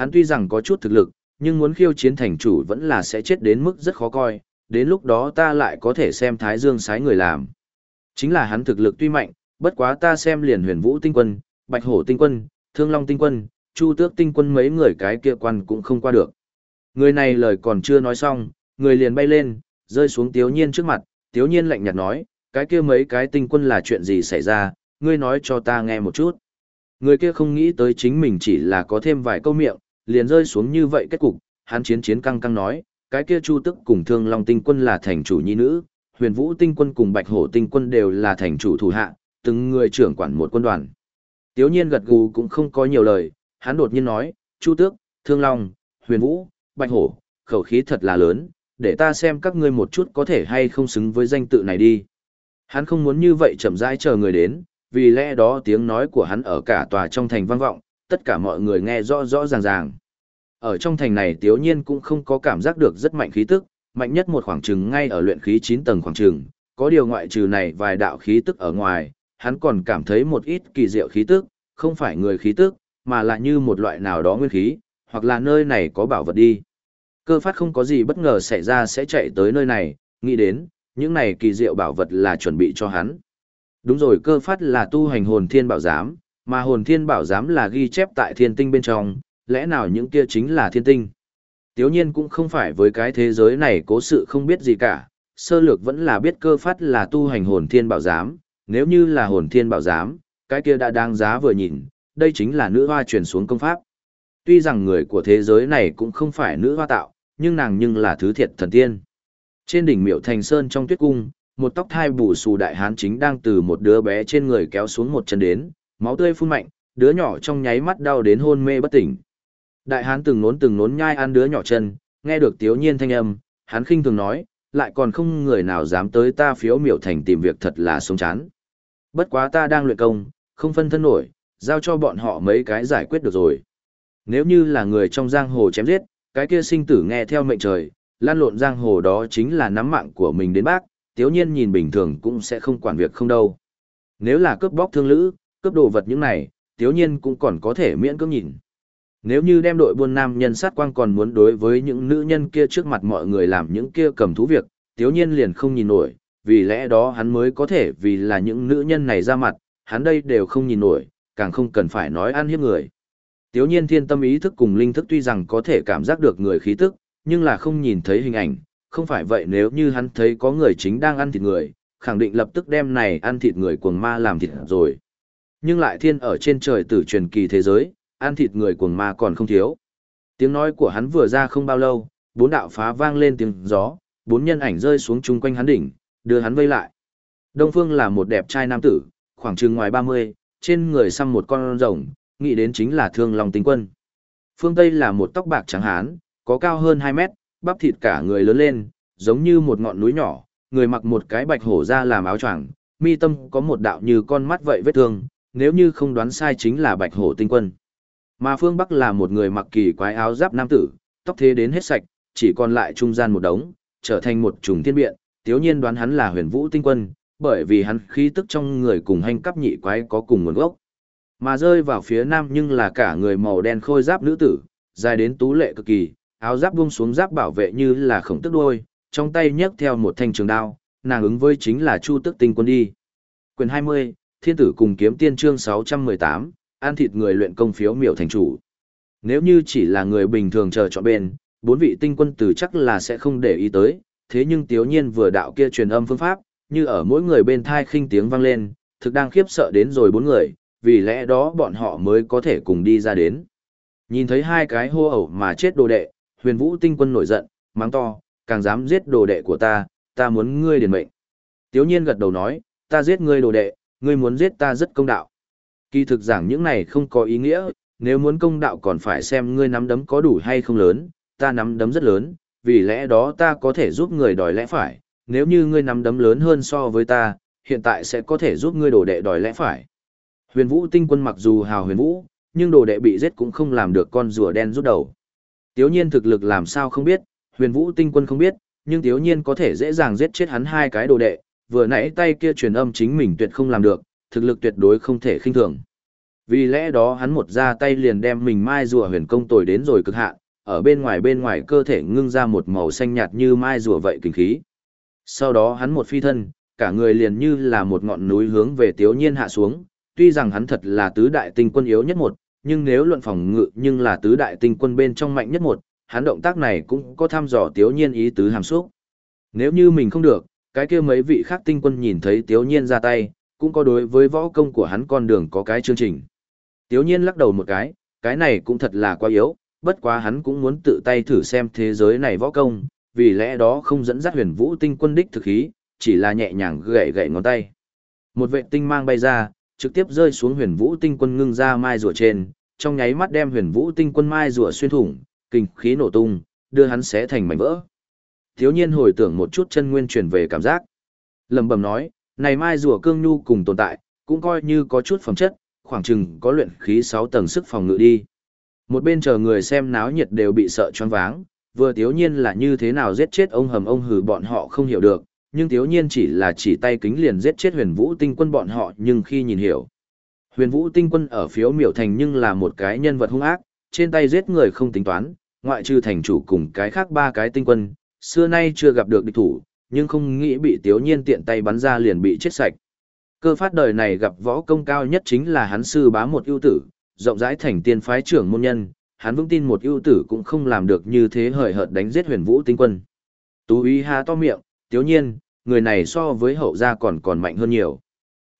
hắn tuy rằng có chút thực lực, nhưng muốn khiêu chiến thành chủ vẫn là sẽ chết đến mức rất khó coi, đến lúc đó ta lại có thể xem Thái Dương sái người làm. Chính là hắn thực lực tuy mạnh, bất quá ta xem liền huyền vũ tinh quân, bạch hổ tinh quân, thương long tinh quân, chu tước tinh quân mấy người cái kia quan cũng không qua được. Người này lời còn chưa nói xong, người liền bay lên, rơi xuống tiếu nhiên trước mặt, tiếu nhiên lạnh nhạt nói, cái kia mấy cái tinh quân là chuyện gì xảy ra, ngươi nói cho ta nghe một chút. Người kia không nghĩ tới chính mình chỉ là có thêm vài câu miệng, liền rơi xuống như vậy kết cục, hắn chiến chiến căng căng nói, cái kia Chu Tức cùng Thương Long Tinh Quân là thành chủ nhi nữ, Huyền Vũ Tinh Quân cùng Bạch Hổ Tinh Quân đều là thành chủ thủ hạ, từng người trưởng quản một quân đoàn. Tiếu Nhiên gật gù cũng không có nhiều lời, hắn đột nhiên nói, Chu Tước, Thương Long, Huyền Vũ, Bạch Hổ, khẩu khí thật là lớn, để ta xem các ngươi một chút có thể hay không xứng với danh tự này đi. Hắn không muốn như vậy chậm rãi chờ người đến, vì lẽ đó tiếng nói của hắn ở cả tòa trong thành vang vọng, tất cả mọi người nghe rõ rõ ràng ràng. Ở trong thành này Tiếu Nhiên cũng không có cảm giác được rất mạnh khí tức, mạnh nhất một khoảng trừng ngay ở luyện khí 9 tầng khoảng trừng, có điều ngoại trừ này vài đạo khí tức ở ngoài, hắn còn cảm thấy một ít kỳ diệu khí tức, không phải người khí tức, mà là như một loại nào đó nguyên khí, hoặc là nơi này có bảo vật đi. Cơ phát không có gì bất ngờ xảy ra sẽ chạy tới nơi này, nghĩ đến, những này kỳ diệu bảo vật là chuẩn bị cho hắn. Đúng rồi cơ phát là tu hành hồn thiên bảo giám, mà hồn thiên bảo giám là ghi chép tại thiên tinh bên trong, lẽ nào những kia chính là thiên tinh. Tiếu nhiên cũng không phải với cái thế giới này cố sự không biết gì cả, sơ lược vẫn là biết cơ phát là tu hành hồn thiên bảo giám, nếu như là hồn thiên bảo giám, cái kia đã đáng giá vừa nhìn, đây chính là nữ hoa truyền xuống công pháp. Tuy rằng người của thế giới này cũng không phải nữ hoa tạo, nhưng nàng nhưng là thứ thiệt thần tiên. Trên đỉnh miệu thành sơn trong tuyết cung, một tóc thai bù xù đại hán chính đang từ một đứa bé trên người kéo xuống một chân đến, máu tươi phun mạnh, đứa nhỏ trong nháy mắt đau đến hôn mê bất tỉnh. Đại hán từng nốn từng nốn nhai ăn đứa nhỏ chân, nghe được tiếu nhiên thanh âm, hắn khinh thường nói, lại còn không người nào dám tới ta phiếu miểu thành tìm việc thật là sống chán. Bất quá ta đang luyện công, không phân thân nổi, giao cho bọn họ mấy cái giải quyết được rồi. Nếu như là người trong giang hồ chém giết, cái kia sinh tử nghe theo mệnh trời, lan lộn giang hồ đó chính là nắm mạng của mình đến bác, tiếu nhiên nhìn bình thường cũng sẽ không quản việc không đâu. Nếu là cướp bóc thương lữ, cướp đồ vật những này, tiếu nhiên cũng còn có thể miễn cưỡng nhìn. Nếu như đem đội buôn nam nhân sát quang còn muốn đối với những nữ nhân kia trước mặt mọi người làm những kia cầm thú việc, tiếu nhiên liền không nhìn nổi, vì lẽ đó hắn mới có thể vì là những nữ nhân này ra mặt, hắn đây đều không nhìn nổi, càng không cần phải nói ăn hiếp người. Tiếu nhiên thiên tâm ý thức cùng linh thức tuy rằng có thể cảm giác được người khí tức, nhưng là không nhìn thấy hình ảnh, không phải vậy nếu như hắn thấy có người chính đang ăn thịt người, khẳng định lập tức đem này ăn thịt người cuồng ma làm thịt rồi. Nhưng lại thiên ở trên trời tử truyền kỳ thế giới, ăn thịt người cuồng ma còn không thiếu. Tiếng nói của hắn vừa ra không bao lâu, bốn đạo phá vang lên tiếng gió, bốn nhân ảnh rơi xuống chung quanh hắn đỉnh, đưa hắn vây lại. Đông Phương là một đẹp trai nam tử, khoảng chừng ngoài 30, trên người xăm một con rồng, nghĩ đến chính là Thương Long Tinh Quân. Phương Tây là một tóc bạc trắng hán, có cao hơn 2 mét, bắp thịt cả người lớn lên, giống như một ngọn núi nhỏ, người mặc một cái bạch hổ ra làm áo choàng, mi tâm có một đạo như con mắt vậy vết thương, nếu như không đoán sai chính là bạch hổ tinh quân. Mà phương Bắc là một người mặc kỳ quái áo giáp nam tử, tóc thế đến hết sạch, chỉ còn lại trung gian một đống, trở thành một trùng thiên biện, tiếu nhiên đoán hắn là huyền vũ tinh quân, bởi vì hắn khí tức trong người cùng hành cấp nhị quái có cùng nguồn gốc. Mà rơi vào phía nam nhưng là cả người màu đen khôi giáp nữ tử, dài đến tú lệ cực kỳ, áo giáp buông xuống giáp bảo vệ như là khổng tức đuôi, trong tay nhấc theo một thanh trường đao, nàng ứng với chính là Chu Tức Tinh quân đi. Quyền 20, Thiên tử cùng kiếm tiên chương 618, ăn thịt người luyện công phiếu miểu thành chủ. Nếu như chỉ là người bình thường chờ chọn bên, bốn vị tinh quân tử chắc là sẽ không để ý tới, thế nhưng tiếu nhiên vừa đạo kia truyền âm phương pháp, như ở mỗi người bên thai khinh tiếng vang lên, thực đang khiếp sợ đến rồi bốn người, vì lẽ đó bọn họ mới có thể cùng đi ra đến. Nhìn thấy hai cái hô ẩu mà chết đồ đệ, huyền vũ tinh quân nổi giận, mắng to, càng dám giết đồ đệ của ta, ta muốn ngươi điền mệnh. Tiếu nhiên gật đầu nói, ta giết ngươi đồ đệ, ngươi muốn giết ta rất công đạo. Kỳ thực giảng những này không có ý nghĩa, nếu muốn công đạo còn phải xem ngươi nắm đấm có đủ hay không lớn, ta nắm đấm rất lớn, vì lẽ đó ta có thể giúp người đòi lẽ phải, nếu như ngươi nắm đấm lớn hơn so với ta, hiện tại sẽ có thể giúp ngươi đồ đệ đòi lẽ phải. Huyền vũ tinh quân mặc dù hào huyền vũ, nhưng đồ đệ bị giết cũng không làm được con rùa đen rút đầu. Tiếu nhiên thực lực làm sao không biết, huyền vũ tinh quân không biết, nhưng tiếu nhiên có thể dễ dàng giết chết hắn hai cái đồ đệ, vừa nãy tay kia truyền âm chính mình tuyệt không làm được, thực lực tuyệt đối không thể khinh thường. Vì lẽ đó hắn một ra tay liền đem mình mai rùa huyền công tồi đến rồi cực hạn, ở bên ngoài bên ngoài cơ thể ngưng ra một màu xanh nhạt như mai rùa vậy kinh khí. Sau đó hắn một phi thân, cả người liền như là một ngọn núi hướng về Tiếu Nhiên hạ xuống, tuy rằng hắn thật là tứ đại tinh quân yếu nhất một, nhưng nếu luận phòng ngự nhưng là tứ đại tinh quân bên trong mạnh nhất một, hắn động tác này cũng có thăm dò Tiếu Nhiên ý tứ hàm xúc. Nếu như mình không được, cái kia mấy vị khác tinh quân nhìn thấy Tiếu Nhiên ra tay, cũng có đối với võ công của hắn con đường có cái chương trình. Tiếu Nhiên lắc đầu một cái, cái này cũng thật là quá yếu, bất quá hắn cũng muốn tự tay thử xem thế giới này võ công, vì lẽ đó không dẫn dắt huyền vũ tinh quân đích thực khí, chỉ là nhẹ nhàng gậy gậy ngón tay. Một vệ tinh mang bay ra, trực tiếp rơi xuống huyền vũ tinh quân ngưng ra mai rùa trên, trong nháy mắt đem huyền vũ tinh quân mai rùa xuyên thủng, kinh khí nổ tung, đưa hắn xé thành mảnh vỡ. Thiếu nhiên hồi tưởng một chút chân nguyên truyền về cảm giác. lẩm bẩm nói, này mai rùa cương nhu cùng tồn tại, cũng coi như có chút phẩm chất, khoảng chừng có luyện khí 6 tầng sức phòng ngự đi. Một bên chờ người xem náo nhiệt đều bị sợ choáng váng, vừa thiếu nhiên là như thế nào giết chết ông hầm ông hử bọn họ không hiểu được, nhưng thiếu nhiên chỉ là chỉ tay kính liền giết chết huyền vũ tinh quân bọn họ nhưng khi nhìn hiểu. Huyền vũ tinh quân ở phiếu miểu thành nhưng là một cái nhân vật hung ác, trên tay giết người không tính toán, ngoại trừ thành chủ cùng cái khác ba cái tinh quân, xưa nay chưa gặp được địch thủ, nhưng không nghĩ bị tiếu nhiên tiện tay bắn ra liền bị chết sạch. Cơ phát đời này gặp võ công cao nhất chính là hắn sư bá một ưu tử, rộng rãi thành tiên phái trưởng môn nhân, hắn vững tin một ưu tử cũng không làm được như thế hời hợt đánh giết huyền vũ tinh quân. Tú ý há to miệng, tiếu nhiên, người này so với hậu gia còn còn mạnh hơn nhiều.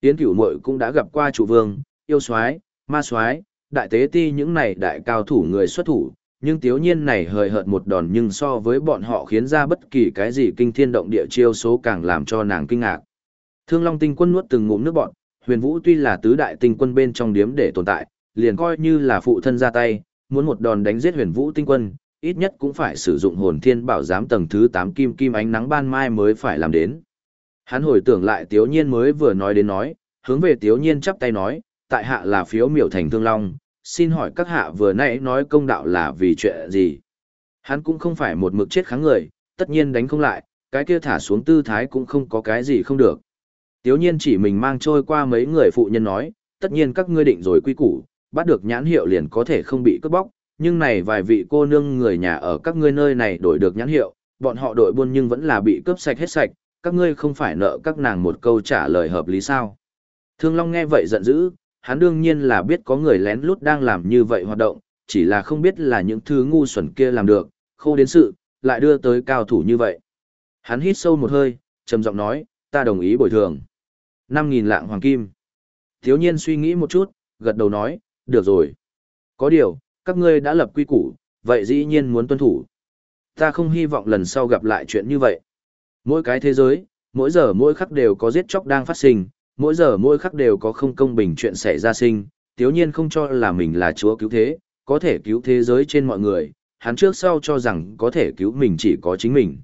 Tiến cửu mội cũng đã gặp qua chủ vương, yêu soái ma soái đại tế ti những này đại cao thủ người xuất thủ, nhưng tiếu nhiên này hời hợt một đòn nhưng so với bọn họ khiến ra bất kỳ cái gì kinh thiên động địa chiêu số càng làm cho nàng kinh ngạc. Thương Long tinh quân nuốt từng ngụm nước bọn, huyền vũ tuy là tứ đại tinh quân bên trong điếm để tồn tại, liền coi như là phụ thân ra tay, muốn một đòn đánh giết huyền vũ tinh quân, ít nhất cũng phải sử dụng hồn thiên bảo giám tầng thứ 8 kim kim ánh nắng ban mai mới phải làm đến. Hắn hồi tưởng lại tiếu nhiên mới vừa nói đến nói, hướng về tiếu nhiên chắp tay nói, tại hạ là phiếu miểu thành thương long, xin hỏi các hạ vừa nãy nói công đạo là vì chuyện gì? Hắn cũng không phải một mực chết kháng người, tất nhiên đánh không lại, cái kia thả xuống tư thái cũng không có cái gì không được. Tiếu nhiên chỉ mình mang trôi qua mấy người phụ nhân nói, tất nhiên các ngươi định rồi quy củ, bắt được nhãn hiệu liền có thể không bị cướp bóc, nhưng này vài vị cô nương người nhà ở các ngươi nơi này đổi được nhãn hiệu, bọn họ đổi buôn nhưng vẫn là bị cướp sạch hết sạch, các ngươi không phải nợ các nàng một câu trả lời hợp lý sao. Thương Long nghe vậy giận dữ, hắn đương nhiên là biết có người lén lút đang làm như vậy hoạt động, chỉ là không biết là những thứ ngu xuẩn kia làm được, khô đến sự, lại đưa tới cao thủ như vậy. Hắn hít sâu một hơi, trầm giọng nói, ta đồng ý bồi thường. 5.000 lạng hoàng kim. Thiếu nhiên suy nghĩ một chút, gật đầu nói, được rồi. Có điều, các ngươi đã lập quy củ, vậy dĩ nhiên muốn tuân thủ. Ta không hy vọng lần sau gặp lại chuyện như vậy. Mỗi cái thế giới, mỗi giờ mỗi khắc đều có giết chóc đang phát sinh, mỗi giờ mỗi khắc đều có không công bình chuyện xảy ra sinh, tiếu nhiên không cho là mình là chúa cứu thế, có thể cứu thế giới trên mọi người, hắn trước sau cho rằng có thể cứu mình chỉ có chính mình.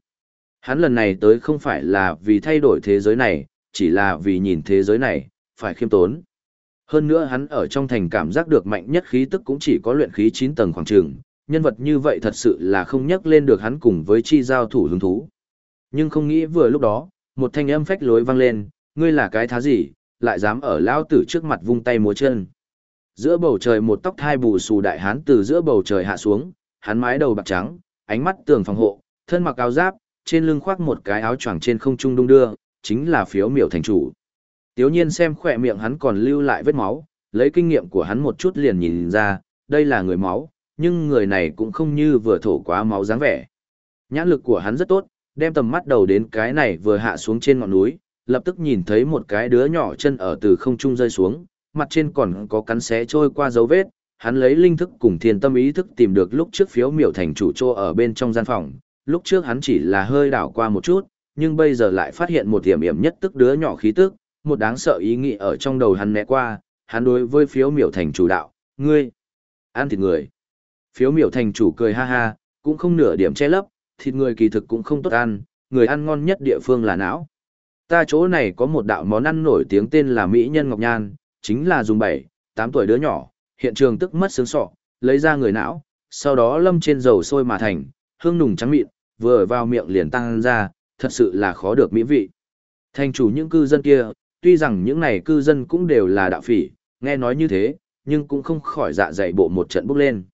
Hắn lần này tới không phải là vì thay đổi thế giới này, chỉ là vì nhìn thế giới này, phải khiêm tốn. Hơn nữa hắn ở trong thành cảm giác được mạnh nhất khí tức cũng chỉ có luyện khí 9 tầng khoảng trường, nhân vật như vậy thật sự là không nhắc lên được hắn cùng với chi giao thủ hứng thú. Nhưng không nghĩ vừa lúc đó, một thanh âm phách lối vang lên, ngươi là cái thá gì, lại dám ở lao tử trước mặt vung tay múa chân. Giữa bầu trời một tóc thai bù xù đại hán từ giữa bầu trời hạ xuống, hắn mái đầu bạc trắng, ánh mắt tường phòng hộ, thân mặc áo giáp, trên lưng khoác một cái áo choàng trên không trung đung đưa, chính là phiếu miểu thành chủ. Tiếu nhiên xem khỏe miệng hắn còn lưu lại vết máu, lấy kinh nghiệm của hắn một chút liền nhìn ra, đây là người máu, nhưng người này cũng không như vừa thổ quá máu dáng vẻ. Nhãn lực của hắn rất tốt, đem tầm mắt đầu đến cái này vừa hạ xuống trên ngọn núi, lập tức nhìn thấy một cái đứa nhỏ chân ở từ không trung rơi xuống, mặt trên còn có cắn xé trôi qua dấu vết, hắn lấy linh thức cùng thiên tâm ý thức tìm được lúc trước phiếu miểu thành chủ trô ở bên trong gian phòng, lúc trước hắn chỉ là hơi đảo qua một chút, nhưng bây giờ lại phát hiện một điểm hiểm nhất tức đứa nhỏ khí tức, một đáng sợ ý nghĩ ở trong đầu hắn né qua, hắn đối với phiếu miểu thành chủ đạo, ngươi, ăn thịt người. Phiếu miểu thành chủ cười ha ha, cũng không nửa điểm che lấp, thịt người kỳ thực cũng không tốt ăn, người ăn ngon nhất địa phương là não. Ta chỗ này có một đạo món ăn nổi tiếng tên là Mỹ Nhân Ngọc Nhan, chính là dùng 7, 8 tuổi đứa nhỏ, hiện trường tức mất xương sọ, lấy ra người não, sau đó lâm trên dầu sôi mà thành, hương nùng trắng mịn, vừa vào miệng liền tăng ra, thật sự là khó được mỹ vị. Thành chủ những cư dân kia, tuy rằng những này cư dân cũng đều là đạo phỉ, nghe nói như thế, nhưng cũng không khỏi dạ dày bộ một trận bốc lên.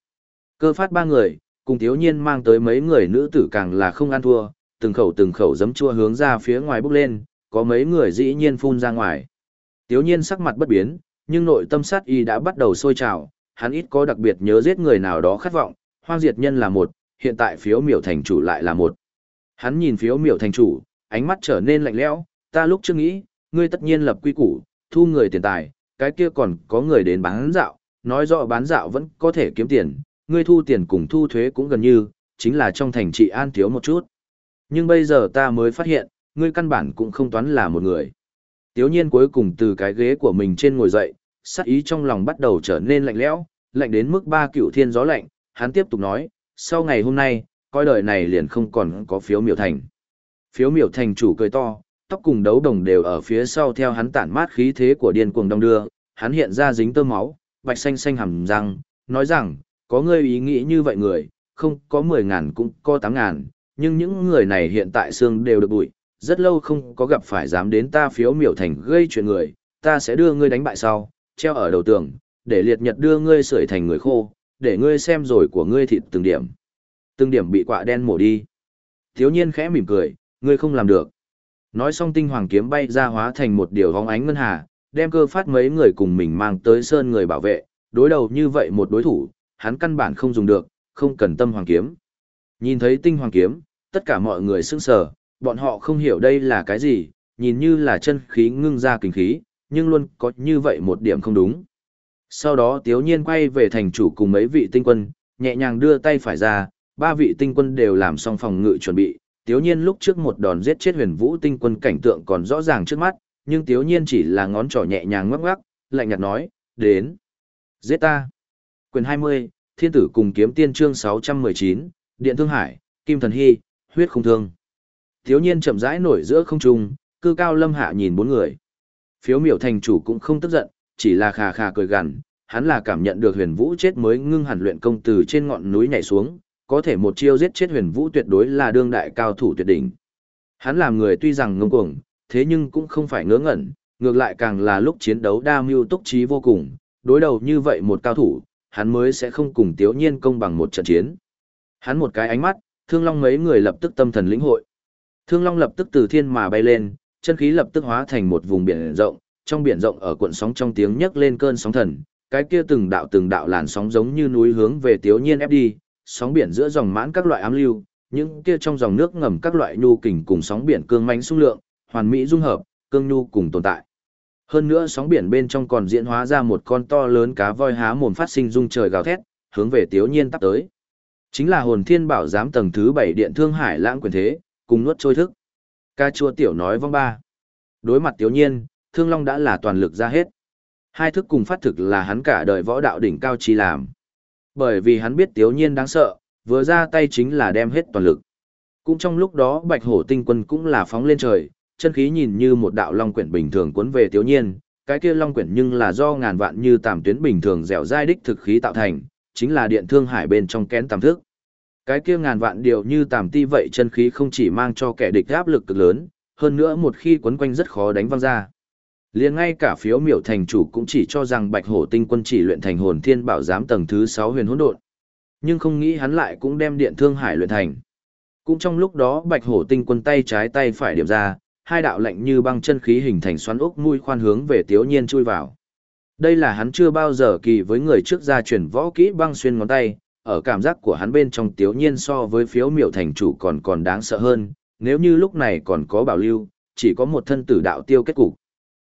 Cơ phát ba người, cùng thiếu nhiên mang tới mấy người nữ tử càng là không ăn thua, từng khẩu từng khẩu giấm chua hướng ra phía ngoài bốc lên, có mấy người dĩ nhiên phun ra ngoài. Tiếu nhiên sắc mặt bất biến, nhưng nội tâm sát y đã bắt đầu sôi trào, hắn ít có đặc biệt nhớ giết người nào đó khát vọng, hoang diệt nhân là một, hiện tại phiếu miểu thành chủ lại là một. Hắn nhìn phiếu miểu thành chủ, ánh mắt trở nên lạnh lẽo, ta lúc chưa nghĩ, ngươi tất nhiên lập quy củ, thu người tiền tài, cái kia còn có người đến bán dạo, nói rõ bán dạo vẫn có thể kiếm tiền, ngươi thu tiền cùng thu thuế cũng gần như, chính là trong thành trị an thiếu một chút. Nhưng bây giờ ta mới phát hiện, ngươi căn bản cũng không toán là một người. Tiếu nhiên cuối cùng từ cái ghế của mình trên ngồi dậy, sát ý trong lòng bắt đầu trở nên lạnh lẽo, lạnh đến mức ba cựu thiên gió lạnh, hắn tiếp tục nói, sau ngày hôm nay, coi đời này liền không còn có phiếu miểu thành. Phiếu miểu thành chủ cười to, tóc cùng đấu đồng đều ở phía sau theo hắn tản mát khí thế của điên cuồng đông đưa, hắn hiện ra dính tơ máu, bạch xanh xanh hầm răng, nói rằng, có người ý nghĩ như vậy người, không có mười ngàn cũng có tám ngàn, nhưng những người này hiện tại xương đều được bụi, rất lâu không có gặp phải dám đến ta phiếu miểu thành gây chuyện người, ta sẽ đưa ngươi đánh bại sau, treo ở đầu tường, để liệt nhật đưa ngươi sưởi thành người khô, để ngươi xem rồi của ngươi thịt từng điểm. Từng điểm bị quạ đen mổ đi. Thiếu nhiên khẽ mỉm cười, ngươi không làm được. Nói xong tinh hoàng kiếm bay ra hóa thành một điều hóng ánh ngân hà, đem cơ phát mấy người cùng mình mang tới sơn người bảo vệ, đối đầu như vậy một đối thủ, hắn căn bản không dùng được, không cần tâm hoàng kiếm. Nhìn thấy tinh hoàng kiếm, tất cả mọi người sững sờ, bọn họ không hiểu đây là cái gì, nhìn như là chân khí ngưng ra kinh khí, nhưng luôn có như vậy một điểm không đúng. Sau đó Tiếu Nhiên quay về thành chủ cùng mấy vị tinh quân, nhẹ nhàng đưa tay phải ra, ba vị tinh quân đều làm xong phòng ngự chuẩn bị. Tiếu Nhiên lúc trước một đòn giết chết huyền vũ tinh quân cảnh tượng còn rõ ràng trước mắt, nhưng Tiếu Nhiên chỉ là ngón trỏ nhẹ nhàng ngoắc ngoắc, lạnh nhạt nói, đến. Giết ta. Quyền 20, Thiên tử cùng kiếm tiên chương 619, Điện Thương Hải, Kim Thần Hy, huyết không thương thiếu Nhiên chậm rãi nổi giữa không trung, cư cao lâm hạ nhìn bốn người. Phiếu miểu thành chủ cũng không tức giận, chỉ là khà khà cười gằn, hắn là cảm nhận được huyền vũ chết mới ngưng hẳn luyện công từ trên ngọn núi nhảy xuống, có thể một chiêu giết chết huyền vũ tuyệt đối là đương đại cao thủ tuyệt đỉnh. Hắn làm người tuy rằng ngông cuồng, thế nhưng cũng không phải ngớ ngẩn, ngược lại càng là lúc chiến đấu đa mưu túc trí vô cùng, đối đầu như vậy một cao thủ, hắn mới sẽ không cùng Tiếu Nhiên công bằng một trận chiến. Hắn một cái ánh mắt, Thương Long mấy người lập tức tâm thần lĩnh hội. Thương Long lập tức từ thiên mà bay lên, chân khí lập tức hóa thành một vùng biển rộng, trong biển rộng ở cuộn sóng trong tiếng nhấc lên cơn sóng thần, cái kia từng đạo từng đạo làn sóng giống như núi hướng về Tiếu Nhiên ép đi, sóng biển giữa dòng mãn các loại ám lưu, những kia trong dòng nước ngầm các loại nhu kình cùng sóng biển cương mãnh xung lượng, hoàn mỹ dung hợp, cương nhu cùng tồn tại. Hơn nữa sóng biển bên trong còn diễn hóa ra một con to lớn cá voi há mồm phát sinh rung trời gào thét, hướng về Tiếu Nhiên tấp tới. Chính là hồn thiên bảo giám tầng thứ 7 điện thương hải lãng quyền thế, cùng nuốt trôi thức. Ca chua tiểu nói vong ba. Đối mặt tiểu Nhiên, Thương Long đã là toàn lực ra hết. Hai thức cùng phát thực là hắn cả đời võ đạo đỉnh cao chi làm. Bởi vì hắn biết tiểu Nhiên đáng sợ, vừa ra tay chính là đem hết toàn lực. Cũng trong lúc đó Bạch Hổ Tinh Quân cũng là phóng lên trời, chân khí nhìn như một đạo long quyển bình thường cuốn về tiểu Nhiên, cái kia long quyển nhưng là do ngàn vạn như tàm tuyến bình thường dẻo dai đích thực khí tạo thành, chính là điện thương hải bên trong kén tàm thức. Cái kia ngàn vạn điều như tàm ti vậy chân khí không chỉ mang cho kẻ địch áp lực cực lớn, hơn nữa một khi quấn quanh rất khó đánh văng ra. liền ngay cả phiếu miểu thành chủ cũng chỉ cho rằng bạch hổ tinh quân chỉ luyện thành hồn thiên bảo giám tầng thứ 6 huyền hỗn độn. Nhưng không nghĩ hắn lại cũng đem điện thương hải luyện thành. Cũng trong lúc đó bạch hổ tinh quân tay trái tay phải điểm ra, hai đạo lạnh như băng chân khí hình thành xoắn ốc mũi khoan hướng về tiếu nhiên chui vào. Đây là hắn chưa bao giờ kỳ với người trước gia truyền võ kỹ băng xuyên ngón tay, ở cảm giác của hắn bên trong tiếu nhiên so với phiếu miểu thành chủ còn còn đáng sợ hơn, nếu như lúc này còn có bảo lưu, chỉ có một thân tử đạo tiêu kết cục.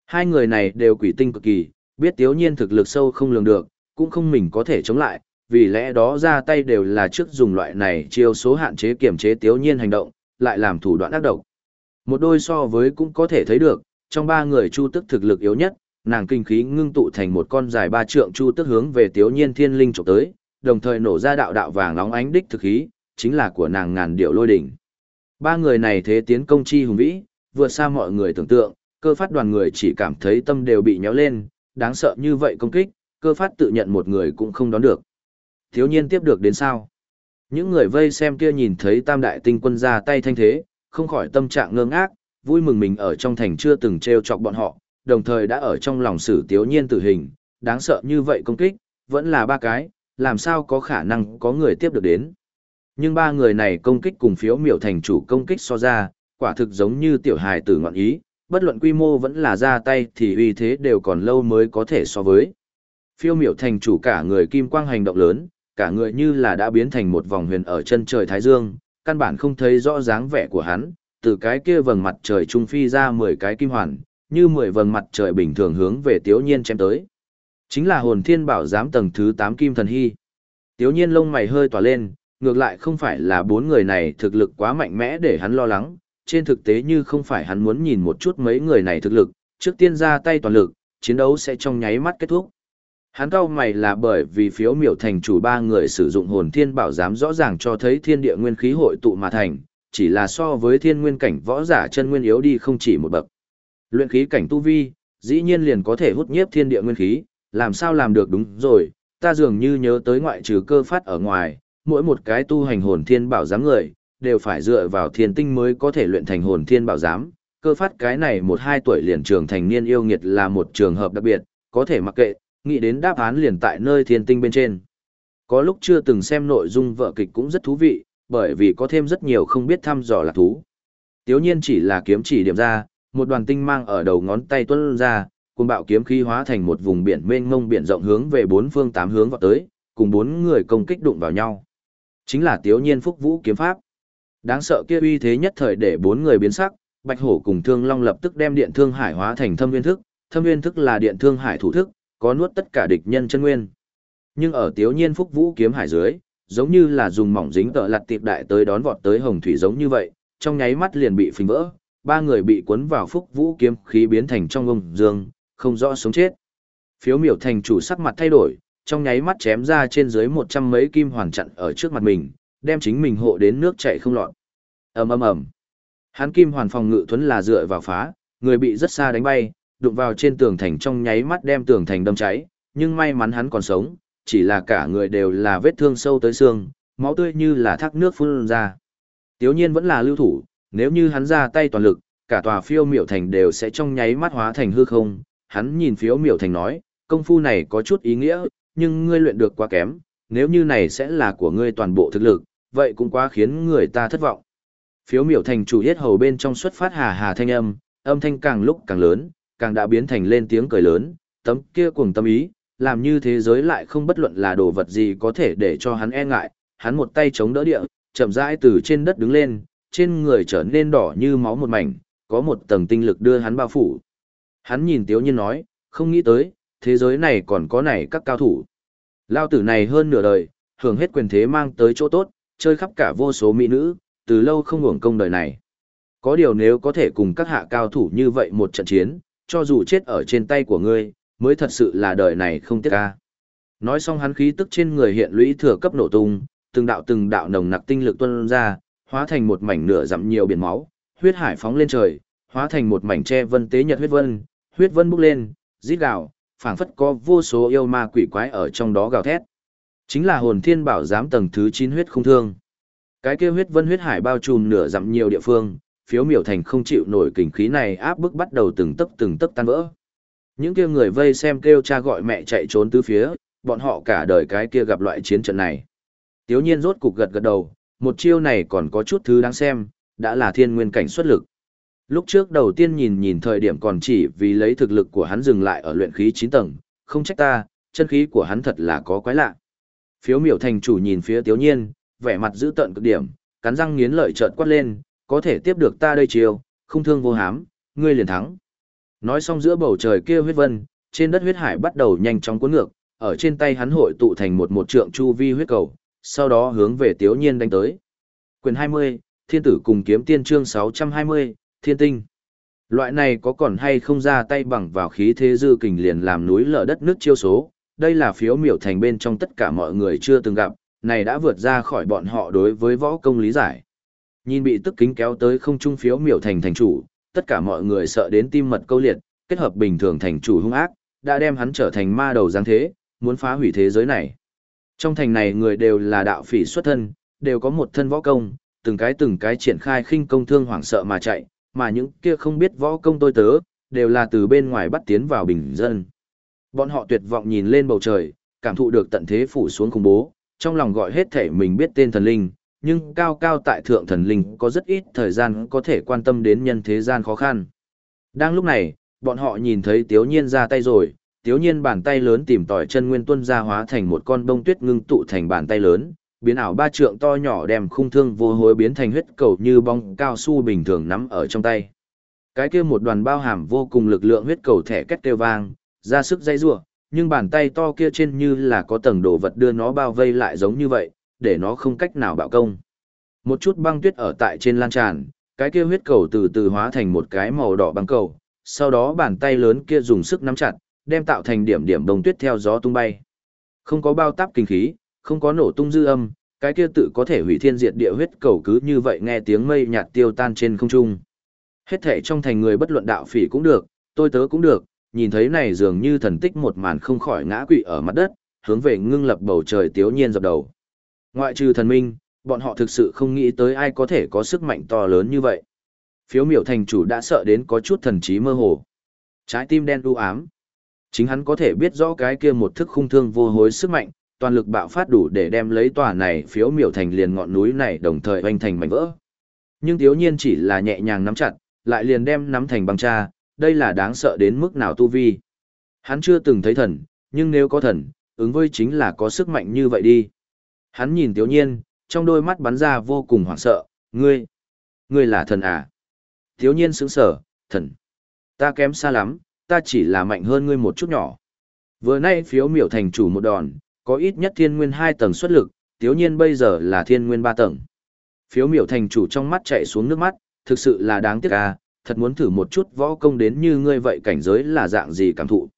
Hai người này đều quỷ tinh cực kỳ, biết tiếu nhiên thực lực sâu không lường được, cũng không mình có thể chống lại, vì lẽ đó ra tay đều là trước dùng loại này chiêu số hạn chế kiểm chế tiếu nhiên hành động, lại làm thủ đoạn ác độc. Một đôi so với cũng có thể thấy được, trong ba người chu tức thực lực yếu nhất, nàng kinh khí ngưng tụ thành một con dài ba trượng chu tức hướng về tiếu nhiên thiên linh trộm tới, đồng thời nổ ra đạo đạo vàng nóng ánh đích thực khí, chính là của nàng ngàn điệu lôi đỉnh. Ba người này thế tiến công chi hùng vĩ, vượt xa mọi người tưởng tượng, cơ phát đoàn người chỉ cảm thấy tâm đều bị nhéo lên, đáng sợ như vậy công kích, cơ phát tự nhận một người cũng không đón được. Thiếu nhiên tiếp được đến sao? Những người vây xem kia nhìn thấy tam đại tinh quân ra tay thanh thế, không khỏi tâm trạng ngơ ngác, vui mừng mình ở trong thành chưa từng treo chọc bọn họ, đồng thời đã ở trong lòng xử tiếu nhiên tử hình, đáng sợ như vậy công kích, vẫn là ba cái, làm sao có khả năng có người tiếp được đến. Nhưng ba người này công kích cùng phiếu miểu thành chủ công kích so ra, quả thực giống như tiểu hài tử ngọn ý, bất luận quy mô vẫn là ra tay thì uy thế đều còn lâu mới có thể so với. Phiêu miểu thành chủ cả người kim quang hành động lớn, cả người như là đã biến thành một vòng huyền ở chân trời Thái Dương, căn bản không thấy rõ dáng vẻ của hắn, từ cái kia vầng mặt trời trung phi ra 10 cái kim hoàn, như 10 vầng mặt trời bình thường hướng về Tiếu Nhiên chém tới. Chính là hồn thiên bảo giám tầng thứ 8 kim thần hy. Tiếu Nhiên lông mày hơi tỏa lên, ngược lại không phải là bốn người này thực lực quá mạnh mẽ để hắn lo lắng, trên thực tế như không phải hắn muốn nhìn một chút mấy người này thực lực, trước tiên ra tay toàn lực, chiến đấu sẽ trong nháy mắt kết thúc. Hắn cao mày là bởi vì phiếu miểu thành chủ ba người sử dụng hồn thiên bảo giám rõ ràng cho thấy thiên địa nguyên khí hội tụ mà thành, chỉ là so với thiên nguyên cảnh võ giả chân nguyên yếu đi không chỉ một bậc. Luyện khí cảnh tu vi, dĩ nhiên liền có thể hút nhiếp thiên địa nguyên khí, làm sao làm được đúng rồi, ta dường như nhớ tới ngoại trừ cơ phát ở ngoài, mỗi một cái tu hành hồn thiên bảo giám người, đều phải dựa vào thiên tinh mới có thể luyện thành hồn thiên bảo giám. Cơ phát cái này một hai tuổi liền trường thành niên yêu nghiệt là một trường hợp đặc biệt, có thể mặc kệ, nghĩ đến đáp án liền tại nơi thiên tinh bên trên. Có lúc chưa từng xem nội dung vợ kịch cũng rất thú vị, bởi vì có thêm rất nhiều không biết thăm dò là thú. Tiếu nhiên chỉ là kiếm chỉ điểm ra, một đoàn tinh mang ở đầu ngón tay tuân ra, cùng bạo kiếm khí hóa thành một vùng biển mênh mông biển rộng hướng về bốn phương tám hướng vào tới, cùng bốn người công kích đụng vào nhau. Chính là Tiếu Nhiên Phúc Vũ kiếm pháp. Đáng sợ kia uy thế nhất thời để bốn người biến sắc, Bạch Hổ cùng Thương Long lập tức đem điện thương hải hóa thành thâm nguyên thức, thâm nguyên thức là điện thương hải thủ thức, có nuốt tất cả địch nhân chân nguyên. Nhưng ở Tiếu Nhiên Phúc Vũ kiếm hải dưới, giống như là dùng mỏng dính tợ lật tiệp đại tới đón vọt tới hồng thủy giống như vậy, trong nháy mắt liền bị phình vỡ, ba người bị cuốn vào Phúc Vũ kiếm khí biến thành trong ông dương, không rõ sống chết. Phiếu miểu thành chủ sắc mặt thay đổi, trong nháy mắt chém ra trên dưới một trăm mấy kim hoàn chặn ở trước mặt mình, đem chính mình hộ đến nước chảy không lọt. ầm ầm ầm. Hắn kim hoàn phòng ngự thuấn là dựa vào phá, người bị rất xa đánh bay, đụng vào trên tường thành trong nháy mắt đem tường thành đâm cháy, nhưng may mắn hắn còn sống, chỉ là cả người đều là vết thương sâu tới xương, máu tươi như là thác nước phun ra. Tiếu nhiên vẫn là lưu thủ, nếu như hắn ra tay toàn lực, cả tòa phiêu miểu thành đều sẽ trong nháy mắt hóa thành hư không. Hắn nhìn phiếu miểu thành nói, công phu này có chút ý nghĩa, nhưng ngươi luyện được quá kém, nếu như này sẽ là của ngươi toàn bộ thực lực, vậy cũng quá khiến người ta thất vọng. Phiếu miểu thành chủ yết hầu bên trong xuất phát hà hà thanh âm, âm thanh càng lúc càng lớn, càng đã biến thành lên tiếng cười lớn, tấm kia cuồng tâm ý, làm như thế giới lại không bất luận là đồ vật gì có thể để cho hắn e ngại, hắn một tay chống đỡ địa, chậm rãi từ trên đất đứng lên, trên người trở nên đỏ như máu một mảnh, có một tầng tinh lực đưa hắn bao phủ. Hắn nhìn Tiếu Nhiên nói, không nghĩ tới, thế giới này còn có này các cao thủ. Lao tử này hơn nửa đời, hưởng hết quyền thế mang tới chỗ tốt, chơi khắp cả vô số mỹ nữ, từ lâu không hưởng công đời này. Có điều nếu có thể cùng các hạ cao thủ như vậy một trận chiến, cho dù chết ở trên tay của ngươi, mới thật sự là đời này không tiếc ca. Nói xong hắn khí tức trên người hiện lũy thừa cấp nổ tung, từng đạo từng đạo nồng nặc tinh lực tuôn ra, hóa thành một mảnh nửa dặm nhiều biển máu, huyết hải phóng lên trời, hóa thành một mảnh che vân tế nhật huyết vân, huyết vân bốc lên, rít gào, phảng phất có vô số yêu ma quỷ quái ở trong đó gào thét. Chính là hồn thiên bảo giám tầng thứ 9 huyết không thương. Cái kia huyết vân huyết hải bao trùm nửa dặm nhiều địa phương, phiếu miểu thành không chịu nổi kình khí này áp bức bắt đầu từng tấc từng tấc tan vỡ. Những kia người vây xem kêu cha gọi mẹ chạy trốn tứ phía, bọn họ cả đời cái kia gặp loại chiến trận này. Tiếu nhiên rốt cục gật gật đầu, một chiêu này còn có chút thứ đáng xem, đã là thiên nguyên cảnh xuất lực. Lúc trước đầu tiên nhìn nhìn thời điểm còn chỉ vì lấy thực lực của hắn dừng lại ở luyện khí 9 tầng, không trách ta, chân khí của hắn thật là có quái lạ. Phiếu miểu thành chủ nhìn phía tiếu nhiên, vẻ mặt giữ tận cực điểm, cắn răng nghiến lợi chợt quát lên, có thể tiếp được ta đây chiều, không thương vô hám, ngươi liền thắng. Nói xong giữa bầu trời kia huyết vân, trên đất huyết hải bắt đầu nhanh chóng cuốn ngược, ở trên tay hắn hội tụ thành một một trượng chu vi huyết cầu, sau đó hướng về Tiếu Nhiên đánh tới. Quyền 20, Thiên tử cùng kiếm tiên chương 620, Thiên tinh. Loại này có còn hay không ra tay bằng vào khí thế dư kình liền làm núi lở đất nước chiêu số, đây là phiếu miểu thành bên trong tất cả mọi người chưa từng gặp, này đã vượt ra khỏi bọn họ đối với võ công lý giải. Nhìn bị tức kính kéo tới không trung phiếu miểu thành thành chủ, tất cả mọi người sợ đến tim mật câu liệt, kết hợp bình thường thành chủ hung ác, đã đem hắn trở thành ma đầu giáng thế, muốn phá hủy thế giới này. Trong thành này người đều là đạo phỉ xuất thân, đều có một thân võ công, từng cái từng cái triển khai khinh công thương hoảng sợ mà chạy, mà những kia không biết võ công tôi tớ, đều là từ bên ngoài bắt tiến vào bình dân. Bọn họ tuyệt vọng nhìn lên bầu trời, cảm thụ được tận thế phủ xuống khủng bố, trong lòng gọi hết thể mình biết tên thần linh, nhưng cao cao tại thượng thần linh có rất ít thời gian có thể quan tâm đến nhân thế gian khó khăn. Đang lúc này, bọn họ nhìn thấy Tiếu Nhiên ra tay rồi, Tiếu Nhiên bàn tay lớn tìm tỏi chân nguyên tuân ra hóa thành một con bông tuyết ngưng tụ thành bàn tay lớn, biến ảo ba trượng to nhỏ đem khung thương vô hối biến thành huyết cầu như bong cao su bình thường nắm ở trong tay. Cái kia một đoàn bao hàm vô cùng lực lượng huyết cầu thẻ két kêu vang, ra sức dây rủa, nhưng bàn tay to kia trên như là có tầng đồ vật đưa nó bao vây lại giống như vậy, để nó không cách nào bạo công. Một chút băng tuyết ở tại trên lan tràn, cái kia huyết cầu từ từ hóa thành một cái màu đỏ băng cầu, sau đó bàn tay lớn kia dùng sức nắm chặt, đem tạo thành điểm điểm bông tuyết theo gió tung bay. Không có bao táp kinh khí, không có nổ tung dư âm, cái kia tự có thể hủy thiên diệt địa huyết cầu cứ như vậy nghe tiếng mây nhạt tiêu tan trên không trung. Hết thể trong thành người bất luận đạo phỉ cũng được, tôi tớ cũng được, nhìn thấy này dường như thần tích một màn không khỏi ngã quỵ ở mặt đất, hướng về ngưng lập bầu trời tiếu nhiên dập đầu. Ngoại trừ thần minh, bọn họ thực sự không nghĩ tới ai có thể có sức mạnh to lớn như vậy. Phiếu miểu thành chủ đã sợ đến có chút thần trí mơ hồ. Trái tim đen u ám. Chính hắn có thể biết rõ cái kia một thức khung thương vô hối sức mạnh, toàn lực bạo phát đủ để đem lấy tòa này phiếu miểu thành liền ngọn núi này đồng thời oanh thành mảnh vỡ. Nhưng thiếu nhiên chỉ là nhẹ nhàng nắm chặt, lại liền đem nắm thành băng cha, đây là đáng sợ đến mức nào tu vi. Hắn chưa từng thấy thần, nhưng nếu có thần, ứng với chính là có sức mạnh như vậy đi. Hắn nhìn thiếu nhiên, trong đôi mắt bắn ra vô cùng hoảng sợ, ngươi, ngươi là thần à? Thiếu nhiên sững sở, thần. Ta kém xa lắm, ta chỉ là mạnh hơn ngươi một chút nhỏ. Vừa nay phiếu miểu thành chủ một đòn, có ít nhất thiên nguyên hai tầng xuất lực, thiếu nhiên bây giờ là thiên nguyên ba tầng. Phiếu miểu thành chủ trong mắt chạy xuống nước mắt, thực sự là đáng tiếc à, thật muốn thử một chút võ công đến như ngươi vậy cảnh giới là dạng gì cảm thụ.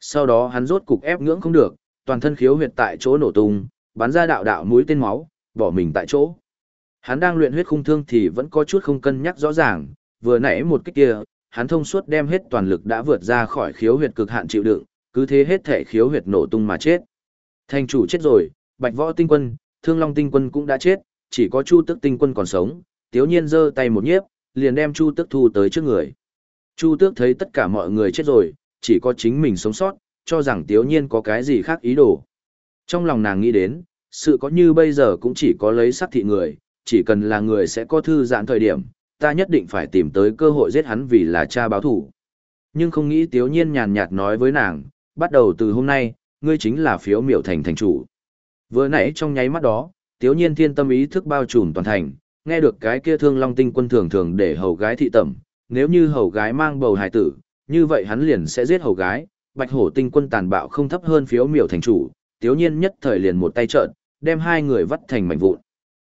Sau đó hắn rốt cục ép ngưỡng không được, toàn thân khiếu huyệt tại chỗ nổ tung, bắn ra đạo đạo mũi tên máu, bỏ mình tại chỗ. Hắn đang luyện huyết khung thương thì vẫn có chút không cân nhắc rõ ràng, vừa nãy một kích kia, hắn thông suốt đem hết toàn lực đã vượt ra khỏi khiếu huyệt cực hạn chịu đựng, cứ thế hết thể khiếu huyệt nổ tung mà chết. Thành chủ chết rồi, Bạch Võ Tinh Quân, Thương Long Tinh Quân cũng đã chết, chỉ có Chu Tức Tinh Quân còn sống, Tiếu Nhiên giơ tay một nhiếp, liền đem Chu Tức thu tới trước người. Chu Tước thấy tất cả mọi người chết rồi, chỉ có chính mình sống sót, cho rằng Tiếu Nhiên có cái gì khác ý đồ. Trong lòng nàng nghĩ đến, sự có như bây giờ cũng chỉ có lấy sắc thị người, chỉ cần là người sẽ có thư giãn thời điểm, ta nhất định phải tìm tới cơ hội giết hắn vì là cha báo thủ. Nhưng không nghĩ Tiếu Nhiên nhàn nhạt nói với nàng, bắt đầu từ hôm nay, ngươi chính là phiếu miểu thành thành chủ. Vừa nãy trong nháy mắt đó, Tiếu Nhiên thiên tâm ý thức bao trùm toàn thành, nghe được cái kia thương long tinh quân thường thường để hầu gái thị tẩm, nếu như hầu gái mang bầu hài tử, như vậy hắn liền sẽ giết hầu gái, bạch hổ tinh quân tàn bạo không thấp hơn phiếu miểu thành chủ, Tiếu Nhiên nhất thời liền một tay trợn, đem hai người vắt thành mảnh vụn.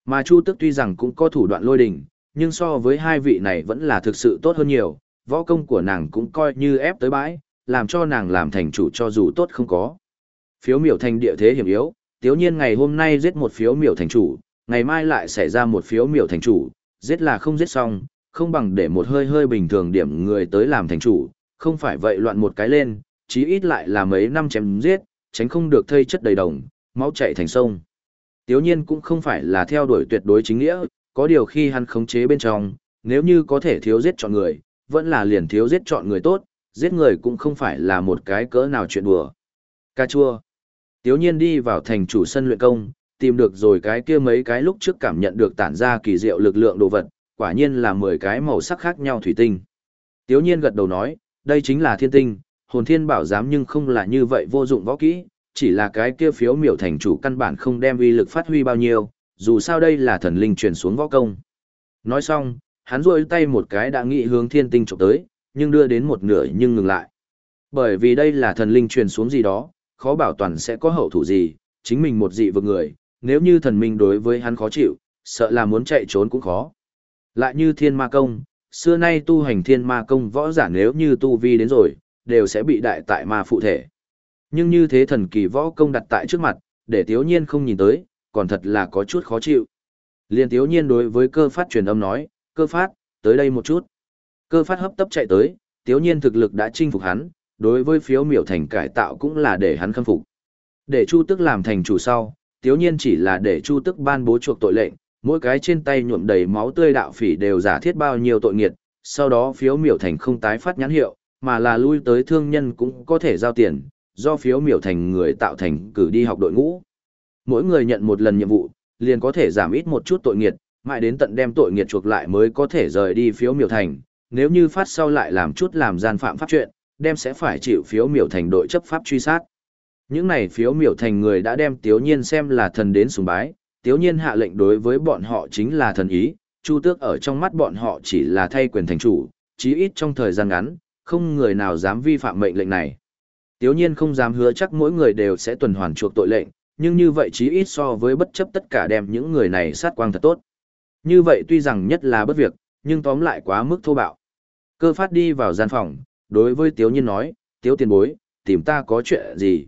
Mà Chu Tức tuy rằng cũng có thủ đoạn lôi đình, nhưng so với hai vị này vẫn là thực sự tốt hơn nhiều, võ công của nàng cũng coi như ép tới bãi, làm cho nàng làm thành chủ cho dù tốt không có. Phiếu miểu thành địa thế hiểm yếu, tiếu nhiên ngày hôm nay giết một phiếu miểu thành chủ, ngày mai lại xảy ra một phiếu miểu thành chủ, giết là không giết xong, không bằng để một hơi hơi bình thường điểm người tới làm thành chủ, không phải vậy loạn một cái lên, chí ít lại là mấy năm chém giết, tránh không được thây chất đầy đồng, máu chảy thành sông. Tiếu nhiên cũng không phải là theo đuổi tuyệt đối chính nghĩa, có điều khi hắn khống chế bên trong, nếu như có thể thiếu giết chọn người, vẫn là liền thiếu giết chọn người tốt, giết người cũng không phải là một cái cỡ nào chuyện đùa. Cà chua. Tiếu nhiên đi vào thành chủ sân luyện công, tìm được rồi cái kia mấy cái lúc trước cảm nhận được tản ra kỳ diệu lực lượng đồ vật, quả nhiên là 10 cái màu sắc khác nhau thủy tinh. Tiếu nhiên gật đầu nói, đây chính là thiên tinh, hồn thiên bảo giám nhưng không là như vậy vô dụng võ kỹ, chỉ là cái kia phiếu miểu thành chủ căn bản không đem uy lực phát huy bao nhiêu, dù sao đây là thần linh truyền xuống võ công. Nói xong, hắn rôi tay một cái đã nghĩ hướng thiên tinh chụp tới, nhưng đưa đến một nửa nhưng ngừng lại. Bởi vì đây là thần linh truyền xuống gì đó, khó bảo toàn sẽ có hậu thủ gì, chính mình một dị vực người, nếu như thần minh đối với hắn khó chịu, sợ là muốn chạy trốn cũng khó. Lại như thiên ma công, xưa nay tu hành thiên ma công võ giả nếu như tu vi đến rồi, đều sẽ bị đại tại ma phụ thể. Nhưng như thế thần kỳ võ công đặt tại trước mặt, để tiếu nhiên không nhìn tới, còn thật là có chút khó chịu. Liên tiếu nhiên đối với cơ phát truyền âm nói, cơ phát, tới đây một chút. Cơ phát hấp tấp chạy tới, tiếu nhiên thực lực đã chinh phục hắn, đối với phiếu miểu thành cải tạo cũng là để hắn khâm phục. Để Chu Tức làm thành chủ sau, tiếu nhiên chỉ là để Chu Tức ban bố chuộc tội lệnh, mỗi cái trên tay nhuộm đầy máu tươi đạo phỉ đều giả thiết bao nhiêu tội nghiệt, sau đó phiếu miểu thành không tái phát nhãn hiệu, mà là lui tới thương nhân cũng có thể giao tiền, do phiếu miểu thành người tạo thành cử đi học đội ngũ. Mỗi người nhận một lần nhiệm vụ, liền có thể giảm ít một chút tội nghiệt, mãi đến tận đem tội nghiệt chuộc lại mới có thể rời đi phiếu miểu thành. Nếu như phát sau lại làm chút làm gian phạm pháp chuyện, đem sẽ phải chịu phiếu miểu thành đội chấp pháp truy sát. Những này phiếu miểu thành người đã đem Tiếu Nhiên xem là thần đến sùng bái, Tiếu Nhiên hạ lệnh đối với bọn họ chính là thần ý, Chu Tước ở trong mắt bọn họ chỉ là thay quyền thành chủ, chí ít trong thời gian ngắn, không người nào dám vi phạm mệnh lệnh này. Tiếu Nhiên không dám hứa chắc mỗi người đều sẽ tuần hoàn chuộc tội lệnh, nhưng như vậy chí ít so với bất chấp tất cả đem những người này sát quang thật tốt. Như vậy tuy rằng nhất là bất việc, nhưng tóm lại quá mức thô bạo. Cơ phát đi vào gian phòng, đối với Tiếu Nhiên nói, Tiếu tiền bối, tìm ta có chuyện gì?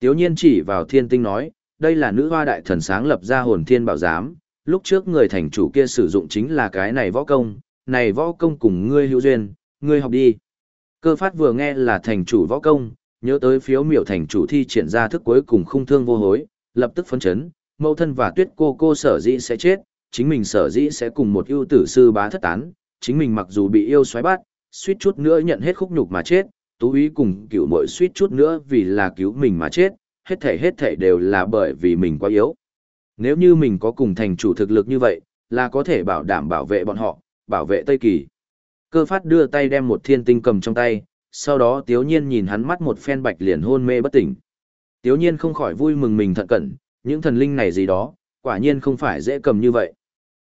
Tiếu Nhiên chỉ vào thiên tinh nói, đây là nữ hoa đại thần sáng lập ra hồn thiên bảo giám, lúc trước người thành chủ kia sử dụng chính là cái này võ công, này võ công cùng ngươi hữu duyên, ngươi học đi. Cơ phát vừa nghe là thành chủ võ công, nhớ tới phiếu miểu thành chủ thi triển ra thức cuối cùng không thương vô hối, lập tức phấn chấn, mẫu thân và tuyết cô cô sở dĩ sẽ chết, chính mình sở dĩ sẽ cùng một ưu tử sư bá thất tán, chính mình mặc dù bị yêu xoáy bắt, suýt chút nữa nhận hết khúc nhục mà chết, tú ý cùng cựu muội suýt chút nữa vì là cứu mình mà chết, hết thể hết thể đều là bởi vì mình quá yếu. Nếu như mình có cùng thành chủ thực lực như vậy, là có thể bảo đảm bảo vệ bọn họ, bảo vệ Tây Kỳ. Cơ phát đưa tay đem một thiên tinh cầm trong tay, sau đó tiếu nhiên nhìn hắn mắt một phen bạch liền hôn mê bất tỉnh. Tiếu nhiên không khỏi vui mừng mình thận cẩn, những thần linh này gì đó, quả nhiên không phải dễ cầm như vậy.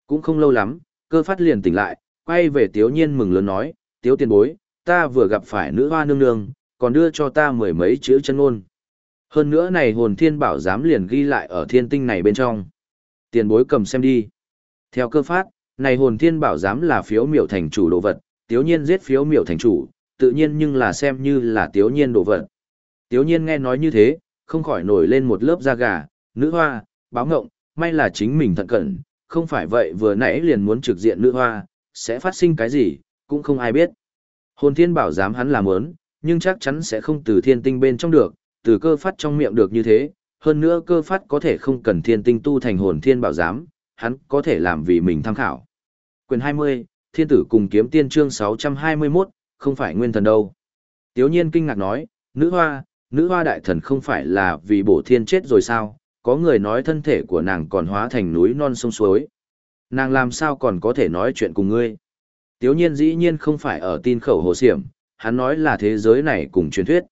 Cũng không lâu lắm, cơ phát liền tỉnh lại, quay về tiếu nhiên mừng lớn nói, tiếu tiền bối, ta vừa gặp phải nữ hoa nương nương, còn đưa cho ta mười mấy chữ chân ngôn. Hơn nữa này hồn thiên bảo giám liền ghi lại ở thiên tinh này bên trong. Tiền bối cầm xem đi. Theo cơ phát, này hồn thiên bảo giám là phiếu miểu thành chủ đồ vật, tiếu nhiên giết phiếu miểu thành chủ, tự nhiên nhưng là xem như là tiếu nhiên đồ vật. Tiếu nhiên nghe nói như thế, không khỏi nổi lên một lớp da gà, nữ hoa, báo ngộng, may là chính mình thận cẩn, không phải vậy vừa nãy liền muốn trực diện nữ hoa, sẽ phát sinh cái gì, cũng không ai biết. Hồn thiên bảo dám hắn làm muốn, nhưng chắc chắn sẽ không từ thiên tinh bên trong được, từ cơ phát trong miệng được như thế, hơn nữa cơ phát có thể không cần thiên tinh tu thành hồn thiên bảo giám, hắn có thể làm vì mình tham khảo. Quyền 20, Thiên tử cùng kiếm tiên chương 621, không phải nguyên thần đâu. Tiếu nhiên kinh ngạc nói, nữ hoa, nữ hoa đại thần không phải là vì bổ thiên chết rồi sao, có người nói thân thể của nàng còn hóa thành núi non sông suối. Nàng làm sao còn có thể nói chuyện cùng ngươi. Tiếu nhiên dĩ nhiên không phải ở tin khẩu hồ siểm, hắn nói là thế giới này cùng truyền thuyết.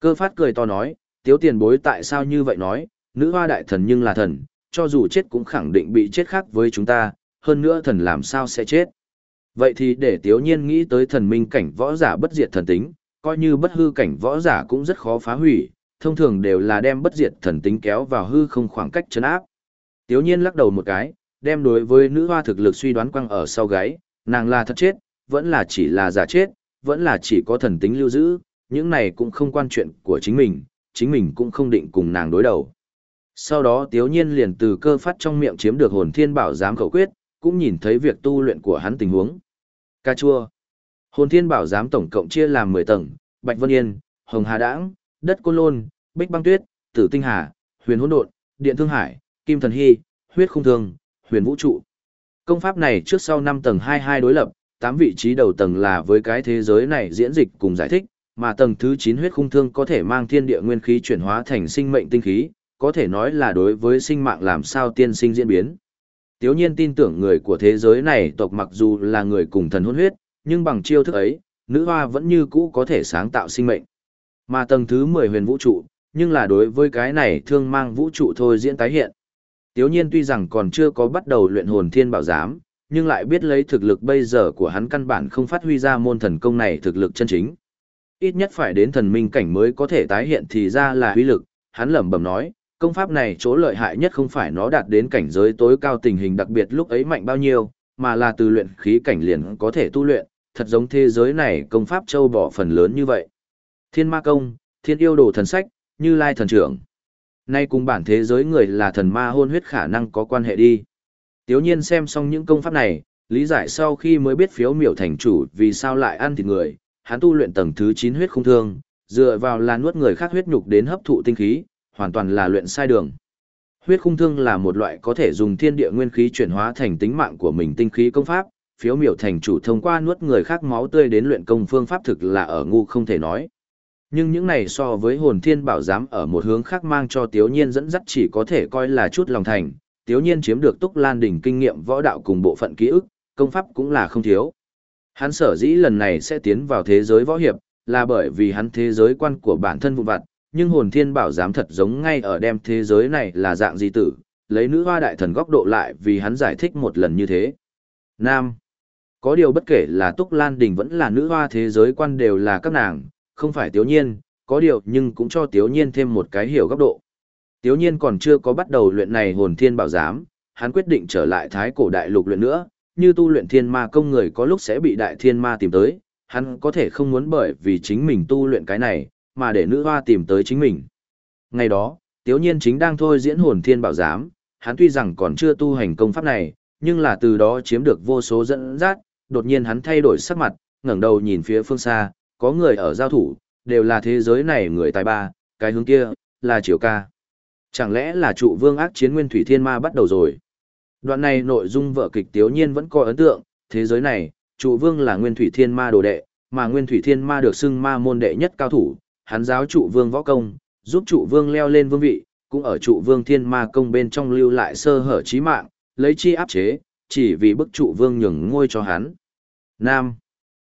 Cơ phát cười to nói, tiếu tiền bối tại sao như vậy nói, nữ hoa đại thần nhưng là thần, cho dù chết cũng khẳng định bị chết khác với chúng ta, hơn nữa thần làm sao sẽ chết. Vậy thì để tiếu nhiên nghĩ tới thần minh cảnh võ giả bất diệt thần tính, coi như bất hư cảnh võ giả cũng rất khó phá hủy, thông thường đều là đem bất diệt thần tính kéo vào hư không khoảng cách chấn áp. Tiếu nhiên lắc đầu một cái, đem đối với nữ hoa thực lực suy đoán quăng ở sau gáy, nàng là thật chết, vẫn là chỉ là giả chết, vẫn là chỉ có thần tính lưu giữ, những này cũng không quan chuyện của chính mình, chính mình cũng không định cùng nàng đối đầu. Sau đó Tiếu Nhiên liền từ cơ phát trong miệng chiếm được hồn thiên bảo giám khẩu quyết, cũng nhìn thấy việc tu luyện của hắn tình huống. Ca chua. Hồn thiên bảo giám tổng cộng chia làm 10 tầng, Bạch Vân Yên, Hồng Hà Đãng, Đất Côn Lôn, Bích Băng Tuyết, Tử Tinh Hà, Huyền Hỗn Độn, Điện Thương Hải, Kim Thần Hy, Huyết Khung Thương, Huyền Vũ Trụ. Công pháp này trước sau 5 tầng 22 đối lập, 8 vị trí đầu tầng là với cái thế giới này diễn dịch cùng giải thích, mà tầng thứ 9 huyết khung thương có thể mang thiên địa nguyên khí chuyển hóa thành sinh mệnh tinh khí, có thể nói là đối với sinh mạng làm sao tiên sinh diễn biến. Tiếu nhiên tin tưởng người của thế giới này tộc mặc dù là người cùng thần hôn huyết, nhưng bằng chiêu thức ấy, nữ hoa vẫn như cũ có thể sáng tạo sinh mệnh. Mà tầng thứ 10 huyền vũ trụ, nhưng là đối với cái này thương mang vũ trụ thôi diễn tái hiện. Tiếu nhiên tuy rằng còn chưa có bắt đầu luyện hồn thiên bảo giám, nhưng lại biết lấy thực lực bây giờ của hắn căn bản không phát huy ra môn thần công này thực lực chân chính. Ít nhất phải đến thần minh cảnh mới có thể tái hiện thì ra là huy lực, hắn lẩm bẩm nói, công pháp này chỗ lợi hại nhất không phải nó đạt đến cảnh giới tối cao tình hình đặc biệt lúc ấy mạnh bao nhiêu, mà là từ luyện khí cảnh liền có thể tu luyện, thật giống thế giới này công pháp châu bỏ phần lớn như vậy. Thiên ma công, thiên yêu đồ thần sách, như lai thần trưởng. Nay cùng bản thế giới người là thần ma hôn huyết khả năng có quan hệ đi. Tiếu nhiên xem xong những công pháp này, lý giải sau khi mới biết phiếu miểu thành chủ vì sao lại ăn thịt người, hắn tu luyện tầng thứ 9 huyết không thương, dựa vào là nuốt người khác huyết nhục đến hấp thụ tinh khí, hoàn toàn là luyện sai đường. Huyết khung thương là một loại có thể dùng thiên địa nguyên khí chuyển hóa thành tính mạng của mình tinh khí công pháp, phiếu miểu thành chủ thông qua nuốt người khác máu tươi đến luyện công phương pháp thực là ở ngu không thể nói. Nhưng những này so với hồn thiên bảo giám ở một hướng khác mang cho Tiếu Nhiên dẫn dắt chỉ có thể coi là chút lòng thành, Tiếu Nhiên chiếm được Túc Lan đỉnh kinh nghiệm võ đạo cùng bộ phận ký ức, công pháp cũng là không thiếu. Hắn sở dĩ lần này sẽ tiến vào thế giới võ hiệp, là bởi vì hắn thế giới quan của bản thân vụn vặt, nhưng hồn thiên bảo giám thật giống ngay ở đem thế giới này là dạng gì tử, lấy nữ hoa đại thần góc độ lại vì hắn giải thích một lần như thế. Nam. Có điều bất kể là Túc Lan Đình vẫn là nữ hoa thế giới quan đều là các nàng, không phải Tiếu Nhiên, có điều nhưng cũng cho Tiếu Nhiên thêm một cái hiểu góc độ. Tiếu Nhiên còn chưa có bắt đầu luyện này hồn thiên bảo giám, hắn quyết định trở lại thái cổ đại lục luyện nữa, như tu luyện thiên ma công người có lúc sẽ bị đại thiên ma tìm tới, hắn có thể không muốn bởi vì chính mình tu luyện cái này, mà để nữ hoa tìm tới chính mình. Ngày đó, Tiếu Nhiên chính đang thôi diễn hồn thiên bảo giám, hắn tuy rằng còn chưa tu hành công pháp này, nhưng là từ đó chiếm được vô số dẫn dắt, đột nhiên hắn thay đổi sắc mặt, ngẩng đầu nhìn phía phương xa, có người ở giao thủ, đều là thế giới này người tài ba, cái hướng kia, là triều ca. Chẳng lẽ là trụ vương ác chiến nguyên thủy thiên ma bắt đầu rồi? Đoạn này nội dung vở kịch tiếu nhiên vẫn có ấn tượng, thế giới này, trụ vương là nguyên thủy thiên ma đồ đệ, mà nguyên thủy thiên ma được xưng ma môn đệ nhất cao thủ, hắn giáo trụ vương võ công, giúp trụ vương leo lên vương vị, cũng ở trụ vương thiên ma công bên trong lưu lại sơ hở trí mạng, lấy chi áp chế, chỉ vì bức trụ vương nhường ngôi cho hắn. Nam.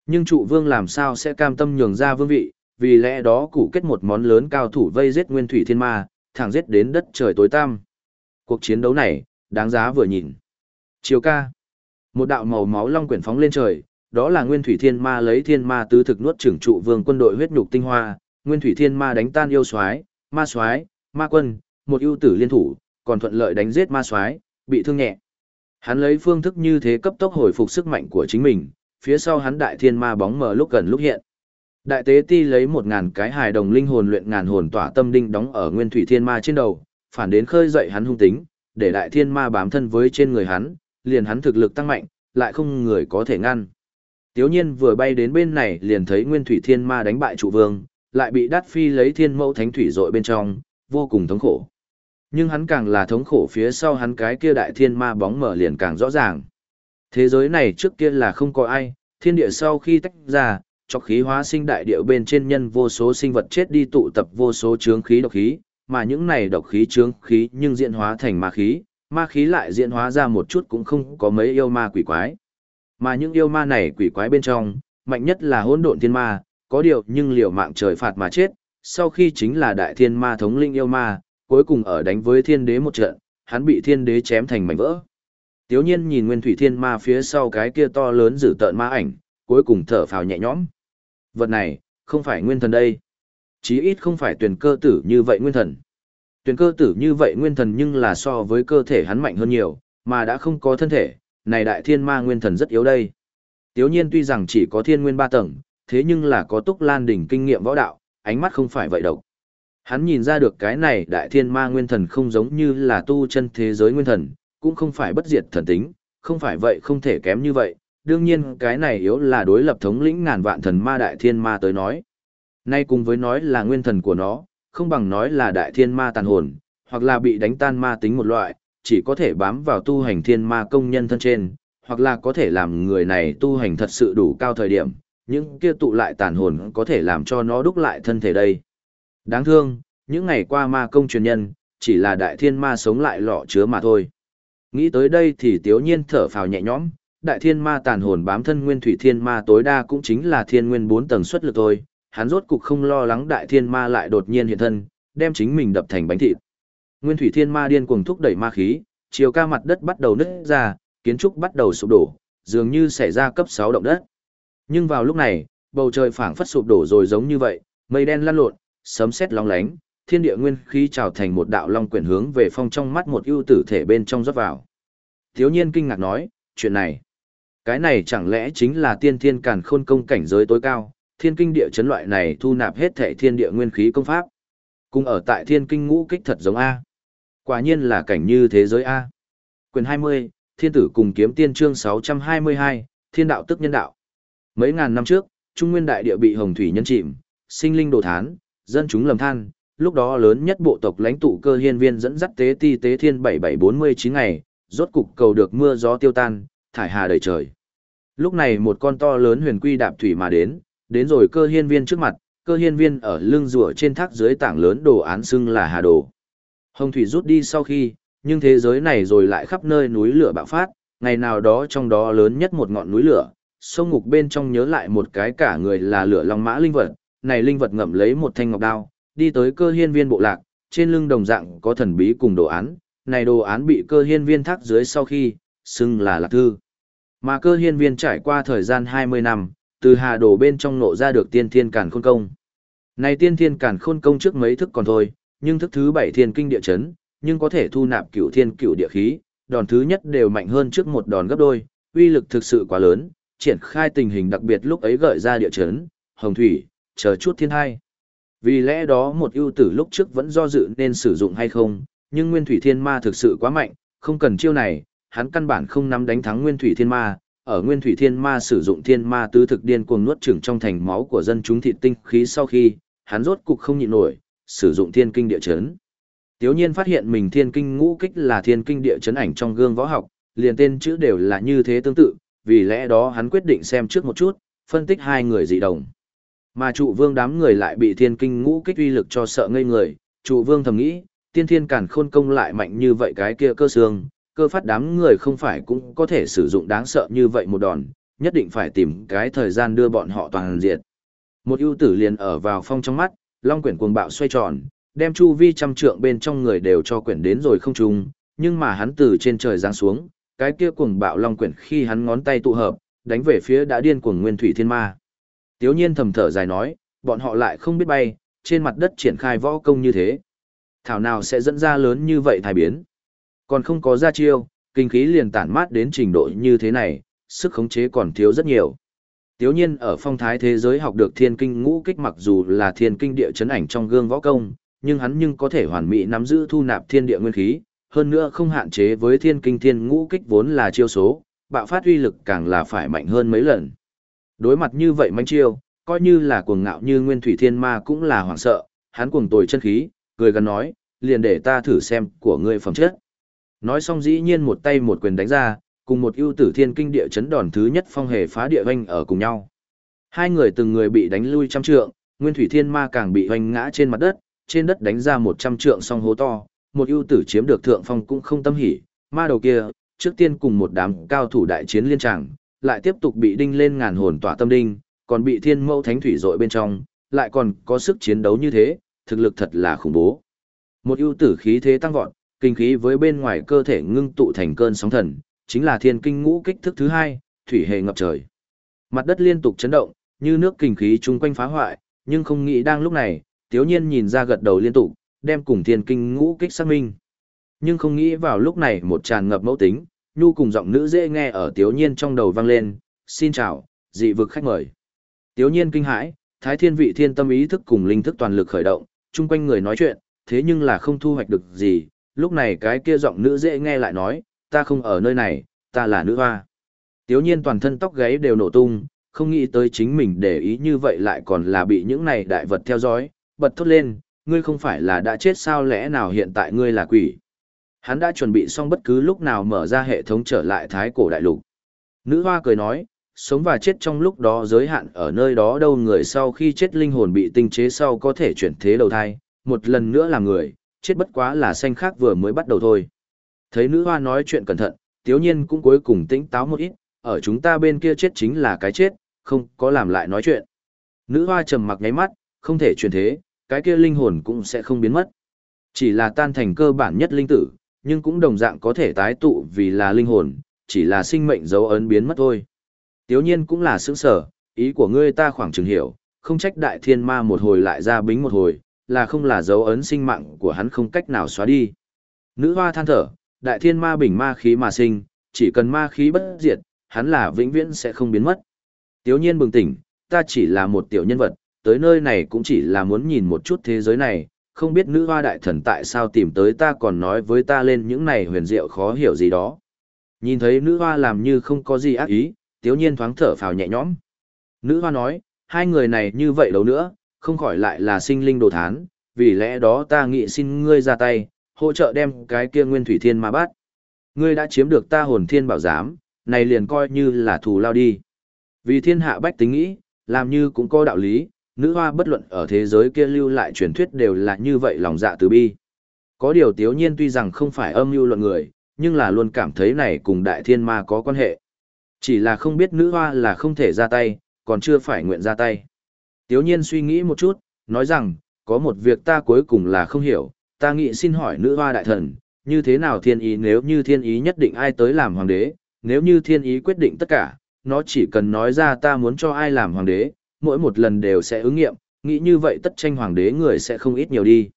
Nhưng trụ vương làm sao sẽ cam tâm nhường ra vương vị, vì lẽ đó cụ kết một món lớn cao thủ vây giết nguyên thủy thiên ma, thẳng giết đến đất trời tối tăm. Cuộc chiến đấu này, đáng giá vừa nhìn. Chiều ca. Một đạo màu máu long quyển phóng lên trời, đó là nguyên thủy thiên ma lấy thiên ma tứ thực nuốt trưởng trụ vương quân đội huyết nhục tinh hoa, nguyên thủy thiên ma đánh tan yêu soái, ma soái, ma quân, một ưu tử liên thủ, còn thuận lợi đánh giết ma soái, bị thương nhẹ. Hắn lấy phương thức như thế cấp tốc hồi phục sức mạnh của chính mình, phía sau hắn đại thiên ma bóng mờ lúc gần lúc hiện. Đại tế ti lấy một ngàn cái hài đồng linh hồn luyện ngàn hồn tỏa tâm đinh đóng ở nguyên thủy thiên ma trên đầu, phản đến khơi dậy hắn hung tính, để đại thiên ma bám thân với trên người hắn, liền hắn thực lực tăng mạnh, lại không người có thể ngăn. Tiếu nhiên vừa bay đến bên này liền thấy nguyên thủy thiên ma đánh bại trụ vương, lại bị đát phi lấy thiên mẫu thánh thủy dội bên trong, vô cùng thống khổ. Nhưng hắn càng là thống khổ phía sau hắn cái kia đại thiên ma bóng mở liền càng rõ ràng. Thế giới này trước kia là không có ai, thiên địa sau khi tách ra, cho khí hóa sinh đại địa bên trên nhân vô số sinh vật chết đi tụ tập vô số chướng khí độc khí, mà những này độc khí chướng khí nhưng diễn hóa thành ma khí, ma khí lại diễn hóa ra một chút cũng không có mấy yêu ma quỷ quái. Mà những yêu ma này quỷ quái bên trong, mạnh nhất là hỗn độn thiên ma, có điều nhưng liều mạng trời phạt mà chết, sau khi chính là đại thiên ma thống linh yêu ma, cuối cùng ở đánh với thiên đế một trận, hắn bị thiên đế chém thành mảnh vỡ. Tiếu nhiên nhìn nguyên thủy thiên ma phía sau cái kia to lớn dữ tợn ma ảnh, cuối cùng thở phào nhẹ nhõm. Vật này, không phải nguyên thần đây. Chí ít không phải tuyển cơ tử như vậy nguyên thần. Tuyển cơ tử như vậy nguyên thần nhưng là so với cơ thể hắn mạnh hơn nhiều, mà đã không có thân thể, này đại thiên ma nguyên thần rất yếu đây. Tiếu nhiên tuy rằng chỉ có thiên nguyên ba tầng, thế nhưng là có túc lan đỉnh kinh nghiệm võ đạo, ánh mắt không phải vậy độc. Hắn nhìn ra được cái này đại thiên ma nguyên thần không giống như là tu chân thế giới nguyên thần, cũng không phải bất diệt thần tính, không phải vậy không thể kém như vậy, đương nhiên cái này yếu là đối lập thống lĩnh ngàn vạn thần ma đại thiên ma tới nói. Nay cùng với nói là nguyên thần của nó, không bằng nói là đại thiên ma tàn hồn, hoặc là bị đánh tan ma tính một loại, chỉ có thể bám vào tu hành thiên ma công nhân thân trên, hoặc là có thể làm người này tu hành thật sự đủ cao thời điểm, những kia tụ lại tàn hồn có thể làm cho nó đúc lại thân thể đây. Đáng thương, những ngày qua ma công truyền nhân, chỉ là đại thiên ma sống lại lọ chứa mà thôi. Nghĩ tới đây thì tiếu nhiên thở phào nhẹ nhõm, đại thiên ma tàn hồn bám thân nguyên thủy thiên ma tối đa cũng chính là thiên nguyên bốn tầng xuất lực thôi, hắn rốt cục không lo lắng đại thiên ma lại đột nhiên hiện thân, đem chính mình đập thành bánh thịt. Nguyên thủy thiên ma điên cuồng thúc đẩy ma khí, chiều ca mặt đất bắt đầu nứt ra, kiến trúc bắt đầu sụp đổ, dường như xảy ra cấp 6 động đất. Nhưng vào lúc này, bầu trời phảng phất sụp đổ rồi giống như vậy, mây đen lăn lộn, sấm sét long lánh, thiên địa nguyên khí trào thành một đạo long quyển hướng về phong trong mắt một ưu tử thể bên trong rót vào. Thiếu nhiên kinh ngạc nói, chuyện này, cái này chẳng lẽ chính là tiên thiên càn khôn công cảnh giới tối cao, thiên kinh địa chấn loại này thu nạp hết thể thiên địa nguyên khí công pháp. Cùng ở tại thiên kinh ngũ kích thật giống A. Quả nhiên là cảnh như thế giới A. Quyền 20, Thiên tử cùng kiếm tiên chương 622, Thiên đạo tức nhân đạo. Mấy ngàn năm trước, Trung Nguyên đại địa bị hồng thủy nhân chìm, sinh linh đồ thán, dân chúng lầm than, lúc đó lớn nhất bộ tộc lãnh tụ cơ hiên viên dẫn dắt tế ti tế thiên 7749 ngày, rốt cục cầu được mưa gió tiêu tan, thải hà đầy trời. Lúc này một con to lớn huyền quy đạp thủy mà đến, đến rồi cơ hiên viên trước mặt, cơ hiên viên ở lưng rùa trên thác dưới tảng lớn đồ án xưng là hà đồ. Hồng thủy rút đi sau khi, nhưng thế giới này rồi lại khắp nơi núi lửa bạo phát, ngày nào đó trong đó lớn nhất một ngọn núi lửa, sông ngục bên trong nhớ lại một cái cả người là lửa long mã linh vật, này linh vật ngậm lấy một thanh ngọc đao, đi tới cơ hiên viên bộ lạc, trên lưng đồng dạng có thần bí cùng đồ án, này đồ án bị cơ hiên viên thác dưới sau khi, xưng là lạc thư. Mà cơ hiên viên trải qua thời gian 20 năm, từ hà đồ bên trong nộ ra được tiên thiên cản khôn công. Này tiên thiên cản khôn công trước mấy thức còn thôi, nhưng thức thứ bảy thiên kinh địa chấn, nhưng có thể thu nạp cửu thiên cửu địa khí, đòn thứ nhất đều mạnh hơn trước một đòn gấp đôi, uy lực thực sự quá lớn, triển khai tình hình đặc biệt lúc ấy gợi ra địa chấn, hồng thủy, chờ chút thiên hai. Vì lẽ đó một ưu tử lúc trước vẫn do dự nên sử dụng hay không, nhưng nguyên thủy thiên ma thực sự quá mạnh, không cần chiêu này, hắn căn bản không nắm đánh thắng nguyên thủy thiên ma. Ở nguyên thủy thiên ma sử dụng thiên ma tứ thực điên cuồng nuốt chửng trong thành máu của dân chúng thịt tinh khí sau khi, hắn rốt cục không nhịn nổi, sử dụng thiên kinh địa chấn. Tiếu nhiên phát hiện mình thiên kinh ngũ kích là thiên kinh địa chấn ảnh trong gương võ học, liền tên chữ đều là như thế tương tự, vì lẽ đó hắn quyết định xem trước một chút, phân tích hai người dị đồng. Mà trụ vương đám người lại bị thiên kinh ngũ kích uy lực cho sợ ngây người, trụ vương thầm nghĩ, tiên thiên càn khôn công lại mạnh như vậy cái kia cơ xương, cơ phát đám người không phải cũng có thể sử dụng đáng sợ như vậy một đòn, nhất định phải tìm cái thời gian đưa bọn họ toàn diệt. Một ưu tử liền ở vào phong trong mắt, long quyển cuồng bạo xoay tròn, đem chu vi trăm trượng bên trong người đều cho quyển đến rồi không trùng, nhưng mà hắn từ trên trời giáng xuống, cái kia cuồng bạo long quyển khi hắn ngón tay tụ hợp, đánh về phía đã điên cuồng nguyên thủy thiên ma. Tiếu nhiên thầm thở dài nói, bọn họ lại không biết bay, trên mặt đất triển khai võ công như thế. Thảo nào sẽ dẫn ra lớn như vậy thai biến. Còn không có ra chiêu, kinh khí liền tản mát đến trình độ như thế này, sức khống chế còn thiếu rất nhiều. Tiếu nhiên ở phong thái thế giới học được thiên kinh ngũ kích mặc dù là thiên kinh địa chấn ảnh trong gương võ công, nhưng hắn nhưng có thể hoàn mỹ nắm giữ thu nạp thiên địa nguyên khí, hơn nữa không hạn chế với thiên kinh thiên ngũ kích vốn là chiêu số, bạo phát uy lực càng là phải mạnh hơn mấy lần. Đối mặt như vậy manh chiêu, coi như là cuồng ngạo như nguyên thủy thiên ma cũng là hoảng sợ, hắn cuồng tồi chân khí, cười gần nói, liền để ta thử xem của ngươi phẩm chất. Nói xong dĩ nhiên một tay một quyền đánh ra, cùng một ưu tử thiên kinh địa chấn đòn thứ nhất phong hề phá địa hoanh ở cùng nhau. Hai người từng người bị đánh lui trăm trượng, nguyên thủy thiên ma càng bị hoanh ngã trên mặt đất, trên đất đánh ra một trăm trượng song hố to, một ưu tử chiếm được thượng phong cũng không tâm hỉ, ma đầu kia, trước tiên cùng một đám cao thủ đại chiến liên tràng, lại tiếp tục bị đinh lên ngàn hồn tỏa tâm đinh, còn bị thiên mẫu thánh thủy dội bên trong, lại còn có sức chiến đấu như thế, thực lực thật là khủng bố. Một ưu tử khí thế tăng vọt, kinh khí với bên ngoài cơ thể ngưng tụ thành cơn sóng thần, chính là thiên kinh ngũ kích thức thứ hai, thủy hệ ngập trời. Mặt đất liên tục chấn động, như nước kinh khí chung quanh phá hoại, nhưng không nghĩ đang lúc này, tiếu nhiên nhìn ra gật đầu liên tục, đem cùng thiên kinh ngũ kích xác minh. Nhưng không nghĩ vào lúc này một tràn ngập mẫu tính, nhu cùng giọng nữ dễ nghe ở tiếu nhiên trong đầu vang lên, xin chào, dị vực khách mời. Tiếu nhiên kinh hãi, thái thiên vị thiên tâm ý thức cùng linh thức toàn lực khởi động, chung quanh người nói chuyện, thế nhưng là không thu hoạch được gì, lúc này cái kia giọng nữ dễ nghe lại nói, ta không ở nơi này, ta là nữ hoa. Tiếu nhiên toàn thân tóc gáy đều nổ tung, không nghĩ tới chính mình để ý như vậy lại còn là bị những này đại vật theo dõi, bật thốt lên, ngươi không phải là đã chết sao lẽ nào hiện tại ngươi là quỷ. Hắn đã chuẩn bị xong bất cứ lúc nào mở ra hệ thống trở lại thái cổ đại lục. Nữ hoa cười nói, sống và chết trong lúc đó giới hạn ở nơi đó đâu người sau khi chết linh hồn bị tinh chế sau có thể chuyển thế đầu thai, một lần nữa là người, chết bất quá là xanh khác vừa mới bắt đầu thôi. Thấy nữ hoa nói chuyện cẩn thận, tiếu nhiên cũng cuối cùng tĩnh táo một ít, ở chúng ta bên kia chết chính là cái chết, không có làm lại nói chuyện. Nữ hoa trầm mặc nháy mắt, không thể chuyển thế, cái kia linh hồn cũng sẽ không biến mất. Chỉ là tan thành cơ bản nhất linh tử, nhưng cũng đồng dạng có thể tái tụ vì là linh hồn, chỉ là sinh mệnh dấu ấn biến mất thôi. Tiếu nhiên cũng là sững sở, ý của ngươi ta khoảng chừng hiểu, không trách đại thiên ma một hồi lại ra bính một hồi, là không là dấu ấn sinh mạng của hắn không cách nào xóa đi. Nữ hoa than thở, đại thiên ma bình ma khí mà sinh, chỉ cần ma khí bất diệt, hắn là vĩnh viễn sẽ không biến mất. Tiếu nhiên bừng tỉnh, ta chỉ là một tiểu nhân vật, tới nơi này cũng chỉ là muốn nhìn một chút thế giới này, không biết nữ hoa đại thần tại sao tìm tới ta còn nói với ta lên những này huyền diệu khó hiểu gì đó. Nhìn thấy nữ hoa làm như không có gì ác ý, tiếu nhiên thoáng thở phào nhẹ nhõm. Nữ hoa nói, hai người này như vậy đâu nữa, không khỏi lại là sinh linh đồ thán, vì lẽ đó ta nghĩ xin ngươi ra tay, hỗ trợ đem cái kia nguyên thủy thiên ma bắt. Ngươi đã chiếm được ta hồn thiên bảo giám, này liền coi như là thù lao đi. Vì thiên hạ bách tính nghĩ, làm như cũng có đạo lý, nữ hoa bất luận ở thế giới kia lưu lại truyền thuyết đều là như vậy lòng dạ từ bi. Có điều tiếu nhiên tuy rằng không phải âm mưu luận người, nhưng là luôn cảm thấy này cùng đại thiên ma có quan hệ. Chỉ là không biết nữ hoa là không thể ra tay, còn chưa phải nguyện ra tay. Tiếu nhiên suy nghĩ một chút, nói rằng, có một việc ta cuối cùng là không hiểu, ta nghĩ xin hỏi nữ hoa đại thần, như thế nào thiên ý nếu như thiên ý nhất định ai tới làm hoàng đế, nếu như thiên ý quyết định tất cả, nó chỉ cần nói ra ta muốn cho ai làm hoàng đế, mỗi một lần đều sẽ ứng nghiệm, nghĩ như vậy tất tranh hoàng đế người sẽ không ít nhiều đi.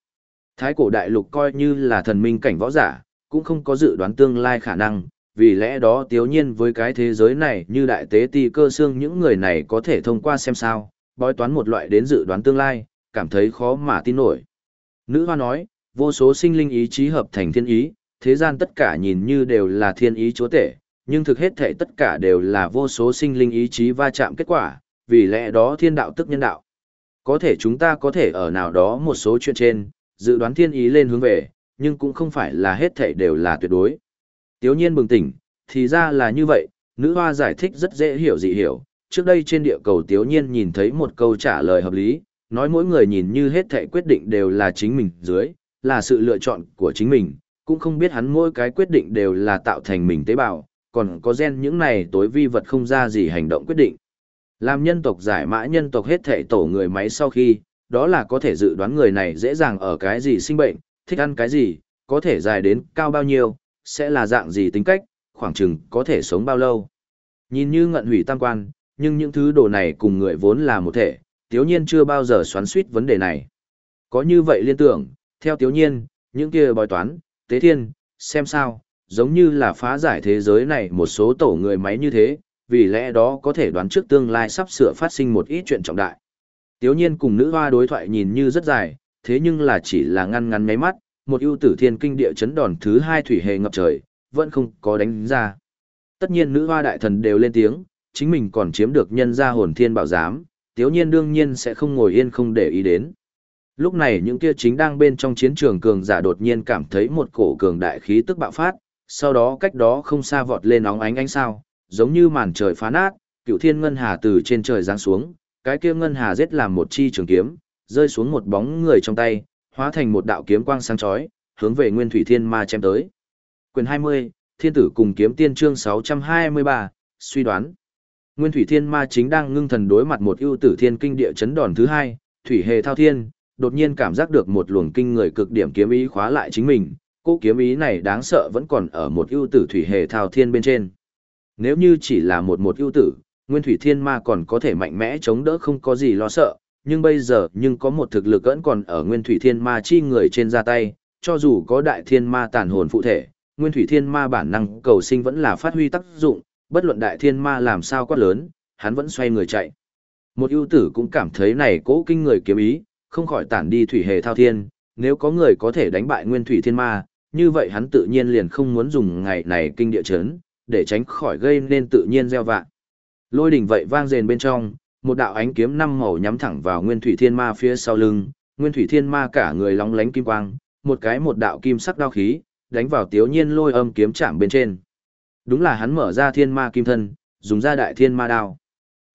Thái cổ đại lục coi như là thần minh cảnh võ giả, cũng không có dự đoán tương lai khả năng, vì lẽ đó tiếu nhiên với cái thế giới này như đại tế ti cơ xương những người này có thể thông qua xem sao, bói toán một loại đến dự đoán tương lai, cảm thấy khó mà tin nổi. Nữ hoa nói, vô số sinh linh ý chí hợp thành thiên ý, thế gian tất cả nhìn như đều là thiên ý chúa tể, nhưng thực hết thể tất cả đều là vô số sinh linh ý chí va chạm kết quả, vì lẽ đó thiên đạo tức nhân đạo. Có thể chúng ta có thể ở nào đó một số chuyện trên, dự đoán thiên ý lên hướng về, nhưng cũng không phải là hết thể đều là tuyệt đối. Tiếu nhiên bừng tỉnh, thì ra là như vậy, nữ hoa giải thích rất dễ hiểu dị hiểu. Trước đây trên địa cầu Tiếu nhiên nhìn thấy một câu trả lời hợp lý, nói mỗi người nhìn như hết thể quyết định đều là chính mình dưới, là sự lựa chọn của chính mình, cũng không biết hắn mỗi cái quyết định đều là tạo thành mình tế bào, còn có gen những này tối vi vật không ra gì hành động quyết định. Làm nhân tộc giải mã nhân tộc hết thể tổ người máy sau khi, đó là có thể dự đoán người này dễ dàng ở cái gì sinh bệnh, thích ăn cái gì, có thể dài đến cao bao nhiêu, sẽ là dạng gì tính cách, khoảng chừng có thể sống bao lâu. Nhìn như ngận hủy tam quan, nhưng những thứ đồ này cùng người vốn là một thể, tiếu nhiên chưa bao giờ xoắn suýt vấn đề này. Có như vậy liên tưởng, theo tiếu nhiên, những kia bói toán, tế thiên, xem sao, giống như là phá giải thế giới này một số tổ người máy như thế, vì lẽ đó có thể đoán trước tương lai sắp sửa phát sinh một ít chuyện trọng đại. Tiếu nhiên cùng nữ hoa đối thoại nhìn như rất dài, thế nhưng là chỉ là ngăn ngắn ngáy mắt, một ưu tử thiên kinh địa chấn đòn thứ hai thủy hề ngập trời, vẫn không có đánh ra. Tất nhiên nữ hoa đại thần đều lên tiếng, chính mình còn chiếm được nhân gia hồn thiên bảo giám, tiếu nhiên đương nhiên sẽ không ngồi yên không để ý đến. Lúc này những kia chính đang bên trong chiến trường cường giả đột nhiên cảm thấy một cổ cường đại khí tức bạo phát, sau đó cách đó không xa vọt lên óng ánh ánh sao, giống như màn trời phá nát, cựu thiên ngân hà từ trên trời giáng xuống, cái kia ngân hà giết làm một chi trường kiếm, rơi xuống một bóng người trong tay, hóa thành một đạo kiếm quang sáng chói, hướng về Nguyên Thủy Thiên Ma chém tới. Quyền 20, Thiên tử cùng kiếm tiên chương 623, suy đoán. Nguyên Thủy Thiên Ma chính đang ngưng thần đối mặt một ưu tử thiên kinh địa chấn đòn thứ hai, Thủy Hề Thao Thiên, đột nhiên cảm giác được một luồng kinh người cực điểm kiếm ý khóa lại chính mình, cô kiếm ý này đáng sợ vẫn còn ở một ưu tử Thủy Hề Thao Thiên bên trên. Nếu như chỉ là một một ưu tử, Nguyên Thủy Thiên Ma còn có thể mạnh mẽ chống đỡ không có gì lo sợ, nhưng bây giờ nhưng có một thực lực vẫn còn ở Nguyên Thủy Thiên Ma chi người trên ra tay, cho dù có Đại Thiên Ma tàn hồn phụ thể, Nguyên Thủy Thiên Ma bản năng cầu sinh vẫn là phát huy tác dụng, bất luận Đại Thiên Ma làm sao quát lớn, hắn vẫn xoay người chạy. Một ưu tử cũng cảm thấy này cố kinh người kiếm ý, không khỏi tản đi thủy hề thao thiên, nếu có người có thể đánh bại Nguyên Thủy Thiên Ma, như vậy hắn tự nhiên liền không muốn dùng ngày này kinh địa chấn, để tránh khỏi gây nên tự nhiên gieo vạ. Lôi đỉnh vậy vang rền bên trong, một đạo ánh kiếm năm màu nhắm thẳng vào Nguyên Thủy Thiên Ma phía sau lưng, Nguyên Thủy Thiên Ma cả người lóng lánh kim quang, một cái một đạo kim sắc đao khí, đánh vào Tiếu Nhiên lôi âm kiếm chạm bên trên. Đúng là hắn mở ra Thiên Ma kim thân, dùng ra Đại Thiên Ma đao.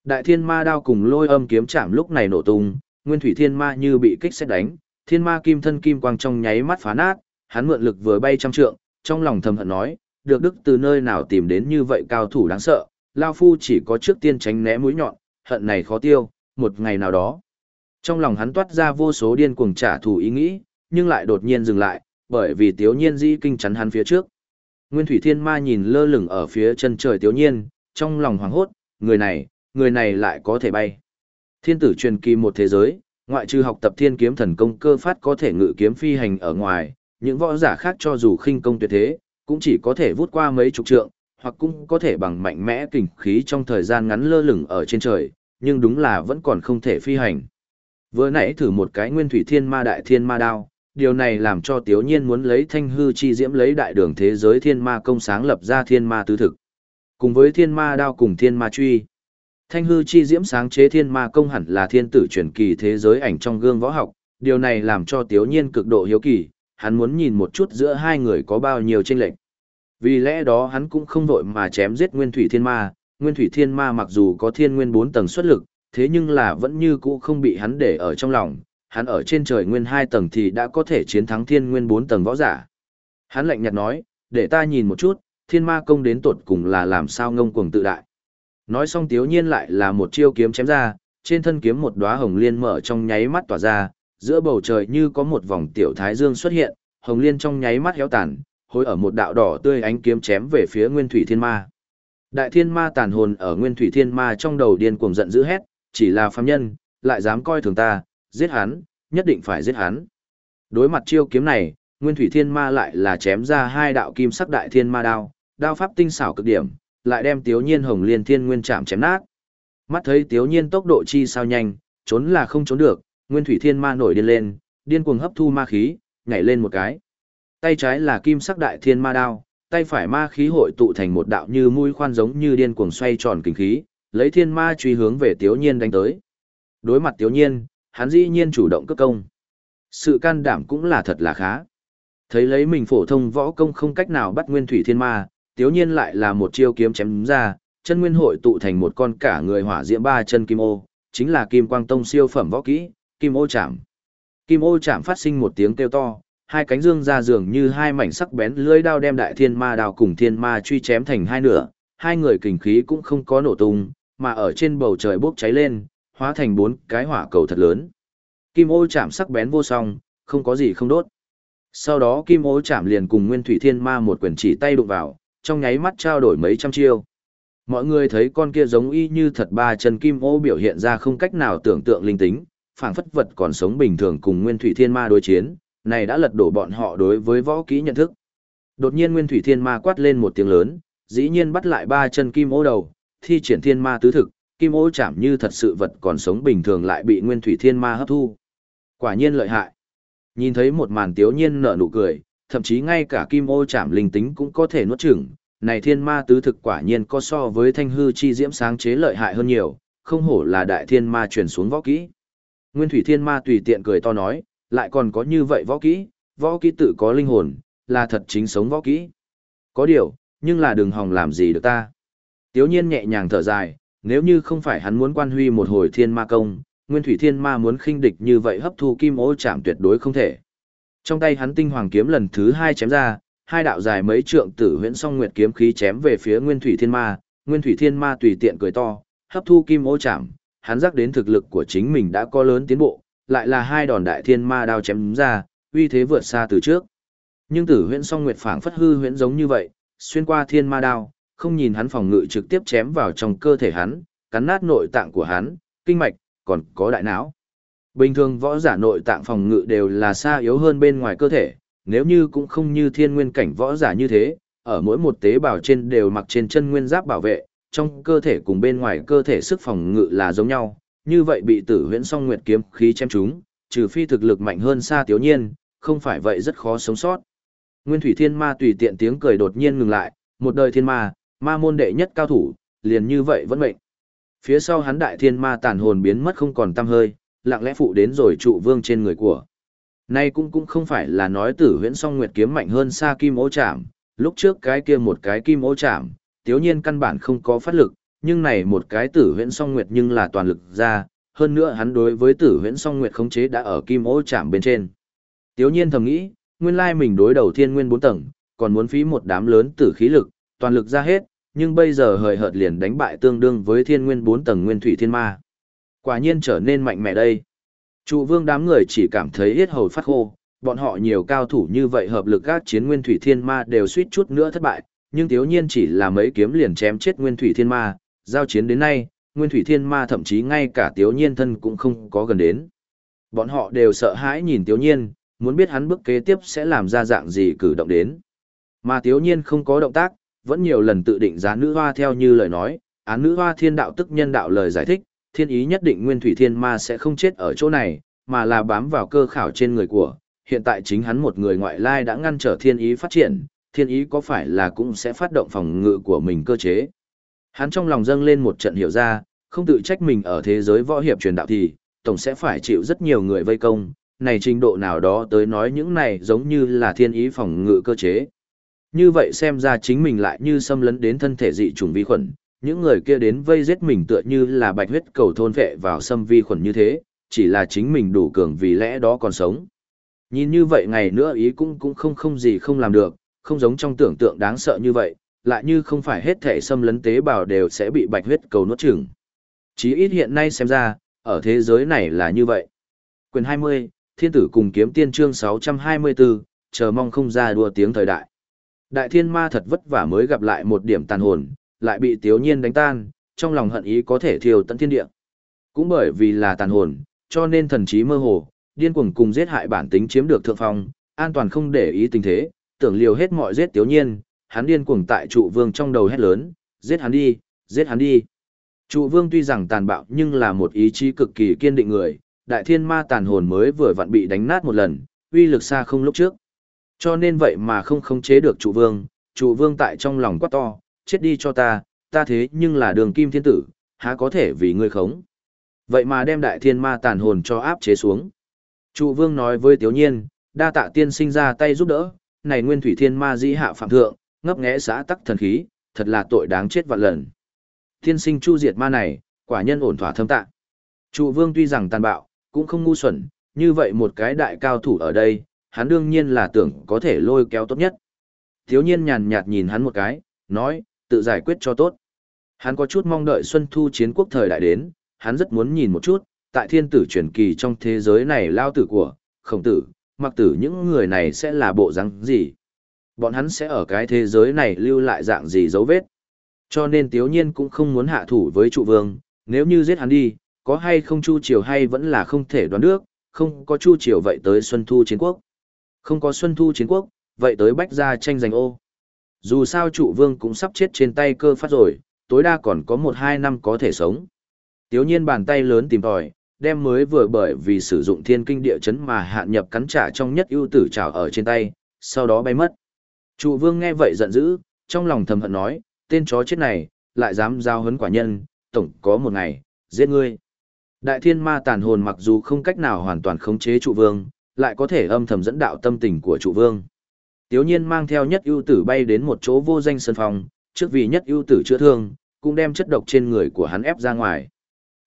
Đại Thiên Ma đao cùng lôi âm kiếm chạm lúc này nổ tung, Nguyên Thủy Thiên Ma như bị kích xét đánh, Thiên Ma kim thân kim quang trong nháy mắt phá nát, hắn mượn lực vừa bay trăm trượng, trong lòng thầm hận nói, được đức từ nơi nào tìm đến như vậy cao thủ đáng sợ, Lao Phu chỉ có trước tiên tránh né mũi nhọn, hận này khó tiêu, một ngày nào đó. Trong lòng hắn toát ra vô số điên cuồng trả thù ý nghĩ, nhưng lại đột nhiên dừng lại, bởi vì Tiếu Nhiên dĩ kinh chắn hắn phía trước. Nguyên Thủy Thiên Ma nhìn lơ lửng ở phía chân trời Tiếu Nhiên, trong lòng hoảng hốt, người này, người này lại có thể bay. Thiên tử truyền kỳ một thế giới, ngoại trừ học tập thiên kiếm thần công cơ phát có thể ngự kiếm phi hành ở ngoài, những võ giả khác cho dù khinh công tuyệt thế, cũng chỉ có thể vút qua mấy chục trượng, hoặc cũng có thể bằng mạnh mẽ kình khí trong thời gian ngắn lơ lửng ở trên trời, nhưng đúng là vẫn còn không thể phi hành. Vừa nãy thử một cái nguyên thủy thiên ma đại thiên ma đao, điều này làm cho Tiếu Nhiên muốn lấy thanh hư chi diễm lấy đại đường thế giới thiên ma công sáng lập ra thiên ma tứ thực. Cùng với thiên ma đao cùng thiên ma truy. Thanh hư chi diễm sáng chế thiên ma công hẳn là thiên tử truyền kỳ thế giới ảnh trong gương võ học, điều này làm cho Tiếu Nhiên cực độ hiếu kỳ, hắn muốn nhìn một chút giữa hai người có bao nhiêu chênh lệch. Vì lẽ đó hắn cũng không vội mà chém giết Nguyên Thủy Thiên Ma, Nguyên Thủy Thiên Ma mặc dù có thiên nguyên 4 tầng xuất lực, thế nhưng là vẫn như cũ không bị hắn để ở trong lòng, hắn ở trên trời nguyên hai tầng thì đã có thể chiến thắng thiên nguyên bốn tầng võ giả. Hắn lạnh nhạt nói, để ta nhìn một chút, thiên ma công đến tột cùng là làm sao ngông cuồng tự đại. Nói xong tiếu nhiên lại là một chiêu kiếm chém ra, trên thân kiếm một đóa hồng liên mở trong nháy mắt tỏa ra, giữa bầu trời như có một vòng tiểu thái dương xuất hiện, hồng liên trong nháy mắt héo tàn, hối ở một đạo đỏ tươi ánh kiếm chém về phía Nguyên Thủy Thiên Ma. Đại Thiên Ma tàn hồn ở Nguyên Thủy Thiên Ma trong đầu điên cuồng giận dữ hét, chỉ là phàm nhân, lại dám coi thường ta, giết hắn, nhất định phải giết hắn. Đối mặt chiêu kiếm này, Nguyên Thủy Thiên Ma lại là chém ra hai đạo kim sắc đại thiên ma đao, đao pháp tinh xảo cực điểm, lại đem Tiếu Nhiên Hồng Liên Thiên Nguyên chạm chém nát. Mắt thấy Tiếu Nhiên tốc độ chi sao nhanh, trốn là không trốn được, Nguyên Thủy Thiên Ma nổi điên lên, điên cuồng hấp thu ma khí, nhảy lên một cái. Tay trái là kim sắc đại thiên ma đao, tay phải ma khí hội tụ thành một đạo như mũi khoan giống như điên cuồng xoay tròn kinh khí, lấy thiên ma truy hướng về Tiếu Nhiên đánh tới. Đối mặt Tiếu Nhiên, hắn dĩ nhiên chủ động cất công. Sự can đảm cũng là thật là khá. Thấy lấy mình phổ thông võ công không cách nào bắt nguyên thủy thiên ma, Tiếu Nhiên lại là một chiêu kiếm chém ra, chân nguyên hội tụ thành một con cả người hỏa diễm ba chân kim ô, chính là Kim Quang Tông siêu phẩm võ kỹ, Kim Ô Chạm. Kim Ô Chạm phát sinh một tiếng kêu to, hai cánh dương ra dường như hai mảnh sắc bén lưỡi đao đem đại thiên ma đào cùng thiên ma truy chém thành hai nửa, hai người kình khí cũng không có nổ tung, mà ở trên bầu trời bốc cháy lên, hóa thành bốn cái hỏa cầu thật lớn. Kim ô chạm sắc bén vô song, không có gì không đốt. Sau đó kim ô chạm liền cùng nguyên thủy thiên ma một quyền chỉ tay đụng vào, trong nháy mắt trao đổi mấy trăm chiêu. Mọi người thấy con kia giống y như thật ba chân kim ô biểu hiện ra không cách nào tưởng tượng linh tính, phảng phất vật còn sống bình thường cùng nguyên thủy thiên ma đối chiến, này đã lật đổ bọn họ đối với võ kỹ nhận thức. Đột nhiên nguyên thủy thiên ma quát lên một tiếng lớn, dĩ nhiên bắt lại ba chân kim ô đầu, thi triển thiên ma tứ thực, kim ô chạm như thật sự vật còn sống bình thường lại bị nguyên thủy thiên ma hấp thu. Quả nhiên lợi hại. Nhìn thấy một màn tiếu nhiên nở nụ cười, thậm chí ngay cả kim ô chạm linh tính cũng có thể nuốt chửng. Này thiên ma tứ thực quả nhiên có so với thanh hư chi diễm sáng chế lợi hại hơn nhiều, không hổ là đại thiên ma truyền xuống võ kỹ. Nguyên thủy thiên ma tùy tiện cười to nói, lại còn có như vậy võ kỹ, võ kỹ tự có linh hồn, là thật chính sống võ kỹ. Có điều, nhưng là đừng hòng làm gì được ta. Tiếu nhiên nhẹ nhàng thở dài, nếu như không phải hắn muốn quan huy một hồi thiên ma công, nguyên thủy thiên ma muốn khinh địch như vậy hấp thu kim ô chạm tuyệt đối không thể. Trong tay hắn tinh hoàng kiếm lần thứ hai chém ra, hai đạo dài mấy trượng tử huyễn song nguyệt kiếm khí chém về phía nguyên thủy thiên ma, nguyên thủy thiên ma tùy tiện cười to, hấp thu kim ô chạm, hắn giác đến thực lực của chính mình đã có lớn tiến bộ, lại là hai đòn đại thiên ma đao chém ra, uy thế vượt xa từ trước. Nhưng tử huyễn song nguyệt phảng phất hư huyễn giống như vậy, xuyên qua thiên ma đao, không nhìn hắn phòng ngự trực tiếp chém vào trong cơ thể hắn, cắn nát nội tạng của hắn, kinh mạch, còn có đại não. Bình thường võ giả nội tạng phòng ngự đều là xa yếu hơn bên ngoài cơ thể, nếu như cũng không như thiên nguyên cảnh võ giả như thế, ở mỗi một tế bào trên đều mặc trên chân nguyên giáp bảo vệ, trong cơ thể cùng bên ngoài cơ thể sức phòng ngự là giống nhau, như vậy bị tử huyễn song nguyệt kiếm khí chém chúng, trừ phi thực lực mạnh hơn xa tiểu nhiên, không phải vậy rất khó sống sót. Nguyên thủy thiên ma tùy tiện tiếng cười đột nhiên ngừng lại, một đời thiên ma, ma môn đệ nhất cao thủ, liền như vậy vẫn mệnh. Phía sau hắn đại thiên ma tàn hồn biến mất không còn tăm hơi, lặng lẽ phụ đến rồi trụ vương trên người của. Nay cũng cũng không phải là nói tử huyễn song nguyệt kiếm mạnh hơn xa kim ô chạm, lúc trước cái kia một cái kim ô chạm, tiếu nhiên căn bản không có phát lực, nhưng này một cái tử huyễn song nguyệt nhưng là toàn lực ra, hơn nữa hắn đối với tử huyễn song nguyệt khống chế đã ở kim ô chạm bên trên. Tiếu nhiên thầm nghĩ, nguyên lai mình đối đầu thiên nguyên bốn tầng, còn muốn phí một đám lớn tử khí lực, toàn lực ra hết, nhưng bây giờ hời hợt liền đánh bại tương đương với thiên nguyên bốn tầng nguyên thủy thiên ma. Quả nhiên trở nên mạnh mẽ đây. Trụ vương đám người chỉ cảm thấy hết hầu phát khô, bọn họ nhiều cao thủ như vậy hợp lực các chiến nguyên thủy thiên ma đều suýt chút nữa thất bại, nhưng thiếu nhiên chỉ là mấy kiếm liền chém chết nguyên thủy thiên ma, giao chiến đến nay, nguyên thủy thiên ma thậm chí ngay cả tiếu nhiên thân cũng không có gần đến. Bọn họ đều sợ hãi nhìn tiếu nhiên, muốn biết hắn bước kế tiếp sẽ làm ra dạng gì cử động đến. Mà tiếu nhiên không có động tác, vẫn nhiều lần tự định giá nữ hoa theo như lời nói, án nữ hoa thiên đạo tức nhân đạo lời giải thích, thiên ý nhất định nguyên thủy thiên ma sẽ không chết ở chỗ này, mà là bám vào cơ khảo trên người của, hiện tại chính hắn một người ngoại lai đã ngăn trở thiên ý phát triển, thiên ý có phải là cũng sẽ phát động phòng ngự của mình cơ chế. Hắn trong lòng dâng lên một trận hiểu ra, không tự trách mình ở thế giới võ hiệp truyền đạo thì, tổng sẽ phải chịu rất nhiều người vây công, này trình độ nào đó tới nói những này giống như là thiên ý phòng ngự cơ chế. Như vậy xem ra chính mình lại như xâm lấn đến thân thể dị trùng vi khuẩn, những người kia đến vây giết mình tựa như là bạch huyết cầu thôn vệ vào xâm vi khuẩn như thế, chỉ là chính mình đủ cường vì lẽ đó còn sống. Nhìn như vậy ngày nữa ý cũng cũng không không gì không làm được, không giống trong tưởng tượng đáng sợ như vậy, lại như không phải hết thể xâm lấn tế bào đều sẽ bị bạch huyết cầu nuốt chửng. Chí ít hiện nay xem ra, ở thế giới này là như vậy. Quyền 20, Thiên tử cùng kiếm tiên chương 624, chờ mong không ra đua tiếng thời đại. Đại thiên ma thật vất vả mới gặp lại một điểm tàn hồn, lại bị tiếu nhiên đánh tan, trong lòng hận ý có thể thiêu tận thiên địa. Cũng bởi vì là tàn hồn, cho nên thần trí mơ hồ, điên cuồng cùng giết hại bản tính chiếm được thượng phong, an toàn không để ý tình thế, tưởng liều hết mọi giết tiếu nhiên, hắn điên cuồng tại trụ vương trong đầu hét lớn, giết hắn đi, giết hắn đi. Trụ vương tuy rằng tàn bạo nhưng là một ý chí cực kỳ kiên định người, đại thiên ma tàn hồn mới vừa vặn bị đánh nát một lần, uy lực xa không lúc trước. Cho nên vậy mà không khống chế được trụ vương, trụ vương tại trong lòng quát to, chết đi cho ta, ta thế nhưng là đường kim thiên tử, há có thể vì ngươi khống. Vậy mà đem đại thiên ma tàn hồn cho áp chế xuống. Trụ vương nói với Tiếu Nhiên, đa tạ tiên sinh ra tay giúp đỡ, này nguyên thủy thiên ma dĩ hạ phạm thượng, ngấp nghẽ xã tắc thần khí, thật là tội đáng chết vạn lần. Thiên sinh chu diệt ma này, quả nhân ổn thỏa thâm tạ. Trụ vương tuy rằng tàn bạo, cũng không ngu xuẩn, như vậy một cái đại cao thủ ở đây, hắn đương nhiên là tưởng có thể lôi kéo tốt nhất. Thiếu nhiên nhàn nhạt nhìn hắn một cái, nói, tự giải quyết cho tốt. Hắn có chút mong đợi Xuân Thu chiến quốc thời đại đến, hắn rất muốn nhìn một chút, tại thiên tử truyền kỳ trong thế giới này lao tử của, khổng tử, mặc tử những người này sẽ là bộ răng gì. Bọn hắn sẽ ở cái thế giới này lưu lại dạng gì dấu vết. Cho nên Tiếu Nhiên cũng không muốn hạ thủ với trụ vương, nếu như giết hắn đi, có hay không chu triều hay vẫn là không thể đoán được, không có chu triều vậy tới Xuân Thu chiến quốc. Không có Xuân Thu chiến quốc, vậy tới bách gia tranh giành ô. Dù sao trụ vương cũng sắp chết trên tay cơ phát rồi, tối đa còn có một hai năm có thể sống. Tiếu nhiên bàn tay lớn tìm tòi, đem mới vừa bởi vì sử dụng thiên kinh địa chấn mà hạn nhập cắn trả trong nhất ưu tử trào ở trên tay, sau đó bay mất. Trụ vương nghe vậy giận dữ, trong lòng thầm hận nói, tên chó chết này, lại dám giao hấn quả nhân, tổng có một ngày, giết ngươi. Đại thiên ma tàn hồn mặc dù không cách nào hoàn toàn khống chế trụ vương, lại có thể âm thầm dẫn đạo tâm tình của trụ vương. Tiếu nhiên mang theo nhất ưu tử bay đến một chỗ vô danh sân phòng, trước vì nhất ưu tử chữa thương, cũng đem chất độc trên người của hắn ép ra ngoài.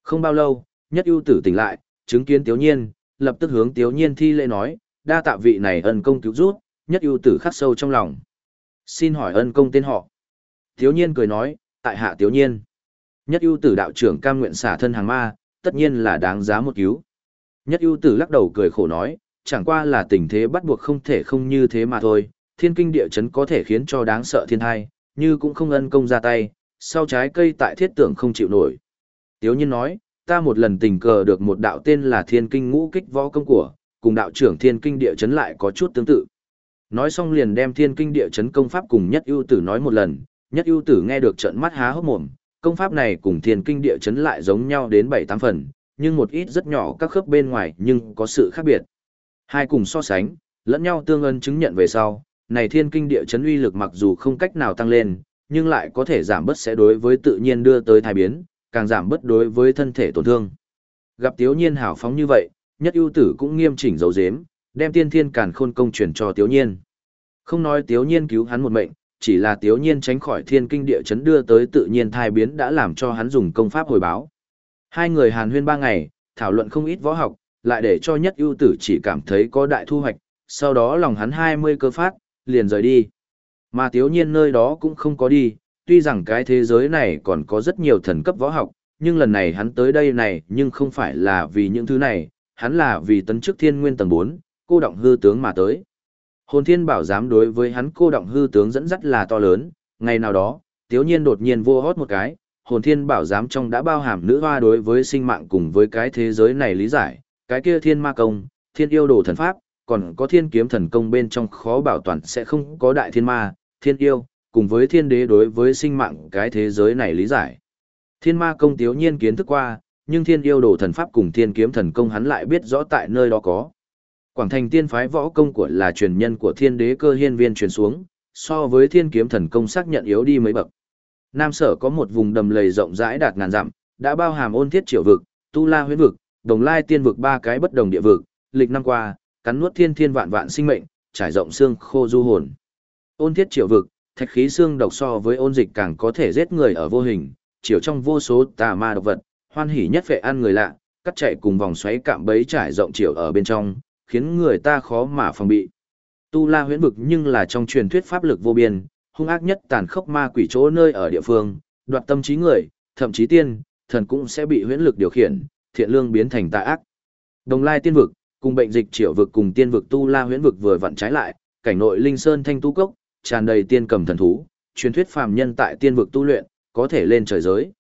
Không bao lâu, nhất ưu tử tỉnh lại, chứng kiến tiếu nhiên, lập tức hướng tiếu nhiên thi lễ nói, đa tạ vị này ân công cứu rút, nhất ưu tử khắc sâu trong lòng. Xin hỏi ân công tên họ. Thiếu nhiên cười nói, tại hạ thiếu nhiên. Nhất ưu tử đạo trưởng cam nguyện xả thân hàng ma, tất nhiên là đáng giá một cứu. Nhất ưu tử lắc đầu cười khổ nói, chẳng qua là tình thế bắt buộc không thể không như thế mà thôi, thiên kinh địa chấn có thể khiến cho đáng sợ thiên thai, như cũng không ân công ra tay, sau trái cây tại thiết tưởng không chịu nổi. Tiếu nhiên nói, ta một lần tình cờ được một đạo tên là thiên kinh ngũ kích võ công của, cùng đạo trưởng thiên kinh địa chấn lại có chút tương tự. Nói xong liền đem thiên kinh địa chấn công pháp cùng nhất ưu tử nói một lần, nhất ưu tử nghe được trận mắt há hốc mồm, công pháp này cùng thiên kinh địa chấn lại giống nhau đến 7-8 phần, nhưng một ít rất nhỏ các khớp bên ngoài nhưng có sự khác biệt. Hai cùng so sánh, lẫn nhau tương ân chứng nhận về sau, này thiên kinh địa chấn uy lực mặc dù không cách nào tăng lên, nhưng lại có thể giảm bớt sẽ đối với tự nhiên đưa tới thai biến, càng giảm bớt đối với thân thể tổn thương. Gặp Tiếu Nhiên hào phóng như vậy, nhất ưu tử cũng nghiêm chỉnh dấu dếm, đem tiên thiên càn khôn công truyền cho Tiếu Nhiên. Không nói Tiếu Nhiên cứu hắn một mệnh, chỉ là Tiếu Nhiên tránh khỏi thiên kinh địa chấn đưa tới tự nhiên thai biến đã làm cho hắn dùng công pháp hồi báo. Hai người hàn huyên ba ngày, thảo luận không ít võ học, lại để cho nhất ưu tử chỉ cảm thấy có đại thu hoạch, sau đó lòng hắn 20 cơ phát, liền rời đi. Mà tiếu nhiên nơi đó cũng không có đi, tuy rằng cái thế giới này còn có rất nhiều thần cấp võ học, nhưng lần này hắn tới đây này nhưng không phải là vì những thứ này, hắn là vì tấn chức thiên nguyên tầng 4, cô động hư tướng mà tới. Hồn thiên bảo dám đối với hắn cô động hư tướng dẫn dắt là to lớn, ngày nào đó, tiếu nhiên đột nhiên vô hót một cái, hồn thiên bảo giám trong đã bao hàm nữ hoa đối với sinh mạng cùng với cái thế giới này lý giải, cái kia thiên ma công, thiên yêu đồ thần pháp, còn có thiên kiếm thần công bên trong khó bảo toàn sẽ không có đại thiên ma, thiên yêu, cùng với thiên đế đối với sinh mạng cái thế giới này lý giải. Thiên ma công tiếu nhiên kiến thức qua, nhưng thiên yêu đồ thần pháp cùng thiên kiếm thần công hắn lại biết rõ tại nơi đó có. Quảng thành tiên phái võ công của là truyền nhân của thiên đế cơ hiên viên truyền xuống, so với thiên kiếm thần công xác nhận yếu đi mấy bậc. Nam sở có một vùng đầm lầy rộng rãi đạt ngàn dặm, đã bao hàm ôn thiết triệu vực, tu la huyễn vực, đồng lai tiên vực ba cái bất đồng địa vực, lịch năm qua, cắn nuốt thiên thiên vạn vạn sinh mệnh, trải rộng xương khô du hồn. Ôn thiết triệu vực, thạch khí xương độc so với ôn dịch càng có thể giết người ở vô hình, chiều trong vô số tà ma độc vật, hoan hỉ nhất phệ ăn người lạ, cắt chạy cùng vòng xoáy cạm bẫy trải rộng chiều ở bên trong, khiến người ta khó mà phòng bị. Tu La huyễn vực nhưng là trong truyền thuyết pháp lực vô biên, hung ác nhất tàn khốc ma quỷ chỗ nơi ở địa phương, đoạt tâm trí người, thậm chí tiên, thần cũng sẽ bị huyễn lực điều khiển, thiện lương biến thành tà ác. Đồng lai tiên vực, cùng bệnh dịch triệu vực cùng tiên vực tu la huyễn vực vừa vặn trái lại, cảnh nội linh sơn thanh tu cốc, tràn đầy tiên cầm thần thú, truyền thuyết phàm nhân tại tiên vực tu luyện, có thể lên trời giới.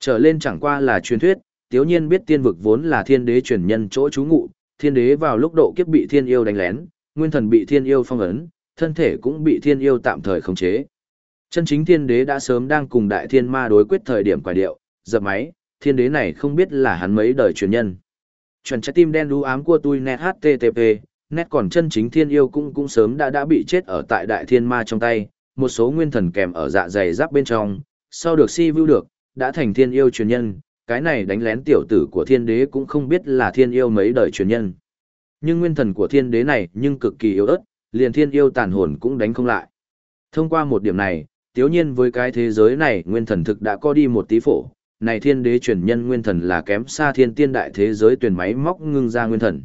Trở lên chẳng qua là truyền thuyết, tiếu nhiên biết tiên vực vốn là thiên đế truyền nhân chỗ trú ngụ, thiên đế vào lúc độ kiếp bị thiên yêu đánh lén, nguyên thần bị thiên yêu phong ấn, thân thể cũng bị thiên yêu tạm thời khống chế. Chân chính thiên đế đã sớm đang cùng đại thiên ma đối quyết thời điểm quả điệu, dập máy, thiên đế này không biết là hắn mấy đời truyền nhân. Chuẩn trái tim đen đu ám của tôi net http, net còn chân chính thiên yêu cũng cũng sớm đã đã bị chết ở tại đại thiên ma trong tay, một số nguyên thần kèm ở dạ dày giáp bên trong, sau được si vưu được, đã thành thiên yêu truyền nhân, cái này đánh lén tiểu tử của thiên đế cũng không biết là thiên yêu mấy đời truyền nhân. Nhưng nguyên thần của thiên đế này nhưng cực kỳ yếu ớt, liền thiên yêu tàn hồn cũng đánh không lại. Thông qua một điểm này, tiếu nhiên với cái thế giới này nguyên thần thực đã có đi một tí phổ, này thiên đế truyền nhân nguyên thần là kém xa thiên tiên đại thế giới tuyển máy móc ngưng ra nguyên thần.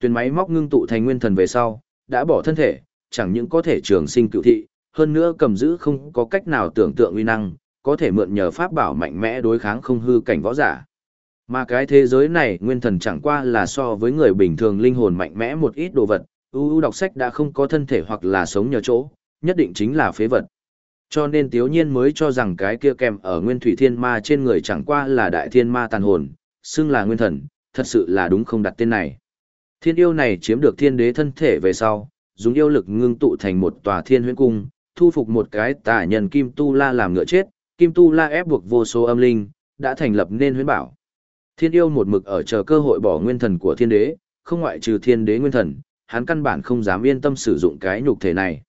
Tuyển máy móc ngưng tụ thành nguyên thần về sau, đã bỏ thân thể, chẳng những có thể trường sinh cựu thị, hơn nữa cầm giữ không có cách nào tưởng tượng uy năng, có thể mượn nhờ pháp bảo mạnh mẽ đối kháng không hư cảnh võ giả. Mà cái thế giới này nguyên thần chẳng qua là so với người bình thường linh hồn mạnh mẽ một ít đồ vật, ưu đọc sách đã không có thân thể hoặc là sống nhờ chỗ, nhất định chính là phế vật. Cho nên Tiếu Nhiên mới cho rằng cái kia kèm ở Nguyên Thủy Thiên Ma trên người chẳng qua là đại thiên ma tàn hồn, xưng là nguyên thần, thật sự là đúng không đặt tên này. Thiên yêu này chiếm được thiên đế thân thể về sau, dùng yêu lực ngưng tụ thành một tòa thiên huyễn cung, thu phục một cái tà nhân Kim Tu La làm ngựa chết, Kim Tu La ép buộc vô số âm linh, đã thành lập nên huyễn bảo. Thiên yêu một mực ở chờ cơ hội bỏ nguyên thần của thiên đế, không ngoại trừ thiên đế nguyên thần, hắn căn bản không dám yên tâm sử dụng cái nhục thể này.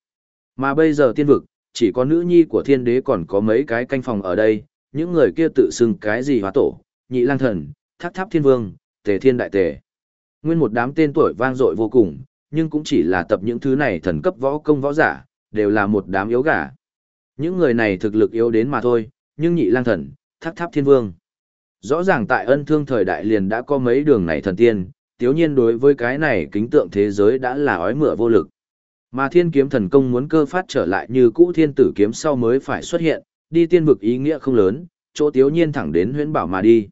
Mà bây giờ tiên vực, chỉ có nữ nhi của thiên đế còn có mấy cái canh phòng ở đây, những người kia tự xưng cái gì hóa tổ, nhị lang thần, tháp tháp thiên vương, tề thiên đại tề. Nguyên một đám tên tuổi vang dội vô cùng, nhưng cũng chỉ là tập những thứ này thần cấp võ công võ giả, đều là một đám yếu gà. Những người này thực lực yếu đến mà thôi, nhưng nhị lang thần, thác tháp thiên vương. Rõ ràng tại ân thương thời đại liền đã có mấy đường này thần tiên, tiếu nhiên đối với cái này kính tượng thế giới đã là ói mửa vô lực. Mà thiên kiếm thần công muốn cơ phát trở lại như cũ thiên tử kiếm sau mới phải xuất hiện, đi tiên vực ý nghĩa không lớn, chỗ tiếu nhiên thẳng đến huyễn bảo mà đi.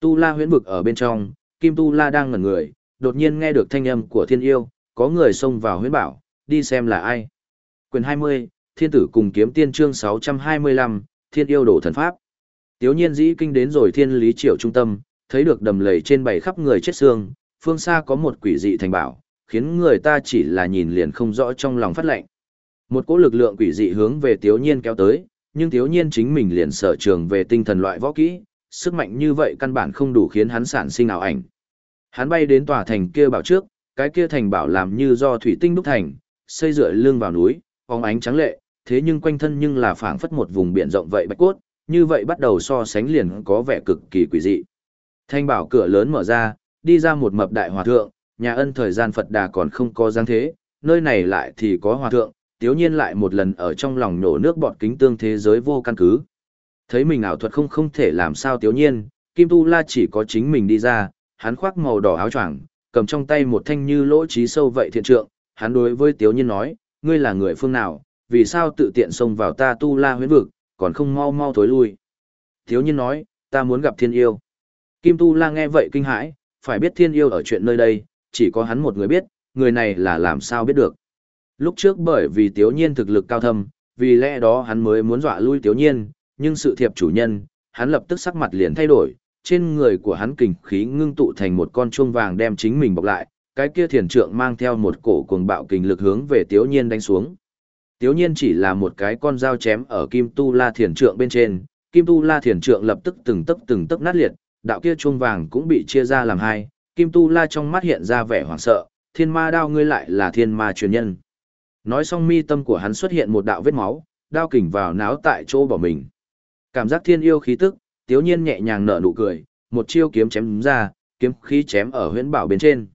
Tu la huyễn vực ở bên trong, kim tu la đang ngẩn người, đột nhiên nghe được thanh âm của thiên yêu, có người xông vào huyễn bảo, đi xem là ai. Quyền 20, thiên tử cùng kiếm tiên chương 625, thiên yêu đổ thần pháp. Tiếu nhiên dĩ kinh đến rồi thiên lý triều trung tâm, thấy được đầm lầy trên bảy khắp người chết xương, phương xa có một quỷ dị thành bảo, khiến người ta chỉ là nhìn liền không rõ trong lòng phát lệnh. Một cỗ lực lượng quỷ dị hướng về Tiếu Nhiên kéo tới, nhưng Tiếu Nhiên chính mình liền sở trường về tinh thần loại võ kỹ, sức mạnh như vậy căn bản không đủ khiến hắn sản sinh ảo ảnh. Hắn bay đến tòa thành kia bảo trước, cái kia thành bảo làm như do thủy tinh đúc thành, xây dựa lưng vào núi, phóng ánh trắng lệ, thế nhưng quanh thân nhưng là phảng phất một vùng biển rộng vậy bạch cốt, như vậy bắt đầu so sánh liền có vẻ cực kỳ quỷ dị. Thanh bảo cửa lớn mở ra, đi ra một mập đại hòa thượng, nhà ân thời gian Phật Đà còn không có dáng thế, nơi này lại thì có hòa thượng, tiếu nhiên lại một lần ở trong lòng nổ nước bọt kính tương thế giới vô căn cứ. Thấy mình ảo thuật không không thể làm sao tiếu nhiên, Kim Tu La chỉ có chính mình đi ra, hắn khoác màu đỏ áo choàng, cầm trong tay một thanh như lỗ trí sâu vậy thiện trượng, hắn đối với tiếu nhiên nói, ngươi là người phương nào, vì sao tự tiện xông vào ta Tu La huyễn vực, còn không mau mau thối lui. thiếu nhiên nói, ta muốn gặp thiên yêu. Kim Tu La nghe vậy kinh hãi, phải biết thiên yêu ở chuyện nơi đây, chỉ có hắn một người biết, người này là làm sao biết được. Lúc trước bởi vì Tiếu Nhiên thực lực cao thâm, vì lẽ đó hắn mới muốn dọa lui Tiếu Nhiên, nhưng sự thiệp chủ nhân, hắn lập tức sắc mặt liền thay đổi, trên người của hắn kình khí ngưng tụ thành một con chuông vàng đem chính mình bọc lại, cái kia thiền trượng mang theo một cổ cuồng bạo kình lực hướng về Tiếu Nhiên đánh xuống. Tiếu Nhiên chỉ là một cái con dao chém ở Kim Tu La thiền trượng bên trên, Kim Tu La thiền trượng lập tức từng tấc từng tấc nát liệt, đạo kia chuông vàng cũng bị chia ra làm hai, Kim Tu La trong mắt hiện ra vẻ hoảng sợ, thiên ma đao ngươi lại là thiên ma truyền nhân. Nói xong mi tâm của hắn xuất hiện một đạo vết máu, đao kình vào náo tại chỗ bỏ mình. Cảm giác thiên yêu khí tức, tiếu nhiên nhẹ nhàng nở nụ cười, một chiêu kiếm chém ra, kiếm khí chém ở huyễn bảo bên trên.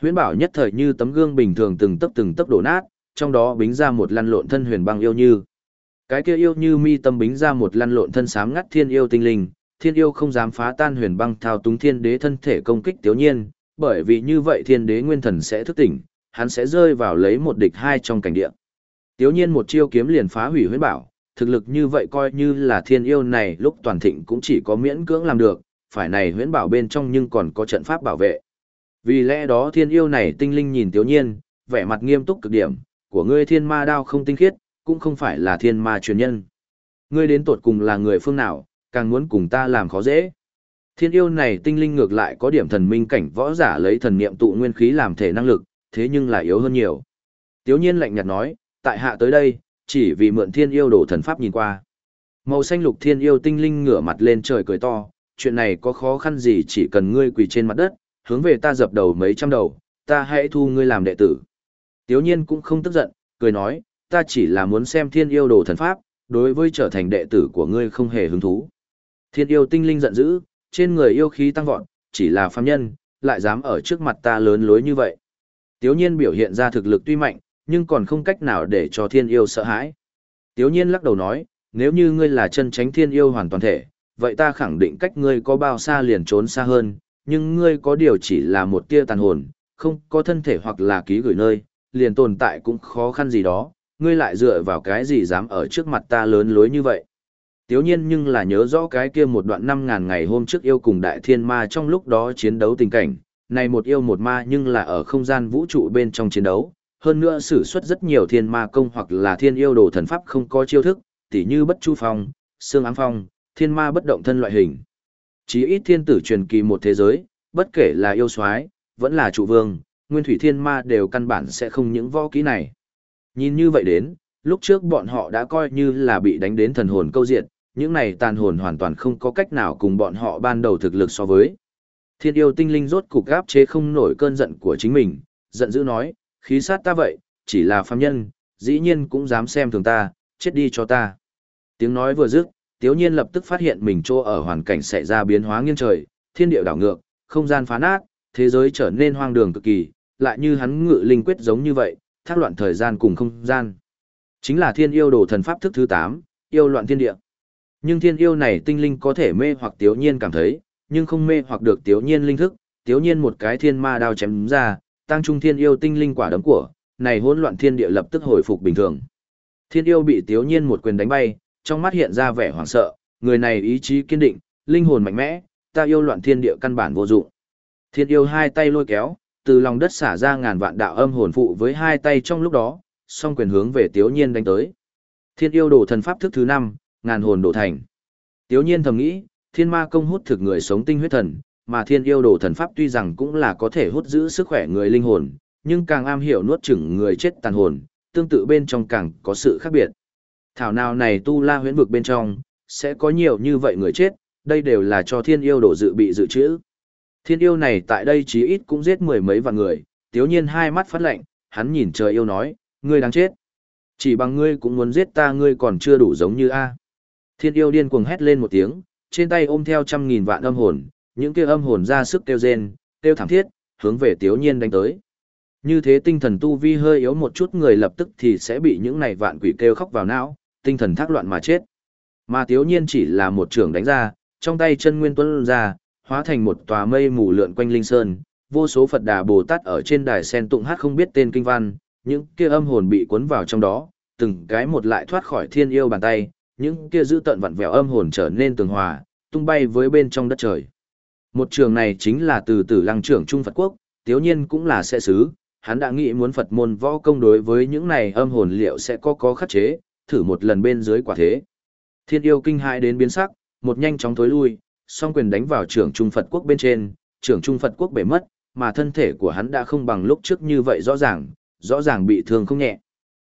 Huyễn bảo nhất thời như tấm gương bình thường từng tấc từng tấc đổ nát, trong đó bính ra một lăn lộn thân huyền băng yêu như. Cái kia yêu như mi tâm bính ra một lăn lộn thân sám ngắt thiên yêu tinh linh, thiên yêu không dám phá tan huyền băng thao túng thiên đế thân thể công kích tiểu nhiên, bởi vì như vậy thiên đế nguyên thần sẽ thức tỉnh, hắn sẽ rơi vào lấy một địch hai trong cảnh địa. Tiểu nhiên một chiêu kiếm liền phá hủy huyễn bảo, thực lực như vậy coi như là thiên yêu này lúc toàn thịnh cũng chỉ có miễn cưỡng làm được, phải này huyễn bảo bên trong nhưng còn có trận pháp bảo vệ. Vì lẽ đó thiên yêu này tinh linh nhìn tiểu nhiên, vẻ mặt nghiêm túc cực điểm, của ngươi thiên ma đao không tinh khiết, cũng không phải là thiên ma truyền nhân. Ngươi đến tột cùng là người phương nào, càng muốn cùng ta làm khó dễ. Thiên yêu này tinh linh ngược lại có điểm thần minh cảnh võ giả lấy thần niệm tụ nguyên khí làm thể năng lực, thế nhưng lại yếu hơn nhiều. Tiếu nhiên lạnh nhạt nói, tại hạ tới đây, chỉ vì mượn thiên yêu đổ thần pháp nhìn qua. Màu xanh lục thiên yêu tinh linh ngửa mặt lên trời cười to, chuyện này có khó khăn gì chỉ cần ngươi quỳ trên mặt đất, hướng về ta dập đầu mấy trăm đầu, ta hãy thu ngươi làm đệ tử. Tiếu nhiên cũng không tức giận, cười nói, ta chỉ là muốn xem thiên yêu đồ thần pháp, đối với trở thành đệ tử của ngươi không hề hứng thú. Thiên yêu tinh linh giận dữ, trên người yêu khí tăng vọt, chỉ là phàm nhân, lại dám ở trước mặt ta lớn lối như vậy. Tiếu nhiên biểu hiện ra thực lực tuy mạnh, nhưng còn không cách nào để cho thiên yêu sợ hãi. Tiếu nhiên lắc đầu nói, nếu như ngươi là chân tránh thiên yêu hoàn toàn thể, vậy ta khẳng định cách ngươi có bao xa liền trốn xa hơn, nhưng ngươi có điều chỉ là một tia tàn hồn, không có thân thể hoặc là ký gửi nơi, liền tồn tại cũng khó khăn gì đó, ngươi lại dựa vào cái gì dám ở trước mặt ta lớn lối như vậy. Tiếu nhiên nhưng là nhớ rõ cái kia một đoạn năm ngàn ngày hôm trước yêu cùng đại thiên ma trong lúc đó chiến đấu tình cảnh, này một yêu một ma nhưng là ở không gian vũ trụ bên trong chiến đấu, hơn nữa sử xuất rất nhiều thiên ma công hoặc là thiên yêu đồ thần pháp không có chiêu thức, tỉ như bất chu phong, xương ám phong, thiên ma bất động thân loại hình. Chí ít thiên tử truyền kỳ một thế giới, bất kể là yêu soái vẫn là trụ vương, nguyên thủy thiên ma đều căn bản sẽ không những võ kỹ này. Nhìn như vậy đến, lúc trước bọn họ đã coi như là bị đánh đến thần hồn câu diện, những này tàn hồn hoàn toàn không có cách nào cùng bọn họ ban đầu thực lực so với. Thiên yêu tinh linh rốt cục gáp chế không nổi cơn giận của chính mình, giận dữ nói, khí sát ta vậy, chỉ là phàm nhân, dĩ nhiên cũng dám xem thường ta, chết đi cho ta. Tiếng nói vừa dứt, Tiếu Nhiên lập tức phát hiện mình trô ở hoàn cảnh xảy ra biến hóa nghiêng trời, thiên địa đảo ngược, không gian phá nát, thế giới trở nên hoang đường cực kỳ, lại như hắn ngự linh quyết giống như vậy, thác loạn thời gian cùng không gian. Chính là thiên yêu đồ thần pháp thức thứ 8, yêu loạn thiên địa. Nhưng thiên yêu này tinh linh có thể mê hoặc tiểu Nhiên cảm thấy, nhưng không mê hoặc được tiểu Nhiên linh thức, Tiểu Nhiên một cái thiên ma đao chém ra, tăng trung thiên yêu tinh linh quả đấm của, này hỗn loạn thiên địa lập tức hồi phục bình thường. Thiên yêu bị tiểu Nhiên một quyền đánh bay, trong mắt hiện ra vẻ hoảng sợ, người này ý chí kiên định, linh hồn mạnh mẽ, ta yêu loạn thiên địa căn bản vô dụng. Thiên yêu hai tay lôi kéo, từ lòng đất xả ra ngàn vạn đạo âm hồn phụ với hai tay trong lúc đó, song quyền hướng về Tiếu Nhiên đánh tới. Thiên yêu đổ thần pháp thức thứ năm, ngàn hồn đổ thành. Tiếu Nhiên thầm nghĩ, thiên ma công hút thực người sống tinh huyết thần, mà thiên yêu đồ thần pháp tuy rằng cũng là có thể hút giữ sức khỏe người linh hồn, nhưng càng am hiểu nuốt chửng người chết tàn hồn, tương tự bên trong càng có sự khác biệt. Thảo nào này tu la huyễn vực bên trong, sẽ có nhiều như vậy người chết, đây đều là cho thiên yêu đồ dự bị dự trữ. Thiên yêu này tại đây chí ít cũng giết mười mấy vạn người, tiếu nhiên hai mắt phát lạnh, hắn nhìn trời yêu nói, ngươi đáng chết. Chỉ bằng ngươi cũng muốn giết ta ngươi còn chưa đủ giống như A. Thiên yêu điên cuồng hét lên một tiếng, trên tay ôm theo trăm nghìn vạn âm hồn, những kia âm hồn ra sức kêu rên, kêu thảm thiết, hướng về Tiếu Nhiên đánh tới. Như thế tinh thần tu vi hơi yếu một chút người lập tức thì sẽ bị những này vạn quỷ kêu khóc vào não, tinh thần thác loạn mà chết. Mà Tiếu Nhiên chỉ là một trường đánh ra, trong tay chân nguyên tuấn ra, hóa thành một tòa mây mù lượn quanh linh sơn, vô số Phật Đà Bồ Tát ở trên đài sen tụng hát không biết tên kinh văn, những kia âm hồn bị cuốn vào trong đó, từng cái một lại thoát khỏi thiên yêu bàn tay, những kia giữ tận vặn vẹo âm hồn trở nên tường hòa, tung bay với bên trong đất trời. Một trường này chính là từ tử lăng trưởng Trung Phật Quốc, tiếu nhiên cũng là sẽ xứ, hắn đã nghĩ muốn Phật môn võ công đối với những này âm hồn liệu sẽ có có khắc chế, thử một lần bên dưới quả thế. Thiên yêu kinh hãi đến biến sắc, một nhanh chóng thối lui, song quyền đánh vào trưởng Trung Phật Quốc bên trên, trưởng Trung Phật Quốc bể mất, mà thân thể của hắn đã không bằng lúc trước như vậy rõ ràng, rõ ràng bị thương không nhẹ.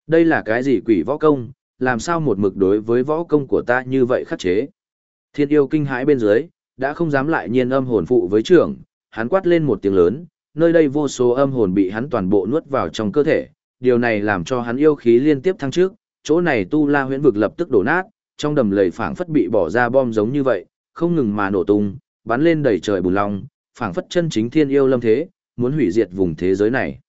Đây là cái gì quỷ võ công, làm sao một mực đối với võ công của ta như vậy khắc chế. Thiên yêu kinh hãi bên dưới, đã không dám lại nhiên âm hồn phụ với trưởng, hắn quát lên một tiếng lớn, nơi đây vô số âm hồn bị hắn toàn bộ nuốt vào trong cơ thể, điều này làm cho hắn yêu khí liên tiếp thăng trước, chỗ này tu la huyễn vực lập tức đổ nát, trong đầm lầy phảng phất bị bỏ ra bom giống như vậy, không ngừng mà nổ tung, bắn lên đầy trời bùn long, phảng phất chân chính thiên yêu lâm thế, muốn hủy diệt vùng thế giới này.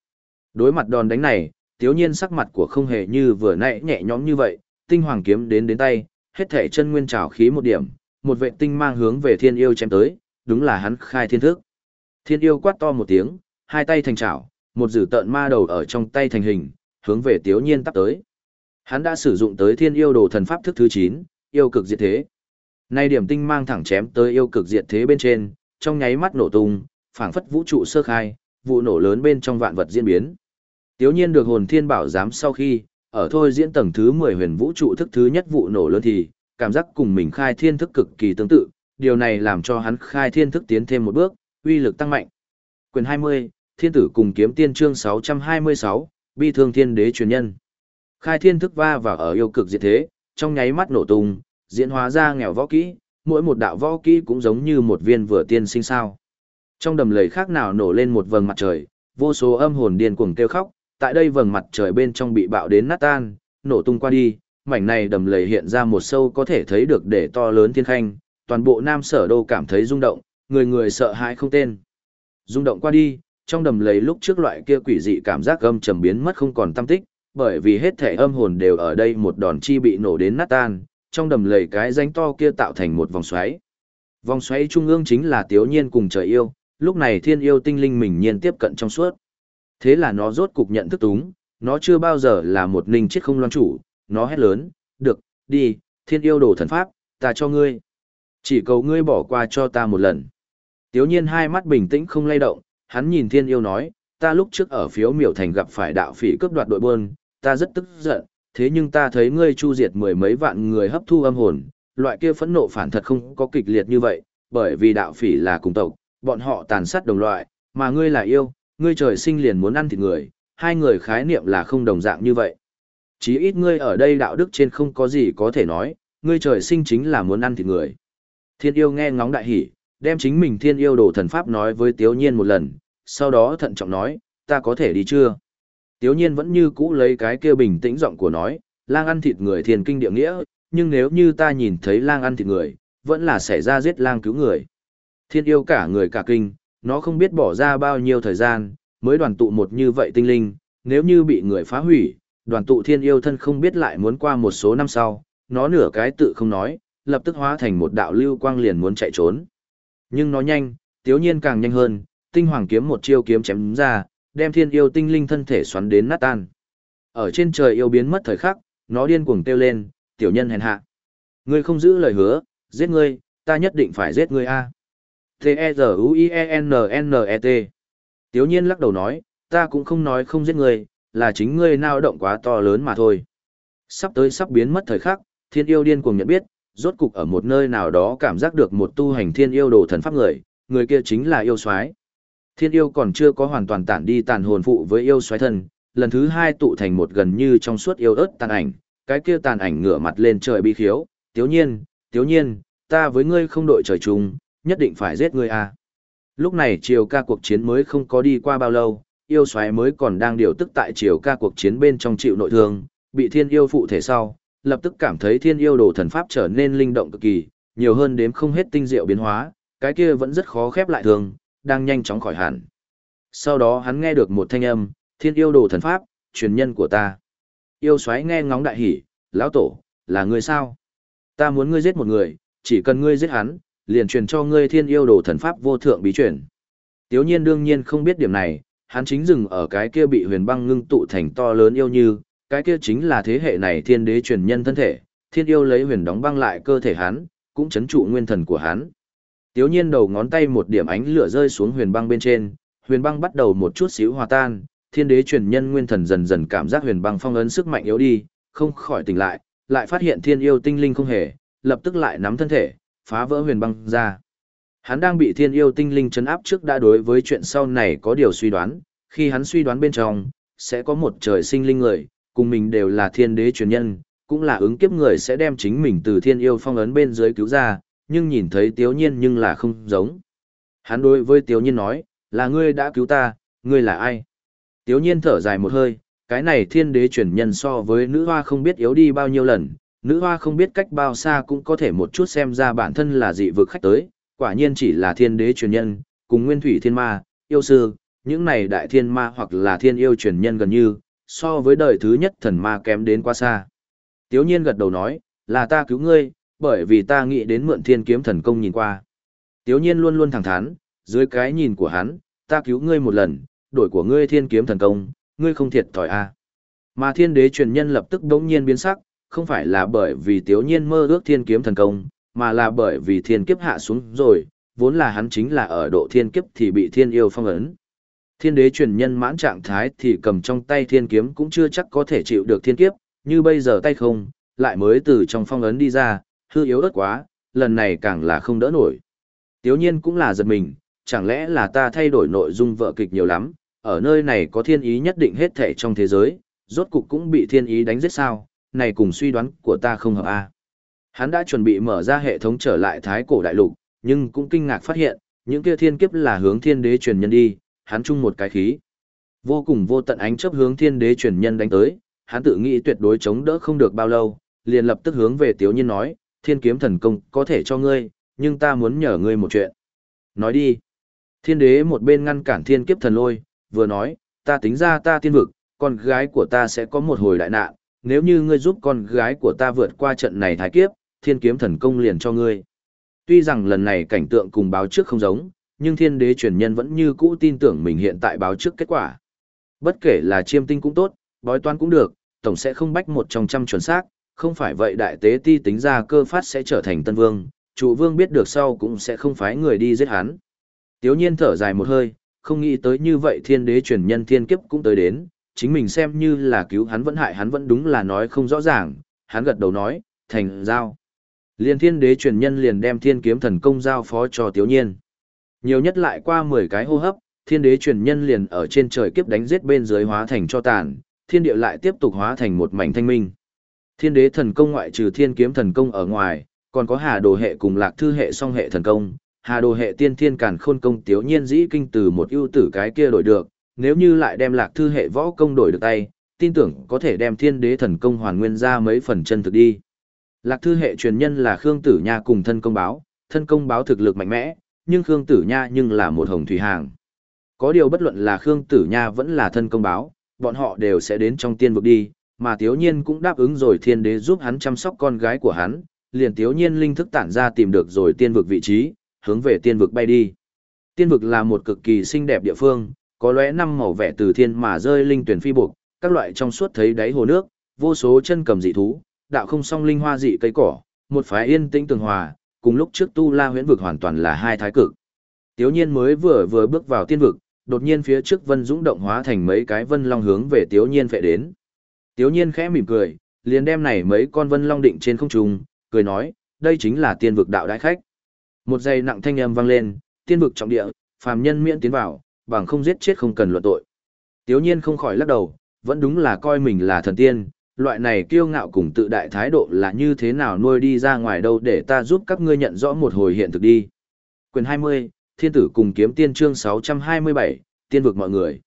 Đối mặt đòn đánh này, tiếu nhiên sắc mặt của không hề như vừa nãy nhẹ nhõm như vậy, tinh hoàng kiếm đến đến tay, hết thể chân nguyên trào khí một điểm, một vệ tinh mang hướng về thiên yêu chém tới, đúng là hắn khai thiên thức. Thiên yêu quát to một tiếng, hai tay thành trảo một dử tợn ma đầu ở trong tay thành hình, hướng về tiếu nhiên tắp tới. Hắn đã sử dụng tới thiên yêu đồ thần pháp thức thứ 9, yêu cực diệt thế. Nay điểm tinh mang thẳng chém tới yêu cực diệt thế bên trên, trong nháy mắt nổ tung, phảng phất vũ trụ sơ khai, vụ nổ lớn bên trong vạn vật diễn biến. Tiếu nhiên được hồn thiên bảo giám sau khi, ở thôi diễn tầng thứ 10 huyền vũ trụ thức thứ nhất vụ nổ lớn thì, cảm giác cùng mình khai thiên thức cực kỳ tương tự, điều này làm cho hắn khai thiên thức tiến thêm một bước, uy lực tăng mạnh. Quyền 20, Thiên tử cùng kiếm tiên chương 626, bi thương thiên đế truyền nhân. Khai thiên thức va vào ở yêu cực diệt thế, trong nháy mắt nổ tung, diễn hóa ra nghèo võ kỹ, mỗi một đạo võ kỹ cũng giống như một viên vừa tiên sinh sao. Trong đầm lầy khác nào nổ lên một vầng mặt trời, vô số âm hồn điên cuồng kêu khóc, tại đây vầng mặt trời bên trong bị bạo đến nát tan, nổ tung qua đi, mảnh này đầm lầy hiện ra một sâu có thể thấy được để to lớn thiên khanh, toàn bộ nam sở đô cảm thấy rung động, người người sợ hãi không tên. Rung động qua đi, trong đầm lầy lúc trước loại kia quỷ dị cảm giác âm trầm biến mất không còn tâm tích, bởi vì hết thể âm hồn đều ở đây một đòn chi bị nổ đến nát tan, trong đầm lầy cái rãnh to kia tạo thành một vòng xoáy. Vòng xoáy trung ương chính là Tiếu Nhiên cùng trời yêu, lúc này thiên yêu tinh linh mình nhiên tiếp cận trong suốt. Thế là nó rốt cục nhận thức túng, nó chưa bao giờ là một ninh chết không loan chủ, nó hét lớn, được, đi, thiên yêu đồ thần pháp, ta cho ngươi. Chỉ cầu ngươi bỏ qua cho ta một lần. Tiếu nhiên hai mắt bình tĩnh không lay động, hắn nhìn thiên yêu nói, ta lúc trước ở phiếu miểu thành gặp phải đạo phỉ cướp đoạt đội bơn, ta rất tức giận, thế nhưng ta thấy ngươi chu diệt mười mấy vạn người hấp thu âm hồn, loại kia phẫn nộ phản thật không có kịch liệt như vậy, bởi vì đạo phỉ là cùng tộc, bọn họ tàn sát đồng loại, mà ngươi là yêu, ngươi trời sinh liền muốn ăn thịt người, hai người khái niệm là không đồng dạng như vậy. Chí ít ngươi ở đây đạo đức trên không có gì có thể nói, ngươi trời sinh chính là muốn ăn thịt người. Thiên yêu nghe ngóng đại hỉ, đem chính mình thiên yêu đồ thần pháp nói với Tiếu Nhiên một lần, sau đó thận trọng nói, ta có thể đi chưa? Tiếu Nhiên vẫn như cũ lấy cái kia bình tĩnh giọng của nói, lang ăn thịt người thiên kinh địa nghĩa, nhưng nếu như ta nhìn thấy lang ăn thịt người, vẫn là xảy ra giết lang cứu người. Thiên yêu cả người cả kinh, nó không biết bỏ ra bao nhiêu thời gian, mới đoàn tụ một như vậy tinh linh, nếu như bị người phá hủy, đoàn tụ thiên yêu thân không biết lại muốn qua một số năm sau, nó nửa cái tự không nói, lập tức hóa thành một đạo lưu quang liền muốn chạy trốn. Nhưng nó nhanh, tiếu nhiên càng nhanh hơn, tinh hoàng kiếm một chiêu kiếm chém ra, đem thiên yêu tinh linh thân thể xoắn đến nát tan. Ở trên trời yêu biến mất thời khắc, nó điên cuồng kêu lên, tiểu nhân hèn hạ. Ngươi không giữ lời hứa, giết ngươi, ta nhất định phải giết ngươi a. T-E-Z-U-I-E-N-N-E-T. Tiếu nhiên lắc đầu nói, ta cũng không nói không giết ngươi, là chính ngươi nao động quá to lớn mà thôi. Sắp tới sắp biến mất thời khắc, thiên yêu điên cuồng nhận biết, rốt cục ở một nơi nào đó cảm giác được một tu hành thiên yêu đồ thần pháp người, người kia chính là yêu soái. Thiên yêu còn chưa có hoàn toàn tản đi tàn hồn phụ với yêu xoáy thân, lần thứ hai tụ thành một gần như trong suốt yêu ớt tàn ảnh, cái kia tàn ảnh ngửa mặt lên trời bi khiếu, tiếu nhiên, tiếu nhiên, ta với ngươi không đội trời chung, nhất định phải giết ngươi à. Lúc này triều ca cuộc chiến mới không có đi qua bao lâu, yêu xoáy mới còn đang điều tức tại triều ca cuộc chiến bên trong chịu nội thương, bị thiên yêu phụ thể sau, lập tức cảm thấy thiên yêu đồ thần pháp trở nên linh động cực kỳ, nhiều hơn đếm không hết tinh diệu biến hóa, cái kia vẫn rất khó khép lại thường, đang nhanh chóng khỏi hẳn. Sau đó hắn nghe được một thanh âm, thiên yêu đồ thần pháp, truyền nhân của ta. Yêu xoáy nghe ngóng đại hỉ, lão tổ, là người sao? Ta muốn ngươi giết một người, chỉ cần ngươi giết hắn, liền truyền cho ngươi thiên yêu đồ thần pháp vô thượng bí truyền. Tiếu nhiên đương nhiên không biết điểm này, hắn chính dừng ở cái kia bị huyền băng ngưng tụ thành to lớn yêu như, cái kia chính là thế hệ này thiên đế truyền nhân thân thể, thiên yêu lấy huyền đóng băng lại cơ thể hắn, cũng chấn trụ nguyên thần của hắn. Tiếu nhiên đầu ngón tay một điểm ánh lửa rơi xuống huyền băng bên trên, huyền băng bắt đầu một chút xíu hòa tan, thiên đế truyền nhân nguyên thần dần dần cảm giác huyền băng phong ấn sức mạnh yếu đi, không khỏi tỉnh lại, lại phát hiện thiên yêu tinh linh không hề, lập tức lại nắm thân thể, phá vỡ huyền băng ra. Hắn đang bị thiên yêu tinh linh chấn áp trước đã đối với chuyện sau này có điều suy đoán, khi hắn suy đoán bên trong, sẽ có một trời sinh linh người, cùng mình đều là thiên đế truyền nhân, cũng là ứng kiếp người sẽ đem chính mình từ thiên yêu phong ấn bên dưới cứu ra, nhưng nhìn thấy tiếu nhiên nhưng là không giống. Hắn đối với tiếu nhiên nói, là ngươi đã cứu ta, ngươi là ai? Tiếu nhiên thở dài một hơi, cái này thiên đế truyền nhân so với nữ hoa không biết yếu đi bao nhiêu lần, nữ hoa không biết cách bao xa cũng có thể một chút xem ra bản thân là dị vực khách tới, quả nhiên chỉ là thiên đế truyền nhân, cùng nguyên thủy thiên ma, yêu sư, những này đại thiên ma hoặc là thiên yêu truyền nhân gần như, so với đời thứ nhất thần ma kém đến quá xa. Tiếu nhiên gật đầu nói, là ta cứu ngươi, bởi vì ta nghĩ đến mượn thiên kiếm thần công nhìn qua. Tiếu nhiên luôn luôn thẳng thắn, dưới cái nhìn của hắn, ta cứu ngươi một lần, đổi của ngươi thiên kiếm thần công, ngươi không thiệt thòi a. À. Mà thiên đế truyền nhân lập tức đống nhiên biến sắc, không phải là bởi vì tiếu nhiên mơ ước thiên kiếm thần công, mà là bởi vì thiên kiếp hạ xuống rồi, vốn là hắn chính là ở độ thiên kiếp thì bị thiên yêu phong ấn. Thiên đế truyền nhân mãn trạng thái thì cầm trong tay thiên kiếm cũng chưa chắc có thể chịu được thiên kiếp, như bây giờ tay không, lại mới từ trong phong ấn đi ra, hư yếu ớt quá, lần này càng là không đỡ nổi. Tiếu nhiên cũng là giật mình, chẳng lẽ là ta thay đổi nội dung vợ kịch nhiều lắm, ở nơi này có thiên ý nhất định hết thể trong thế giới, rốt cục cũng bị thiên ý đánh giết sao, này cùng suy đoán của ta không hợp a. Hắn đã chuẩn bị mở ra hệ thống trở lại thái cổ đại lục, nhưng cũng kinh ngạc phát hiện, những kia thiên kiếp là hướng thiên đế truyền nhân đi, hắn chung một cái khí. Vô cùng vô tận ánh chớp hướng thiên đế truyền nhân đánh tới, hắn tự nghĩ tuyệt đối chống đỡ không được bao lâu, liền lập tức hướng về Tiếu Nhiên nói, thiên kiếm thần công có thể cho ngươi, nhưng ta muốn nhờ ngươi một chuyện. Nói đi. Thiên đế một bên ngăn cản thiên kiếp thần lôi, vừa nói, ta tính ra ta tiên vực, con gái của ta sẽ có một hồi đại nạn, nếu như ngươi giúp con gái của ta vượt qua trận này thái kiếp, thiên kiếm thần công liền cho ngươi. Tuy rằng lần này cảnh tượng cùng báo trước không giống, nhưng thiên đế truyền nhân vẫn như cũ tin tưởng mình hiện tại báo trước kết quả. Bất kể là chiêm tinh cũng tốt, bói toán cũng được, tổng sẽ không bách một trong trăm chuẩn xác, không phải vậy đại tế ti tính ra cơ phát sẽ trở thành tân vương, trụ vương biết được sau cũng sẽ không phái người đi giết hắn. Tiếu nhiên thở dài một hơi, không nghĩ tới như vậy thiên đế truyền nhân thiên kiếp cũng tới đến, chính mình xem như là cứu hắn vẫn hại hắn vẫn đúng là nói không rõ ràng, hắn gật đầu nói, thành giao. Liên thiên đế truyền nhân liền đem thiên kiếm thần công giao phó cho tiếu nhiên. Nhiều nhất lại qua 10 cái hô hấp, thiên đế truyền nhân liền ở trên trời kiếp đánh giết bên dưới hóa thành cho tàn, thiên địa lại tiếp tục hóa thành một mảnh thanh minh. Thiên đế thần công ngoại trừ thiên kiếm thần công ở ngoài, còn có hà đồ hệ cùng lạc thư hệ song hệ thần công, hà đồ hệ tiên thiên càn khôn công tiếu nhiên dĩ kinh từ một ưu tử cái kia đổi được, nếu như lại đem lạc thư hệ võ công đổi được tay, tin tưởng có thể đem thiên đế thần công hoàn nguyên ra mấy phần chân thực đi. Lạc thư hệ truyền nhân là Khương Tử Nha cùng thân công báo, thân công báo thực lực mạnh mẽ, nhưng Khương Tử Nha nhưng là một hồng thủy hàng. Có điều bất luận là Khương Tử Nha vẫn là thân công báo, bọn họ đều sẽ đến trong tiên vực đi, mà Tiếu Nhiên cũng đáp ứng rồi thiên đế giúp hắn chăm sóc con gái của hắn, liền Tiếu Nhiên linh thức tản ra tìm được rồi tiên vực vị trí, hướng về tiên vực bay đi. Tiên vực là một cực kỳ xinh đẹp địa phương, có lóe năm màu vẻ từ thiên mà rơi linh tuyển phi buộc, các loại trong suốt thấy đáy hồ nước, vô số chân cầm dị thú, đạo không song linh hoa dị cây cỏ, một phái yên tĩnh tường hòa, cùng lúc trước tu la huyễn vực hoàn toàn là hai thái cực. Tiếu nhiên mới vừa vừa bước vào tiên vực, đột nhiên phía trước vân dũng động hóa thành mấy cái vân long hướng về tiếu nhiên phệ đến. Tiếu nhiên khẽ mỉm cười, liền đem này mấy con vân long định trên không trung, cười nói, đây chính là tiên vực đạo đại khách. Một giây nặng thanh âm vang lên, tiên vực trọng địa, phàm nhân miễn tiến vào, bằng không giết chết không cần luận tội. Tiếu nhiên không khỏi lắc đầu, vẫn đúng là coi mình là thần tiên, loại này kiêu ngạo cùng tự đại thái độ là như thế nào nuôi đi ra ngoài đâu để ta giúp các ngươi nhận rõ một hồi hiện thực đi. Quyền 20, Thiên tử cùng kiếm tiên chương 627, tiên vực mọi người.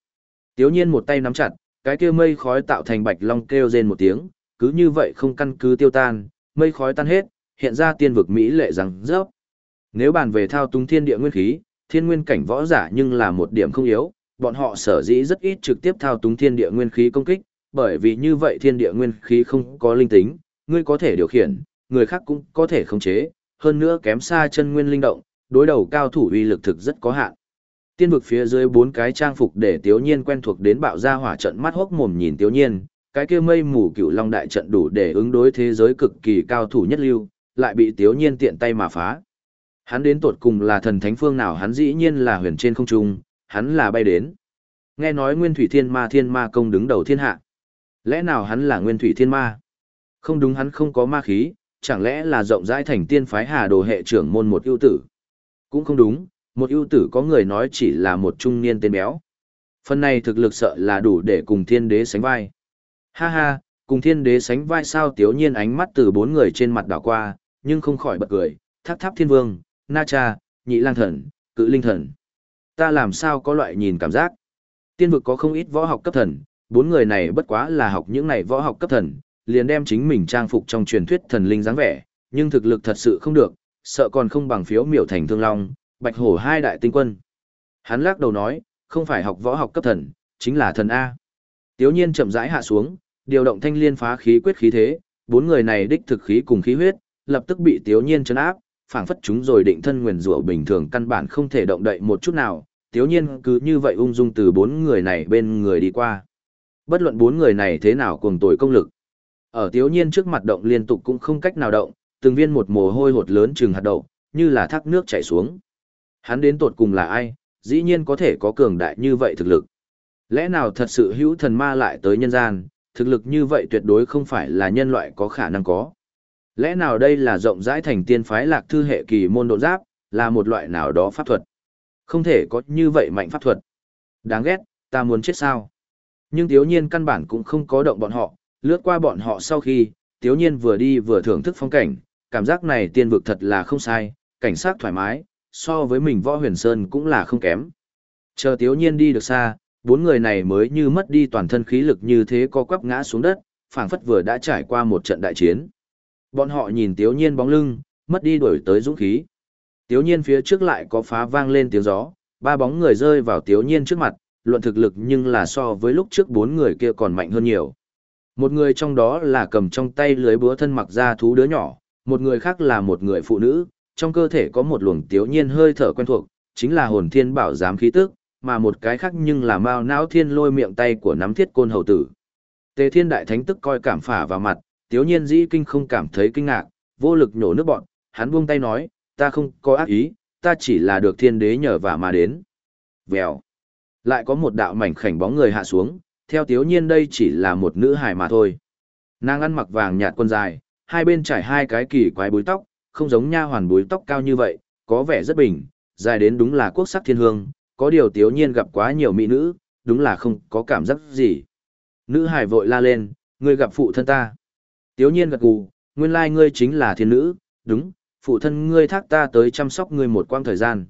Tiếu nhiên một tay nắm chặt, cái kia mây khói tạo thành bạch long kêu rên một tiếng, cứ như vậy không căn cứ tiêu tan, mây khói tan hết, hiện ra tiên vực Mỹ lệ rằng rớp. Nếu bàn về thao túng thiên địa nguyên khí, thiên nguyên cảnh võ giả nhưng là một điểm không yếu, bọn họ sở dĩ rất ít trực tiếp thao túng thiên địa nguyên khí công kích, bởi vì như vậy thiên địa nguyên khí không có linh tính, ngươi có thể điều khiển, người khác cũng có thể khống chế, hơn nữa kém xa chân nguyên linh động, đối đầu cao thủ uy lực thực rất có hạn. Tiên vực phía dưới bốn cái trang phục để Tiếu Nhiên quen thuộc đến bạo ra hỏa trận mắt hốc mồm nhìn Tiếu Nhiên, cái kia mây mù cựu long đại trận đủ để ứng đối thế giới cực kỳ cao thủ nhất lưu, lại bị Tiếu Nhiên tiện tay mà phá. Hắn đến tột cùng là thần thánh phương nào hắn dĩ nhiên là huyền trên không trung, hắn là bay đến. Nghe nói Nguyên Thủy Thiên Ma Thiên Ma công đứng đầu thiên hạ. Lẽ nào hắn là Nguyên Thủy Thiên Ma? Không đúng hắn không có ma khí, chẳng lẽ là rộng rãi thành tiên phái Hà Đồ hệ trưởng môn một ưu tử? Cũng không đúng, một ưu tử có người nói chỉ là một trung niên tên béo. Phần này thực lực sợ là đủ để cùng thiên đế sánh vai. Ha ha, cùng thiên đế sánh vai sao tiếu nhiên ánh mắt từ bốn người trên mặt đảo qua, nhưng không khỏi bật cười, tháp tháp thiên vương, na cha, nhị lang thần, cự linh thần. Ta làm sao có loại nhìn cảm giác. Tiên vực có không ít võ học cấp thần, bốn người này bất quá là học những này võ học cấp thần, liền đem chính mình trang phục trong truyền thuyết thần linh dáng vẻ, nhưng thực lực thật sự không được, sợ còn không bằng phiếu miểu thành thương long, bạch hổ hai đại tinh quân. Hắn lắc đầu nói, không phải học võ học cấp thần, chính là thần A. Tiếu nhiên chậm rãi hạ xuống, điều động thanh liên phá khí quyết khí thế, Bốn người này đích thực khí cùng khí huyết, lập tức bị Tiếu Nhiên chấn áp, phảng phất chúng rồi định thân nguyền rủa bình thường căn bản không thể động đậy một chút nào, Tiếu Nhiên cứ như vậy ung dung từ bốn người này bên người đi qua. Bất luận bốn người này thế nào cùng tội công lực. Ở Tiếu Nhiên trước mặt động liên tục cũng không cách nào động, từng viên một mồ hôi hột lớn trừng hạt đậu, như là thác nước chảy xuống. Hắn đến tột cùng là ai, dĩ nhiên có thể có cường đại như vậy thực lực. Lẽ nào thật sự hữu thần ma lại tới nhân gian, thực lực như vậy tuyệt đối không phải là nhân loại có khả năng có. Lẽ nào đây là rộng rãi thành tiên phái lạc thư hệ kỳ môn độ giáp, là một loại nào đó pháp thuật. Không thể có như vậy mạnh pháp thuật. Đáng ghét, ta muốn chết sao. Nhưng tiếu nhiên căn bản cũng không có động bọn họ, lướt qua bọn họ sau khi, tiếu nhiên vừa đi vừa thưởng thức phong cảnh, cảm giác này tiên vực thật là không sai, cảnh sát thoải mái, so với mình võ huyền sơn cũng là không kém. Chờ tiếu nhiên đi được xa, bốn người này mới như mất đi toàn thân khí lực như thế co quắp ngã xuống đất, phảng phất vừa đã trải qua một trận đại chiến. Bọn họ nhìn tiếu nhiên bóng lưng, mất đi đuổi tới dũng khí. Tiếu nhiên phía trước lại có phá vang lên tiếng gió, ba bóng người rơi vào tiếu nhiên trước mặt, luận thực lực nhưng là so với lúc trước bốn người kia còn mạnh hơn nhiều. Một người trong đó là cầm trong tay lưới búa thân mặc ra thú đứa nhỏ, một người khác là một người phụ nữ, trong cơ thể có một luồng tiếu nhiên hơi thở quen thuộc, chính là hồn thiên bảo giám khí tức, mà một cái khác nhưng là mao não thiên lôi miệng tay của nắm thiết côn hầu tử. Tề thiên đại thánh tức coi cảm phả vào mặt, tiếu nhiên dĩ kinh không cảm thấy kinh ngạc, vô lực nhổ nước bọn, hắn buông tay nói, ta không có ác ý, ta chỉ là được thiên đế nhờ và mà đến. Vèo. Lại có một đạo mảnh khảnh bóng người hạ xuống, theo tiếu nhiên đây chỉ là một nữ hài mà thôi. Nàng ăn mặc vàng nhạt quần dài, hai bên trải hai cái kỳ quái búi tóc, không giống nha hoàn búi tóc cao như vậy, có vẻ rất bình, dài đến đúng là quốc sắc thiên hương, có điều tiếu nhiên gặp quá nhiều mỹ nữ, đúng là không có cảm giác gì. Nữ hải vội la lên, ngươi gặp phụ thân ta. Tiếu nhiên gật gù, nguyên lai ngươi chính là thiên nữ, đúng, phụ thân ngươi thác ta tới chăm sóc ngươi một quãng thời gian.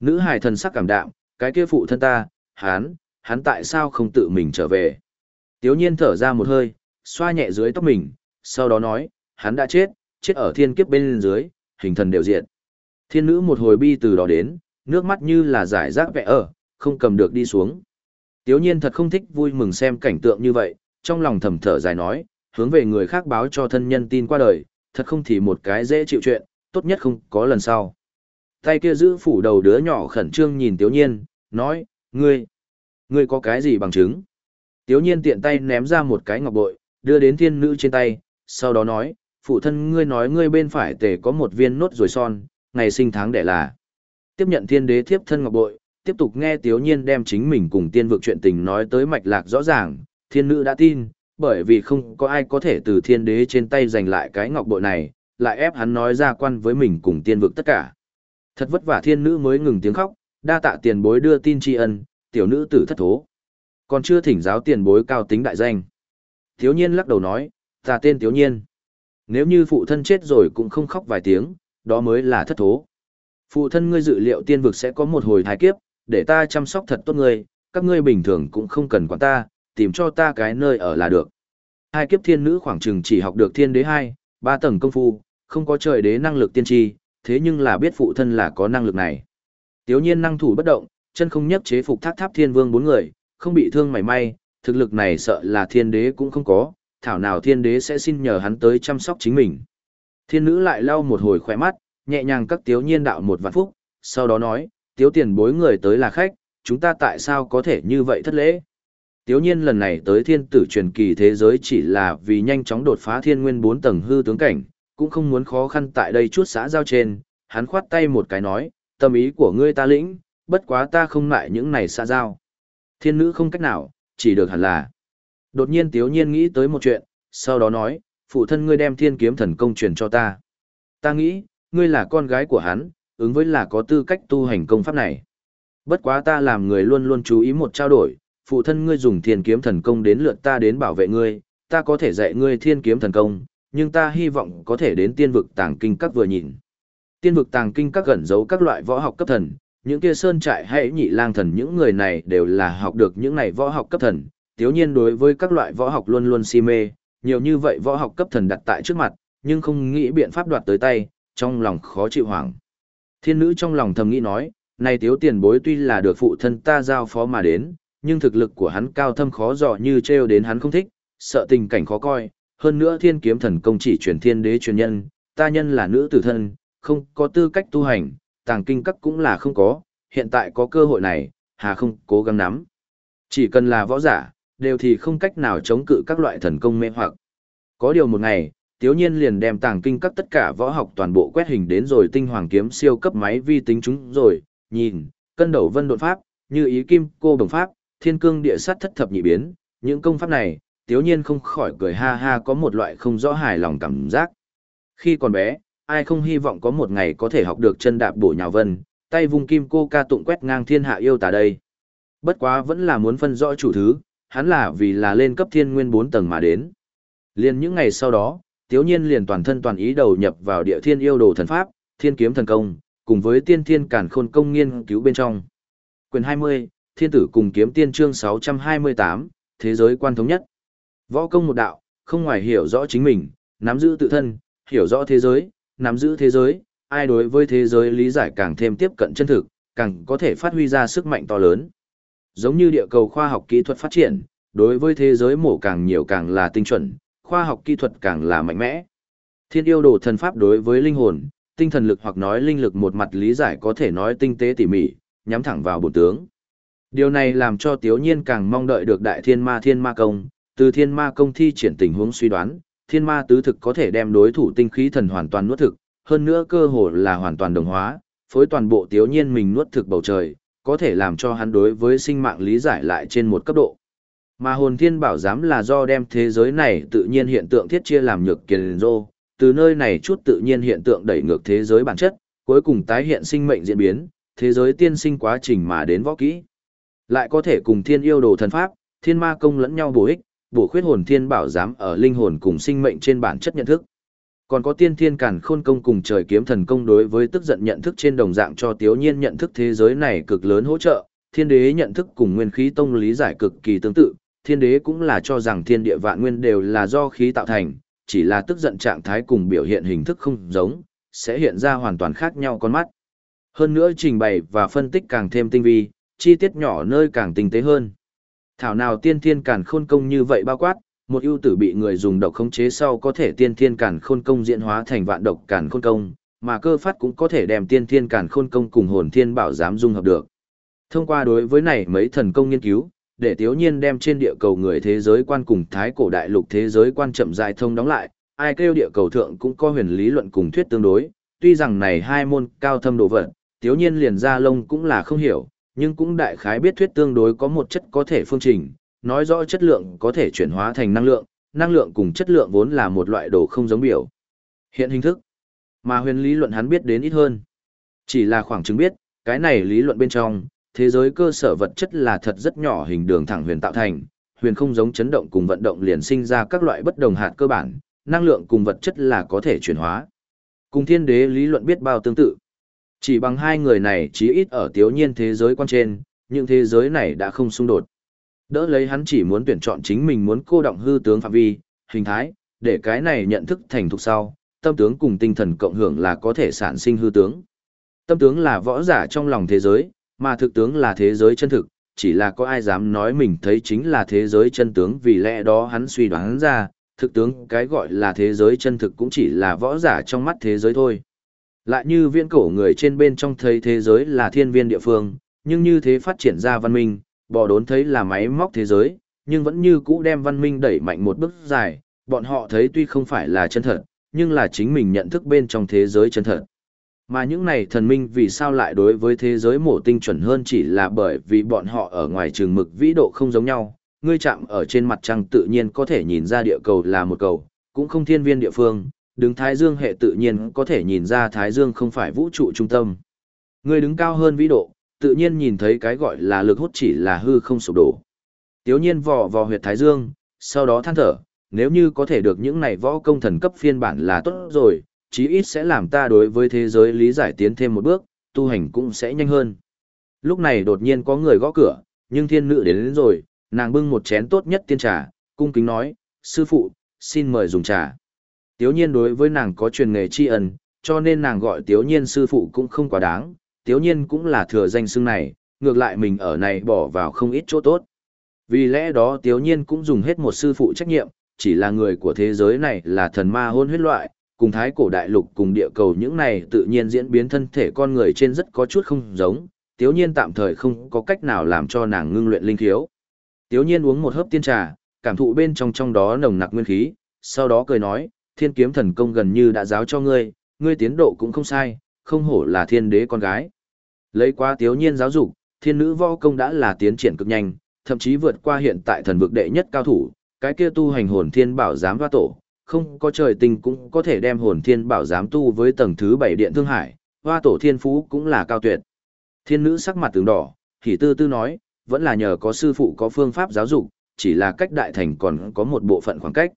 Nữ hải thần sắc cảm đạm, cái kia phụ thân ta, hắn, hắn tại sao không tự mình trở về. Tiếu nhiên thở ra một hơi, xoa nhẹ dưới tóc mình, sau đó nói, hắn đã chết, chết ở thiên kiếp bên dưới, hình thần đều diện. Thiên nữ một hồi bi từ đó đến, nước mắt như là giải rác vẽ ở, không cầm được đi xuống. Tiếu nhiên thật không thích vui mừng xem cảnh tượng như vậy, trong lòng thầm thở dài nói, hướng về người khác báo cho thân nhân tin qua đời, thật không thì một cái dễ chịu chuyện, tốt nhất không có lần sau. Tay kia giữ phủ đầu đứa nhỏ khẩn trương nhìn Tiếu nhiên, nói, ngươi, ngươi có cái gì bằng chứng? Tiếu nhiên tiện tay ném ra một cái ngọc bội, đưa đến thiên nữ trên tay, sau đó nói, phụ thân ngươi nói ngươi bên phải tề có một viên nốt rồi son, ngày sinh tháng đẻ là. Tiếp nhận thiên đế thiếp thân ngọc bội, tiếp tục nghe tiếu nhiên đem chính mình cùng tiên vực chuyện tình nói tới mạch lạc rõ ràng, thiên nữ đã tin, bởi vì không có ai có thể từ thiên đế trên tay giành lại cái ngọc bội này, lại ép hắn nói ra quan với mình cùng tiên vực tất cả. Thật vất vả thiên nữ mới ngừng tiếng khóc, đa tạ tiền bối đưa tin tri ân, tiểu nữ tử thất thố. Còn chưa thỉnh giáo tiền bối cao tính đại danh. Thiếu nhiên lắc đầu nói, ta tên thiếu nhiên. Nếu như phụ thân chết rồi cũng không khóc vài tiếng, đó mới là thất thố. Phụ thân ngươi dự liệu tiên vực sẽ có một hồi thái kiếp, để ta chăm sóc thật tốt ngươi, các ngươi bình thường cũng không cần quản ta, tìm cho ta cái nơi ở là được. Hai kiếp thiên nữ khoảng chừng chỉ học được thiên đế hai, ba tầng công phu, không có trời đế năng lực tiên tri, thế nhưng là biết phụ thân là có năng lực này. Tiếu nhiên năng thủ bất động, chân không nhấc chế phục thác tháp thiên vương bốn người, không bị thương mảy may, thực lực này sợ là thiên đế cũng không có, thảo nào thiên đế sẽ xin nhờ hắn tới chăm sóc chính mình. Thiên nữ lại lau một hồi khỏe mắt, nhẹ nhàng các tiếu nhiên đạo một vạn phúc, sau đó nói, tiếu tiền bối người tới là khách, chúng ta tại sao có thể như vậy thất lễ. Tiếu nhiên lần này tới thiên tử truyền kỳ thế giới chỉ là vì nhanh chóng đột phá thiên nguyên bốn tầng hư tướng cảnh, cũng không muốn khó khăn tại đây chút xã giao trên, hắn khoát tay một cái nói, tâm ý của ngươi ta lĩnh, bất quá ta không ngại những này xã giao. Thiên nữ không cách nào, chỉ được hẳn là. Đột nhiên tiếu nhiên nghĩ tới một chuyện, sau đó nói, phụ thân ngươi đem thiên kiếm thần công truyền cho ta. Ta nghĩ, ngươi là con gái của hắn, ứng với là có tư cách tu hành công pháp này. Bất quá ta làm người luôn luôn chú ý một trao đổi, phụ thân ngươi dùng thiên kiếm thần công đến lượt ta đến bảo vệ ngươi, ta có thể dạy ngươi thiên kiếm thần công, nhưng ta hy vọng có thể đến tiên vực tàng kinh các vừa nhìn. Tiên vực tàng kinh các gần giấu các loại võ học cấp thần, những kia sơn trại hay nhị lang thần những người này đều là học được những này võ học cấp thần, tiếu nhiên đối với các loại võ học luôn luôn si mê, nhiều như vậy võ học cấp thần đặt tại trước mặt, nhưng không nghĩ biện pháp đoạt tới tay, trong lòng khó chịu hoảng. Thiên nữ trong lòng thầm nghĩ nói, này tiếu tiền bối tuy là được phụ thân ta giao phó mà đến, nhưng thực lực của hắn cao thâm khó dò như treo đến hắn không thích, sợ tình cảnh khó coi, hơn nữa thiên kiếm thần công chỉ truyền thiên đế truyền nhân, ta nhân là nữ tử thân, không có tư cách tu hành, tàng kinh các cũng là không có, hiện tại có cơ hội này, hà không cố gắng nắm. Chỉ cần là võ giả, đều thì không cách nào chống cự các loại thần công mê hoặc. Có điều một ngày, Tiếu Nhiên liền đem tàng kinh các tất cả võ học toàn bộ quét hình đến rồi tinh hoàng kiếm siêu cấp máy vi tính chúng rồi, nhìn, cân đầu vân đột pháp, như ý kim cô đồng pháp, thiên cương địa sát thất thập nhị biến, những công pháp này, Tiếu Nhiên không khỏi cười ha ha có một loại không rõ hài lòng cảm giác. Khi còn bé, ai không hy vọng có một ngày có thể học được chân đạp bổ nhào vân, tay vùng kim cô ca tụng quét ngang thiên hạ yêu tà đây. Bất quá vẫn là muốn phân rõ chủ thứ, hắn là vì là lên cấp thiên nguyên 4 tầng mà đến. Liên những ngày sau đó, Tiếu Nhiên liền toàn thân toàn ý đầu nhập vào địa thiên yêu đồ thần pháp, thiên kiếm thần công, cùng với tiên thiên cản khôn công nghiên cứu bên trong. Quyền 20, Thiên tử cùng kiếm tiên chương 628, Thế giới quan thống nhất. Võ công một đạo, không ngoài hiểu rõ chính mình, nắm giữ tự thân, hiểu rõ thế giới, nắm giữ thế giới, ai đối với thế giới lý giải càng thêm tiếp cận chân thực, càng có thể phát huy ra sức mạnh to lớn. Giống như địa cầu khoa học kỹ thuật phát triển, đối với thế giới mổ càng nhiều càng là tinh chuẩn, khoa học kỹ thuật càng là mạnh mẽ. Thiên yêu đồ thần pháp đối với linh hồn, tinh thần lực hoặc nói linh lực một mặt lý giải có thể nói tinh tế tỉ mỉ, nhắm thẳng vào bổn tướng. Điều này làm cho Tiếu Nhiên càng mong đợi được đại thiên ma thiên ma công, từ thiên ma công thi triển tình huống suy đoán, thiên ma tứ thực có thể đem đối thủ tinh khí thần hoàn toàn nuốt thực, hơn nữa cơ hồ là hoàn toàn đồng hóa, phối toàn bộ Tiếu Nhiên mình nuốt thực bầu trời, có thể làm cho hắn đối với sinh mạng lý giải lại trên một cấp độ. Mà hồn thiên bảo giám là do đem thế giới này tự nhiên hiện tượng thiết chia làm nhược kiền rô, từ nơi này chút tự nhiên hiện tượng đẩy ngược thế giới bản chất, cuối cùng tái hiện sinh mệnh diễn biến, thế giới tiên sinh quá trình mà đến võ kỹ. Lại có thể cùng thiên yêu đồ thần pháp, thiên ma công lẫn nhau bổ ích, bổ khuyết hồn thiên bảo giám ở linh hồn cùng sinh mệnh trên bản chất nhận thức. Còn có tiên thiên cản khôn công cùng trời kiếm thần công đối với tức giận nhận thức trên đồng dạng cho tiếu nhiên nhận thức thế giới này cực lớn hỗ trợ, thiên đế nhận thức cùng nguyên khí tông lý giải cực kỳ tương tự, thiên đế cũng là cho rằng thiên địa vạn nguyên đều là do khí tạo thành, chỉ là tức giận trạng thái cùng biểu hiện hình thức không giống, sẽ hiện ra hoàn toàn khác nhau con mắt. Hơn nữa trình bày và phân tích càng thêm tinh vi, chi tiết nhỏ nơi càng tinh tế hơn. Thảo nào tiên thiên càn khôn công như vậy bao quát, một ưu tử bị người dùng độc khống chế sau có thể tiên thiên càn khôn công diễn hóa thành vạn độc càn khôn công, mà cơ phát cũng có thể đem tiên thiên càn khôn công cùng hồn thiên bảo giám dung hợp được. Thông qua đối với này mấy thần công nghiên cứu, để tiếu nhiên đem trên địa cầu người thế giới quan cùng thái cổ đại lục thế giới quan chậm dài thông đóng lại, ai kêu địa cầu thượng cũng có huyền lý luận cùng thuyết tương đối, tuy rằng này hai môn cao thâm độ vật, tiếu nhiên liền ra lông cũng là không hiểu, nhưng cũng đại khái biết thuyết tương đối có một chất có thể phương trình, nói rõ chất lượng có thể chuyển hóa thành năng lượng, năng lượng cùng chất lượng vốn là một loại đồ không giống biểu. Hiện hình thức, mà huyền lý luận hắn biết đến ít hơn. Chỉ là khoảng chứng biết, cái này lý luận bên trong, thế giới cơ sở vật chất là thật rất nhỏ hình đường thẳng huyền tạo thành, huyền không giống chấn động cùng vận động liền sinh ra các loại bất đồng hạt cơ bản, năng lượng cùng vật chất là có thể chuyển hóa. Cùng thiên đế lý luận biết bao tương tự. Chỉ bằng hai người này chí ít ở tiếu nhiên thế giới quan trên, những thế giới này đã không xung đột. Đỡ lấy hắn chỉ muốn tuyển chọn chính mình muốn cô động hư tướng phạm vi, hình thái, để cái này nhận thức thành thục sau, tâm tướng cùng tinh thần cộng hưởng là có thể sản sinh hư tướng. Tâm tướng là võ giả trong lòng thế giới, mà thực tướng là thế giới chân thực, chỉ là có ai dám nói mình thấy chính là thế giới chân tướng vì lẽ đó hắn suy đoán ra, thực tướng cái gọi là thế giới chân thực cũng chỉ là võ giả trong mắt thế giới thôi. Lại như viễn cổ người trên bên trong thấy thế giới là thiên viên địa phương, nhưng như thế phát triển ra văn minh, bò đốn thấy là máy móc thế giới, nhưng vẫn như cũ đem văn minh đẩy mạnh một bước dài, bọn họ thấy tuy không phải là chân thật, nhưng là chính mình nhận thức bên trong thế giới chân thật. Mà những này thần minh vì sao lại đối với thế giới mổ tinh chuẩn hơn chỉ là bởi vì bọn họ ở ngoài trường mực vĩ độ không giống nhau, ngươi chạm ở trên mặt trăng tự nhiên có thể nhìn ra địa cầu là một cầu, cũng không thiên viên địa phương, đứng Thái Dương hệ tự nhiên có thể nhìn ra Thái Dương không phải vũ trụ trung tâm. Ngươi đứng cao hơn vĩ độ, tự nhiên nhìn thấy cái gọi là lực hút chỉ là hư không sụp đổ. Tiếu nhiên vò vò huyệt Thái Dương, sau đó than thở, nếu như có thể được những này võ công thần cấp phiên bản là tốt rồi, chí ít sẽ làm ta đối với thế giới lý giải tiến thêm một bước, tu hành cũng sẽ nhanh hơn. Lúc này đột nhiên có người gõ cửa, nhưng thiên nữ đến, đến rồi, nàng bưng một chén tốt nhất tiên trà, cung kính nói, sư phụ, xin mời dùng trà. Tiếu nhiên đối với nàng có truyền nghề tri ân, cho nên nàng gọi tiếu nhiên sư phụ cũng không quá đáng, tiếu nhiên cũng là thừa danh xưng này, ngược lại mình ở này bỏ vào không ít chỗ tốt. Vì lẽ đó tiếu nhiên cũng dùng hết một sư phụ trách nhiệm, chỉ là người của thế giới này là thần ma hôn huyết loại, cùng thái cổ đại lục cùng địa cầu những này tự nhiên diễn biến thân thể con người trên rất có chút không giống, tiếu nhiên tạm thời không có cách nào làm cho nàng ngưng luyện linh khiếu. Tiếu nhiên uống một hớp tiên trà, cảm thụ bên trong trong đó nồng nặc nguyên khí, sau đó cười nói, thiên kiếm thần công gần như đã giáo cho ngươi, ngươi tiến độ cũng không sai, không hổ là thiên đế con gái. Lấy qua tiếu nhiên giáo dục, thiên nữ võ công đã là tiến triển cực nhanh, thậm chí vượt qua hiện tại thần vực đệ nhất cao thủ, cái kia tu hành hồn thiên bảo giám va tổ, không có trời tình cũng có thể đem hồn thiên bảo giám tu với tầng thứ bảy điện thương hải, hoa tổ thiên phú cũng là cao tuyệt. Thiên nữ sắc mặt tướng đỏ, thì tư tư nói, vẫn là nhờ có sư phụ có phương pháp giáo dục, chỉ là cách đại thành còn có một bộ phận khoảng cách.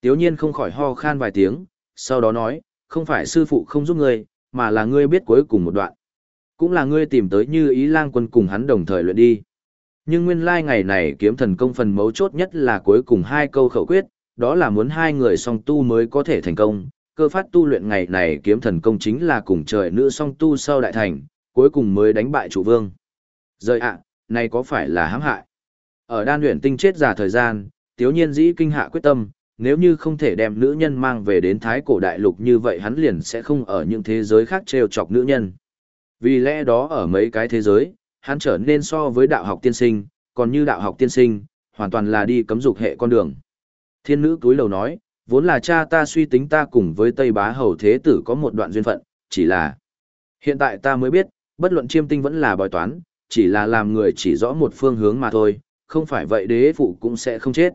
Tiếu nhiên không khỏi ho khan vài tiếng, sau đó nói, không phải sư phụ không giúp ngươi, mà là ngươi biết cuối cùng một đoạn. Cũng là ngươi tìm tới như ý lang quân cùng hắn đồng thời luyện đi. Nhưng nguyên lai ngày này kiếm thần công phần mấu chốt nhất là cuối cùng hai câu khẩu quyết, đó là muốn hai người song tu mới có thể thành công. Cơ phát tu luyện ngày này kiếm thần công chính là cùng trời nữ song tu sau đại thành, cuối cùng mới đánh bại chủ vương. Rời ạ, này có phải là hãm hại? Ở đan luyện tinh chết giả thời gian, tiếu nhiên dĩ kinh hạ quyết tâm, nếu như không thể đem nữ nhân mang về đến thái cổ đại lục như vậy hắn liền sẽ không ở những thế giới khác trêu chọc nữ nhân. Vì lẽ đó ở mấy cái thế giới, hắn trở nên so với đạo học tiên sinh, còn như đạo học tiên sinh, hoàn toàn là đi cấm dục hệ con đường. Thiên nữ túi lầu nói, vốn là cha ta suy tính ta cùng với Tây Bá Hầu Thế Tử có một đoạn duyên phận, chỉ là... Hiện tại ta mới biết, bất luận chiêm tinh vẫn là bói toán, chỉ là làm người chỉ rõ một phương hướng mà thôi, không phải vậy đế phụ cũng sẽ không chết.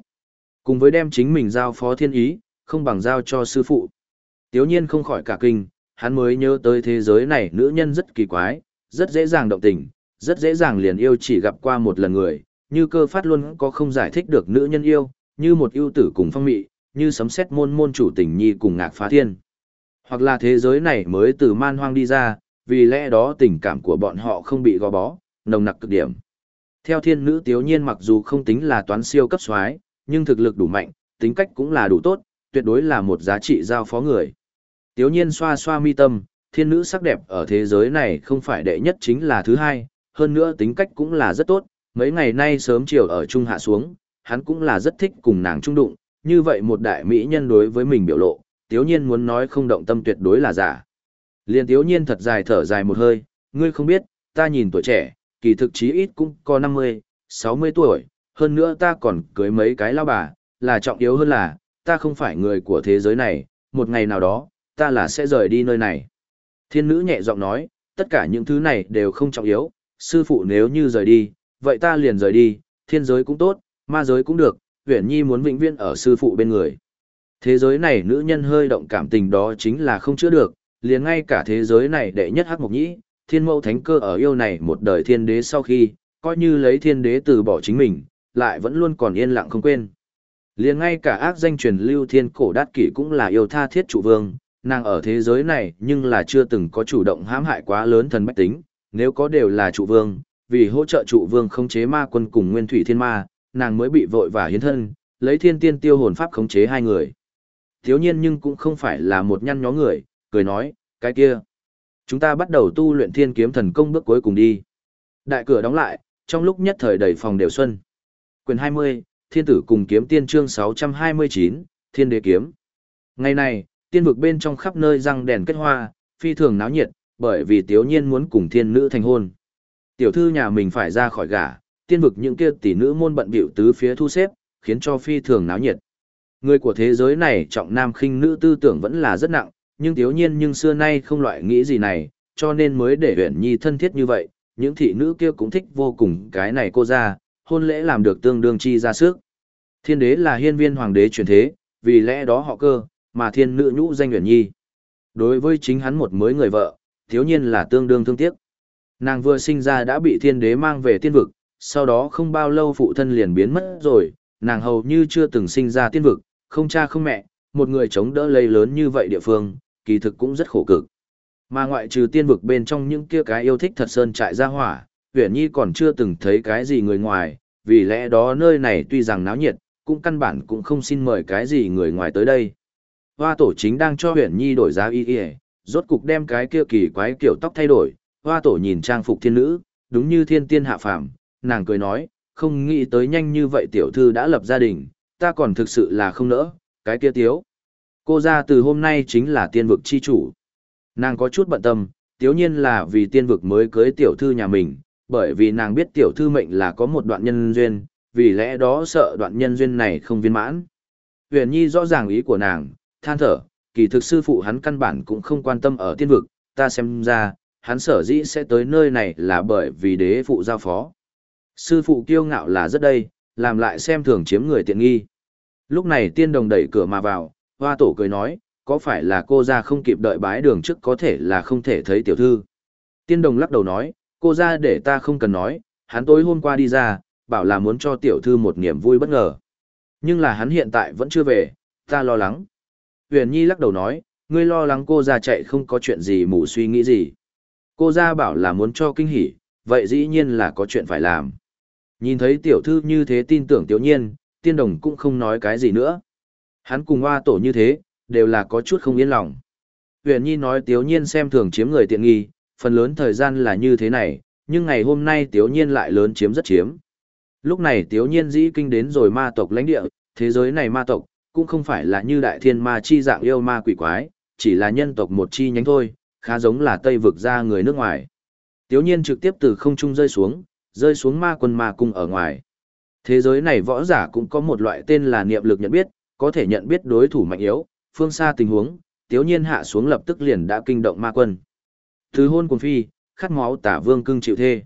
Cùng với đem chính mình giao phó thiên ý, không bằng giao cho sư phụ. Tiếu nhiên không khỏi cả kinh, hắn mới nhớ tới thế giới này nữ nhân rất kỳ quái, rất dễ dàng động tình, rất dễ dàng liền yêu chỉ gặp qua một lần người, như cơ phát luôn có không giải thích được nữ nhân yêu, như một yêu tử cùng phong mị, như sấm xét môn môn chủ tình nhi cùng ngạc phá thiên. Hoặc là thế giới này mới từ man hoang đi ra, vì lẽ đó tình cảm của bọn họ không bị gò bó, nồng nặc cực điểm. Theo thiên nữ tiếu nhiên mặc dù không tính là toán siêu cấp soái nhưng thực lực đủ mạnh, tính cách cũng là đủ tốt, tuyệt đối là một giá trị giao phó người. Tiếu nhiên xoa xoa mi tâm, thiên nữ sắc đẹp ở thế giới này không phải đệ nhất chính là thứ hai, hơn nữa tính cách cũng là rất tốt, mấy ngày nay sớm chiều ở trung hạ xuống, hắn cũng là rất thích cùng nàng trung đụng, như vậy một đại mỹ nhân đối với mình biểu lộ, tiếu nhiên muốn nói không động tâm tuyệt đối là giả. Liên tiếu nhiên thật dài thở dài một hơi, ngươi không biết, ta nhìn tuổi trẻ, kỳ thực chí ít cũng có 50, 60 tuổi, hơn nữa ta còn cưới mấy cái lao bà, là trọng yếu hơn là, ta không phải người của thế giới này, một ngày nào đó, ta là sẽ rời đi nơi này. Thiên nữ nhẹ giọng nói, tất cả những thứ này đều không trọng yếu, sư phụ nếu như rời đi, vậy ta liền rời đi, thiên giới cũng tốt, ma giới cũng được, Uyển Nhi muốn vĩnh viễn ở sư phụ bên người. Thế giới này nữ nhân hơi động cảm tình đó chính là không chữa được, liền ngay cả thế giới này đệ nhất hắc mục nhĩ, thiên mẫu thánh cơ ở yêu này một đời thiên đế sau khi, coi như lấy thiên đế từ bỏ chính mình, lại vẫn luôn còn yên lặng không quên. Liền ngay cả ác danh truyền lưu thiên cổ đát kỷ cũng là yêu tha thiết trụ vương, nàng ở thế giới này nhưng là chưa từng có chủ động hãm hại quá lớn thần bách tính, nếu có đều là trụ vương, vì hỗ trợ trụ vương khống chế ma quân cùng nguyên thủy thiên ma, nàng mới bị vội và hiến thân, lấy thiên tiên tiêu hồn pháp khống chế hai người. Thiếu nhiên nhưng cũng không phải là một nhăn nhó người, cười nói, cái kia. Chúng ta bắt đầu tu luyện thiên kiếm thần công bước cuối cùng đi. Đại cửa đóng lại, trong lúc nhất thời đầy phòng đều xuân. Quyền 20, Thiên tử cùng kiếm tiên chương 629, Thiên đế kiếm. Ngày này, tiên vực bên trong khắp nơi răng đèn kết hoa, phi thường náo nhiệt, bởi vì tiếu nhiên muốn cùng thiên nữ thành hôn. Tiểu thư nhà mình phải ra khỏi gả, tiên vực những kia tỷ nữ môn bận biểu tứ phía thu xếp, khiến cho phi thường náo nhiệt. Người của thế giới này trọng nam khinh nữ tư tưởng vẫn là rất nặng, nhưng tiếu nhiên nhưng xưa nay không loại nghĩ gì này, cho nên mới để huyện nhi thân thiết như vậy, những thị nữ kia cũng thích vô cùng cái này cô ra, hôn lễ làm được tương đương chi ra sức. Thiên đế là hiên viên hoàng đế truyền thế, vì lẽ đó họ cơ, mà thiên nữ nhũ danh uyển nhi. Đối với chính hắn một mới người vợ, thiếu nhiên là tương đương thương tiếc. Nàng vừa sinh ra đã bị thiên đế mang về tiên vực, sau đó không bao lâu phụ thân liền biến mất rồi, nàng hầu như chưa từng sinh ra tiên vực, không cha không mẹ, một người chống đỡ lây lớn như vậy địa phương, kỳ thực cũng rất khổ cực. Mà ngoại trừ tiên vực bên trong những kia cái yêu thích thật sơn trại ra hỏa, huyền nhi còn chưa từng thấy cái gì người ngoài, vì lẽ đó nơi này tuy rằng náo nhiệt, cũng căn bản cũng không xin mời cái gì người ngoài tới đây. Hoa tổ chính đang cho huyền nhi đổi giá y y, rốt cục đem cái kia kỳ quái kiểu tóc thay đổi, hoa tổ nhìn trang phục thiên nữ, đúng như thiên tiên hạ phàm, nàng cười nói, không nghĩ tới nhanh như vậy tiểu thư đã lập gia đình, ta còn thực sự là không nỡ, cái kia tiếu. Cô ra từ hôm nay chính là tiên vực chi chủ. Nàng có chút bận tâm, tiếu nhiên là vì tiên vực mới cưới tiểu thư nhà mình, bởi vì nàng biết tiểu thư mệnh là có một đoạn nhân duyên, vì lẽ đó sợ đoạn nhân duyên này không viên mãn. Huyền Nhi rõ ràng ý của nàng, than thở, kỳ thực sư phụ hắn căn bản cũng không quan tâm ở tiên vực, ta xem ra, hắn sở dĩ sẽ tới nơi này là bởi vì đế phụ giao phó. Sư phụ kiêu ngạo là rất đây, làm lại xem thường chiếm người tiện nghi. Lúc này tiên đồng đẩy cửa mà vào, hoa tổ cười nói, có phải là cô ra không kịp đợi bái đường trước có thể là không thể thấy tiểu thư. Tiên đồng lắc đầu nói, cô ra để ta không cần nói, hắn tối hôm qua đi ra, bảo là muốn cho tiểu thư một niềm vui bất ngờ. Nhưng là hắn hiện tại vẫn chưa về, ta lo lắng. Huyền Nhi lắc đầu nói, ngươi lo lắng cô ra chạy không có chuyện gì mù suy nghĩ gì. Cô ra bảo là muốn cho kinh hỉ, vậy dĩ nhiên là có chuyện phải làm. Nhìn thấy tiểu thư như thế tin tưởng tiểu nhiên, tiên đồng cũng không nói cái gì nữa. Hắn cùng hoa tổ như thế, đều là có chút không yên lòng. Huyền Nhi nói tiểu nhiên xem thường chiếm người tiện nghi, phần lớn thời gian là như thế này, nhưng ngày hôm nay tiểu nhiên lại lớn chiếm rất chiếm. Lúc này tiểu nhiên dĩ kinh đến rồi ma tộc lãnh địa, thế giới này ma tộc, cũng không phải là như đại thiên ma chi dạng yêu ma quỷ quái, chỉ là nhân tộc một chi nhánh thôi, khá giống là Tây vực ra người nước ngoài. Tiểu nhiên trực tiếp từ không trung rơi xuống, rơi xuống ma quân ma cung ở ngoài. Thế giới này võ giả cũng có một loại tên là niệm lực nhận biết, có thể nhận biết đối thủ mạnh yếu, phương xa tình huống, tiểu nhiên hạ xuống lập tức liền đã kinh động ma quân. Thứ hôn cùng phi, khát máu tả vương cưng chịu thê.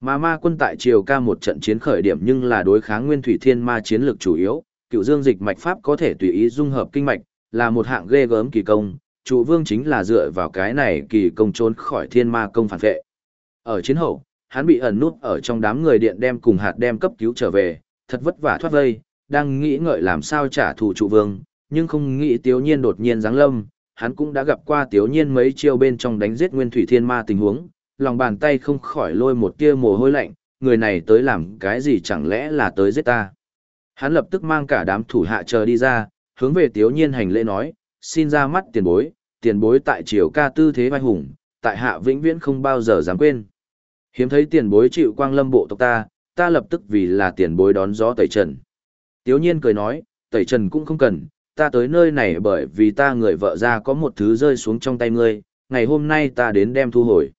Mà ma quân tại triều ca một trận chiến khởi điểm nhưng là đối kháng nguyên thủy thiên ma chiến lược chủ yếu, cựu dương dịch mạch pháp có thể tùy ý dung hợp kinh mạch, là một hạng ghê gớm kỳ công, trụ vương chính là dựa vào cái này kỳ công trốn khỏi thiên ma công phản vệ. Ở chiến hậu, hắn bị ẩn nút ở trong đám người điện đem cùng hạt đem cấp cứu trở về, thật vất vả thoát vây, đang nghĩ ngợi làm sao trả thù trụ vương, nhưng không nghĩ tiếu nhiên đột nhiên giáng lâm, hắn cũng đã gặp qua tiếu nhiên mấy chiêu bên trong đánh giết nguyên thủy thiên ma tình huống, lòng bàn tay không khỏi lôi một tia mồ hôi lạnh, người này tới làm cái gì chẳng lẽ là tới giết ta. Hắn lập tức mang cả đám thủ hạ chờ đi ra, hướng về tiếu nhiên hành lễ nói, xin ra mắt tiền bối, tiền bối tại triều ca tư thế vai hùng, tại hạ vĩnh viễn không bao giờ dám quên. Hiếm thấy tiền bối chịu quang lâm bộ tộc ta, ta lập tức vì là tiền bối đón gió tẩy trần. Tiếu nhiên cười nói, tẩy trần cũng không cần, ta tới nơi này bởi vì ta người vợ ra có một thứ rơi xuống trong tay ngươi, ngày hôm nay ta đến đem thu hồi.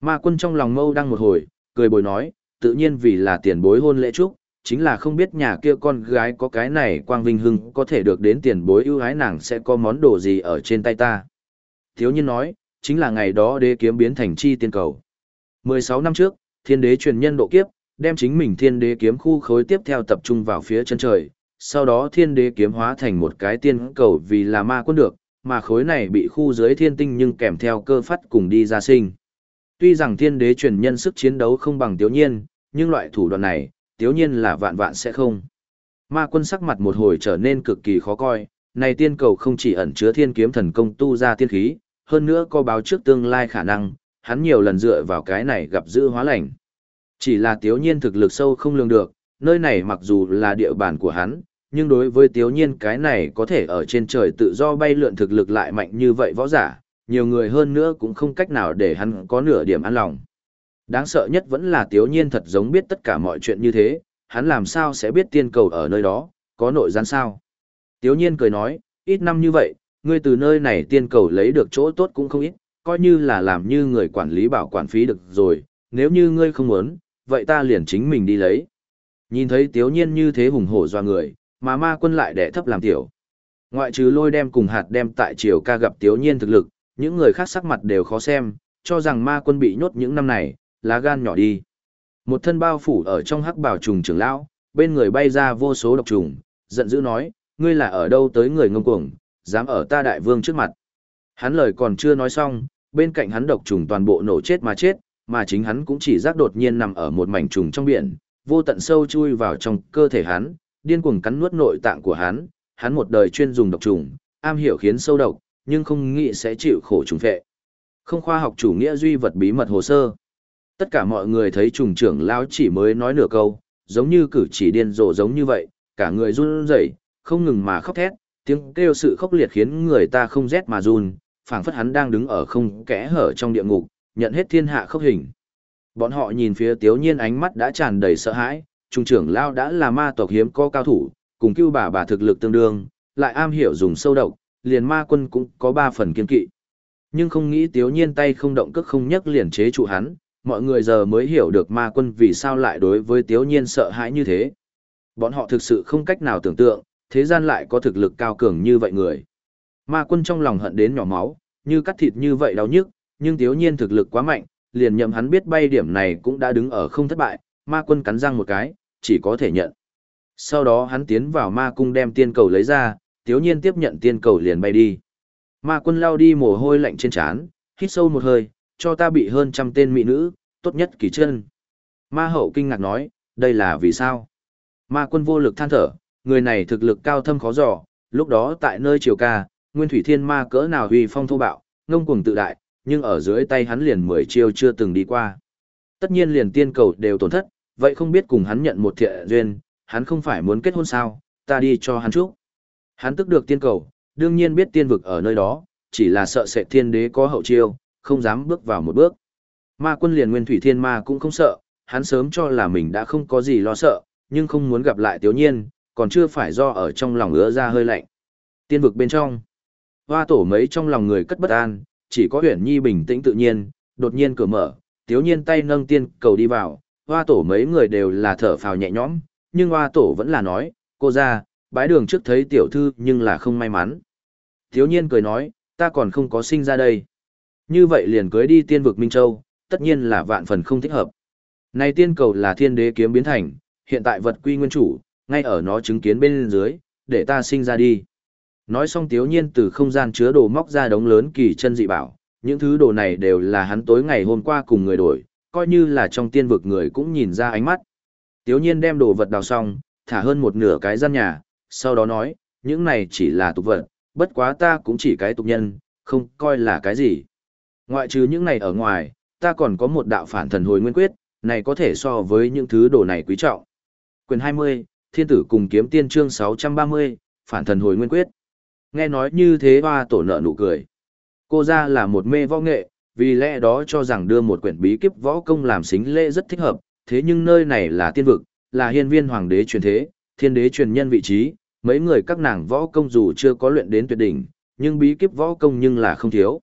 Ma quân trong lòng mâu đang một hồi, cười bồi nói, tự nhiên vì là tiền bối hôn lễ chúc, chính là không biết nhà kia con gái có cái này quang vinh hưng có thể được đến tiền bối ưu ái nàng sẽ có món đồ gì ở trên tay ta. Thiếu nhiên nói, chính là ngày đó đế kiếm biến thành chi tiên cầu. 16 năm trước, thiên đế truyền nhân độ kiếp, đem chính mình thiên đế kiếm khu khối tiếp theo tập trung vào phía chân trời, sau đó thiên đế kiếm hóa thành một cái tiên cầu vì là ma quân được, mà khối này bị khu dưới thiên tinh nhưng kèm theo cơ phát cùng đi ra sinh. Tuy rằng thiên đế truyền nhân sức chiến đấu không bằng tiếu nhiên, nhưng loại thủ đoạn này, tiếu nhiên là vạn vạn sẽ không. Ma quân sắc mặt một hồi trở nên cực kỳ khó coi, này tiên cầu không chỉ ẩn chứa thiên kiếm thần công tu ra tiên khí, hơn nữa có báo trước tương lai khả năng, hắn nhiều lần dựa vào cái này gặp dữ hóa lành. Chỉ là tiếu nhiên thực lực sâu không lường được, nơi này mặc dù là địa bàn của hắn, nhưng đối với tiếu nhiên cái này có thể ở trên trời tự do bay lượn thực lực lại mạnh như vậy võ giả, nhiều người hơn nữa cũng không cách nào để hắn có nửa điểm an lòng. Đáng sợ nhất vẫn là tiếu nhiên thật giống biết tất cả mọi chuyện như thế, hắn làm sao sẽ biết tiên cầu ở nơi đó, có nội gian sao. Tiếu nhiên cười nói, ít năm như vậy, ngươi từ nơi này tiên cầu lấy được chỗ tốt cũng không ít, coi như là làm như người quản lý bảo quản phí được rồi, nếu như ngươi không muốn, vậy ta liền chính mình đi lấy. Nhìn thấy tiếu nhiên như thế hùng hổ doa người, mà ma quân lại đẻ thấp làm tiểu. Ngoại trừ lôi đem cùng hạt đem tại triều ca gặp tiếu nhiên thực lực, những người khác sắc mặt đều khó xem, cho rằng ma quân bị nhốt những năm này, lá gan nhỏ đi. Một thân bao phủ ở trong hắc bảo trùng trưởng lão, bên người bay ra vô số độc trùng, giận dữ nói, ngươi là ở đâu tới người ngông cuồng, dám ở ta đại vương trước mặt. Hắn lời còn chưa nói xong, bên cạnh hắn độc trùng toàn bộ nổ chết mà chết, mà chính hắn cũng chỉ giác đột nhiên nằm ở một mảnh trùng trong biển, vô tận sâu chui vào trong cơ thể hắn, điên cuồng cắn nuốt nội tạng của hắn, hắn một đời chuyên dùng độc trùng, am hiểu khiến sâu độc, nhưng không nghĩ sẽ chịu khổ trùng phệ. Không khoa học chủ nghĩa duy vật bí mật hồ sơ. Tất cả mọi người thấy trùng trưởng lão chỉ mới nói nửa câu, giống như cử chỉ điên rồ giống như vậy, cả người run rẩy, không ngừng mà khóc thét, tiếng kêu sự khốc liệt khiến người ta không rét mà run, phảng phất hắn đang đứng ở không kẽ hở trong địa ngục, nhận hết thiên hạ khốc hình. Bọn họ nhìn phía Tiếu Nhiên ánh mắt đã tràn đầy sợ hãi, trung trưởng lao đã là ma tộc hiếm có cao thủ, cùng cưu bà bà thực lực tương đương, lại am hiểu dùng sâu độc, liền ma quân cũng có ba phần kiên kỵ. Nhưng không nghĩ tiếu nhiên tay không động cước không nhấc liền chế trụ hắn, mọi người giờ mới hiểu được ma quân vì sao lại đối với tiếu nhiên sợ hãi như thế. Bọn họ thực sự không cách nào tưởng tượng, thế gian lại có thực lực cao cường như vậy người. Ma quân trong lòng hận đến nhỏ máu, như cắt thịt như vậy đau nhức, nhưng tiếu nhiên thực lực quá mạnh, liền nhậm hắn biết bay điểm này cũng đã đứng ở không thất bại, ma quân cắn răng một cái, chỉ có thể nhận. Sau đó hắn tiến vào ma cung đem tiên cầu lấy ra, tiếu nhiên tiếp nhận tiên cầu liền bay đi. Ma quân lao đi mồ hôi lạnh trên trán, hít sâu một hơi, cho ta bị hơn trăm tên mỹ nữ, tốt nhất kỳ chân. Ma hậu kinh ngạc nói, đây là vì sao? Ma quân vô lực than thở, người này thực lực cao thâm khó dò, lúc đó tại nơi triều ca, nguyên thủy thiên ma cỡ nào huy phong thô bạo, ngông cuồng tự đại, nhưng ở dưới tay hắn liền mười chiêu chưa từng đi qua. Tất nhiên liền tiên cầu đều tổn thất, vậy không biết cùng hắn nhận một thiện duyên, hắn không phải muốn kết hôn sao, ta đi cho hắn chúc. Hắn tức được tiên cầu, đương nhiên biết tiên vực ở nơi đó, chỉ là sợ sẽ thiên đế có hậu chiêu, không dám bước vào một bước. Ma quân liền nguyên thủy thiên ma cũng không sợ, hắn sớm cho là mình đã không có gì lo sợ, nhưng không muốn gặp lại tiểu nhiên, còn chưa phải do ở trong lòng ứa ra hơi lạnh. Tiên vực bên trong, hoa tổ mấy trong lòng người cất bất an, chỉ có huyền nhi bình tĩnh tự nhiên, đột nhiên cửa mở, tiểu nhiên tay nâng tiên cầu đi vào, hoa tổ mấy người đều là thở phào nhẹ nhõm, nhưng hoa tổ vẫn là nói, cô ra, bái đường trước thấy tiểu thư nhưng là không may mắn. Thiếu nhiên cười nói, ta còn không có sinh ra đây. Như vậy liền cưới đi tiên vực Minh Châu, tất nhiên là vạn phần không thích hợp. Này tiên cầu là thiên đế kiếm biến thành, hiện tại vật quy nguyên chủ, ngay ở nó chứng kiến bên dưới, để ta sinh ra đi. Nói xong tiếu nhiên từ không gian chứa đồ móc ra đống lớn kỳ chân dị bảo, những thứ đồ này đều là hắn tối ngày hôm qua cùng người đổi, coi như là trong tiên vực người cũng nhìn ra ánh mắt. Tiếu nhiên đem đồ vật đào xong, thả hơn một nửa cái gian nhà, sau đó nói, những này chỉ là tục vật, bất quá ta cũng chỉ cái tục nhân, không coi là cái gì. Ngoại trừ những này ở ngoài, ta còn có một đạo phản thần hồi nguyên quyết, này có thể so với những thứ đồ này quý trọng. Quyền 20, Thiên tử cùng kiếm tiên chương 630, phản thần hồi nguyên quyết. Nghe nói như thế hoa tổ nợ nụ cười. Cô ra là một mê võ nghệ, vì lẽ đó cho rằng đưa một quyển bí kíp võ công làm xính lễ rất thích hợp, thế nhưng nơi này là tiên vực, là hiên viên hoàng đế truyền thế, thiên đế truyền nhân vị trí, mấy người các nàng võ công dù chưa có luyện đến tuyệt đỉnh, nhưng bí kíp võ công nhưng là không thiếu.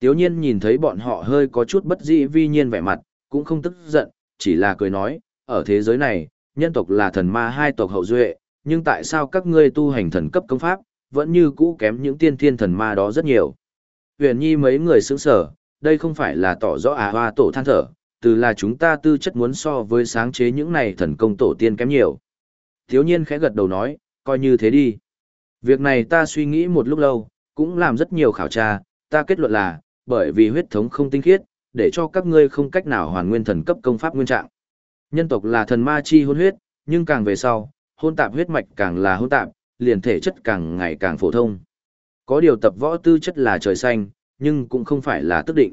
Tiếu nhiên nhìn thấy bọn họ hơi có chút bất dĩ vi nhiên vẻ mặt, cũng không tức giận, chỉ là cười nói, ở thế giới này, nhân tộc là thần ma hai tộc hậu duệ, nhưng tại sao các ngươi tu hành thần cấp công pháp, vẫn như cũ kém những tiên thiên thần ma đó rất nhiều. Huyền nhi mấy người sững sở, đây không phải là tỏ rõ à hoa tổ than thở, từ là chúng ta tư chất muốn so với sáng chế những này thần công tổ tiên kém nhiều. Thiếu nhiên khẽ gật đầu nói, coi như thế đi. Việc này ta suy nghĩ một lúc lâu, cũng làm rất nhiều khảo tra, ta kết luận là, bởi vì huyết thống không tinh khiết, để cho các ngươi không cách nào hoàn nguyên thần cấp công pháp nguyên trạng. Nhân tộc là thần ma chi hôn huyết, nhưng càng về sau, hôn tạp huyết mạch càng là hôn tạp, liền thể chất càng ngày càng phổ thông. Có điều tập võ tư chất là trời xanh, nhưng cũng không phải là tức định.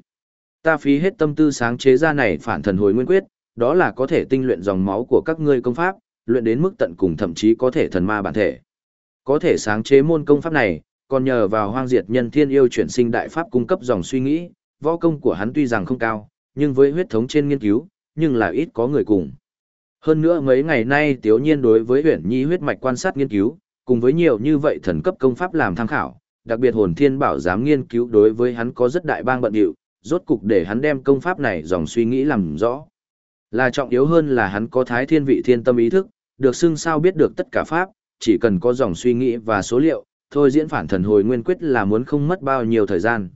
Ta phí hết tâm tư sáng chế ra này phản thần hồi nguyên quyết, đó là có thể tinh luyện dòng máu của các ngươi công pháp, luyện đến mức tận cùng thậm chí có thể thần ma bản thể. Có thể sáng chế môn công pháp này, còn nhờ vào hoang diệt nhân thiên yêu chuyển sinh đại pháp cung cấp dòng suy nghĩ, võ công của hắn tuy rằng không cao, nhưng với huyết thống trên nghiên cứu, nhưng là ít có người cùng. Hơn nữa mấy ngày nay Tiếu Nhiên đối với huyền nhi huyết mạch quan sát nghiên cứu, cùng với nhiều như vậy thần cấp công pháp làm tham khảo, đặc biệt hồn thiên bảo dám nghiên cứu đối với hắn có rất đại bang bận điệu, rốt cục để hắn đem công pháp này dòng suy nghĩ làm rõ. Là trọng yếu hơn là hắn có thái thiên vị thiên tâm ý thức, được xưng sao biết được tất cả pháp, chỉ cần có dòng suy nghĩ và số liệu, thôi diễn phản thần hồi nguyên quyết là muốn không mất bao nhiêu thời gian.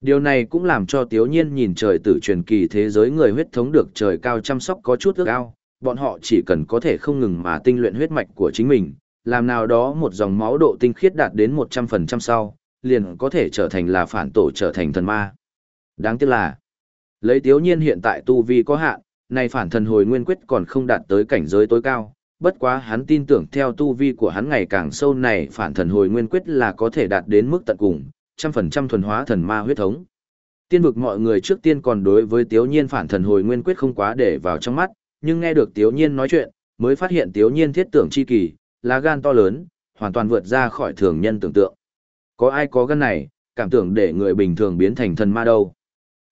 Điều này cũng làm cho Tiếu Nhiên nhìn trời tử truyền kỳ thế giới người huyết thống được trời cao chăm sóc có chút ước ao, bọn họ chỉ cần có thể không ngừng mà tinh luyện huyết mạch của chính mình, làm nào đó một dòng máu độ tinh khiết đạt đến 100% sau, liền có thể trở thành là phản tổ trở thành thần ma. Đáng tiếc là, lấy Tiếu Nhiên hiện tại tu vi có hạn, này phản thần hồi nguyên quyết còn không đạt tới cảnh giới tối cao, bất quá hắn tin tưởng theo tu vi của hắn ngày càng sâu này phản thần hồi nguyên quyết là có thể đạt đến mức tận cùng, trăm phần trăm thuần hóa thần ma huyết thống. Tiên vực mọi người trước tiên còn đối với Tiếu Nhiên phản thần hồi nguyên quyết không quá để vào trong mắt, nhưng nghe được Tiếu Nhiên nói chuyện, mới phát hiện Tiếu Nhiên thiết tưởng chi kỳ, lá gan to lớn, hoàn toàn vượt ra khỏi thường nhân tưởng tượng. Có ai có gan này, cảm tưởng để người bình thường biến thành thần ma đâu.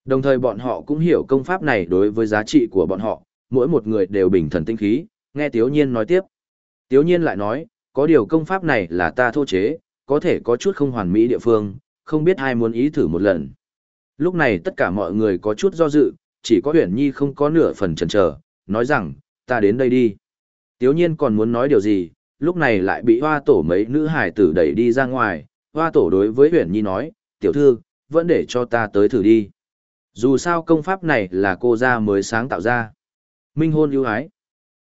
Đồng thời bọn họ cũng hiểu công pháp này đối với giá trị của bọn họ, mỗi một người đều bình thần tinh khí, nghe Tiếu Nhiên nói tiếp. Tiếu Nhiên lại nói, có điều công pháp này là ta thô chế, có thể có chút không hoàn mỹ địa phương, không biết ai muốn ý thử một lần. Lúc này tất cả mọi người có chút do dự, chỉ có Huyền Nhi không có nửa phần chần chờ, nói rằng, ta đến đây đi. Tiếu nhiên còn muốn nói điều gì, lúc này lại bị hoa tổ mấy nữ hải tử đẩy đi ra ngoài, hoa tổ đối với Huyền Nhi nói, tiểu thư, vẫn để cho ta tới thử đi. Dù sao công pháp này là cô ra mới sáng tạo ra. Minh hôn ưu ái.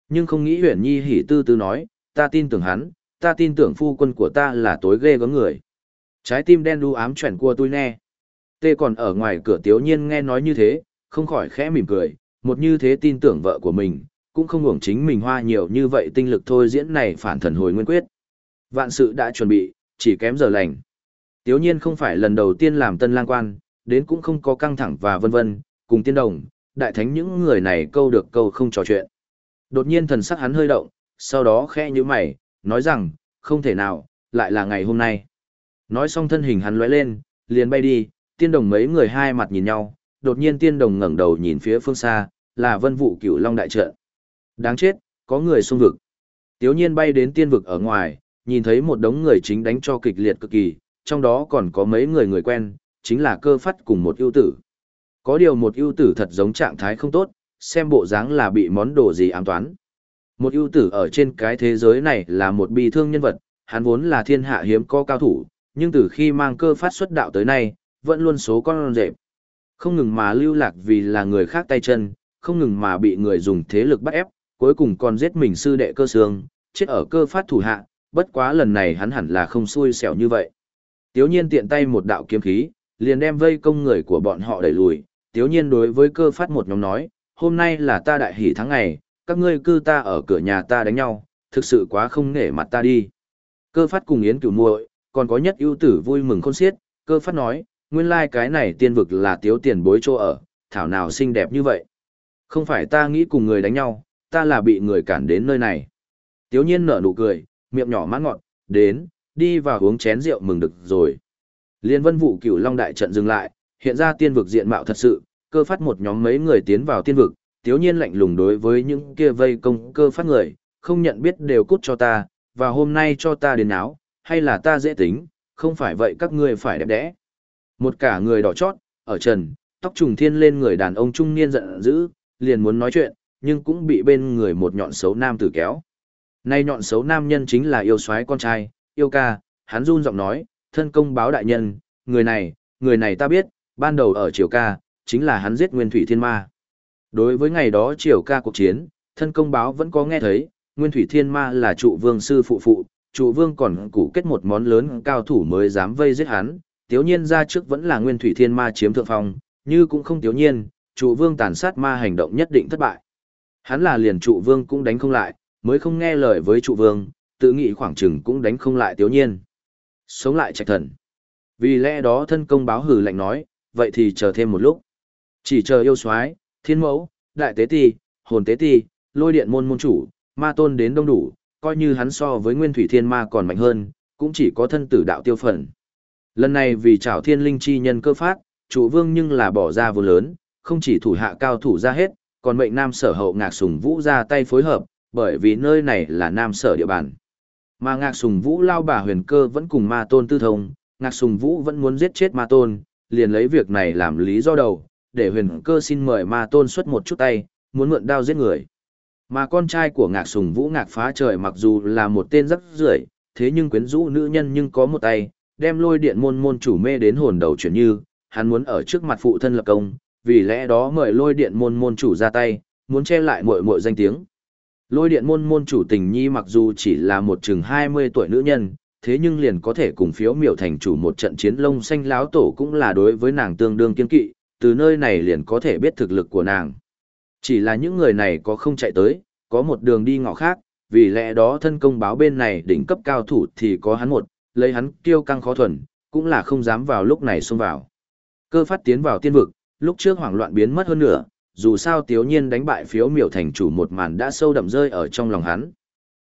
Nhưng không nghĩ Huyền Nhi hỉ tư tư nói, ta tin tưởng hắn, ta tin tưởng phu quân của ta là tối ghê gớm người. Trái tim đen đu ám chuyển của tôi nè. Tê còn ở ngoài cửa tiếu nhiên nghe nói như thế, không khỏi khẽ mỉm cười, một như thế tin tưởng vợ của mình, cũng không hưởng chính mình hoa nhiều như vậy tinh lực thôi diễn này phản thần hồi nguyên quyết. Vạn sự đã chuẩn bị, chỉ kém giờ lành. Tiếu nhiên không phải lần đầu tiên làm tân lang quan, đến cũng không có căng thẳng và vân vân, cùng tiên đồng, đại thánh những người này câu được câu không trò chuyện. Đột nhiên thần sắc hắn hơi động, sau đó khẽ như mày, nói rằng, không thể nào, lại là ngày hôm nay. Nói xong thân hình hắn lóe lên, liền bay đi, tiên đồng mấy người hai mặt nhìn nhau, đột nhiên tiên đồng ngẩng đầu nhìn phía phương xa, là vân vụ cửu long đại trận. Đáng chết, có người xung vực. Tiếu nhiên bay đến tiên vực ở ngoài, nhìn thấy một đống người chính đánh cho kịch liệt cực kỳ, trong đó còn có mấy người người quen, chính là cơ phát cùng một ưu tử. Có điều một ưu tử thật giống trạng thái không tốt, xem bộ dáng là bị món đồ gì ám toán. Một ưu tử ở trên cái thế giới này là một bi thương nhân vật, hắn vốn là thiên hạ hiếm có cao thủ, nhưng từ khi mang cơ phát xuất đạo tới nay, vẫn luôn số con rệp. Không ngừng mà lưu lạc vì là người khác tay chân, không ngừng mà bị người dùng thế lực bắt ép, cuối cùng còn giết mình sư đệ cơ sương, chết ở cơ phát thủ hạ, bất quá lần này hắn hẳn là không xui xẻo như vậy. Tiếu nhiên tiện tay một đạo kiếm khí, liền đem vây công người của bọn họ đẩy lùi, tiếu nhiên đối với cơ phát một nhóm nói, hôm nay là ta đại hỷ tháng ngày, các ngươi cư ta ở cửa nhà ta đánh nhau, thực sự quá không nể mặt ta đi. Cơ phát cùng Yến cửu muội, còn có nhất ưu tử vui mừng khôn xiết, cơ phát nói, nguyên lai like cái này tiên vực là tiếu tiền bối chỗ ở, thảo nào xinh đẹp như vậy. Không phải ta nghĩ cùng người đánh nhau, ta là bị người cản đến nơi này. Tiếu nhiên nở nụ cười, miệng nhỏ mát ngọt, đến, đi vào uống chén rượu mừng được rồi. Liên vân vụ cửu long đại trận dừng lại, hiện ra tiên vực diện mạo thật sự, cơ phát một nhóm mấy người tiến vào tiên vực, tiếu nhiên lạnh lùng đối với những kia vây công cơ phát người, không nhận biết đều cút cho ta, và hôm nay cho ta đến áo, hay là ta dễ tính, không phải vậy các ngươi phải đẹp đẽ. Một cả người đỏ chót, ở trần, tóc trùng thiên lên người đàn ông trung niên giận dữ, liền muốn nói chuyện, nhưng cũng bị bên người một nhọn xấu nam tử kéo. Nay nhọn xấu nam nhân chính là yêu soái con trai, yêu ca, hắn run giọng nói, thân công báo đại nhân, người này, người này ta biết, ban đầu ở triều ca, chính là hắn giết nguyên thủy thiên ma. Đối với ngày đó triều ca cuộc chiến, thân công báo vẫn có nghe thấy, nguyên thủy thiên ma là trụ vương sư phụ phụ, trụ vương còn củ kết một món lớn cao thủ mới dám vây giết hắn, tiếu nhiên ra trước vẫn là nguyên thủy thiên ma chiếm thượng phong, như cũng không tiếu nhiên, trụ vương tàn sát ma hành động nhất định thất bại. Hắn là liền trụ vương cũng đánh không lại, mới không nghe lời với trụ vương, tự nghĩ khoảng chừng cũng đánh không lại tiếu nhiên. Sống lại trạch thần. Vì lẽ đó thân công báo hử lạnh nói, vậy thì chờ thêm một lúc. Chỉ chờ yêu soái thiên mẫu, đại tế ti, hồn tế ti, lôi điện môn môn chủ, ma tôn đến đông đủ, coi như hắn so với nguyên thủy thiên ma còn mạnh hơn, cũng chỉ có thân tử đạo tiêu phần. Lần này vì trảo thiên linh chi nhân cơ phát, chủ vương nhưng là bỏ ra vô lớn, không chỉ thủ hạ cao thủ ra hết, còn mệnh nam sở hậu ngạc sùng vũ ra tay phối hợp, bởi vì nơi này là nam sở địa bàn. Mà ngạc sùng vũ lao bà huyền cơ vẫn cùng ma tôn tư thông, ngạc sùng vũ vẫn muốn giết chết ma tôn, liền lấy việc này làm lý do đầu, để huyền cơ xin mời ma tôn xuất một chút tay, muốn mượn đao giết người. Mà con trai của ngạc sùng vũ ngạc phá trời mặc dù là một tên rất rưởi thế nhưng quyến rũ nữ nhân nhưng có một tay, đem lôi điện môn môn chủ mê đến hồn đầu chuyển như, hắn muốn ở trước mặt phụ thân lập công, vì lẽ đó mời lôi điện môn môn chủ ra tay, muốn che lại muội muội danh tiếng. Lôi điện môn môn chủ tình nhi mặc dù chỉ là một chừng 20 tuổi nữ nhân, thế nhưng liền có thể cùng phiếu miểu thành chủ một trận chiến lông xanh láo tổ cũng là đối với nàng tương đương kiên kỵ, từ nơi này liền có thể biết thực lực của nàng. Chỉ là những người này có không chạy tới, có một đường đi ngõ khác, vì lẽ đó thân công báo bên này đỉnh cấp cao thủ thì có hắn một, lấy hắn kiêu căng khó thuần, cũng là không dám vào lúc này xông vào. Cơ phát tiến vào tiên vực, lúc trước hoảng loạn biến mất hơn nữa, dù sao Tiếu Nhiên đánh bại phiếu miểu thành chủ một màn đã sâu đậm rơi ở trong lòng hắn.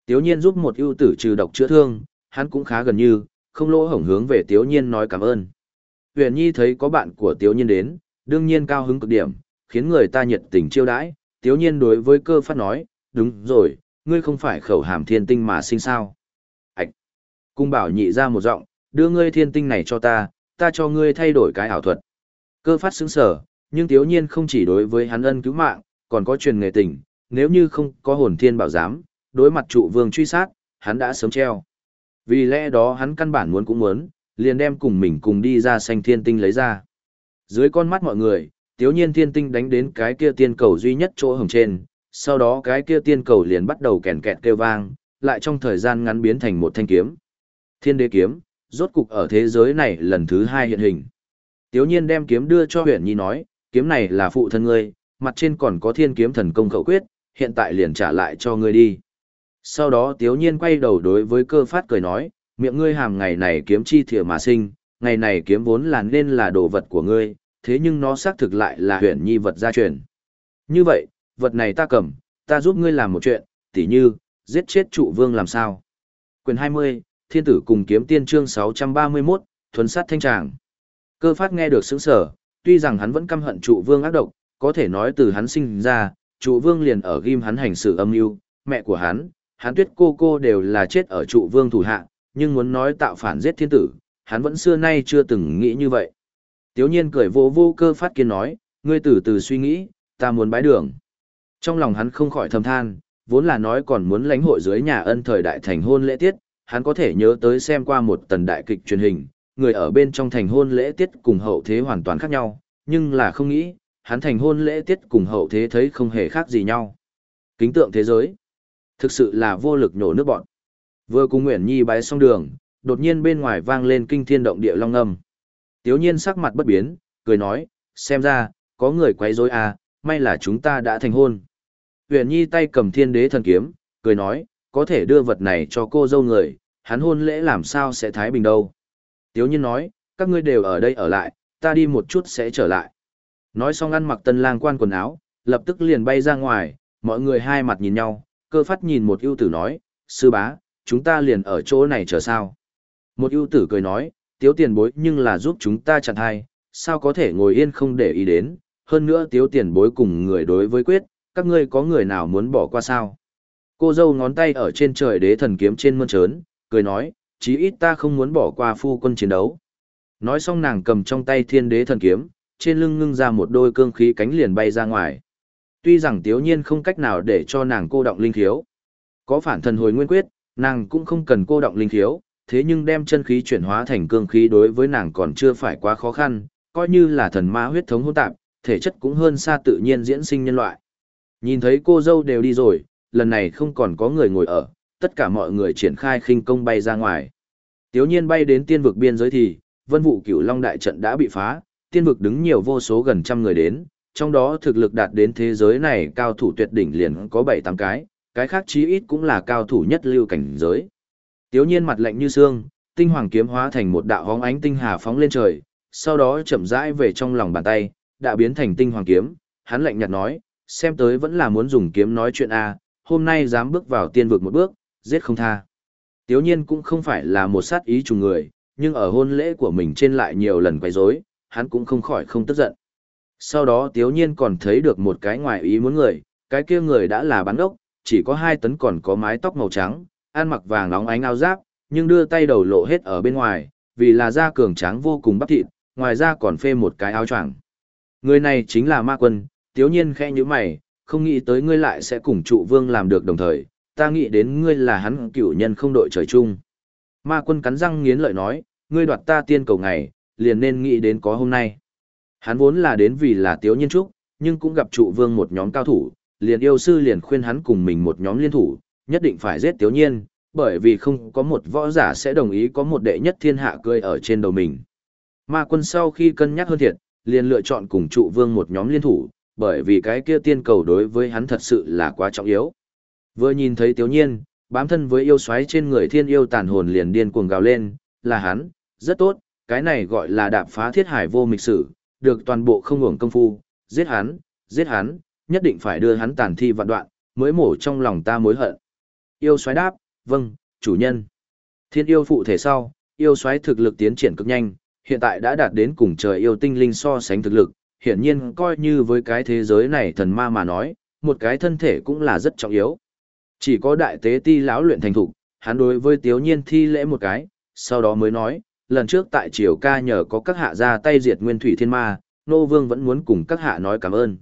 Tiếu Nhiên giúp một ưu tử trừ độc chữa thương, hắn cũng khá gần như, không lỗ hổng hướng về Tiếu Nhiên nói cảm ơn. Huyền Nhi thấy có bạn của Tiếu Nhiên đến, đương nhiên cao hứng cực điểm, khiến người ta nhiệt tình chiêu đãi. Tiếu Nhiên đối với cơ phát nói, đúng rồi, ngươi không phải khẩu hàm thiên tinh mà sinh sao. Cung bảo nhị ra một giọng, đưa ngươi thiên tinh này cho ta, ta cho ngươi thay đổi cái ảo thuật. Cơ phát xứng sở, nhưng thiếu nhiên không chỉ đối với hắn ân cứu mạng, còn có truyền nghề tình, nếu như không có hồn thiên bảo giám, đối mặt trụ vương truy sát, hắn đã sớm treo. Vì lẽ đó hắn căn bản muốn cũng muốn, liền đem cùng mình cùng đi ra xanh thiên tinh lấy ra. Dưới con mắt mọi người, thiếu nhiên thiên tinh đánh đến cái kia tiên cầu duy nhất chỗ hồng trên, sau đó cái kia tiên cầu liền bắt đầu kèn kẹt kêu vang, lại trong thời gian ngắn biến thành một thanh kiếm. Thiên đế kiếm, rốt cục ở thế giới này lần thứ hai hiện hình. Tiếu nhiên đem kiếm đưa cho huyện nhi nói, kiếm này là phụ thân ngươi, mặt trên còn có thiên kiếm thần công khẩu quyết, hiện tại liền trả lại cho ngươi đi. Sau đó tiếu nhiên quay đầu đối với cơ phát cười nói, miệng ngươi hàm ngày này kiếm chi thìa mà sinh, ngày này kiếm vốn là nên là đồ vật của ngươi, thế nhưng nó xác thực lại là huyện nhi vật gia truyền. Như vậy, vật này ta cầm, ta giúp ngươi làm một chuyện, tỉ như, giết chết trụ vương làm sao. Quyền 20, Thiên tử cùng kiếm tiên chương 631, thuấn sát thanh tràng. Cơ phát nghe được sướng sở, tuy rằng hắn vẫn căm hận trụ vương ác độc, có thể nói từ hắn sinh ra, trụ vương liền ở ghim hắn hành sự âm mưu mẹ của hắn, hắn tuyết cô cô đều là chết ở trụ vương thủ hạ, nhưng muốn nói tạo phản giết thiên tử, hắn vẫn xưa nay chưa từng nghĩ như vậy. Tiếu nhiên cười vô vô cơ phát kiến nói, ngươi từ từ suy nghĩ, ta muốn bái đường. Trong lòng hắn không khỏi thầm than, vốn là nói còn muốn lãnh hội dưới nhà ân thời đại thành hôn lễ tiết, hắn có thể nhớ tới xem qua một tần đại kịch truyền hình, người ở bên trong thành hôn lễ tiết cùng hậu thế hoàn toàn khác nhau, nhưng là không nghĩ, hắn thành hôn lễ tiết cùng hậu thế thấy không hề khác gì nhau. Kính tượng thế giới, thực sự là vô lực nhổ nước bọn. Vừa cùng Nguyễn Nhi bái xong đường, đột nhiên bên ngoài vang lên kinh thiên động địa long âm. Tiếu nhiên sắc mặt bất biến, cười nói, xem ra, có người quấy rối à, may là chúng ta đã thành hôn. Huyền Nhi tay cầm thiên đế thần kiếm, cười nói, có thể đưa vật này cho cô dâu người, hắn hôn lễ làm sao sẽ thái bình đâu. Tiếu nhiên nói, các ngươi đều ở đây ở lại, ta đi một chút sẽ trở lại. Nói xong ăn mặc tân lang quan quần áo, lập tức liền bay ra ngoài, mọi người hai mặt nhìn nhau, cơ phát nhìn một ưu tử nói, sư bá, chúng ta liền ở chỗ này chờ sao. Một ưu tử cười nói, tiếu tiền bối nhưng là giúp chúng ta chặn hai, sao có thể ngồi yên không để ý đến, hơn nữa tiếu tiền bối cùng người đối với quyết, các ngươi có người nào muốn bỏ qua sao? Cô dâu ngón tay ở trên trời đế thần kiếm trên mơn trớn, cười nói, chí ít ta không muốn bỏ qua phu quân chiến đấu. Nói xong nàng cầm trong tay thiên đế thần kiếm, trên lưng ngưng ra một đôi cương khí cánh liền bay ra ngoài. Tuy rằng tiếu nhiên không cách nào để cho nàng cô động linh khiếu. Có phản thần hồi nguyên quyết, nàng cũng không cần cô động linh khiếu, thế nhưng đem chân khí chuyển hóa thành cương khí đối với nàng còn chưa phải quá khó khăn, coi như là thần ma huyết thống hỗn tạp, thể chất cũng hơn xa tự nhiên diễn sinh nhân loại. Nhìn thấy cô dâu đều đi rồi, lần này không còn có người ngồi ở, tất cả mọi người triển khai khinh công bay ra ngoài. Tiếu nhiên bay đến tiên vực biên giới thì, vân vụ cửu long đại trận đã bị phá, tiên vực đứng nhiều vô số gần trăm người đến, trong đó thực lực đạt đến thế giới này cao thủ tuyệt đỉnh liền có 7-8 cái, cái khác chí ít cũng là cao thủ nhất lưu cảnh giới. Tiếu nhiên mặt lạnh như xương, tinh hoàng kiếm hóa thành một đạo hóng ánh tinh hà phóng lên trời, sau đó chậm rãi về trong lòng bàn tay, đã biến thành tinh hoàng kiếm, hắn lạnh nhạt nói, xem tới vẫn là muốn dùng kiếm nói chuyện a, hôm nay dám bước vào tiên vực một bước, giết không tha. Tiếu nhiên cũng không phải là một sát ý trùng người, nhưng ở hôn lễ của mình trên lại nhiều lần quay rối, hắn cũng không khỏi không tức giận. Sau đó Tiếu nhiên còn thấy được một cái ngoài ý muốn người, cái kia người đã là bán ốc, chỉ có hai tấn còn có mái tóc màu trắng, ăn mặc vàng nóng ánh áo giáp, nhưng đưa tay đầu lộ hết ở bên ngoài, vì là da cường tráng vô cùng bắp thịt, ngoài ra còn phê một cái áo choàng. Người này chính là ma quân, tiếu nhiên khẽ như mày, không nghĩ tới ngươi lại sẽ cùng trụ vương làm được đồng thời, ta nghĩ đến ngươi là hắn cửu nhân không đội trời chung. Ma quân cắn răng nghiến lợi nói, ngươi đoạt ta tiên cầu ngày, liền nên nghĩ đến có hôm nay. Hắn vốn là đến vì là tiếu nhiên trúc, nhưng cũng gặp trụ vương một nhóm cao thủ, liền yêu sư liền khuyên hắn cùng mình một nhóm liên thủ, nhất định phải giết tiếu nhiên, bởi vì không có một võ giả sẽ đồng ý có một đệ nhất thiên hạ cười ở trên đầu mình. Ma quân sau khi cân nhắc hơn thiệt, liền lựa chọn cùng trụ vương một nhóm liên thủ, bởi vì cái kia tiên cầu đối với hắn thật sự là quá trọng yếu. Vừa nhìn thấy Tiếu Nhiên, bám thân với yêu xoáy trên người thiên yêu tàn hồn liền điên cuồng gào lên, là hắn, rất tốt, cái này gọi là đạp phá thiết hải vô mịch sử, được toàn bộ không ngủng công phu, giết hắn, giết hắn, nhất định phải đưa hắn tàn thi vạn đoạn, mới mổ trong lòng ta mối hận. Yêu xoáy đáp, vâng, chủ nhân. Thiên yêu phụ thể sau, yêu xoáy thực lực tiến triển cực nhanh, hiện tại đã đạt đến cùng trời yêu tinh linh so sánh thực lực, hiển nhiên coi như với cái thế giới này thần ma mà nói, một cái thân thể cũng là rất trọng yếu. Chỉ có đại tế ti lão luyện thành thục, hắn đối với Tiếu Nhiên thi lễ một cái, sau đó mới nói, lần trước tại triều ca nhờ có các hạ ra tay diệt nguyên thủy thiên ma, nô vương vẫn muốn cùng các hạ nói cảm ơn.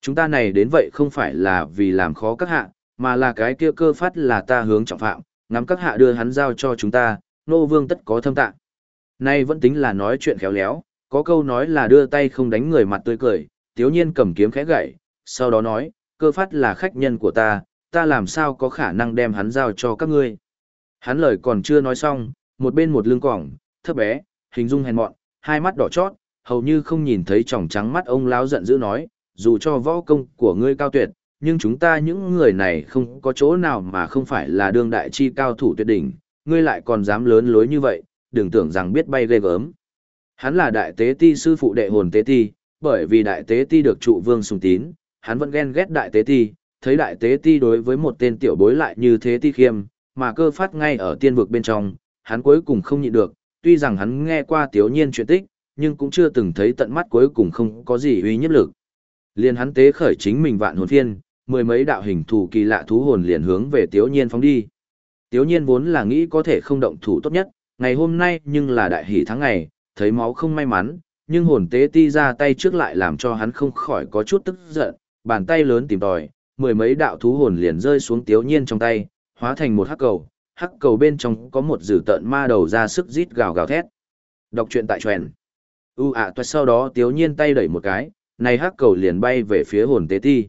Chúng ta này đến vậy không phải là vì làm khó các hạ, mà là cái kia cơ phát là ta hướng trọng phạm, ngắm các hạ đưa hắn giao cho chúng ta, nô vương tất có thâm tạng. Nay vẫn tính là nói chuyện khéo léo, có câu nói là đưa tay không đánh người mặt tươi cười, tiếu nhiên cầm kiếm khẽ gậy, sau đó nói, cơ phát là khách nhân của ta, ta làm sao có khả năng đem hắn giao cho các ngươi. Hắn lời còn chưa nói xong, một bên một lưng quỏng, thấp bé, hình dung hèn mọn, hai mắt đỏ chót, hầu như không nhìn thấy tròng trắng mắt ông lão giận dữ nói, dù cho võ công của ngươi cao tuyệt, nhưng chúng ta những người này không có chỗ nào mà không phải là đương đại chi cao thủ tuyệt đỉnh, ngươi lại còn dám lớn lối như vậy, đừng tưởng rằng biết bay ghê gớm. Hắn là đại tế ti sư phụ đệ hồn tế ti, bởi vì đại tế ti được trụ vương sùng tín, hắn vẫn ghen ghét đại tế ti, thấy đại tế ti đối với một tên tiểu bối lại như thế ti khiêm, mà cơ phát ngay ở tiên vực bên trong, hắn cuối cùng không nhịn được, tuy rằng hắn nghe qua tiểu nhiên chuyện tích, nhưng cũng chưa từng thấy tận mắt cuối cùng không có gì uy nhất lực. Liền hắn tế khởi chính mình vạn hồn phiên, mười mấy đạo hình thủ kỳ lạ thú hồn liền hướng về tiểu nhiên phóng đi. Tiểu nhiên vốn là nghĩ có thể không động thủ tốt nhất, ngày hôm nay nhưng là đại hỷ tháng ngày, thấy máu không may mắn, nhưng hồn tế ti ra tay trước lại làm cho hắn không khỏi có chút tức giận, bàn tay lớn tìm tòi, mười mấy đạo thú hồn liền rơi xuống Tiếu nhiên trong tay, hóa thành một hắc cầu, hắc cầu bên trong có một dử tợn ma đầu ra sức rít gào gào thét. Đọc truyện tại truyện. U ạ à, sau đó Tiếu nhiên tay đẩy một cái, này hắc cầu liền bay về phía hồn tế ti.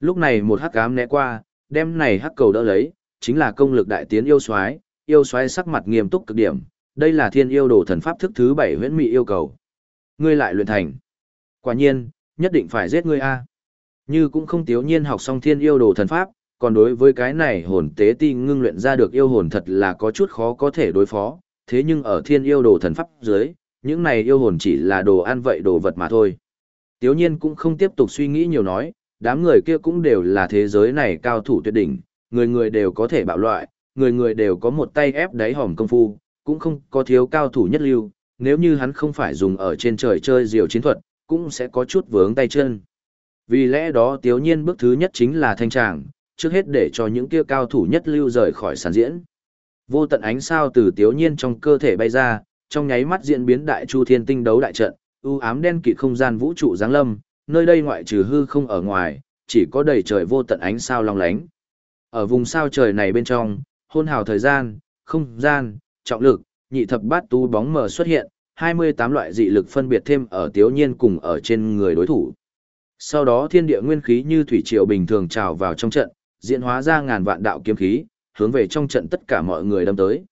Lúc này một hắc cám né qua, đem này hắc cầu đỡ lấy, chính là công lực đại tiến yêu soái, yêu soái sắc mặt nghiêm túc cực điểm, đây là thiên yêu đồ thần pháp thức thứ bảy huyễn mị yêu cầu. Ngươi lại luyện thành. Quả nhiên, nhất định phải giết ngươi a. Như cũng không tiếu nhiên học xong thiên yêu đồ thần pháp, còn đối với cái này hồn tế ti ngưng luyện ra được yêu hồn thật là có chút khó có thể đối phó, thế nhưng ở thiên yêu đồ thần pháp dưới, những này yêu hồn chỉ là đồ ăn vậy đồ vật mà thôi. Tiếu nhiên cũng không tiếp tục suy nghĩ nhiều nói, đám người kia cũng đều là thế giới này cao thủ tuyệt đỉnh, người người đều có thể bạo loại, người người đều có một tay ép đáy hòm công phu, cũng không có thiếu cao thủ nhất lưu, nếu như hắn không phải dùng ở trên trời chơi diều chiến thuật, cũng sẽ có chút vướng tay chân. Vì lẽ đó tiếu nhiên bước thứ nhất chính là thanh tràng, trước hết để cho những kia cao thủ nhất lưu rời khỏi sàn diễn. Vô tận ánh sao từ tiếu nhiên trong cơ thể bay ra, trong nháy mắt diễn biến đại chu thiên tinh đấu đại trận, u ám đen kịt không gian vũ trụ giáng lâm, nơi đây ngoại trừ hư không ở ngoài, chỉ có đầy trời vô tận ánh sao long lánh. Ở vùng sao trời này bên trong, hôn hào thời gian, không gian, trọng lực, nhị thập bát tu bóng mờ xuất hiện, 28 loại dị lực phân biệt thêm ở tiếu nhiên cùng ở trên người đối thủ. Sau đó thiên địa nguyên khí như thủy triều bình thường trào vào trong trận, diễn hóa ra ngàn vạn đạo kiếm khí, hướng về trong trận tất cả mọi người đâm tới.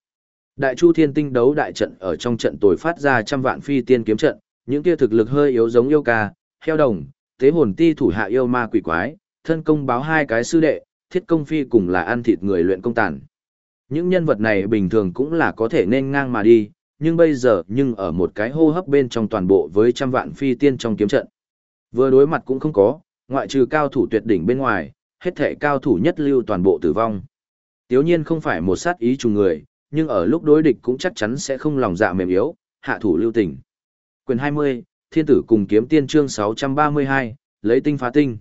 Đại Chu Thiên Tinh đấu đại trận ở trong trận tồi phát ra trăm vạn phi tiên kiếm trận, những kia thực lực hơi yếu giống yêu ca, heo đồng, tế hồn ti thủ hạ yêu ma quỷ quái, thân công báo hai cái sư đệ, thiết công phi cùng là ăn thịt người luyện công tàn. Những nhân vật này bình thường cũng là có thể nên ngang mà đi, nhưng bây giờ nhưng ở một cái hô hấp bên trong toàn bộ với trăm vạn phi tiên trong kiếm trận. Vừa đối mặt cũng không có, ngoại trừ cao thủ tuyệt đỉnh bên ngoài, hết thể cao thủ nhất lưu toàn bộ tử vong. Tiếu nhiên không phải một sát ý trùng người, nhưng ở lúc đối địch cũng chắc chắn sẽ không lòng dạ mềm yếu, hạ thủ lưu tình. Quyền 20, Thiên tử cùng kiếm tiên chương 632, lấy tinh phá tinh.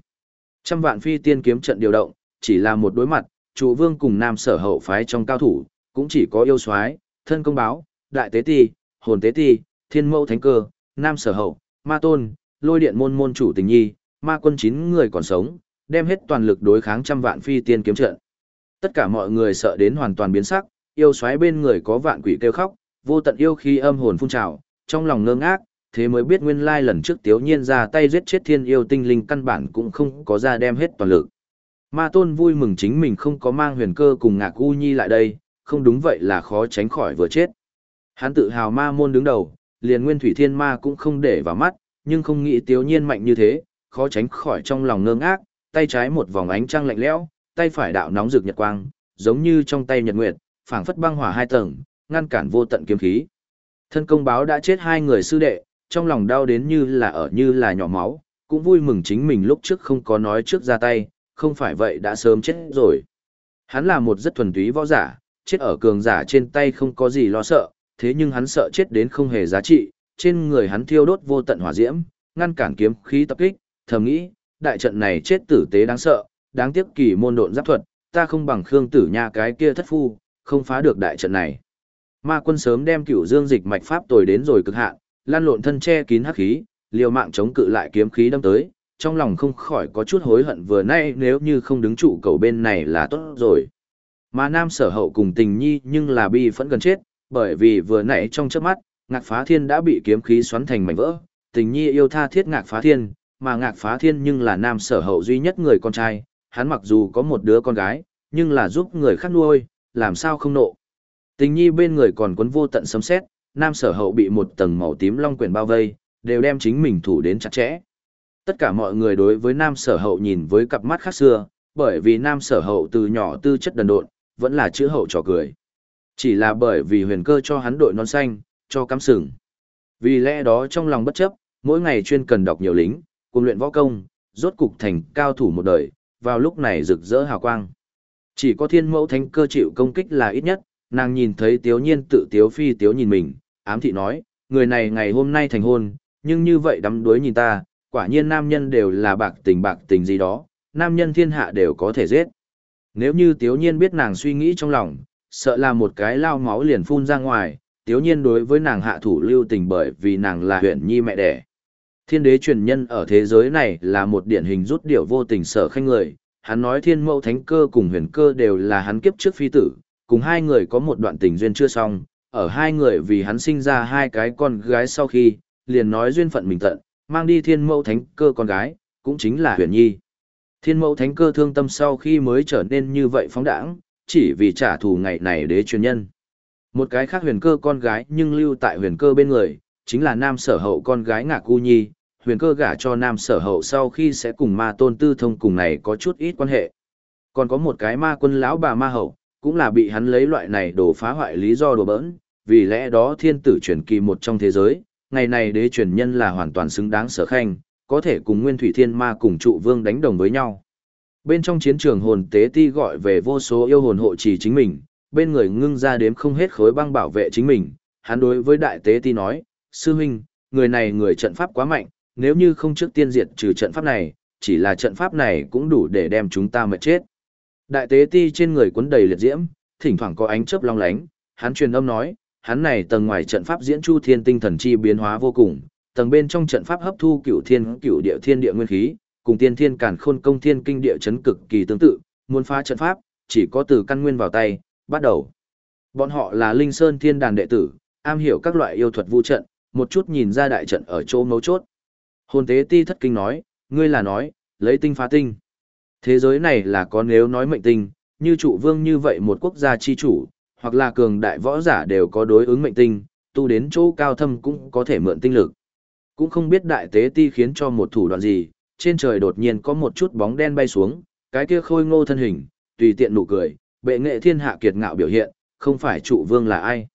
Trăm vạn phi tiên kiếm trận điều động, chỉ là một đối mặt, chủ vương cùng nam sở hậu phái trong cao thủ, cũng chỉ có yêu soái, thân công báo, đại tế ti, hồn tế ti, thiên mẫu thánh cơ, nam sở hậu, ma tôn, lôi điện môn môn chủ tình nhi, ma quân chín người còn sống, đem hết toàn lực đối kháng trăm vạn phi tiên kiếm trận. Tất cả mọi người sợ đến hoàn toàn biến sắc, yêu xoáy bên người có vạn quỷ kêu khóc, vô tận yêu khi âm hồn phun trào, trong lòng ngơ ngác, thế mới biết nguyên lai lần trước Tiếu Nhiên ra tay giết chết thiên yêu tinh linh căn bản cũng không có ra đem hết toàn lực. Ma Tôn vui mừng chính mình không có mang huyền cơ cùng ngạc u nhi lại đây, không đúng vậy là khó tránh khỏi vừa chết. Hắn tự hào ma môn đứng đầu, liền nguyên thủy thiên ma cũng không để vào mắt, nhưng không nghĩ Tiếu Nhiên mạnh như thế, khó tránh khỏi trong lòng ngơ ngác, tay trái một vòng ánh trăng lạnh lẽo, tay phải đạo nóng rực nhật quang, giống như trong tay nhật nguyệt, phảng phất băng hỏa hai tầng, ngăn cản vô tận kiếm khí. Thân công báo đã chết hai người sư đệ, trong lòng đau đến như là ở như là nhỏ máu, cũng vui mừng chính mình lúc trước không có nói trước ra tay, không phải vậy đã sớm chết rồi. Hắn là một rất thuần túy võ giả, chết ở cường giả trên tay không có gì lo sợ, thế nhưng hắn sợ chết đến không hề giá trị, trên người hắn thiêu đốt vô tận hỏa diễm, ngăn cản kiếm khí tập kích, thầm nghĩ, đại trận này chết tử tế đáng sợ, đáng tiếc kỳ môn độn giáp thuật, ta không bằng Khương Tử Nha cái kia thất phu, không phá được đại trận này. Ma quân sớm đem cửu dương dịch mạch pháp tồi đến rồi cực hạn, lan lộn thân che kín hắc khí, liều mạng chống cự lại kiếm khí đâm tới, trong lòng không khỏi có chút hối hận vừa nay nếu như không đứng trụ cầu bên này là tốt rồi. Mà nam sở hậu cùng tình nhi nhưng là bi phẫn gần chết, bởi vì vừa nãy trong chớp mắt, ngạc phá thiên đã bị kiếm khí xoắn thành mảnh vỡ, tình nhi yêu tha thiết ngạc phá thiên, mà ngạc phá thiên nhưng là nam sở hậu duy nhất người con trai, hắn mặc dù có một đứa con gái, nhưng là giúp người khác nuôi, làm sao không nộ. Tình nhi bên người còn quấn vô tận sấm xét, nam sở hậu bị một tầng màu tím long quyển bao vây, đều đem chính mình thủ đến chặt chẽ. Tất cả mọi người đối với nam sở hậu nhìn với cặp mắt khác xưa, bởi vì nam sở hậu từ nhỏ tư chất đần độn, vẫn là chữ hậu trò cười. Chỉ là bởi vì huyền cơ cho hắn đội non xanh, cho cắm sừng. Vì lẽ đó trong lòng bất chấp, mỗi ngày chuyên cần đọc nhiều lính, cùng luyện võ công, rốt cục thành cao thủ một đời, vào lúc này rực rỡ hào quang. Chỉ có thiên mẫu thánh cơ chịu công kích là ít nhất, nàng nhìn thấy tiếu nhiên tự tiếu phi tiếu nhìn mình, ám thị nói, người này ngày hôm nay thành hôn, nhưng như vậy đắm đuối nhìn ta, quả nhiên nam nhân đều là bạc tình bạc tình gì đó, nam nhân thiên hạ đều có thể giết. Nếu như tiếu nhiên biết nàng suy nghĩ trong lòng, sợ là một cái lao máu liền phun ra ngoài, tiếu nhiên đối với nàng hạ thủ lưu tình bởi vì nàng là huyện nhi mẹ đẻ. Thiên đế truyền nhân ở thế giới này là một điển hình rút điệu vô tình sở khanh người, hắn nói thiên mẫu thánh cơ cùng huyền cơ đều là hắn kiếp trước phi tử, cùng hai người có một đoạn tình duyên chưa xong, ở hai người vì hắn sinh ra hai cái con gái sau khi, liền nói duyên phận mình tận, mang đi thiên mẫu thánh cơ con gái, cũng chính là huyền nhi. Thiên mẫu thánh cơ thương tâm sau khi mới trở nên như vậy phóng đãng, chỉ vì trả thù ngày này đế truyền nhân. Một cái khác huyền cơ con gái nhưng lưu tại huyền cơ bên người, chính là nam sở hậu con gái ngạc cu nhi, huyền cơ gả cho nam sở hậu sau khi sẽ cùng ma tôn tư thông cùng này có chút ít quan hệ. Còn có một cái ma quân lão bà ma hậu, cũng là bị hắn lấy loại này đổ phá hoại lý do đổ bỡn, vì lẽ đó thiên tử truyền kỳ một trong thế giới, ngày này đế truyền nhân là hoàn toàn xứng đáng sở khanh, có thể cùng nguyên thủy thiên ma cùng trụ vương đánh đồng với nhau. Bên trong chiến trường hồn tế ti gọi về vô số yêu hồn hộ trì chính mình, bên người ngưng ra đếm không hết khối băng bảo vệ chính mình, hắn đối với đại tế ti nói, sư huynh, người này người trận pháp quá mạnh, nếu như không trước tiên diệt trừ trận pháp này, chỉ là trận pháp này cũng đủ để đem chúng ta mệt chết. Đại tế ti trên người cuốn đầy liệt diễm, thỉnh thoảng có ánh chớp long lánh, hắn truyền âm nói, hắn này tầng ngoài trận pháp diễn chu thiên tinh thần chi biến hóa vô cùng, tầng bên trong trận pháp hấp thu cửu thiên cửu địa thiên địa nguyên khí, cùng tiên thiên cản khôn công thiên kinh địa chấn cực kỳ tương tự, muốn phá trận pháp, chỉ có từ căn nguyên vào tay, bắt đầu. Bọn họ là Linh Sơn Thiên Đàn đệ tử, am hiểu các loại yêu thuật vu trận, một chút nhìn ra đại trận ở chỗ mấu chốt. Hồn tế ti thất kinh nói, ngươi là nói, lấy tinh phá tinh. Thế giới này là có nếu nói mệnh tinh, như trụ vương như vậy một quốc gia chi chủ, hoặc là cường đại võ giả đều có đối ứng mệnh tinh, tu đến chỗ cao thâm cũng có thể mượn tinh lực. Cũng không biết đại tế ti khiến cho một thủ đoạn gì, trên trời đột nhiên có một chút bóng đen bay xuống, cái kia khôi ngô thân hình, tùy tiện nụ cười, bệ nghệ thiên hạ kiệt ngạo biểu hiện, không phải trụ vương là ai.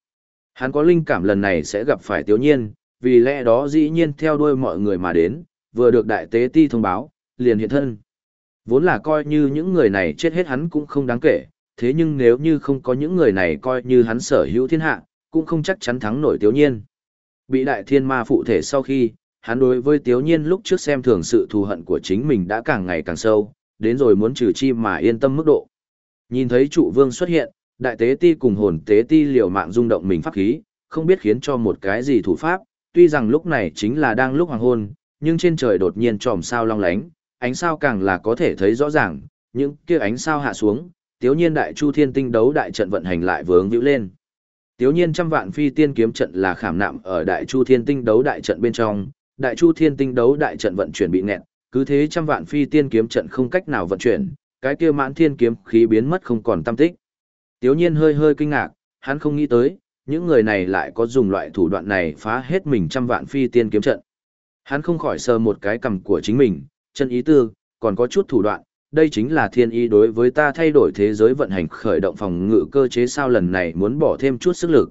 Hắn có linh cảm lần này sẽ gặp phải tiếu nhiên, vì lẽ đó dĩ nhiên theo đuôi mọi người mà đến, vừa được đại tế ti thông báo, liền hiện thân. Vốn là coi như những người này chết hết hắn cũng không đáng kể, thế nhưng nếu như không có những người này coi như hắn sở hữu thiên hạ, cũng không chắc chắn thắng nổi tiếu nhiên. Bị đại thiên ma phụ thể sau khi, hắn đối với tiếu nhiên lúc trước xem thường sự thù hận của chính mình đã càng ngày càng sâu, đến rồi muốn trừ chi mà yên tâm mức độ. Nhìn thấy trụ vương xuất hiện, đại tế ti cùng hồn tế ti liều mạng rung động mình pháp khí, không biết khiến cho một cái gì thủ pháp, tuy rằng lúc này chính là đang lúc hoàng hôn, nhưng trên trời đột nhiên tròm sao long lánh, ánh sao càng là có thể thấy rõ ràng, những kia ánh sao hạ xuống, tiếu nhiên đại chu thiên tinh đấu đại trận vận hành lại vướng vĩu lên. Tiếu nhiên trăm vạn phi tiên kiếm trận là khảm nạm ở đại chu thiên tinh đấu đại trận bên trong, đại chu thiên tinh đấu đại trận vận chuyển bị nẹt, cứ thế trăm vạn phi tiên kiếm trận không cách nào vận chuyển, cái kia mãn thiên kiếm khí biến mất không còn tâm tích. Tiếu nhiên hơi hơi kinh ngạc, hắn không nghĩ tới, những người này lại có dùng loại thủ đoạn này phá hết mình trăm vạn phi tiên kiếm trận. Hắn không khỏi sờ một cái cầm của chính mình, chân ý tư, còn có chút thủ đoạn, đây chính là thiên ý đối với ta thay đổi thế giới vận hành khởi động phòng ngự cơ chế sao lần này muốn bỏ thêm chút sức lực.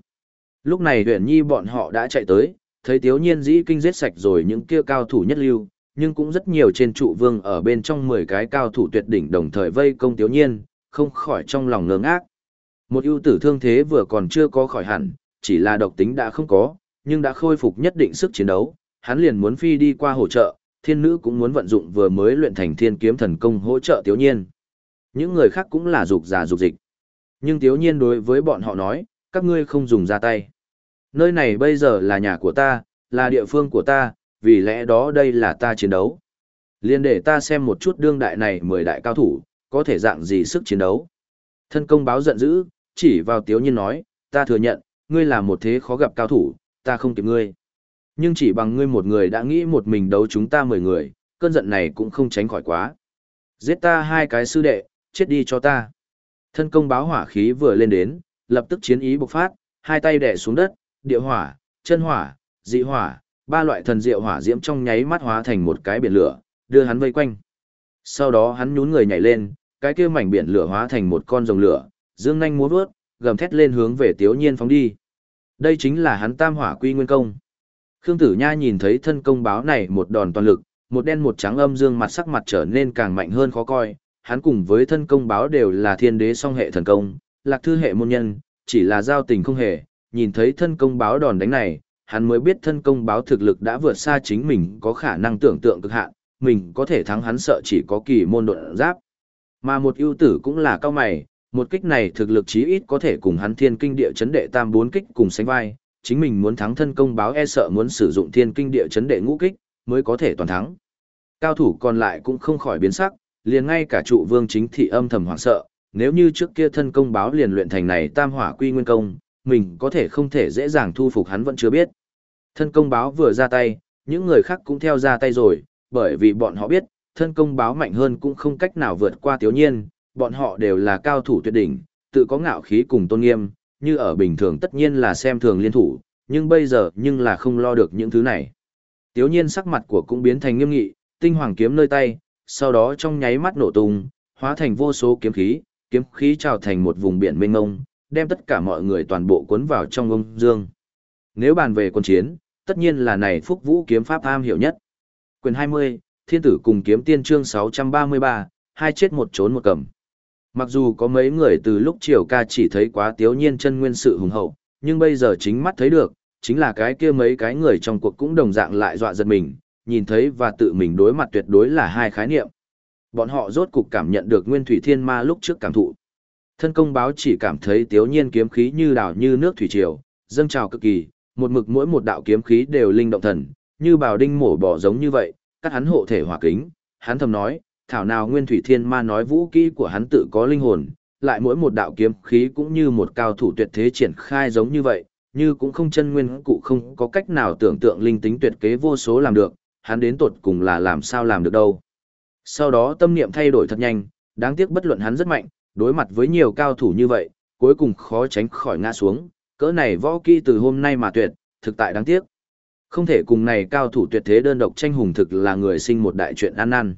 Lúc này huyện nhi bọn họ đã chạy tới, thấy tiếu nhiên dĩ kinh giết sạch rồi những kia cao thủ nhất lưu, nhưng cũng rất nhiều trên trụ vương ở bên trong 10 cái cao thủ tuyệt đỉnh đồng thời vây công tiếu nhiên, không khỏi trong lòng ngơ ngác. Một ưu tử thương thế vừa còn chưa có khỏi hẳn, chỉ là độc tính đã không có, nhưng đã khôi phục nhất định sức chiến đấu, hắn liền muốn phi đi qua hỗ trợ, thiên nữ cũng muốn vận dụng vừa mới luyện thành thiên kiếm thần công hỗ trợ tiếu nhiên. Những người khác cũng là dục giả dục dịch. Nhưng tiếu nhiên đối với bọn họ nói, các ngươi không dùng ra tay. Nơi này bây giờ là nhà của ta, là địa phương của ta, vì lẽ đó đây là ta chiến đấu. Liên để ta xem một chút đương đại này mười đại cao thủ, có thể dạng gì sức chiến đấu. Thân công báo giận dữ, chỉ vào tiếu nhiên nói, ta thừa nhận, ngươi là một thế khó gặp cao thủ, ta không kịp ngươi. Nhưng chỉ bằng ngươi một người đã nghĩ một mình đấu chúng ta mười người, cơn giận này cũng không tránh khỏi quá. Giết ta hai cái sư đệ, chết đi cho ta. Thân công báo hỏa khí vừa lên đến, lập tức chiến ý bộc phát, hai tay đè xuống đất, địa hỏa, chân hỏa, dị hỏa, ba loại thần diệu hỏa diễm trong nháy mắt hóa thành một cái biển lửa, đưa hắn vây quanh. Sau đó hắn nhún người nhảy lên, cái kia mảnh biển lửa hóa thành một con rồng lửa, dương nhanh múa vớt, gầm thét lên hướng về Tiếu Nhiên phóng đi. Đây chính là hắn Tam Hỏa Quy Nguyên Công. Khương Tử Nha nhìn thấy thân công báo này một đòn toàn lực, một đen một trắng âm dương mặt sắc mặt trở nên càng mạnh hơn khó coi, hắn cùng với thân công báo đều là thiên đế song hệ thần công, lạc thư hệ môn nhân, chỉ là giao tình không hề, nhìn thấy thân công báo đòn đánh này, hắn mới biết thân công báo thực lực đã vượt xa chính mình có khả năng tưởng tượng cực hạn, mình có thể thắng hắn sợ chỉ có kỳ môn độn giáp. Mà một ưu tử cũng là cao mày, một kích này thực lực chí ít có thể cùng hắn thiên kinh địa chấn đệ tam bốn kích cùng sánh vai, chính mình muốn thắng thân công báo e sợ muốn sử dụng thiên kinh địa chấn đệ ngũ kích, mới có thể toàn thắng. Cao thủ còn lại cũng không khỏi biến sắc, liền ngay cả trụ vương chính thị âm thầm hoảng sợ, nếu như trước kia thân công báo liền luyện thành này tam hỏa quy nguyên công, mình có thể không thể dễ dàng thu phục hắn vẫn chưa biết. Thân công báo vừa ra tay, những người khác cũng theo ra tay rồi, bởi vì bọn họ biết, thân công báo mạnh hơn cũng không cách nào vượt qua tiếu nhiên, bọn họ đều là cao thủ tuyệt đỉnh, tự có ngạo khí cùng tôn nghiêm, như ở bình thường tất nhiên là xem thường liên thủ, nhưng bây giờ nhưng là không lo được những thứ này. Tiếu nhiên sắc mặt của cũng biến thành nghiêm nghị, tinh hoàng kiếm nơi tay, sau đó trong nháy mắt nổ tung, hóa thành vô số kiếm khí, kiếm khí trào thành một vùng biển mênh mông, đem tất cả mọi người toàn bộ cuốn vào trong ông dương. Nếu bàn về quân chiến, tất nhiên là này Phúc Vũ kiếm pháp am hiểu nhất. Quyền 20, Thiên tử cùng kiếm tiên chương 633, hai chết một trốn một cầm. Mặc dù có mấy người từ lúc triều ca chỉ thấy quá tiếu nhiên chân nguyên sự hùng hậu, nhưng bây giờ chính mắt thấy được, chính là cái kia mấy cái người trong cuộc cũng đồng dạng lại dọa giật mình, nhìn thấy và tự mình đối mặt tuyệt đối là hai khái niệm. Bọn họ rốt cục cảm nhận được nguyên thủy thiên ma lúc trước cảm thụ. Thân công báo chỉ cảm thấy tiếu nhiên kiếm khí như đảo như nước thủy triều, dâng trào cực kỳ, một mực mỗi một đạo kiếm khí đều linh động thần, như bào đinh mổ bỏ giống như vậy, cắt hắn hộ thể hỏa kính, hắn thầm nói, thảo nào nguyên thủy thiên ma nói vũ kỹ của hắn tự có linh hồn, lại mỗi một đạo kiếm khí cũng như một cao thủ tuyệt thế triển khai giống như vậy, như cũng không chân nguyên cụ không có cách nào tưởng tượng linh tính tuyệt kế vô số làm được, hắn đến tột cùng là làm sao làm được đâu. Sau đó tâm niệm thay đổi thật nhanh, đáng tiếc bất luận hắn rất mạnh, đối mặt với nhiều cao thủ như vậy, cuối cùng khó tránh khỏi ngã xuống, cỡ này võ kỹ từ hôm nay mà tuyệt, thực tại đáng tiếc. Không thể cùng này cao thủ tuyệt thế đơn độc tranh hùng thực là người sinh một đại chuyện ăn ăn.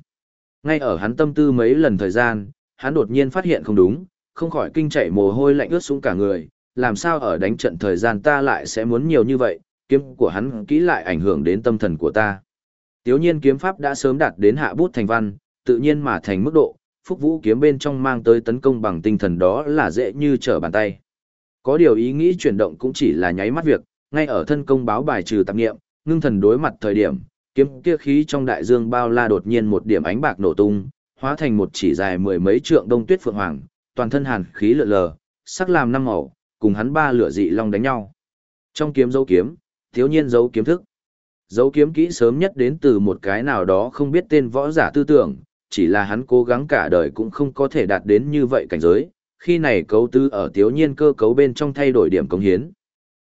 Ngay ở hắn tâm tư mấy lần thời gian, hắn đột nhiên phát hiện không đúng, không khỏi kinh chạy mồ hôi lạnh ướt xuống cả người, làm sao ở đánh trận thời gian ta lại sẽ muốn nhiều như vậy, kiếm của hắn kỹ lại ảnh hưởng đến tâm thần của ta. Tiếu nhiên kiếm pháp đã sớm đạt đến hạ bút thành văn, tự nhiên mà thành mức độ, phúc vũ kiếm bên trong mang tới tấn công bằng tinh thần đó là dễ như trở bàn tay. Có điều ý nghĩ chuyển động cũng chỉ là nháy mắt việc, ngay ở thân công báo bài trừ tạp nghiệm, ngưng thần đối mặt thời điểm, kiếm kia khí trong đại dương bao la đột nhiên một điểm ánh bạc nổ tung, hóa thành một chỉ dài mười mấy trượng đông tuyết phượng hoàng, toàn thân hàn khí lượn lờ, sắc làm năm màu, cùng hắn ba lửa dị long đánh nhau. Trong kiếm dấu kiếm, thiếu nhiên dấu kiếm thức. Dấu kiếm kỹ sớm nhất đến từ một cái nào đó không biết tên võ giả tư tưởng, chỉ là hắn cố gắng cả đời cũng không có thể đạt đến như vậy cảnh giới, khi này cấu tư ở thiếu nhiên cơ cấu bên trong thay đổi điểm công hiến.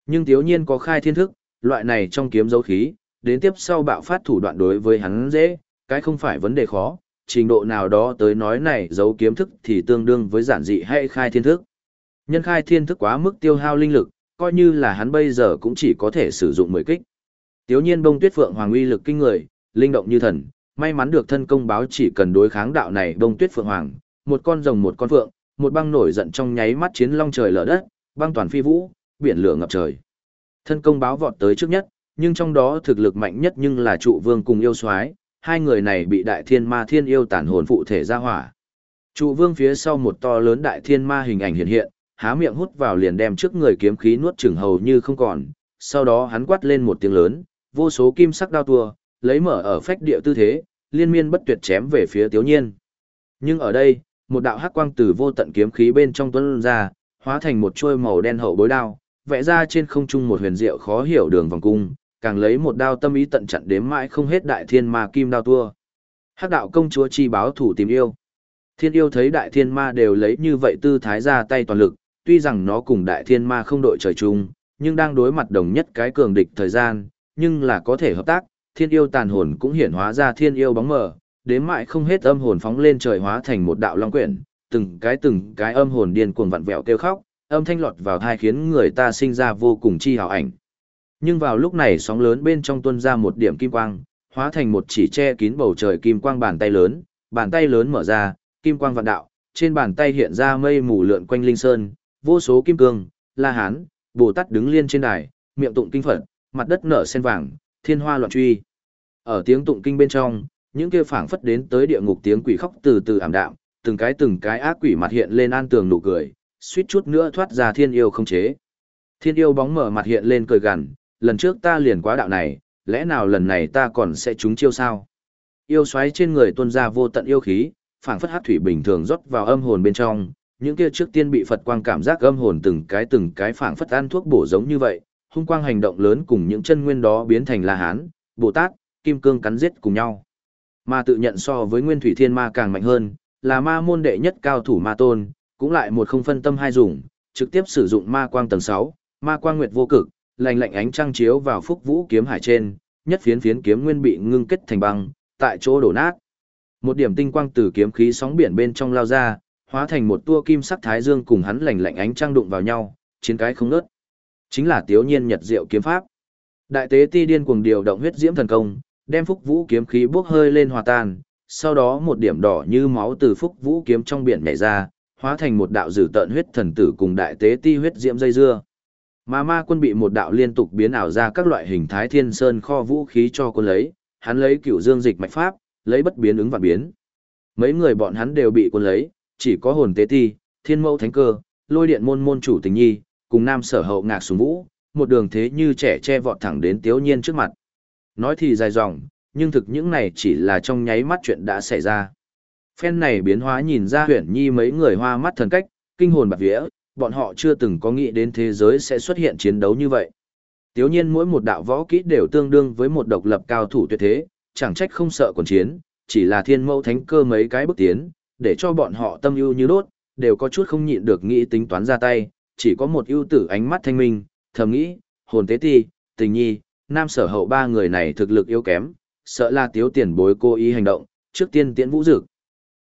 Nhưng thiếu nhiên có khai thiên thức, loại này trong kiếm dấu khí, đến tiếp sau bạo phát thủ đoạn đối với hắn dễ, cái không phải vấn đề khó, trình độ nào đó tới nói này dấu kiếm thức thì tương đương với giản dị hay khai thiên thức. Nhân khai thiên thức quá mức tiêu hao linh lực, coi như là hắn bây giờ cũng chỉ có thể sử dụng 10 kích. Tiếu nhiên bông tuyết phượng hoàng uy lực kinh người, linh động như thần, may mắn được thân công báo chỉ cần đối kháng đạo này bông tuyết phượng hoàng, một con rồng một con phượng, một băng nổi giận trong nháy mắt chiến long trời lở đất, băng toàn phi vũ, biển lửa ngập trời. Thân công báo vọt tới trước nhất, nhưng trong đó thực lực mạnh nhất nhưng là trụ vương cùng yêu soái hai người này bị đại thiên ma thiên yêu tản hồn phụ thể ra hỏa. Trụ vương phía sau một to lớn đại thiên ma hình ảnh hiện hiện, há miệng hút vào liền đem trước người kiếm khí nuốt chửng hầu như không còn, sau đó hắn quát lên một tiếng lớn, vô số kim sắc đao tua, lấy mở ở phách địa tư thế, liên miên bất tuyệt chém về phía Tiếu Nhiên. Nhưng ở đây, một đạo hắc quang từ vô tận kiếm khí bên trong tuấn ra, hóa thành một chuôi màu đen hậu bối đao, vẽ ra trên không trung một huyền diệu khó hiểu đường vòng cung, càng lấy một đao tâm ý tận chặn đếm mãi không hết đại thiên ma kim đao tua. Hắc đạo công chúa chi báo thủ tìm yêu. Thiên yêu thấy đại thiên ma đều lấy như vậy tư thái ra tay toàn lực, tuy rằng nó cùng đại thiên ma không đội trời chung, nhưng đang đối mặt đồng nhất cái cường địch thời gian, nhưng là có thể hợp tác, thiên yêu tàn hồn cũng hiển hóa ra thiên yêu bóng mờ, đến mãi không hết âm hồn phóng lên trời hóa thành một đạo long quyển, từng cái từng cái âm hồn điên cuồng vặn vẹo kêu khóc, âm thanh lọt vào thai khiến người ta sinh ra vô cùng chi hào ảnh. Nhưng vào lúc này sóng lớn bên trong tuôn ra một điểm kim quang, hóa thành một chỉ che kín bầu trời kim quang bàn tay lớn, bàn tay lớn mở ra, kim quang vạn đạo, trên bàn tay hiện ra mây mù lượn quanh linh sơn, vô số kim cương, la hán, bồ tát đứng liên trên đài, miệng tụng kinh phật, mặt đất nở sen vàng, thiên hoa loạn truy. Ở tiếng tụng kinh bên trong, những kia phảng phất đến tới địa ngục tiếng quỷ khóc từ từ ảm đạm, từng cái từng cái ác quỷ mặt hiện lên an tường nụ cười, suýt chút nữa thoát ra thiên yêu không chế. Thiên yêu bóng mở mặt hiện lên cười gằn, lần trước ta liền quá đạo này, lẽ nào lần này ta còn sẽ trúng chiêu sao? Yêu xoáy trên người tuôn ra vô tận yêu khí, phảng phất hát thủy bình thường rót vào âm hồn bên trong, những kia trước tiên bị Phật quang cảm giác âm hồn từng cái từng cái phảng phất ăn thuốc bổ giống như vậy, hung quang hành động lớn cùng những chân nguyên đó biến thành La Hán, Bồ Tát, Kim Cương cắn giết cùng nhau. Mà tự nhận so với Nguyên Thủy Thiên Ma càng mạnh hơn, là ma môn đệ nhất cao thủ ma tôn, cũng lại một không phân tâm hai dùng, trực tiếp sử dụng ma quang tầng 6, ma quang nguyệt vô cực, lạnh lạnh ánh trăng chiếu vào phúc vũ kiếm hải trên, nhất phiến phiến kiếm nguyên bị ngưng kết thành băng, tại chỗ đổ nát. Một điểm tinh quang từ kiếm khí sóng biển bên trong lao ra, hóa thành một tua kim sắc thái dương cùng hắn lạnh lạnh ánh trăng đụng vào nhau, chiến cái không ngớt. Chính là Tiếu Nhiên Nhật Diệu kiếm pháp. Đại tế ti điên cuồng điều động huyết diễm thần công, đem phúc vũ kiếm khí bốc hơi lên hòa tan, sau đó một điểm đỏ như máu từ phúc vũ kiếm trong biển nhảy ra, hóa thành một đạo dử tợn huyết thần tử cùng đại tế ti huyết diễm dây dưa. Mà ma quân bị một đạo liên tục biến ảo ra các loại hình thái thiên sơn kho vũ khí cho quân lấy, hắn lấy cửu dương dịch mạch pháp, lấy bất biến ứng và biến. Mấy người bọn hắn đều bị quân lấy, chỉ có hồn tế ti, thiên mẫu thánh cơ, lôi điện môn môn chủ tình nhi, cùng nam sở hậu ngạc xuống vũ, một đường thế như trẻ che vọt thẳng đến tiếu nhiên trước mặt. Nói thì dài dòng, nhưng thực những này chỉ là trong nháy mắt chuyện đã xảy ra. Phen này biến hóa nhìn ra huyển nhi mấy người hoa mắt thần cách, kinh hồn bạc vía, bọn họ chưa từng có nghĩ đến thế giới sẽ xuất hiện chiến đấu như vậy. Tiếu nhiên mỗi một đạo võ kỹ đều tương đương với một độc lập cao thủ tuyệt thế, chẳng trách không sợ quần chiến, chỉ là thiên mẫu thánh cơ mấy cái bước tiến, để cho bọn họ tâm ưu như đốt, đều có chút không nhịn được nghĩ tính toán ra tay, chỉ có một ưu tử ánh mắt thanh minh, thầm nghĩ, hồn tế ti, tình nhi, nam sở hậu ba người này thực lực yếu kém, sợ là tiếu tiền bối cố ý hành động, trước tiên tiễn vũ dực.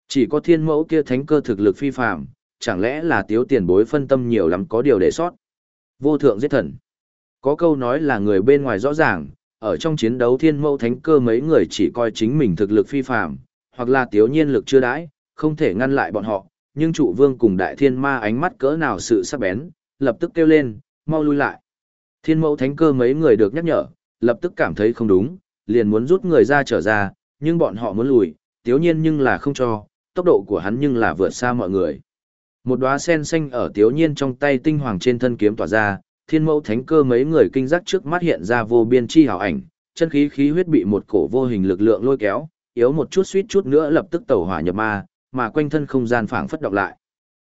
Chỉ có thiên mẫu kia thánh cơ thực lực phi phạm, chẳng lẽ là tiếu tiền bối phân tâm nhiều lắm có điều để sót. Vô thượng giết thần. Có câu nói là người bên ngoài rõ ràng, ở trong chiến đấu thiên mẫu thánh cơ mấy người chỉ coi chính mình thực lực phi phạm, hoặc là tiếu nhiên lực chưa đãi, không thể ngăn lại bọn họ, nhưng trụ vương cùng đại thiên ma ánh mắt cỡ nào sự sắc bén, lập tức kêu lên, mau lui lại. Thiên mẫu thánh cơ mấy người được nhắc nhở, lập tức cảm thấy không đúng, liền muốn rút người ra trở ra, nhưng bọn họ muốn lùi, tiếu nhiên nhưng là không cho, tốc độ của hắn nhưng là vượt xa mọi người. Một đóa sen xanh ở tiếu nhiên trong tay tinh hoàng trên thân kiếm tỏa ra, thiên mẫu thánh cơ mấy người kinh giác trước mắt hiện ra vô biên chi hào ảnh, chân khí khí huyết bị một cổ vô hình lực lượng lôi kéo, yếu một chút suýt chút nữa lập tức tẩu hỏa nhập ma, mà quanh thân không gian phảng phất động lại.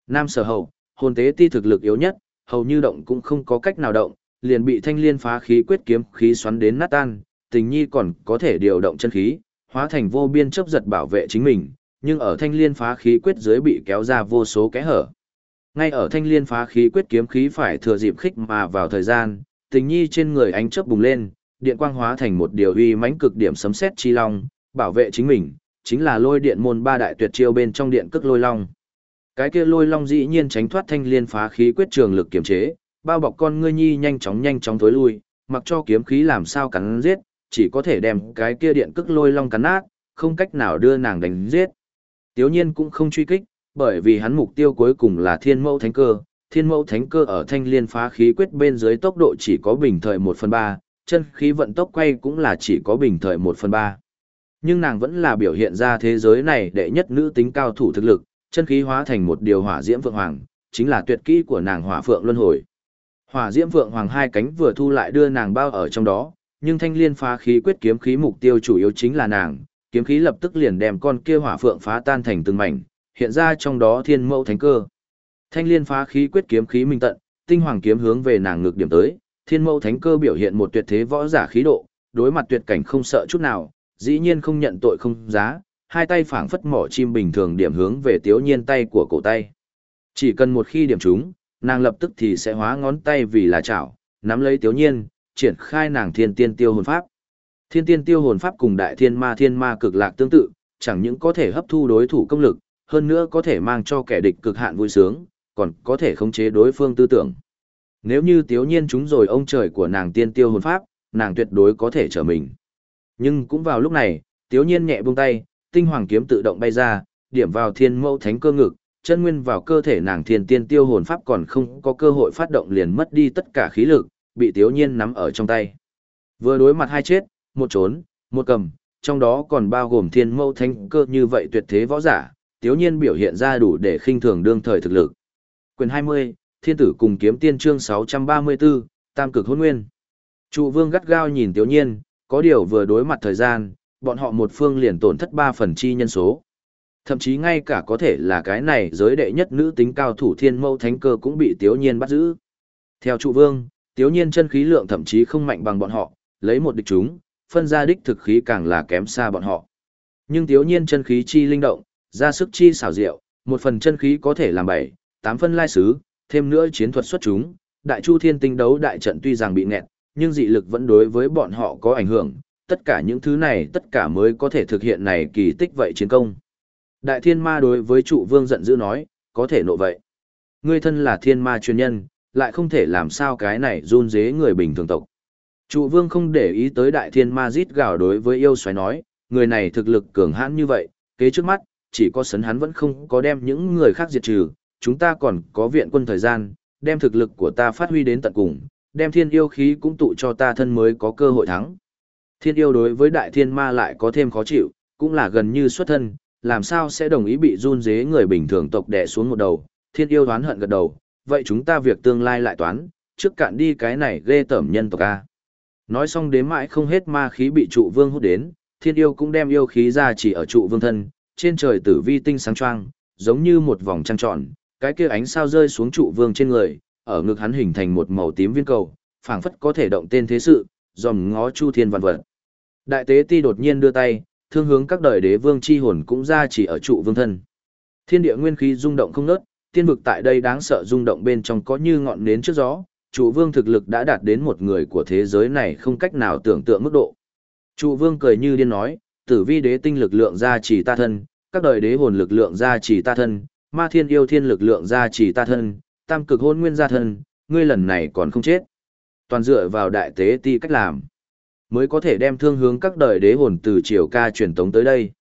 Nam sở hầu, hồn tế ti thực lực yếu nhất, hầu như động cũng không có cách nào động, liền bị thanh liên phá khí quyết kiếm khí xoắn đến nát tan, tình nhi còn có thể điều động chân khí, hóa thành vô biên chấp giật bảo vệ chính mình, nhưng ở thanh liên phá khí quyết dưới bị kéo ra vô số kẽ hở. Ngay ở thanh liên phá khí quyết kiếm khí phải thừa dịp khích mà vào thời gian, tình nhi trên người ánh chớp bùng lên, điện quang hóa thành một điều uy mãnh cực điểm sấm sét chi long, bảo vệ chính mình, chính là lôi điện môn ba đại tuyệt chiêu bên trong điện cước lôi long. Cái kia lôi long dĩ nhiên tránh thoát thanh liên phá khí quyết trường lực kiểm chế, bao bọc con ngươi nhi nhanh chóng nhanh chóng tối lui, mặc cho kiếm khí làm sao cắn giết, chỉ có thể đem cái kia điện cước lôi long cắn nát, không cách nào đưa nàng đánh giết. Tiếu nhiên cũng không truy kích, bởi vì hắn mục tiêu cuối cùng là thiên mẫu thánh cơ. Thiên mẫu thánh cơ ở thanh liên phá khí quyết bên dưới tốc độ chỉ có bình thời 1 phần 3, chân khí vận tốc quay cũng là chỉ có bình thời 1 phần 3. Nhưng nàng vẫn là biểu hiện ra thế giới này đệ nhất nữ tính cao thủ thực lực, chân khí hóa thành một điều hỏa diễm vượng hoàng, chính là tuyệt kỹ của nàng hỏa phượng luân hồi. Hỏa diễm Vượng hoàng hai cánh vừa thu lại đưa nàng bao ở trong đó, nhưng thanh liên phá khí quyết kiếm khí mục tiêu chủ yếu chính là nàng, kiếm khí lập tức liền đem con kia hỏa phượng phá tan thành từng mảnh, hiện ra trong đó thiên mẫu thánh cơ. Thanh liên phá khí quyết kiếm khí minh tận, tinh hoàng kiếm hướng về nàng ngược điểm tới, thiên Mẫu thánh cơ biểu hiện một tuyệt thế võ giả khí độ, đối mặt tuyệt cảnh không sợ chút nào, dĩ nhiên không nhận tội không giá, hai tay phảng phất mỏ chim bình thường điểm hướng về tiếu nhiên tay của cổ tay. Chỉ cần một khi điểm trúng, nàng lập tức thì sẽ hóa ngón tay vì là chảo, nắm lấy tiếu nhiên, triển khai nàng thiên tiên tiêu hồn pháp. Thiên tiên tiêu hồn pháp cùng đại thiên ma thiên ma cực lạc tương tự, chẳng những có thể hấp thu đối thủ công lực, hơn nữa có thể mang cho kẻ địch cực hạn vui sướng, còn có thể khống chế đối phương tư tưởng. Nếu như tiếu nhiên chúng rồi ông trời của nàng tiên tiêu hồn pháp, nàng tuyệt đối có thể trở mình. Nhưng cũng vào lúc này, tiếu nhiên nhẹ buông tay, tinh hoàng kiếm tự động bay ra, điểm vào thiên mẫu thánh cơ ngực, chân nguyên vào cơ thể nàng thiên tiên tiêu hồn pháp còn không có cơ hội phát động liền mất đi tất cả khí lực, bị tiếu nhiên nắm ở trong tay. Vừa đối mặt hai chết, một trốn, một cầm, trong đó còn bao gồm thiên mâu thanh cơ như vậy tuyệt thế võ giả, tiếu nhiên biểu hiện ra đủ để khinh thường đương thời thực lực. Quyền 20, Thiên tử cùng kiếm tiên chương 634, Tam cực hôn nguyên. Trụ vương gắt gao nhìn tiếu nhiên, có điều vừa đối mặt thời gian, bọn họ một phương liền tổn thất 3 phần chi nhân số. Thậm chí ngay cả có thể là cái này giới đệ nhất nữ tính cao thủ thiên mâu thánh cơ cũng bị tiếu nhiên bắt giữ. Theo trụ vương, tiếu nhiên chân khí lượng thậm chí không mạnh bằng bọn họ, lấy một địch chúng, phân ra đích thực khí càng là kém xa bọn họ. Nhưng tiếu nhiên chân khí chi linh động, ra sức chi xảo diệu, một phần chân khí có thể làm bảy, tám phân lai sứ, thêm nữa chiến thuật xuất chúng, đại chu thiên tinh đấu đại trận tuy rằng bị nghẹt, nhưng dị lực vẫn đối với bọn họ có ảnh hưởng, tất cả những thứ này tất cả mới có thể thực hiện này kỳ tích vậy chiến công. Đại thiên ma đối với trụ vương giận dữ nói, có thể nộ vậy. Ngươi thân là thiên ma chuyên nhân, lại không thể làm sao cái này run dế người bình thường tộc. Trụ vương không để ý tới đại thiên ma rít gào đối với yêu xoáy nói, người này thực lực cường hãn như vậy, kế trước mắt, chỉ có sấn hắn vẫn không có đem những người khác diệt trừ, chúng ta còn có viện quân thời gian, đem thực lực của ta phát huy đến tận cùng, đem thiên yêu khí cũng tụ cho ta thân mới có cơ hội thắng. Thiên yêu đối với đại thiên ma lại có thêm khó chịu, cũng là gần như xuất thân, làm sao sẽ đồng ý bị run dế người bình thường tộc đè xuống một đầu, thiên yêu đoán hận gật đầu, vậy chúng ta việc tương lai lại toán, trước cạn đi cái này ghê tẩm nhân tộc A. Nói xong đến mãi không hết ma khí bị trụ vương hút đến, thiên yêu cũng đem yêu khí ra chỉ ở trụ vương thân, trên trời tử vi tinh sáng choang, giống như một vòng trăng tròn, cái kia ánh sao rơi xuống trụ vương trên người, ở ngực hắn hình thành một màu tím viên cầu, phảng phất có thể động tên thế sự, dòm ngó chu thiên vạn vật. Đại tế ti đột nhiên đưa tay, thương hướng các đời đế vương chi hồn cũng ra chỉ ở trụ vương thân. Thiên địa nguyên khí rung động không ngớt, tiên vực tại đây đáng sợ rung động bên trong có như ngọn nến trước gió, trụ vương thực lực đã đạt đến một người của thế giới này không cách nào tưởng tượng mức độ. Trụ vương cười như điên nói, tử vi đế tinh lực lượng ra chỉ ta thân, các đời đế hồn lực lượng ra chỉ ta thân, ma thiên yêu thiên lực lượng ra chỉ ta thân, tam cực hôn nguyên gia thân, ngươi lần này còn không chết. Toàn dựa vào đại tế ti cách làm, mới có thể đem thương hướng các đời đế hồn từ triều ca truyền tống tới đây.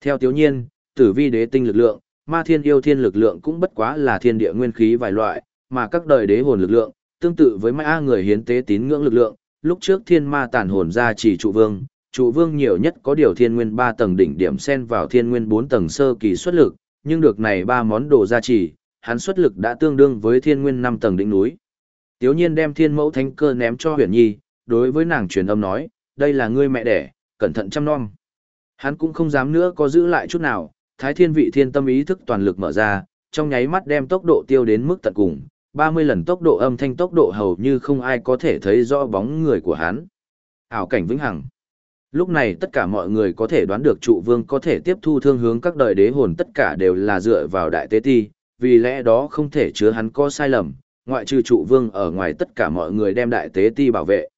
Theo tiếu nhiên, tử vi đế tinh lực lượng, ma thiên yêu thiên lực lượng cũng bất quá là thiên địa nguyên khí vài loại, mà các đời đế hồn lực lượng, tương tự với ma người hiến tế tín ngưỡng lực lượng, lúc trước thiên ma tàn hồn ra chỉ trụ vương, trụ vương nhiều nhất có điều thiên nguyên 3 tầng đỉnh điểm xen vào thiên nguyên 4 tầng sơ kỳ xuất lực, nhưng được này ba món đồ gia trì, hắn xuất lực đã tương đương với thiên nguyên 5 tầng đỉnh núi. Tiếu nhiên đem thiên mẫu thánh cơ ném cho huyền nhi, đối với nàng truyền âm nói, đây là ngươi mẹ đẻ, cẩn thận chăm nom. Hắn cũng không dám nữa có giữ lại chút nào, thái thiên vị thiên tâm ý thức toàn lực mở ra, trong nháy mắt đem tốc độ tiêu đến mức tận cùng, 30 lần tốc độ âm thanh tốc độ hầu như không ai có thể thấy rõ bóng người của hắn. Ảo cảnh vĩnh hằng. Lúc này tất cả mọi người có thể đoán được trụ vương có thể tiếp thu thương hướng các đời đế hồn tất cả đều là dựa vào đại tế ti, vì lẽ đó không thể chứa hắn có sai lầm, ngoại trừ trụ vương ở ngoài tất cả mọi người đem đại tế ti bảo vệ.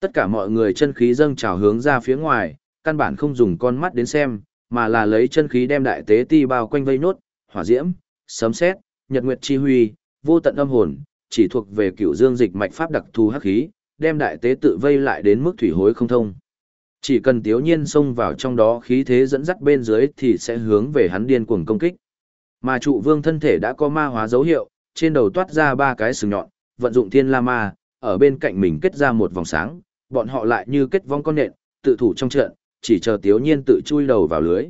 Tất cả mọi người chân khí dâng trào hướng ra phía ngoài, căn bản không dùng con mắt đến xem, mà là lấy chân khí đem đại tế ti bao quanh vây nốt, hỏa diễm, sấm sét, nhật nguyệt chi huy, vô tận âm hồn, chỉ thuộc về cựu dương dịch mạch pháp đặc thù hắc khí, đem đại tế tự vây lại đến mức thủy hối không thông. Chỉ cần tiếu nhiên xông vào trong đó khí thế dẫn dắt bên dưới thì sẽ hướng về hắn điên cuồng công kích. Mà trụ vương thân thể đã có ma hóa dấu hiệu, trên đầu toát ra ba cái sừng nhọn, vận dụng thiên la ma, ở bên cạnh mình kết ra một vòng sáng, bọn họ lại như kết vong con nện, tự thủ trong trận, chỉ chờ tiếu nhiên tự chui đầu vào lưới.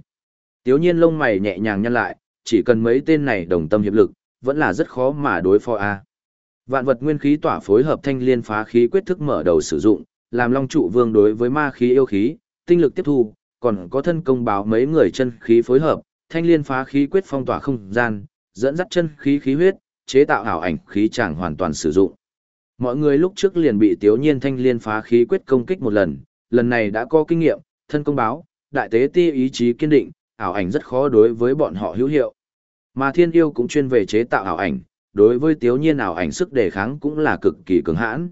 Tiếu nhiên lông mày nhẹ nhàng nhăn lại, chỉ cần mấy tên này đồng tâm hiệp lực, vẫn là rất khó mà đối phó a. Vạn vật nguyên khí tỏa phối hợp thanh liên phá khí quyết thức mở đầu sử dụng, làm long trụ vương đối với ma khí yêu khí, tinh lực tiếp thu, còn có thân công báo mấy người chân khí phối hợp, thanh liên phá khí quyết phong tỏa không gian, dẫn dắt chân khí khí huyết, chế tạo ảo ảnh khí chẳng hoàn toàn sử dụng. Mọi người lúc trước liền bị Tiếu Nhiên Thanh Liên phá khí quyết công kích một lần, lần này đã có kinh nghiệm, thân công báo, đại tế ti ý chí kiên định, ảo ảnh rất khó đối với bọn họ hữu hiệu. Mà Thiên Yêu cũng chuyên về chế tạo ảo ảnh, đối với Tiếu Nhiên ảo ảnh sức đề kháng cũng là cực kỳ cứng hãn.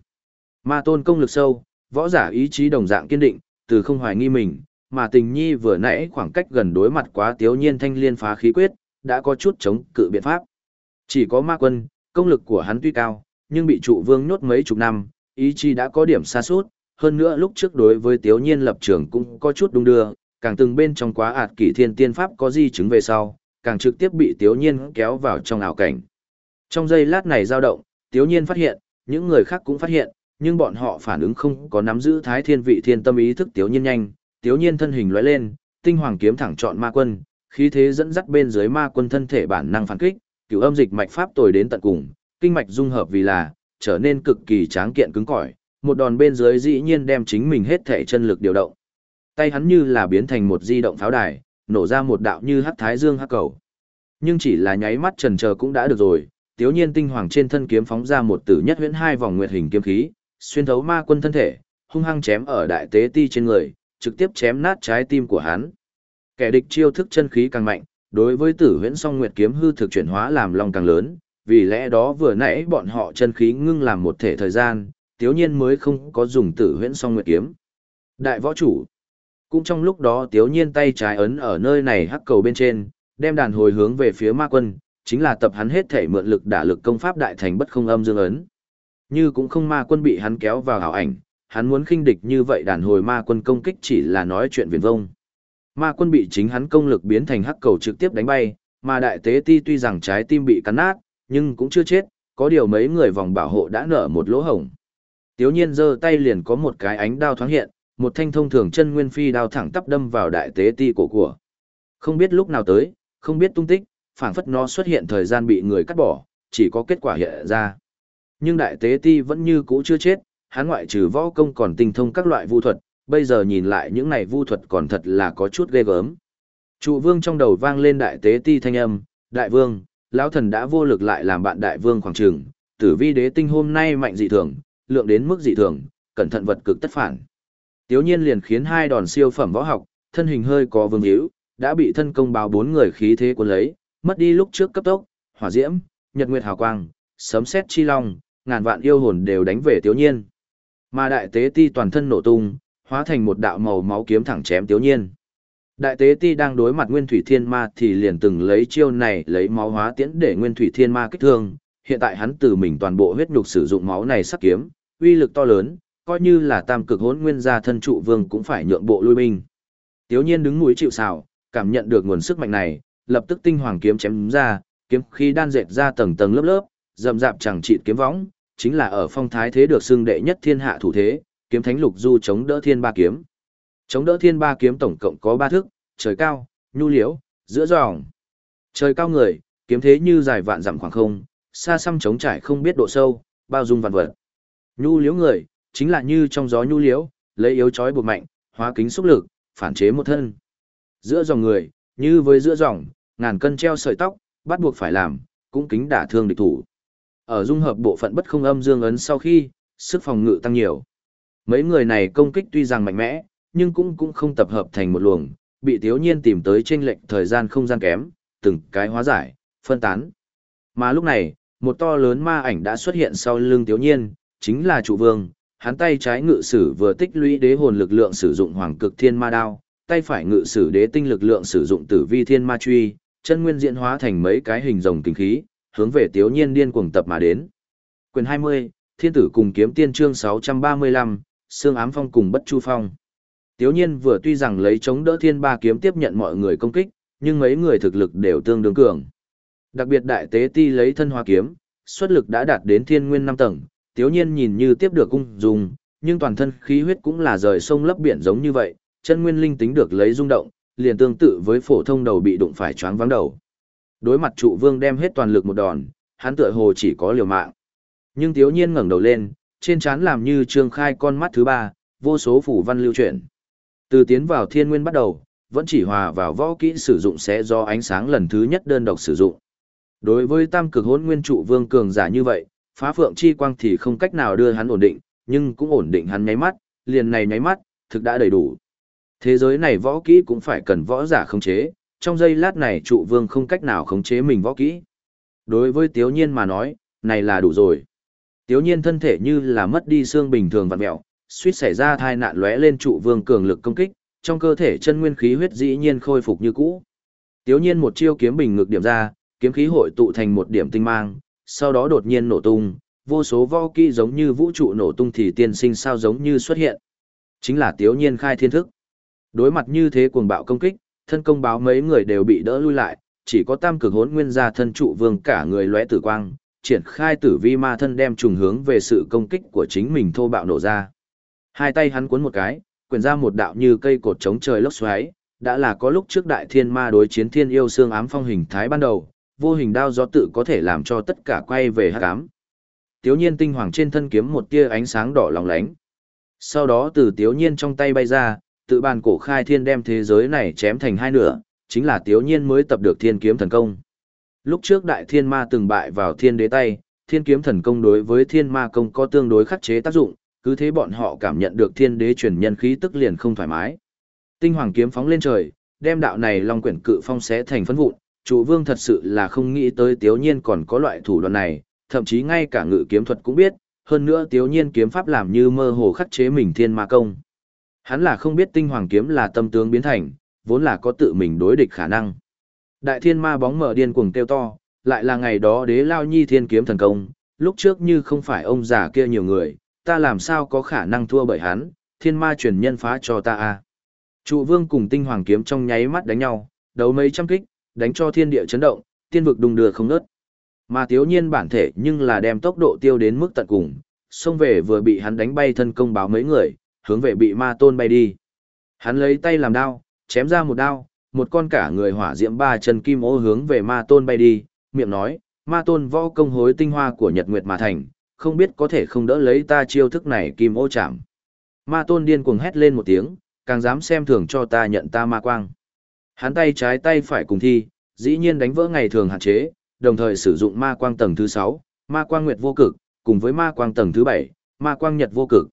Ma tôn công lực sâu, võ giả ý chí đồng dạng kiên định, từ không hoài nghi mình, mà tình nhi vừa nãy khoảng cách gần đối mặt quá Tiếu Nhiên Thanh Liên phá khí quyết, đã có chút chống cự biện pháp. Chỉ có ma quân, công lực của hắn tuy cao, nhưng bị trụ vương nhốt mấy chục năm, ý chí đã có điểm xa suốt, hơn nữa lúc trước đối với Tiếu Nhiên lập trường cũng có chút đung đưa, càng từng bên trong quá ạt kỷ thiên tiên pháp có di chứng về sau, càng trực tiếp bị Tiếu Nhiên kéo vào trong ảo cảnh. Trong giây lát này dao động, Tiếu Nhiên phát hiện, những người khác cũng phát hiện, nhưng bọn họ phản ứng không có nắm giữ thái thiên vị thiên tâm ý thức Tiếu Nhiên nhanh, Tiếu Nhiên thân hình lóe lên, tinh hoàng kiếm thẳng chọn ma quân, khí thế dẫn dắt bên dưới ma quân thân thể bản năng phản kích, cửu âm dịch mạch pháp tồi đến tận cùng, kinh mạch dung hợp vì là trở nên cực kỳ tráng kiện cứng cỏi, một đòn bên dưới dĩ nhiên đem chính mình hết thể chân lực điều động. Tay hắn như là biến thành một di động pháo đài, nổ ra một đạo như hắc thái dương hắc cầu. Nhưng chỉ là nháy mắt trần chờ cũng đã được rồi, tiếu nhiên tinh hoàng trên thân kiếm phóng ra một tử nhất huyễn hai vòng nguyệt hình kiếm khí, xuyên thấu ma quân thân thể, hung hăng chém ở đại tế ti trên người, trực tiếp chém nát trái tim của hắn. Kẻ địch chiêu thức chân khí càng mạnh, đối với tử huyễn song nguyệt kiếm hư thực chuyển hóa làm lòng càng lớn, vì lẽ đó vừa nãy bọn họ chân khí ngưng làm một thể thời gian, tiếu nhiên mới không có dùng tử huyễn song nguyệt kiếm. Đại võ chủ. Cũng trong lúc đó tiếu nhiên tay trái ấn ở nơi này hắc cầu bên trên, đem đàn hồi hướng về phía ma quân, chính là tập hắn hết thể mượn lực đả lực công pháp đại thành bất không âm dương ấn. Như cũng không ma quân bị hắn kéo vào hảo ảnh, hắn muốn khinh địch như vậy đàn hồi ma quân công kích chỉ là nói chuyện viển vông. Ma quân bị chính hắn công lực biến thành hắc cầu trực tiếp đánh bay, mà đại tế ti tuy rằng trái tim bị cắn nát, nhưng cũng chưa chết, có điều mấy người vòng bảo hộ đã nở một lỗ hổng. Tiếu nhiên giơ tay liền có một cái ánh đao thoáng hiện, một thanh thông thường chân nguyên phi đao thẳng tắp đâm vào đại tế ti cổ của. Không biết lúc nào tới, không biết tung tích, phảng phất nó xuất hiện thời gian bị người cắt bỏ, chỉ có kết quả hiện ra. Nhưng đại tế ti vẫn như cũ chưa chết, hắn ngoại trừ võ công còn tinh thông các loại vu thuật, bây giờ nhìn lại những này vu thuật còn thật là có chút ghê gớm. Trụ vương trong đầu vang lên đại tế ti thanh âm, đại vương, lão thần đã vô lực lại làm bạn đại vương khoảng trường, tử vi đế tinh hôm nay mạnh dị thường, lượng đến mức dị thường, cẩn thận vật cực tất phản. Tiếu nhiên liền khiến hai đòn siêu phẩm võ học, thân hình hơi có vương hữu, đã bị thân công báo bốn người khí thế cuốn lấy, mất đi lúc trước cấp tốc, hỏa diễm, nhật nguyệt hào quang, sấm sét chi long, ngàn vạn yêu hồn đều đánh về Tiếu nhiên. Mà đại tế ti toàn thân nổ tung, hóa thành một đạo màu máu kiếm thẳng chém Tiếu nhiên. Đại tế ti đang đối mặt Nguyên Thủy Thiên Ma thì liền từng lấy chiêu này lấy máu hóa tiễn để Nguyên Thủy Thiên Ma kích thương, hiện tại hắn từ mình toàn bộ huyết nhục sử dụng máu này sắc kiếm, uy lực to lớn, coi như là tam cực hỗn nguyên gia thân trụ vương cũng phải nhượng bộ lui binh. Tiếu nhiên đứng núi chịu sào, cảm nhận được nguồn sức mạnh này, lập tức tinh hoàng kiếm chém ra, kiếm khí đan dệt ra tầng tầng lớp lớp, rậm rạp chẳng trị kiếm võng, chính là ở phong thái thế được xưng đệ nhất thiên hạ thủ thế, kiếm thánh lục du chống đỡ thiên ba kiếm. Chống đỡ thiên ba kiếm tổng cộng có ba thước, trời cao, nhu liễu, giữa dòng. Trời cao người, kiếm thế như dài vạn dặm khoảng không, xa xăm chống trải không biết độ sâu, bao dung vạn vật. Nhu liễu người, chính là như trong gió nhu liễu, lấy yếu chói buộc mạnh, hóa kính xúc lực, phản chế một thân. Giữa dòng người, như với giữa dòng, ngàn cân treo sợi tóc, bắt buộc phải làm, cũng kính đả thương địch thủ. Ở dung hợp bộ phận bất không âm dương ấn sau khi, sức phòng ngự tăng nhiều. Mấy người này công kích tuy rằng mạnh mẽ, nhưng cũng cũng không tập hợp thành một luồng, bị thiếu nhiên tìm tới trên lệnh thời gian không gian kém, từng cái hóa giải, phân tán. Mà lúc này, một to lớn ma ảnh đã xuất hiện sau lưng thiếu nhiên, chính là trụ vương, hắn tay trái ngự sử vừa tích lũy đế hồn lực lượng sử dụng hoàng cực thiên ma đao, tay phải ngự sử đế tinh lực lượng sử dụng tử vi thiên ma truy, chân nguyên diễn hóa thành mấy cái hình rồng kinh khí, hướng về thiếu nhiên điên cuồng tập mà đến. Quyền 20, Thiên tử cùng kiếm tiên chương 635, Sương ám phong cùng bất chu phong. Tiếu nhiên vừa tuy rằng lấy chống đỡ thiên ba kiếm tiếp nhận mọi người công kích, nhưng mấy người thực lực đều tương đương cường. Đặc biệt đại tế ti lấy thân hoa kiếm, xuất lực đã đạt đến thiên nguyên năm tầng, tiếu nhiên nhìn như tiếp được cung dùng, nhưng toàn thân khí huyết cũng là rời sông lấp biển giống như vậy, chân nguyên linh tính được lấy rung động, liền tương tự với phổ thông đầu bị đụng phải choáng vắng đầu. Đối mặt trụ vương đem hết toàn lực một đòn, hắn tựa hồ chỉ có liều mạng. Nhưng tiếu nhiên ngẩng đầu lên, trên trán làm như trương khai con mắt thứ ba, vô số phủ văn lưu chuyển. Từ tiến vào thiên nguyên bắt đầu, vẫn chỉ hòa vào võ kỹ sử dụng sẽ do ánh sáng lần thứ nhất đơn độc sử dụng. Đối với tam cực hỗn nguyên trụ vương cường giả như vậy, phá phượng chi quang thì không cách nào đưa hắn ổn định, nhưng cũng ổn định hắn nháy mắt, liền này nháy mắt, thực đã đầy đủ. Thế giới này võ kỹ cũng phải cần võ giả khống chế, trong giây lát này trụ vương không cách nào khống chế mình võ kỹ. Đối với Tiếu Nhiên mà nói, này là đủ rồi. Tiếu Nhiên thân thể như là mất đi xương bình thường vặn mẹo, suýt xảy ra thai nạn lóe lên trụ vương cường lực công kích, trong cơ thể chân nguyên khí huyết dĩ nhiên khôi phục như cũ. Tiếu Nhiên một chiêu kiếm bình ngực điểm ra, kiếm khí hội tụ thành một điểm tinh mang, sau đó đột nhiên nổ tung, vô số vo kỹ giống như vũ trụ nổ tung thì tiên sinh sao giống như xuất hiện. Chính là Tiếu Nhiên khai thiên thức. Đối mặt như thế cuồng bạo công kích, thân công báo mấy người đều bị đỡ lui lại, chỉ có tam cực hốn nguyên gia thân trụ vương cả người lóe tử quang, triển khai tử vi ma thân đem trùng hướng về sự công kích của chính mình thô bạo nổ ra. Hai tay hắn cuốn một cái, quyển ra một đạo như cây cột chống trời lốc xoáy, đã là có lúc trước đại thiên ma đối chiến thiên yêu xương ám phong hình thái ban đầu, vô hình đao gió tự có thể làm cho tất cả quay về hắc ám. Tiếu nhiên tinh hoàng trên thân kiếm một tia ánh sáng đỏ lóng lánh. Sau đó từ tiếu nhiên trong tay bay ra, tự bàn cổ khai thiên đem thế giới này chém thành hai nửa, chính là tiếu nhiên mới tập được thiên kiếm thần công. Lúc trước đại thiên ma từng bại vào thiên đế tay, thiên kiếm thần công đối với thiên ma công có tương đối khắc chế tác dụng, cứ thế bọn họ cảm nhận được thiên đế truyền nhân khí tức liền không thoải mái. Tinh hoàng kiếm phóng lên trời, đem đạo này long quyển cự phong xé thành phấn vụn, chủ vương thật sự là không nghĩ tới tiếu nhiên còn có loại thủ đoạn này, thậm chí ngay cả ngự kiếm thuật cũng biết, hơn nữa tiếu nhiên kiếm pháp làm như mơ hồ khắc chế mình thiên ma công. Hắn là không biết tinh hoàng kiếm là tâm tướng biến thành, vốn là có tự mình đối địch khả năng. Đại thiên ma bóng mở điên cuồng kêu to, lại là ngày đó đế lao nhi thiên kiếm thần công, lúc trước như không phải ông già kia nhiều người, ta làm sao có khả năng thua bởi hắn, thiên ma truyền nhân phá cho ta a. Trụ vương cùng tinh hoàng kiếm trong nháy mắt đánh nhau, đấu mấy trăm kích, đánh cho thiên địa chấn động, tiên vực đùng đưa không nớt. Mà tiếu nhiên bản thể nhưng là đem tốc độ tiêu đến mức tận cùng, xông về vừa bị hắn đánh bay thân công báo mấy người, hướng về bị ma tôn bay đi. Hắn lấy tay làm đao, chém ra một đao, một con cả người hỏa diễm ba chân kim ô hướng về ma tôn bay đi, miệng nói, ma tôn võ công hối tinh hoa của nhật nguyệt mà thành, không biết có thể không đỡ lấy ta chiêu thức này kim ô chạm. Ma tôn điên cuồng hét lên một tiếng, càng dám xem thường cho ta nhận ta ma quang. Hắn tay trái tay phải cùng thi, dĩ nhiên đánh vỡ ngày thường hạn chế, đồng thời sử dụng ma quang tầng thứ 6, ma quang nguyệt vô cực, cùng với ma quang tầng thứ 7, ma quang nhật vô cực.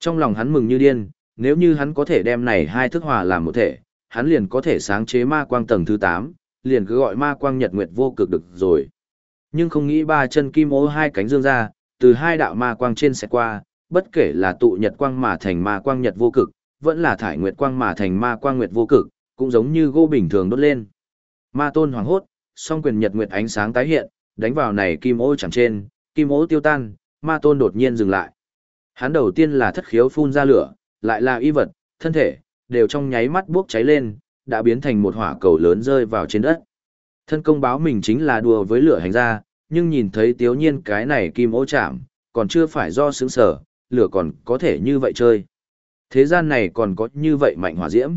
Trong lòng hắn mừng như điên, nếu như hắn có thể đem này hai thức hòa làm một thể, hắn liền có thể sáng chế ma quang tầng thứ 8, liền cứ gọi ma quang nhật nguyệt vô cực được rồi. Nhưng không nghĩ ba chân kim ô hai cánh dương ra, từ hai đạo ma quang trên sẽ qua, bất kể là tụ nhật quang mà thành ma quang nhật vô cực, vẫn là thải nguyệt quang mà thành ma quang nguyệt vô cực, cũng giống như gỗ bình thường đốt lên. Ma tôn hoàng hốt, song quyền nhật nguyệt ánh sáng tái hiện, đánh vào này kim ô chẳng trên, kim ô tiêu tan, ma tôn đột nhiên dừng lại. Hắn đầu tiên là thất khiếu phun ra lửa, lại là y vật, thân thể, đều trong nháy mắt bốc cháy lên, đã biến thành một hỏa cầu lớn rơi vào trên đất. Thân công báo mình chính là đùa với lửa hành ra, nhưng nhìn thấy tiếu nhiên cái này kim ô chạm, còn chưa phải do sướng sở, lửa còn có thể như vậy chơi. Thế gian này còn có như vậy mạnh hỏa diễm.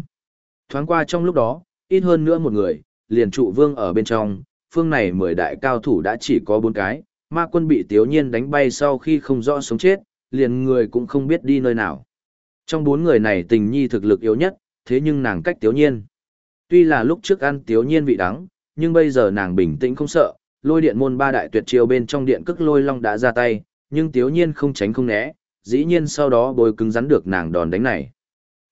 Thoáng qua trong lúc đó, ít hơn nữa một người, liền trụ vương ở bên trong, phương này mười đại cao thủ đã chỉ có bốn cái, ma quân bị tiếu nhiên đánh bay sau khi không rõ sống chết, liền người cũng không biết đi nơi nào. Trong bốn người này tình nhi thực lực yếu nhất, thế nhưng nàng cách tiếu nhiên. Tuy là lúc trước ăn tiếu nhiên vị đắng, nhưng bây giờ nàng bình tĩnh không sợ, lôi điện môn ba đại tuyệt chiêu bên trong điện cức lôi long đã ra tay, nhưng tiếu nhiên không tránh không né, dĩ nhiên sau đó bồi cứng rắn được nàng đòn đánh này.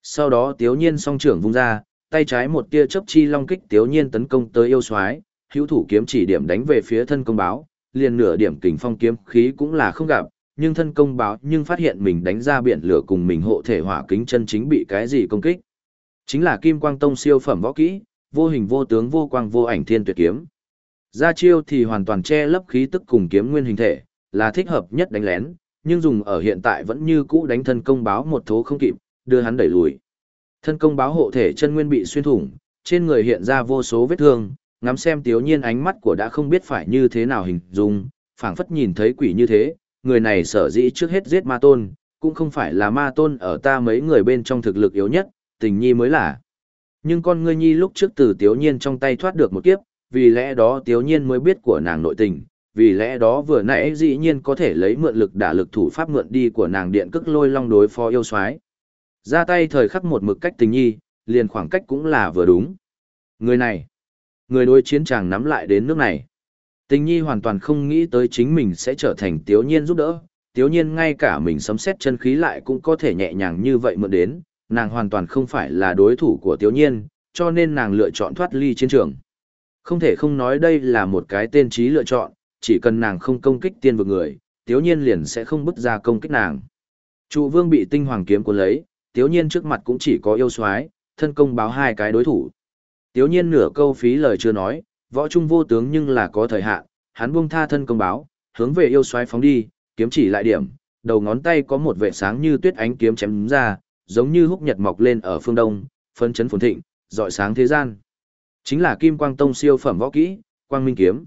Sau đó tiếu nhiên song trưởng vung ra, tay trái một tia chớp chi long kích tiếu nhiên tấn công tới yêu soái hữu thủ kiếm chỉ điểm đánh về phía thân công báo, liền nửa điểm kình phong kiếm khí cũng là không gặp, nhưng thân công báo nhưng phát hiện mình đánh ra biển lửa cùng mình hộ thể hỏa kính chân chính bị cái gì công kích. Chính là Kim Quang Tông siêu phẩm võ kỹ, vô hình vô tướng vô quang vô ảnh thiên tuyệt kiếm. Ra chiêu thì hoàn toàn che lấp khí tức cùng kiếm nguyên hình thể, là thích hợp nhất đánh lén, nhưng dùng ở hiện tại vẫn như cũ đánh thân công báo một thố không kịp, đưa hắn đẩy lùi. Thân công báo hộ thể chân nguyên bị xuyên thủng, trên người hiện ra vô số vết thương, ngắm xem tiếu nhiên ánh mắt của đã không biết phải như thế nào hình dung, phảng phất nhìn thấy quỷ như thế, người này sở dĩ trước hết giết ma tôn, cũng không phải là ma tôn ở ta mấy người bên trong thực lực yếu nhất, tình nhi mới là. Nhưng con ngươi nhi lúc trước từ tiếu nhiên trong tay thoát được một kiếp, vì lẽ đó tiếu nhiên mới biết của nàng nội tình, vì lẽ đó vừa nãy dĩ nhiên có thể lấy mượn lực đả lực thủ pháp mượn đi của nàng điện cức lôi long đối phó yêu soái. Ra tay thời khắc một mực cách tình nhi liền khoảng cách cũng là vừa đúng. Người này người đối chiến chàng nắm lại đến nước này. Tình nhi hoàn toàn không nghĩ tới chính mình sẽ trở thành tiếu nhiên giúp đỡ, tiếu nhiên ngay cả mình sấm xét chân khí lại cũng có thể nhẹ nhàng như vậy mượn đến, nàng hoàn toàn không phải là đối thủ của tiếu nhiên, cho nên nàng lựa chọn thoát ly chiến trường. Không thể không nói đây là một cái tên trí lựa chọn, chỉ cần nàng không công kích tiên vực người, tiếu nhiên liền sẽ không bứt ra công kích nàng. Trụ vương bị tinh hoàng kiếm cuốn lấy, tiếu nhiên trước mặt cũng chỉ có yêu soái thân công báo hai cái đối thủ. Tiếu nhiên nửa câu phí lời chưa nói, võ trung vô tướng nhưng là có thời hạn, hắn buông tha thân công báo, hướng về yêu soái phóng đi, kiếm chỉ lại điểm, đầu ngón tay có một vệ sáng như tuyết ánh kiếm chém ra, giống như húc nhật mọc lên ở phương đông, phân chấn phồn thịnh, rọi sáng thế gian. Chính là Kim Quang Tông siêu phẩm võ kỹ, Quang Minh kiếm.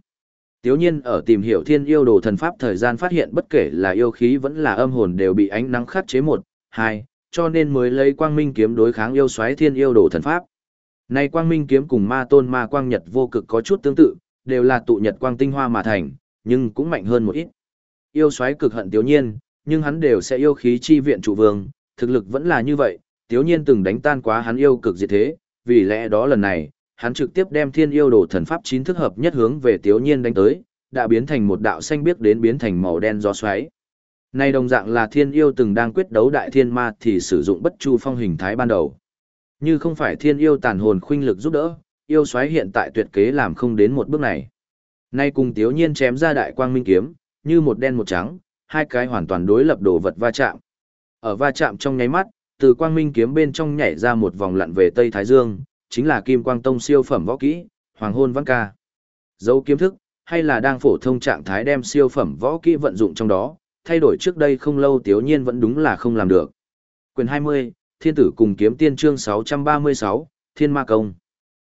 Tiếu nhiên ở tìm hiểu thiên yêu đồ thần pháp thời gian phát hiện bất kể là yêu khí vẫn là âm hồn đều bị ánh nắng khắc chế một, hai, cho nên mới lấy quang minh kiếm đối kháng yêu xoáy thiên yêu đồ thần pháp. Này quang minh kiếm cùng ma tôn ma quang nhật vô cực có chút tương tự, đều là tụ nhật quang tinh hoa mà thành, nhưng cũng mạnh hơn một ít. Yêu xoáy cực hận tiếu nhiên, nhưng hắn đều sẽ yêu khí chi viện trụ vương, thực lực vẫn là như vậy, tiếu nhiên từng đánh tan quá hắn yêu cực diệt thế, vì lẽ đó lần này, hắn trực tiếp đem thiên yêu đồ thần pháp chín thức hợp nhất hướng về tiếu nhiên đánh tới, đã biến thành một đạo xanh biếc đến biến thành màu đen gió xoáy. Nay đồng dạng là thiên yêu từng đang quyết đấu đại thiên ma thì sử dụng bất chu phong hình thái ban đầu. Như không phải thiên yêu tàn hồn khuynh lực giúp đỡ, yêu xoáy hiện tại tuyệt kế làm không đến một bước này. Nay cùng tiếu nhiên chém ra đại quang minh kiếm, như một đen một trắng, hai cái hoàn toàn đối lập đồ vật va chạm. Ở va chạm trong nháy mắt, từ quang minh kiếm bên trong nhảy ra một vòng lặn về Tây Thái Dương, chính là Kim Quang Tông siêu phẩm võ kỹ, Hoàng hôn văn ca. Dấu kiếm thức, hay là đang phổ thông trạng thái đem siêu phẩm võ kỹ vận dụng trong đó, thay đổi trước đây không lâu Tiếu Nhiên vẫn đúng là không làm được. Quyền 20, Thiên tử cùng kiếm tiên chương 636, Thiên Ma Công.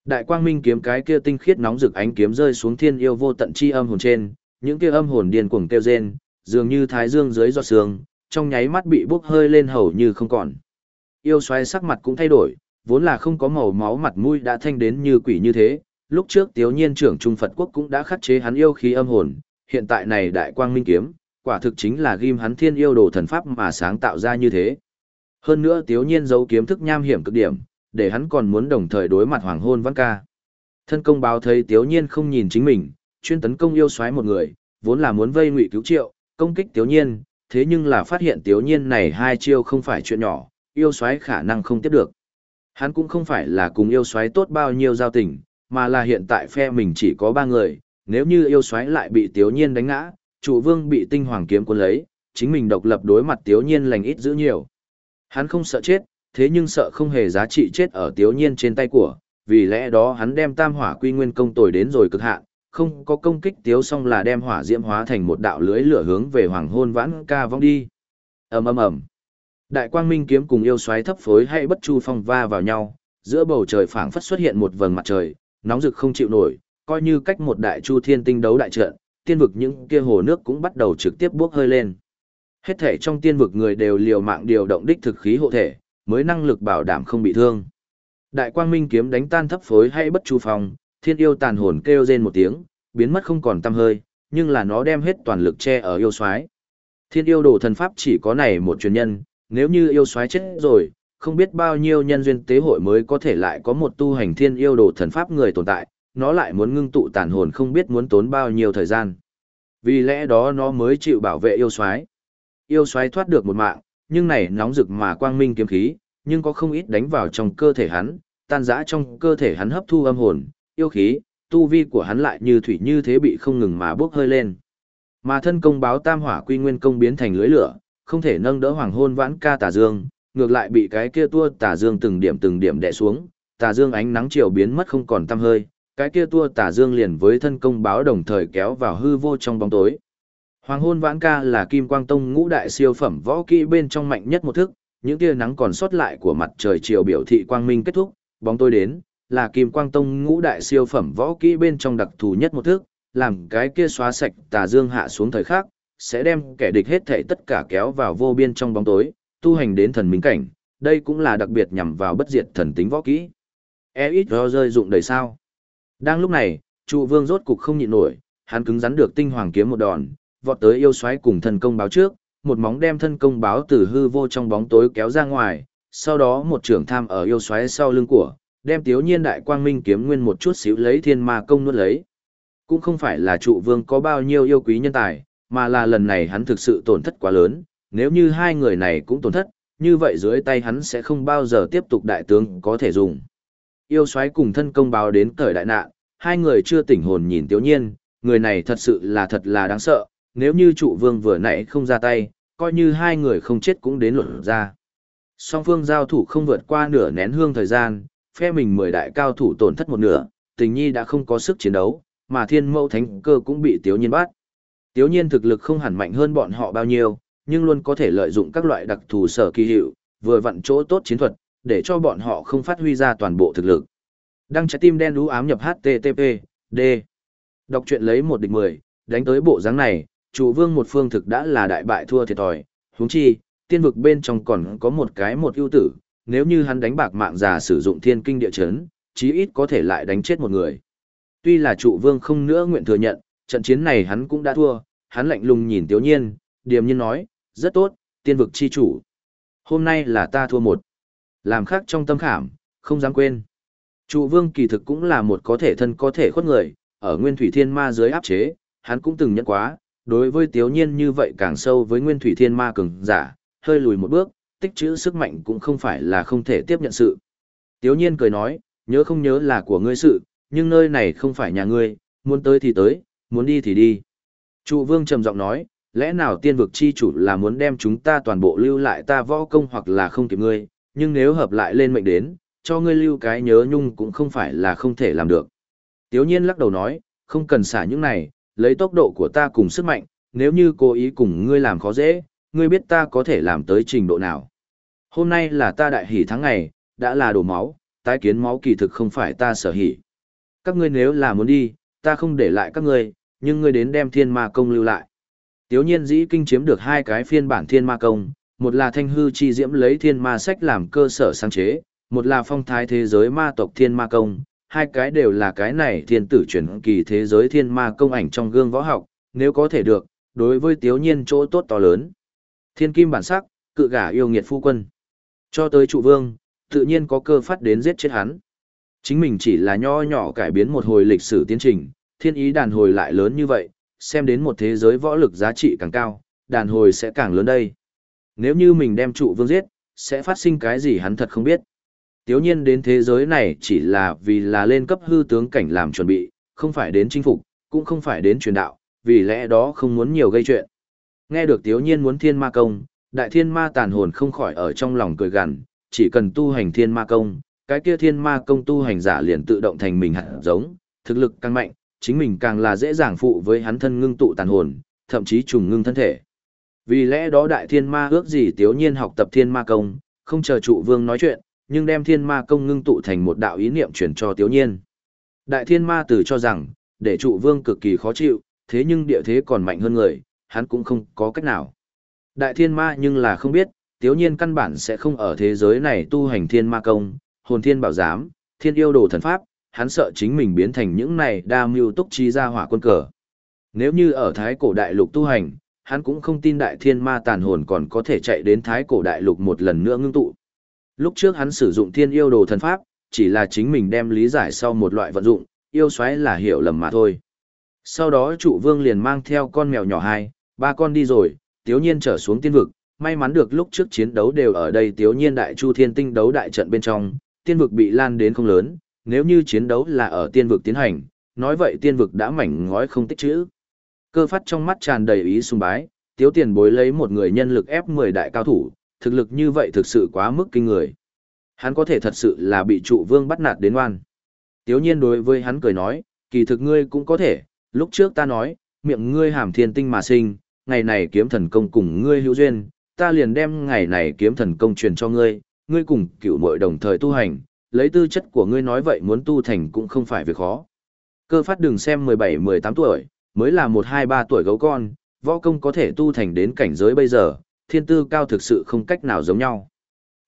Đại quang minh kiếm cái kia tinh khiết nóng rực ánh kiếm rơi xuống thiên yêu vô tận chi âm hồn trên, những kia âm hồn điên cuồng kêu rên, dường như thái dương dưới giọt sương, trong nháy mắt bị bốc hơi lên hầu như không còn. Yêu xoáy sắc mặt cũng thay đổi, vốn là không có màu máu mặt mũi đã thanh đến như quỷ như thế, lúc trước Tiếu Nhiên trưởng Trung Phật quốc cũng đã khắc chế hắn yêu khí âm hồn, hiện tại này đại quang minh kiếm, quả thực chính là ghim hắn thiên yêu đồ thần pháp mà sáng tạo ra như thế. Hơn nữa Tiếu Nhiên giấu kiếm thức nham hiểm cực điểm, để hắn còn muốn đồng thời đối mặt hoàng hôn văn ca. Thân công báo thấy Tiếu Nhiên không nhìn chính mình, chuyên tấn công yêu xoáy một người, vốn là muốn vây ngụy cứu triệu, công kích Tiếu Nhiên, thế nhưng là phát hiện Tiếu Nhiên này hai chiêu không phải chuyện nhỏ, yêu xoáy khả năng không tiếp được. Hắn cũng không phải là cùng yêu xoáy tốt bao nhiêu giao tình, mà là hiện tại phe mình chỉ có ba người, nếu như yêu xoáy lại bị Tiếu Nhiên đánh ngã, chủ vương bị tinh hoàng kiếm cuốn lấy, chính mình độc lập đối mặt Tiếu Nhiên lành ít giữ nhiều. Hắn không sợ chết, thế nhưng sợ không hề giá trị chết ở Tiếu Nhiên trên tay của, vì lẽ đó hắn đem tam hỏa quy nguyên công tồi đến rồi cực hạn, không có công kích Tiếu xong là đem hỏa diễm hóa thành một đạo lưới lửa hướng về hoàng hôn vãn ca vong đi. ầm ầm ầm Đại quang minh kiếm cùng yêu xoáy thấp phối hay bất chu phong va vào nhau, giữa bầu trời phảng phất xuất hiện một vầng mặt trời, nóng rực không chịu nổi, coi như cách một đại chu thiên tinh đấu đại trận, tiên vực những kia hồ nước cũng bắt đầu trực tiếp bốc hơi lên. Hết thể trong tiên vực người đều liều mạng điều động đích thực khí hộ thể, mới năng lực bảo đảm không bị thương. Đại quang minh kiếm đánh tan thấp phối hay bất chu phong, thiên yêu tàn hồn kêu rên một tiếng, biến mất không còn tăm hơi, nhưng là nó đem hết toàn lực che ở yêu xoáy. Thiên yêu đồ thần pháp chỉ có này một truyền nhân, nếu như yêu xoáy chết rồi, không biết bao nhiêu nhân duyên tế hội mới có thể lại có một tu hành thiên yêu đồ thần pháp người tồn tại, nó lại muốn ngưng tụ tàn hồn không biết muốn tốn bao nhiêu thời gian. Vì lẽ đó nó mới chịu bảo vệ yêu xoáy. Yêu xoáy thoát được một mạng, nhưng này nóng rực mà quang minh kiếm khí, nhưng có không ít đánh vào trong cơ thể hắn, tan rã trong cơ thể hắn hấp thu âm hồn, yêu khí, tu vi của hắn lại như thủy như thế bị không ngừng mà bốc hơi lên. Mà thân công báo tam hỏa quy nguyên công biến thành lưới lửa, không thể nâng đỡ hoàng hôn vãn ca tà dương, ngược lại bị cái kia tua tà dương từng điểm từng điểm đè xuống, tà dương ánh nắng chiều biến mất không còn tăm hơi, cái kia tua tà dương liền với thân công báo đồng thời kéo vào hư vô trong bóng tối. Hoàng hôn vãn ca là kim quang tông ngũ đại siêu phẩm võ kỹ bên trong mạnh nhất một thức, những tia nắng còn sót lại của mặt trời chiều biểu thị quang minh kết thúc, bóng tối đến, là kim quang tông ngũ đại siêu phẩm võ kỹ bên trong đặc thù nhất một thức, làm cái kia xóa sạch tà dương hạ xuống thời khắc, sẽ đem kẻ địch hết thảy tất cả kéo vào vô biên trong bóng tối, tu hành đến thần minh cảnh, đây cũng là đặc biệt nhằm vào bất diệt thần tính võ kỹ. E ít do rơi dụng đầy sao. Đang lúc này, trụ vương rốt cục không nhịn nổi, hắn cứng rắn được tinh hoàng kiếm một đòn, vọt tới yêu xoáy cùng thần công báo trước, một móng đem thân công báo từ hư vô trong bóng tối kéo ra ngoài, sau đó một trưởng tham ở yêu xoáy sau lưng của, đem tiếu nhiên đại quang minh kiếm nguyên một chút xíu lấy thiên ma công nuốt lấy. cũng không phải là trụ vương có bao nhiêu yêu quý nhân tài, mà là lần này hắn thực sự tổn thất quá lớn, nếu như hai người này cũng tổn thất, như vậy dưới tay hắn sẽ không bao giờ tiếp tục đại tướng có thể dùng. Yêu xoáy cùng thân công báo đến cởi đại nạn, hai người chưa tỉnh hồn nhìn Tiếu Nhiên, người này thật sự là thật là đáng sợ, nếu như trụ vương vừa nãy không ra tay, coi như hai người không chết cũng đến luận ra. Song phương giao thủ không vượt qua nửa nén hương thời gian, phe mình mười đại cao thủ tổn thất một nửa, tình nhi đã không có sức chiến đấu, mà thiên mẫu thánh cơ cũng bị tiếu nhiên bắt. Tiếu nhiên thực lực không hẳn mạnh hơn bọn họ bao nhiêu, nhưng luôn có thể lợi dụng các loại đặc thù sở kỳ hiệu, vừa vặn chỗ tốt chiến thuật, để cho bọn họ không phát huy ra toàn bộ thực lực. Đăng trái tim đen đú ám nhập HTTP, D. Đọc truyện lấy một địch mười, đánh tới bộ dáng này, chủ vương một phương thực đã là đại bại thua thiệt thòi, huống chi, tiên vực bên trong còn có một cái một ưu tử, nếu như hắn đánh bạc mạng già sử dụng thiên kinh địa chấn, chí ít có thể lại đánh chết một người. Tuy là trụ vương không nữa nguyện thừa nhận, trận chiến này hắn cũng đã thua, hắn lạnh lùng nhìn Tiếu Nhiên, điềm nhiên nói, rất tốt, tiên vực chi chủ. Hôm nay là ta thua một. Làm khác trong tâm khảm, không dám quên. Trụ vương kỳ thực cũng là một có thể thân có thể khuất người, ở nguyên thủy thiên ma dưới áp chế, hắn cũng từng nhận quá, đối với Tiếu Nhiên như vậy càng sâu với nguyên thủy thiên ma cường giả, hơi lùi một bước, tích trữ sức mạnh cũng không phải là không thể tiếp nhận sự. Tiếu Nhiên cười nói, nhớ không nhớ là của ngươi sự, nhưng nơi này không phải nhà ngươi, muốn tới thì tới, muốn đi thì đi. Trụ vương trầm giọng nói, lẽ nào tiên vực chi chủ là muốn đem chúng ta toàn bộ lưu lại ta võ công hoặc là không kịp ngươi, nhưng nếu hợp lại lên mệnh đến, cho ngươi lưu cái nhớ nhung cũng không phải là không thể làm được. Tiếu nhiên lắc đầu nói, không cần xả những này, lấy tốc độ của ta cùng sức mạnh, nếu như cố ý cùng ngươi làm khó dễ, ngươi biết ta có thể làm tới trình độ nào. Hôm nay là ta đại hỷ tháng ngày, đã là đổ máu, tái kiến máu kỳ thực không phải ta sở hỷ. Các ngươi nếu là muốn đi, ta không để lại các ngươi, nhưng ngươi đến đem thiên ma công lưu lại. Tiếu nhiên dĩ kinh chiếm được hai cái phiên bản thiên ma công, một là thanh hư chi diễm lấy thiên ma sách làm cơ sở sáng chế, một là phong thái thế giới ma tộc thiên ma công, hai cái đều là cái này thiên tử chuyển kỳ thế giới thiên ma công ảnh trong gương võ học, nếu có thể được, đối với tiếu nhiên chỗ tốt to lớn. Thiên kim bản sắc, cự gả yêu nghiệt phu quân. Cho tới trụ vương, tự nhiên có cơ phát đến giết chết hắn. Chính mình chỉ là nho nhỏ cải biến một hồi lịch sử tiến trình, thiên ý đàn hồi lại lớn như vậy, xem đến một thế giới võ lực giá trị càng cao, đàn hồi sẽ càng lớn đây. Nếu như mình đem trụ vương giết, sẽ phát sinh cái gì hắn thật không biết. Tiếu nhiên đến thế giới này chỉ là vì là lên cấp hư tướng cảnh làm chuẩn bị, không phải đến chinh phục, cũng không phải đến truyền đạo, vì lẽ đó không muốn nhiều gây chuyện. Nghe được tiếu nhiên muốn thiên ma công, đại thiên ma tàn hồn không khỏi ở trong lòng cười gằn, chỉ cần tu hành thiên ma công, cái kia thiên ma công tu hành giả liền tự động thành mình hạt giống, thực lực càng mạnh, chính mình càng là dễ dàng phụ với hắn thân ngưng tụ tàn hồn, thậm chí trùng ngưng thân thể. Vì lẽ đó đại thiên ma ước gì tiếu nhiên học tập thiên ma công, không chờ trụ vương nói chuyện, nhưng đem thiên ma công ngưng tụ thành một đạo ý niệm truyền cho tiếu nhiên. Đại thiên ma tử cho rằng, để trụ vương cực kỳ khó chịu, thế nhưng địa thế còn mạnh hơn người, hắn cũng không có cách nào. Đại thiên ma nhưng là không biết, tiếu nhiên căn bản sẽ không ở thế giới này tu hành thiên ma công, hồn thiên bảo giám, thiên yêu đồ thần pháp, hắn sợ chính mình biến thành những này đa mưu túc trí ra hỏa quân cờ. Nếu như ở thái cổ đại lục tu hành, hắn cũng không tin đại thiên ma tàn hồn còn có thể chạy đến thái cổ đại lục một lần nữa ngưng tụ. Lúc trước hắn sử dụng thiên yêu đồ thần pháp, chỉ là chính mình đem lý giải sau một loại vận dụng, yêu xoáy là hiểu lầm mà thôi. Sau đó trụ vương liền mang theo con mèo nhỏ hai, ba con đi rồi, tiếu nhiên trở xuống tiên vực, may mắn được lúc trước chiến đấu đều ở đây tiếu nhiên đại chu thiên tinh đấu đại trận bên trong, tiên vực bị lan đến không lớn, nếu như chiến đấu là ở tiên vực tiến hành, nói vậy tiên vực đã mảnh ngói không tích chữ. Cơ phát trong mắt tràn đầy ý sùng bái, tiếu tiền bối lấy một người nhân lực ép 10 đại cao thủ, thực lực như vậy thực sự quá mức kinh người. Hắn có thể thật sự là bị trụ vương bắt nạt đến oan. Tiếu nhiên đối với hắn cười nói, kỳ thực ngươi cũng có thể, lúc trước ta nói, miệng ngươi hàm thiên tinh mà sinh, ngày này kiếm thần công cùng ngươi hữu duyên, ta liền đem ngày này kiếm thần công truyền cho ngươi, ngươi cùng cựu muội đồng thời tu hành, lấy tư chất của ngươi nói vậy muốn tu thành cũng không phải việc khó. Cơ phát đừng xem 17-18 tuổi, mới là 1-2-3 tuổi gấu con, võ công có thể tu thành đến cảnh giới bây giờ, thiên tư cao thực sự không cách nào giống nhau.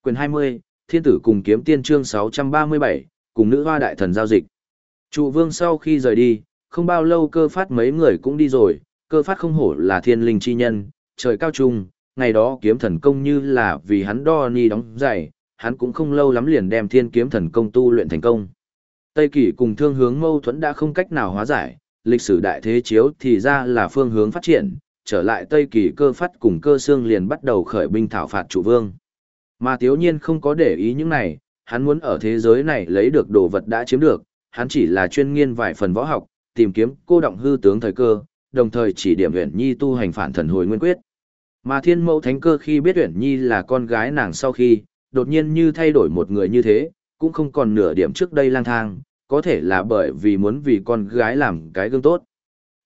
Quyền 20, Thiên tử cùng kiếm tiên chương 637, cùng nữ hoa đại thần giao dịch. Trụ vương sau khi rời đi, không bao lâu cơ phát mấy người cũng đi rồi, cơ phát không hổ là thiên linh chi nhân, trời cao trung, ngày đó kiếm thần công như là vì hắn đo ni đóng giày, hắn cũng không lâu lắm liền đem thiên kiếm thần công tu luyện thành công. Tây kỷ cùng thương hướng mâu thuẫn đã không cách nào hóa giải, lịch sử đại thế chiếu thì ra là phương hướng phát triển, trở lại Tây Kỳ cơ phát cùng cơ xương liền bắt đầu khởi binh thảo phạt chủ vương. Mà Tiếu Nhiên không có để ý những này, hắn muốn ở thế giới này lấy được đồ vật đã chiếm được, hắn chỉ là chuyên nghiên vài phần võ học, tìm kiếm cô động hư tướng thời cơ, đồng thời chỉ điểm Uyển Nhi tu hành phản thần hồi nguyên quyết. Mà Thiên Mẫu Thánh Cơ khi biết Uyển Nhi là con gái nàng sau khi, đột nhiên như thay đổi một người như thế, cũng không còn nửa điểm trước đây lang thang, có thể là bởi vì muốn vì con gái làm cái gương tốt.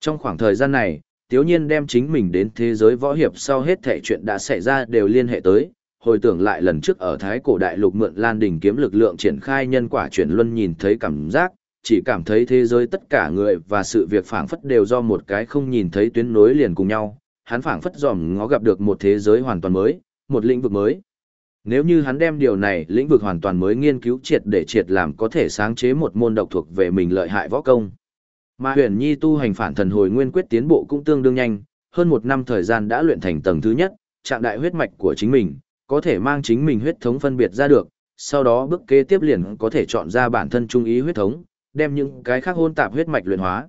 Trong khoảng thời gian này, Tiếu Nhiên đem chính mình đến thế giới võ hiệp sau hết thể chuyện đã xảy ra đều liên hệ tới, hồi tưởng lại lần trước ở Thái Cổ Đại Lục mượn Lan Đình kiếm lực lượng triển khai nhân quả chuyển luân nhìn thấy cảm giác, chỉ cảm thấy thế giới tất cả người và sự việc phảng phất đều do một cái không nhìn thấy tuyến nối liền cùng nhau, hắn phảng phất dòm ngó gặp được một thế giới hoàn toàn mới, một lĩnh vực mới. Nếu như hắn đem điều này lĩnh vực hoàn toàn mới nghiên cứu triệt để triệt làm có thể sáng chế một môn độc thuộc về mình lợi hại võ công. Mà huyền nhi tu hành phản thần hồi nguyên quyết tiến bộ cũng tương đương nhanh, hơn một năm thời gian đã luyện thành tầng thứ nhất, trạng đại huyết mạch của chính mình, có thể mang chính mình huyết thống phân biệt ra được, sau đó bước kế tiếp liền có thể chọn ra bản thân trung ý huyết thống, đem những cái khác hôn tạp huyết mạch luyện hóa.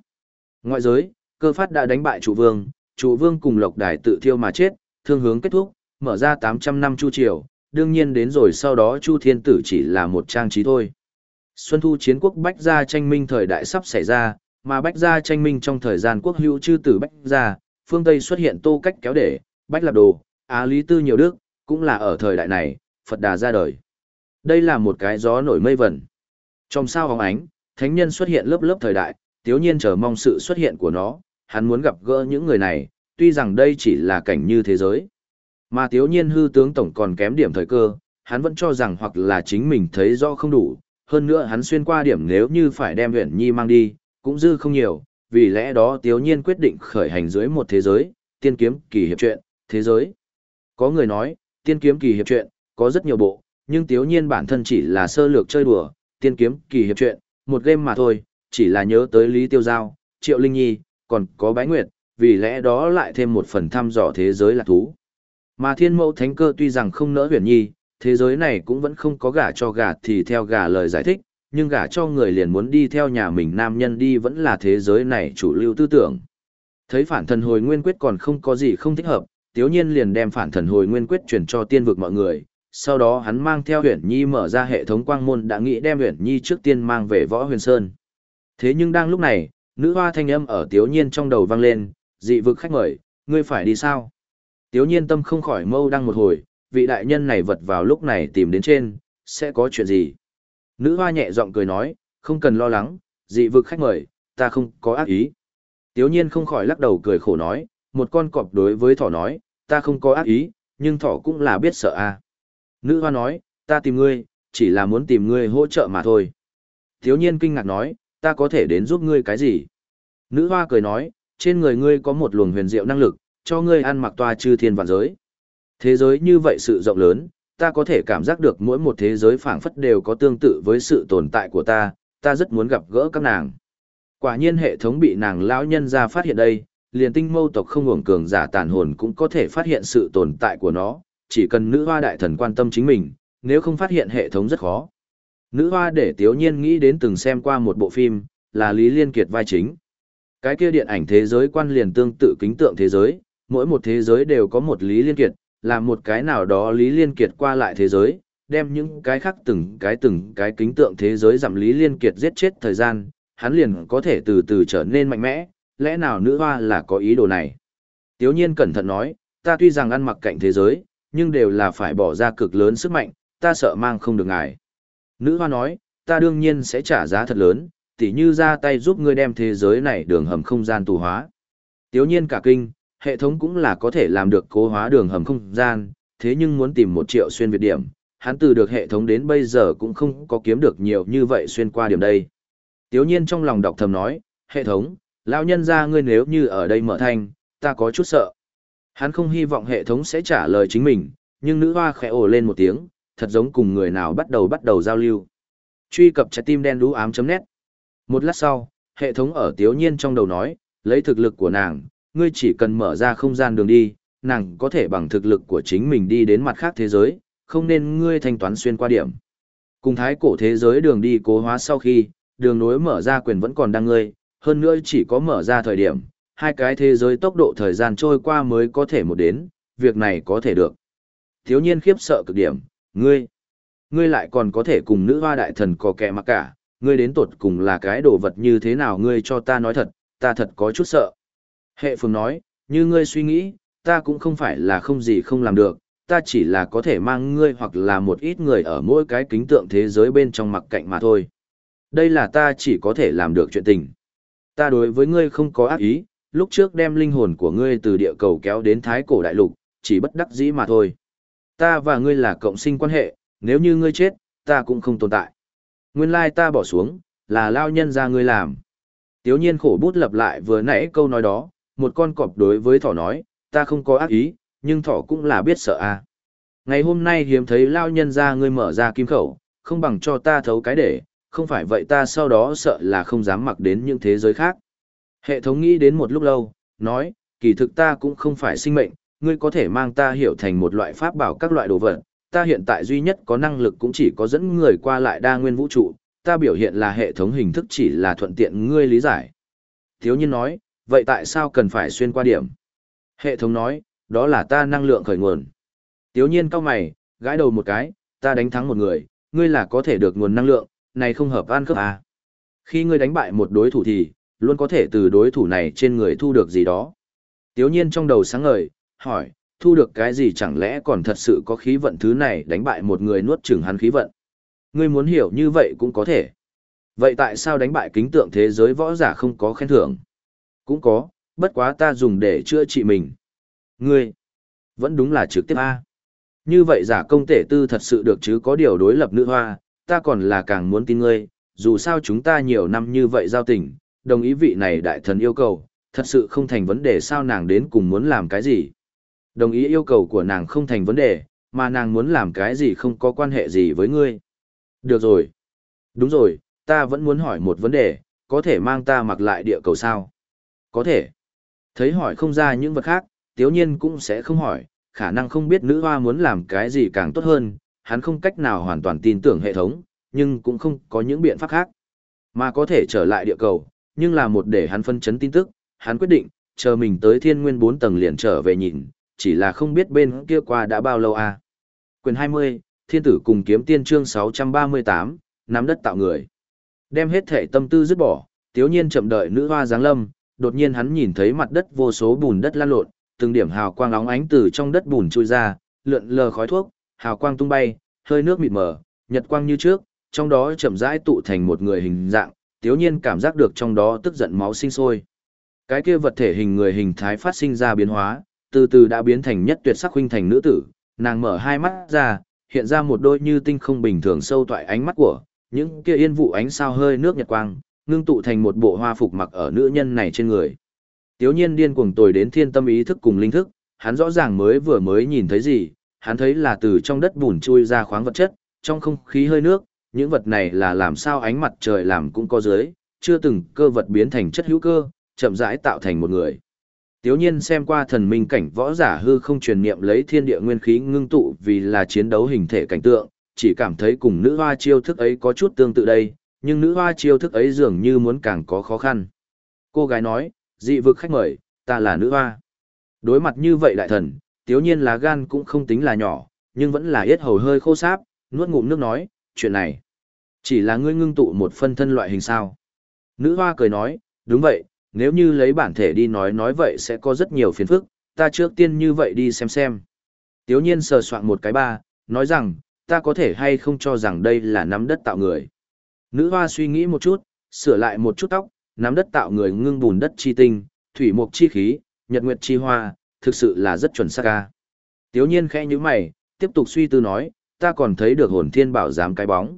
Ngoại giới, cơ phát đã đánh bại chủ vương, chủ vương cùng lộc đài tự thiêu mà chết, thương hướng kết thúc, mở ra 800 năm chu triều, đương nhiên đến rồi sau đó chu thiên tử chỉ là một trang trí thôi. Xuân thu chiến quốc Bách Gia tranh minh thời đại sắp xảy ra, mà Bách Gia tranh minh trong thời gian quốc hữu chư tử Bách Gia, phương Tây xuất hiện tô cách kéo để, Bách Lạp Đồ, Á Lý Tư nhiều đức, cũng là ở thời đại này, Phật Đà ra đời. Đây là một cái gió nổi mây vẩn. Trong sao hóng ánh, thánh nhân xuất hiện lớp lớp thời đại, tiếu nhiên chờ mong sự xuất hiện của nó, hắn muốn gặp gỡ những người này, tuy rằng đây chỉ là cảnh như thế giới. Mà tiếu nhiên hư tướng tổng còn kém điểm thời cơ, hắn vẫn cho rằng hoặc là chính mình thấy rõ không đủ, hơn nữa hắn xuyên qua điểm nếu như phải đem huyện nhi mang đi, cũng dư không nhiều, vì lẽ đó tiếu nhiên quyết định khởi hành dưới một thế giới, tiên kiếm kỳ hiệp truyện thế giới. Có người nói, tiên kiếm kỳ hiệp truyện có rất nhiều bộ, nhưng tiếu nhiên bản thân chỉ là sơ lược chơi đùa, tiên kiếm kỳ hiệp truyện một game mà thôi, chỉ là nhớ tới Lý Tiêu Giao, Triệu Linh Nhi, còn có Bái Nguyệt, vì lẽ đó lại thêm một phần thăm dò thế giới là thú. Mà thiên mẫu thánh cơ tuy rằng không nỡ huyền nhi, thế giới này cũng vẫn không có gả cho gả thì theo gả lời giải thích, nhưng gả cho người liền muốn đi theo nhà mình nam nhân đi vẫn là thế giới này chủ lưu tư tưởng. Thấy phản thần hồi nguyên quyết còn không có gì không thích hợp, tiếu nhiên liền đem phản thần hồi nguyên quyết chuyển cho tiên vực mọi người, sau đó hắn mang theo huyền nhi mở ra hệ thống quang môn đã nghĩ đem huyền nhi trước tiên mang về võ huyền sơn. Thế nhưng đang lúc này, nữ hoa thanh âm ở tiếu nhiên trong đầu vang lên, dị vực khách mời, ngươi phải đi sao? Tiếu nhiên tâm không khỏi mâu đăng một hồi, vị đại nhân này vật vào lúc này tìm đến trên, sẽ có chuyện gì? Nữ hoa nhẹ giọng cười nói, không cần lo lắng, dị vực khách mời, ta không có ác ý. Tiếu nhiên không khỏi lắc đầu cười khổ nói, một con cọp đối với thỏ nói, ta không có ác ý, nhưng thỏ cũng là biết sợ à. Nữ hoa nói, ta tìm ngươi, chỉ là muốn tìm ngươi hỗ trợ mà thôi. Tiếu nhiên kinh ngạc nói, ta có thể đến giúp ngươi cái gì? Nữ hoa cười nói, trên người ngươi có một luồng huyền diệu năng lực, cho ngươi ăn mặc toa chư thiên vạn giới. Thế giới như vậy sự rộng lớn, ta có thể cảm giác được mỗi một thế giới phảng phất đều có tương tự với sự tồn tại của ta, ta rất muốn gặp gỡ các nàng. Quả nhiên hệ thống bị nàng lão nhân ra phát hiện đây, liền tinh mâu tộc không ngủng cường giả tàn hồn cũng có thể phát hiện sự tồn tại của nó, chỉ cần nữ hoa đại thần quan tâm chính mình, nếu không phát hiện hệ thống rất khó. Nữ hoa để tiếu nhiên nghĩ đến từng xem qua một bộ phim, là Lý Liên Kiệt vai chính. Cái kia điện ảnh thế giới quan liền tương tự kính tượng thế giới, mỗi một thế giới đều có một Lý Liên Kiệt, là một cái nào đó Lý Liên Kiệt qua lại thế giới, đem những cái khác từng cái từng cái kính tượng thế giới giảm Lý Liên Kiệt giết chết thời gian, hắn liền có thể từ từ trở nên mạnh mẽ, lẽ nào nữ hoa là có ý đồ này. Tiếu nhiên cẩn thận nói, ta tuy rằng ăn mặc cạnh thế giới, nhưng đều là phải bỏ ra cực lớn sức mạnh, ta sợ mang không được ngài. Nữ hoa nói, ta đương nhiên sẽ trả giá thật lớn, tỉ như ra tay giúp ngươi đem thế giới này đường hầm không gian tù hóa. Tiếu nhiên cả kinh, hệ thống cũng là có thể làm được cố hóa đường hầm không gian, thế nhưng muốn tìm một triệu xuyên việt điểm, hắn từ được hệ thống đến bây giờ cũng không có kiếm được nhiều như vậy xuyên qua điểm đây. Tiếu nhiên trong lòng đọc thầm nói, hệ thống, lão nhân ra ngươi nếu như ở đây mở thanh, ta có chút sợ. Hắn không hy vọng hệ thống sẽ trả lời chính mình, nhưng nữ hoa khẽ ồ lên một tiếng, thật giống cùng người nào bắt đầu bắt đầu giao lưu. Truy cập trái tim đen đú ám.net Một lát sau, hệ thống ở tiếu nhiên trong đầu nói, lấy thực lực của nàng, ngươi chỉ cần mở ra không gian đường đi, nàng có thể bằng thực lực của chính mình đi đến mặt khác thế giới, không nên ngươi thanh toán xuyên qua điểm. Cùng thái cổ thế giới đường đi cố hóa sau khi, đường nối mở ra quyền vẫn còn đang ngươi, hơn nữa chỉ có mở ra thời điểm, hai cái thế giới tốc độ thời gian trôi qua mới có thể một đến, việc này có thể được. Thiếu nhiên khiếp sợ cực điểm, ngươi, ngươi lại còn có thể cùng nữ hoa đại thần có kẻ mặc cả, ngươi đến tột cùng là cái đồ vật như thế nào ngươi cho ta nói thật, ta thật có chút sợ. Hệ phường nói, như ngươi suy nghĩ, ta cũng không phải là không gì không làm được, ta chỉ là có thể mang ngươi hoặc là một ít người ở mỗi cái kính tượng thế giới bên trong mặc cạnh mà thôi. Đây là ta chỉ có thể làm được chuyện tình. Ta đối với ngươi không có ác ý, lúc trước đem linh hồn của ngươi từ địa cầu kéo đến thái cổ đại lục, chỉ bất đắc dĩ mà thôi. Ta và ngươi là cộng sinh quan hệ, nếu như ngươi chết, ta cũng không tồn tại. Nguyên lai ta bỏ xuống, là lao nhân ra ngươi làm. Tiếu nhiên khổ bút lập lại vừa nãy câu nói đó, một con cọp đối với thỏ nói, ta không có ác ý, nhưng thỏ cũng là biết sợ à. Ngày hôm nay hiếm thấy lao nhân ra ngươi mở ra kim khẩu, không bằng cho ta thấu cái để, không phải vậy ta sau đó sợ là không dám mặc đến những thế giới khác. Hệ thống nghĩ đến một lúc lâu, nói, kỳ thực ta cũng không phải sinh mệnh, ngươi có thể mang ta hiểu thành một loại pháp bảo các loại đồ vật, ta hiện tại duy nhất có năng lực cũng chỉ có dẫn người qua lại đa nguyên vũ trụ, ta biểu hiện là hệ thống hình thức chỉ là thuận tiện ngươi lý giải. Thiếu nhiên nói, vậy tại sao cần phải xuyên qua điểm? Hệ thống nói, đó là ta năng lượng khởi nguồn. Tiếu nhiên cao mày, gãi đầu một cái, ta đánh thắng một người, ngươi là có thể được nguồn năng lượng, này không hợp an khớp à. Khi ngươi đánh bại một đối thủ thì, luôn có thể từ đối thủ này trên người thu được gì đó. Tiếu nhiên trong đầu sáng ngời, hỏi, thu được cái gì chẳng lẽ còn thật sự có khí vận thứ này đánh bại một người nuốt chửng hắn khí vận. Ngươi muốn hiểu như vậy cũng có thể. Vậy tại sao đánh bại kính tượng thế giới võ giả không có khen thưởng? Cũng có, bất quá ta dùng để chữa trị mình. Ngươi, vẫn đúng là trực tiếp A. Như vậy giả công tể tư thật sự được chứ có điều đối lập nữ hoa, ta còn là càng muốn tin ngươi, dù sao chúng ta nhiều năm như vậy giao tình, đồng ý vị này đại thần yêu cầu, thật sự không thành vấn đề sao nàng đến cùng muốn làm cái gì. Đồng ý yêu cầu của nàng không thành vấn đề, mà nàng muốn làm cái gì không có quan hệ gì với ngươi. Được rồi. Đúng rồi, ta vẫn muốn hỏi một vấn đề, có thể mang ta mặc lại địa cầu sao? Có thể. Thấy hỏi không ra những vật khác, tiếu nhiên cũng sẽ không hỏi, khả năng không biết nữ hoa muốn làm cái gì càng tốt hơn, hắn không cách nào hoàn toàn tin tưởng hệ thống, nhưng cũng không có những biện pháp khác. Mà có thể trở lại địa cầu, nhưng là một để hắn phân chấn tin tức, hắn quyết định, chờ mình tới thiên nguyên 4 tầng liền trở về nhìn, chỉ là không biết bên kia qua đã bao lâu à. Quyền 20, Thiên tử cùng kiếm tiên chương 638, nắm đất tạo người. Đem hết thể tâm tư dứt bỏ, tiếu nhiên chậm đợi nữ hoa giáng lâm, đột nhiên hắn nhìn thấy mặt đất vô số bùn đất lan lộn, từng điểm hào quang óng ánh từ trong đất bùn trôi ra, lượn lờ khói thuốc, hào quang tung bay, hơi nước mịt mờ, nhật quang như trước, trong đó chậm rãi tụ thành một người hình dạng, tiếu nhiên cảm giác được trong đó tức giận máu sinh sôi. Cái kia vật thể hình người hình thái phát sinh ra biến hóa, từ từ đã biến thành nhất tuyệt sắc huynh thành nữ tử, nàng mở hai mắt ra, hiện ra một đôi như tinh không bình thường sâu toại ánh mắt của, những kia yên vụ ánh sao hơi nước nhật quang, ngưng tụ thành một bộ hoa phục mặc ở nữ nhân này trên người. Tiếu nhiên điên cuồng tồi đến thiên tâm ý thức cùng linh thức, hắn rõ ràng mới vừa mới nhìn thấy gì, hắn thấy là từ trong đất bùn chui ra khoáng vật chất, trong không khí hơi nước, những vật này là làm sao ánh mặt trời làm cũng có dưới, chưa từng cơ vật biến thành chất hữu cơ, chậm rãi tạo thành một người. Tiếu nhiên xem qua thần minh cảnh võ giả hư không truyền niệm lấy thiên địa nguyên khí ngưng tụ vì là chiến đấu hình thể cảnh tượng, chỉ cảm thấy cùng nữ hoa chiêu thức ấy có chút tương tự đây, nhưng nữ hoa chiêu thức ấy dường như muốn càng có khó khăn. Cô gái nói, dị vực khách mời, ta là nữ hoa. Đối mặt như vậy đại thần, tiếu nhiên lá gan cũng không tính là nhỏ, nhưng vẫn là yết hầu hơi khô sáp, nuốt ngụm nước nói, chuyện này. Chỉ là ngươi ngưng tụ một phân thân loại hình sao. Nữ hoa cười nói, đúng vậy, nếu như lấy bản thể đi nói nói vậy sẽ có rất nhiều phiền phức, ta trước tiên như vậy đi xem xem. Tiếu nhiên sờ soạn một cái ba, nói rằng, ta có thể hay không cho rằng đây là nắm đất tạo người. Nữ hoa suy nghĩ một chút, sửa lại một chút tóc, nắm đất tạo người ngưng bùn đất chi tinh, thủy mục chi khí, nhật nguyệt chi hoa, thực sự là rất chuẩn xác ca. Tiếu nhiên khẽ như mày, tiếp tục suy tư nói, ta còn thấy được hồn thiên bảo giám cái bóng.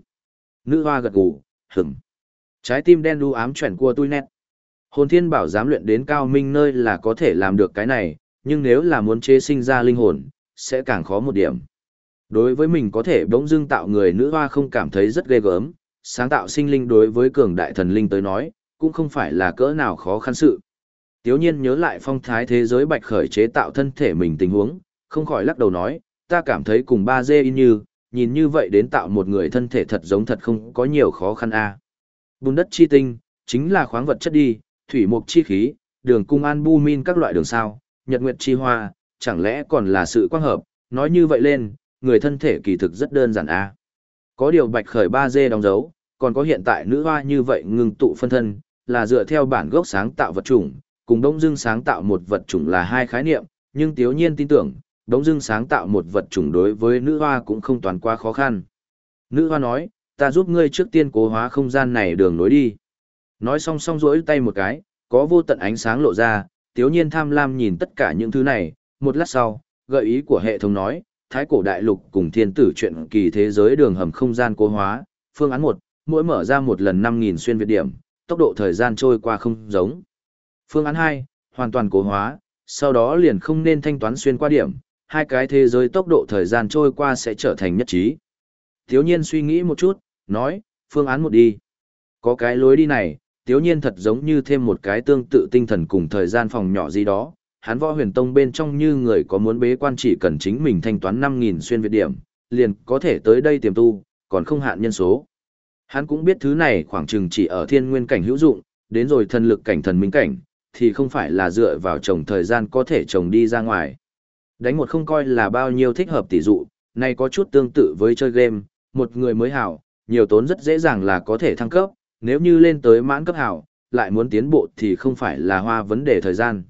Nữ hoa gật gù, hửm. Trái tim đen đu ám chuyển cua tôi nét. Hồn thiên bảo giám luyện đến cao minh nơi là có thể làm được cái này, nhưng nếu là muốn chế sinh ra linh hồn, sẽ càng khó một điểm. Đối với mình có thể bỗng dưng tạo người nữ hoa không cảm thấy rất ghê gớm, sáng tạo sinh linh đối với cường đại thần linh tới nói, cũng không phải là cỡ nào khó khăn sự. Tiếu nhiên nhớ lại phong thái thế giới bạch khởi chế tạo thân thể mình tình huống, không khỏi lắc đầu nói, ta cảm thấy cùng ba dê in như, nhìn như vậy đến tạo một người thân thể thật giống thật không có nhiều khó khăn a. Bùn đất chi tinh, chính là khoáng vật chất đi, thủy mục chi khí, đường cung an bu min các loại đường sao, nhật nguyệt chi hoa, chẳng lẽ còn là sự quang hợp, nói như vậy lên, người thân thể kỳ thực rất đơn giản a. Có điều bạch khởi ba d đóng dấu, còn có hiện tại nữ hoa như vậy ngừng tụ phân thân, là dựa theo bản gốc sáng tạo vật chủng, cùng Đông Dương sáng tạo một vật chủng là hai khái niệm, nhưng Tiếu Nhiên tin tưởng, Đông Dương sáng tạo một vật chủng đối với nữ hoa cũng không toàn quá khó khăn. Nữ hoa nói, ta giúp ngươi trước tiên cố hóa không gian này đường nối đi. Nói xong xong rỗi tay một cái, có vô tận ánh sáng lộ ra, Tiếu Nhiên tham lam nhìn tất cả những thứ này, một lát sau, gợi ý của hệ thống nói, Thái cổ đại lục cùng thiên tử chuyện kỳ thế giới đường hầm không gian cố hóa, phương án một mỗi mở ra một lần 5.000 xuyên việt điểm, tốc độ thời gian trôi qua không giống. Phương án hai hoàn toàn cố hóa, sau đó liền không nên thanh toán xuyên qua điểm, hai cái thế giới tốc độ thời gian trôi qua sẽ trở thành nhất trí. Tiếu nhiên suy nghĩ một chút, nói, phương án một đi. Có cái lối đi này, tiếu nhiên thật giống như thêm một cái tương tự tinh thần cùng thời gian phòng nhỏ gì đó. Hắn võ huyền tông bên trong như người có muốn bế quan chỉ cần chính mình thanh toán 5.000 xuyên việt điểm, liền có thể tới đây tiềm tu, còn không hạn nhân số. Hắn cũng biết thứ này khoảng chừng chỉ ở thiên nguyên cảnh hữu dụng, đến rồi thần lực cảnh thần minh cảnh, thì không phải là dựa vào trồng thời gian có thể trồng đi ra ngoài. Đánh một không coi là bao nhiêu thích hợp tỷ dụ, này có chút tương tự với chơi game, một người mới hảo, nhiều tốn rất dễ dàng là có thể thăng cấp, nếu như lên tới mãn cấp hảo, lại muốn tiến bộ thì không phải là hoa vấn đề thời gian.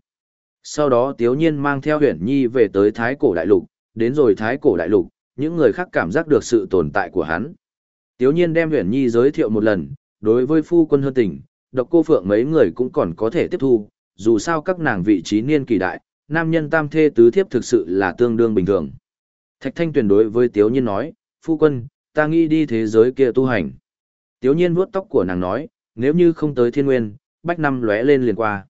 Sau đó Tiếu Nhiên mang theo huyền nhi về tới Thái Cổ Đại Lục, đến rồi Thái Cổ Đại Lục, những người khác cảm giác được sự tồn tại của hắn. Tiếu nhiên đem Huyền Nhi giới thiệu một lần, đối với phu quân hơn tình, độc cô phượng mấy người cũng còn có thể tiếp thu, dù sao các nàng vị trí niên kỳ đại, nam nhân tam thê tứ thiếp thực sự là tương đương bình thường. Thạch Thanh tuyển đối với Tiếu nhiên nói, phu quân, ta nghĩ đi thế giới kia tu hành. Tiếu nhiên vuốt tóc của nàng nói, nếu như không tới thiên nguyên, bách năm lóe lên liền qua.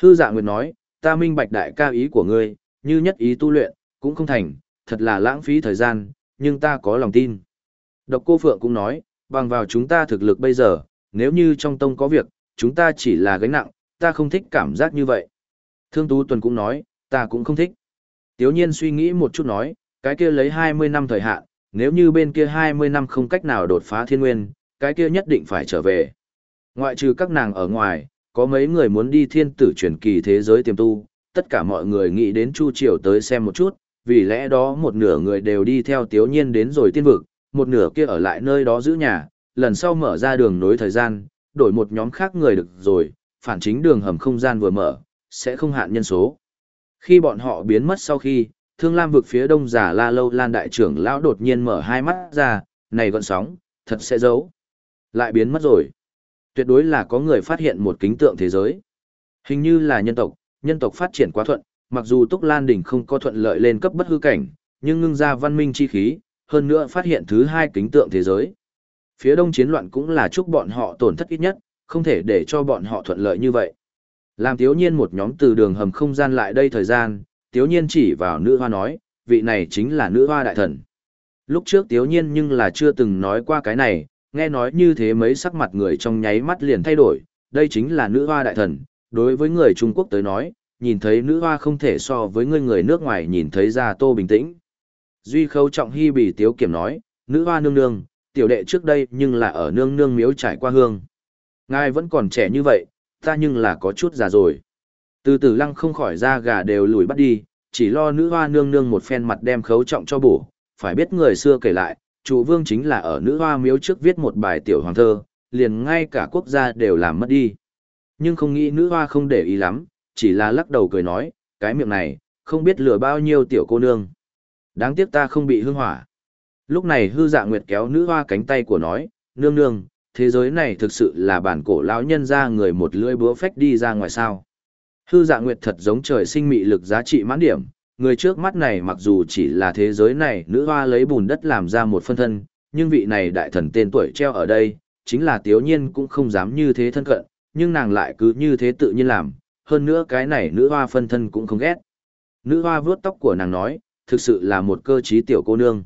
Hư dạ nguyệt nói, ta minh bạch đại ca ý của ngươi, như nhất ý tu luyện, cũng không thành, thật là lãng phí thời gian, nhưng ta có lòng tin. Độc cô Phượng cũng nói, bằng vào chúng ta thực lực bây giờ, nếu như trong tông có việc, chúng ta chỉ là gánh nặng, ta không thích cảm giác như vậy. Thương Tú Tuần cũng nói, ta cũng không thích. Tiếu nhiên suy nghĩ một chút nói, cái kia lấy 20 năm thời hạn, nếu như bên kia 20 năm không cách nào đột phá thiên nguyên, cái kia nhất định phải trở về. Ngoại trừ các nàng ở ngoài, có mấy người muốn đi thiên tử truyền kỳ thế giới tiềm tu, tất cả mọi người nghĩ đến Chu Triều tới xem một chút, vì lẽ đó một nửa người đều đi theo Tiếu Nhiên đến rồi tiên vực, một nửa kia ở lại nơi đó giữ nhà, lần sau mở ra đường nối thời gian, đổi một nhóm khác người được rồi, phản chính đường hầm không gian vừa mở, sẽ không hạn nhân số. Khi bọn họ biến mất sau khi, thương lam vực phía đông giả la lâu lan đại trưởng lão đột nhiên mở hai mắt ra, này gọn sóng, thật sẽ giấu. Lại biến mất rồi. Tuyệt đối là có người phát hiện một kính tượng thế giới. Hình như là nhân tộc, nhân tộc phát triển quá thuận, mặc dù Túc Lan Đỉnh không có thuận lợi lên cấp bất hư cảnh, nhưng ngưng ra văn minh chi khí, hơn nữa phát hiện thứ hai kính tượng thế giới. Phía đông chiến loạn cũng là chúc bọn họ tổn thất ít nhất, không thể để cho bọn họ thuận lợi như vậy. Làm thiếu nhiên một nhóm từ đường hầm không gian lại đây thời gian, thiếu nhiên chỉ vào nữ hoa nói, vị này chính là nữ hoa đại thần. Lúc trước thiếu nhiên nhưng là chưa từng nói qua cái này, nghe nói như thế mấy sắc mặt người trong nháy mắt liền thay đổi, đây chính là nữ hoa đại thần, đối với người Trung Quốc tới nói, nhìn thấy nữ hoa không thể so với người người nước ngoài nhìn thấy ra tô bình tĩnh. Duy khâu trọng hy bì tiếu kiểm nói, nữ hoa nương nương, tiểu đệ trước đây nhưng là ở nương nương miếu trải qua hương. Ngài vẫn còn trẻ như vậy, ta nhưng là có chút già rồi. Từ từ lăng không khỏi ra gà đều lùi bắt đi, chỉ lo nữ hoa nương nương một phen mặt đem khấu trọng cho bổ. Phải biết người xưa kể lại, chủ vương chính là ở nữ hoa miếu trước viết một bài tiểu hoàng thơ, liền ngay cả quốc gia đều làm mất đi. Nhưng không nghĩ nữ hoa không để ý lắm, chỉ là lắc đầu cười nói, cái miệng này, không biết lừa bao nhiêu tiểu cô nương. Đáng tiếc ta không bị hương hỏa. Lúc này hư dạ nguyệt kéo nữ hoa cánh tay của nói, nương nương, thế giới này thực sự là bản cổ lão nhân ra người một lưỡi búa phách đi ra ngoài sao. Hư dạ nguyệt thật giống trời sinh mị lực giá trị mãn điểm, người trước mắt này mặc dù chỉ là thế giới này nữ hoa lấy bùn đất làm ra một phân thân, nhưng vị này đại thần tên tuổi treo ở đây, chính là tiếu nhiên cũng không dám như thế thân cận, nhưng nàng lại cứ như thế tự nhiên làm, hơn nữa cái này nữ hoa phân thân cũng không ghét. Nữ hoa vuốt tóc của nàng nói, thực sự là một cơ trí tiểu cô nương.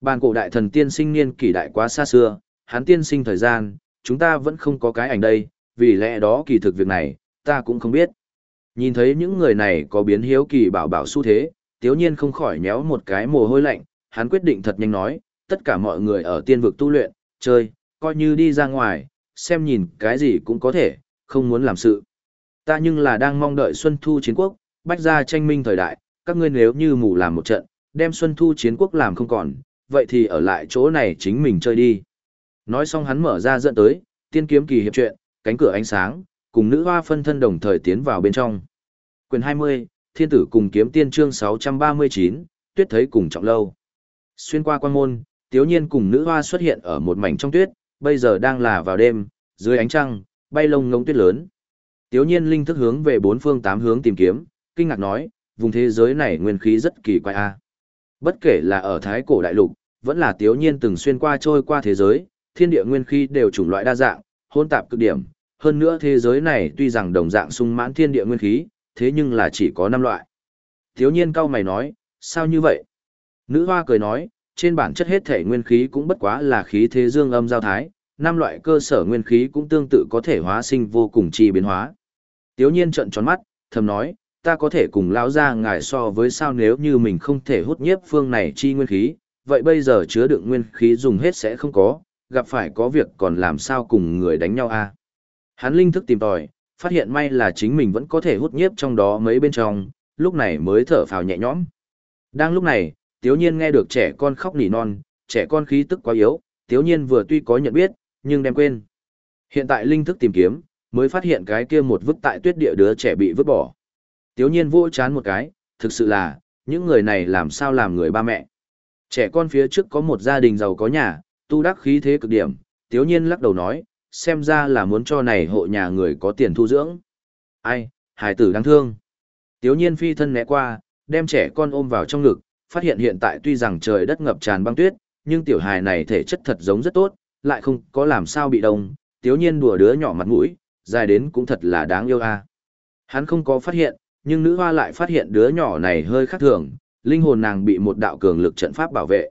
Bàn cổ đại thần tiên sinh niên kỷ đại quá xa xưa, hắn tiên sinh thời gian, chúng ta vẫn không có cái ảnh đây, vì lẽ đó kỳ thực việc này, ta cũng không biết. Nhìn thấy những người này có biến hiếu kỳ bảo bảo xu thế, tiếu nhiên không khỏi nhéo một cái mồ hôi lạnh, hắn quyết định thật nhanh nói, tất cả mọi người ở tiên vực tu luyện, chơi, coi như đi ra ngoài, xem nhìn cái gì cũng có thể, không muốn làm sự. Ta nhưng là đang mong đợi Xuân Thu chiến quốc, bách gia tranh minh thời đại, các ngươi nếu như mù làm một trận, đem Xuân Thu chiến quốc làm không còn, vậy thì ở lại chỗ này chính mình chơi đi. Nói xong hắn mở ra dẫn tới, tiên kiếm kỳ hiệp chuyện cánh cửa ánh sáng, cùng nữ hoa phân thân đồng thời tiến vào bên trong. Quyền 20, Thiên tử cùng kiếm tiên chương 639, tuyết thấy cùng trọng lâu. Xuyên qua quan môn, tiếu nhiên cùng nữ hoa xuất hiện ở một mảnh trong tuyết, bây giờ đang là vào đêm, dưới ánh trăng, bay lông ngông tuyết lớn. Tiếu nhiên linh thức hướng về bốn phương tám hướng tìm kiếm, kinh ngạc nói, vùng thế giới này nguyên khí rất kỳ quái a. Bất kể là ở Thái cổ đại lục, vẫn là tiếu nhiên từng xuyên qua trôi qua thế giới, thiên địa nguyên khí đều chủng loại đa dạng, hôn tạp cực điểm. Hơn nữa thế giới này tuy rằng đồng dạng sung mãn thiên địa nguyên khí, thế nhưng là chỉ có năm loại. Thiếu nhiên cao mày nói, sao như vậy? Nữ hoa cười nói, trên bản chất hết thể nguyên khí cũng bất quá là khí thế dương âm giao thái, năm loại cơ sở nguyên khí cũng tương tự có thể hóa sinh vô cùng chi biến hóa. Tiếu nhiên trợn tròn mắt, thầm nói, ta có thể cùng lão ra ngài so với sao nếu như mình không thể hút nhiếp phương này chi nguyên khí, vậy bây giờ chứa đựng nguyên khí dùng hết sẽ không có, gặp phải có việc còn làm sao cùng người đánh nhau a à? Hắn linh thức tìm tòi, phát hiện may là chính mình vẫn có thể hút nhiếp trong đó mấy bên trong, lúc này mới thở phào nhẹ nhõm. Đang lúc này, tiếu nhiên nghe được trẻ con khóc nỉ non, trẻ con khí tức quá yếu, tiếu nhiên vừa tuy có nhận biết, nhưng đem quên. Hiện tại linh thức tìm kiếm, mới phát hiện cái kia một vứt tại tuyết địa đứa trẻ bị vứt bỏ. Tiếu nhiên vô chán một cái, thực sự là, những người này làm sao làm người ba mẹ. Trẻ con phía trước có một gia đình giàu có nhà, tu đắc khí thế cực điểm, tiếu nhiên lắc đầu nói, xem ra là muốn cho này hộ nhà người có tiền thu dưỡng. Ai, hải tử đáng thương. Tiếu nhiên phi thân né qua, đem trẻ con ôm vào trong ngực, phát hiện hiện tại tuy rằng trời đất ngập tràn băng tuyết, nhưng tiểu hài này thể chất thật giống rất tốt, lại không có làm sao bị đông, tiếu nhiên đùa đứa nhỏ mặt mũi, dài đến cũng thật là đáng yêu a. Hắn không có phát hiện, nhưng nữ hoa lại phát hiện đứa nhỏ này hơi khác thường, linh hồn nàng bị một đạo cường lực trận pháp bảo vệ.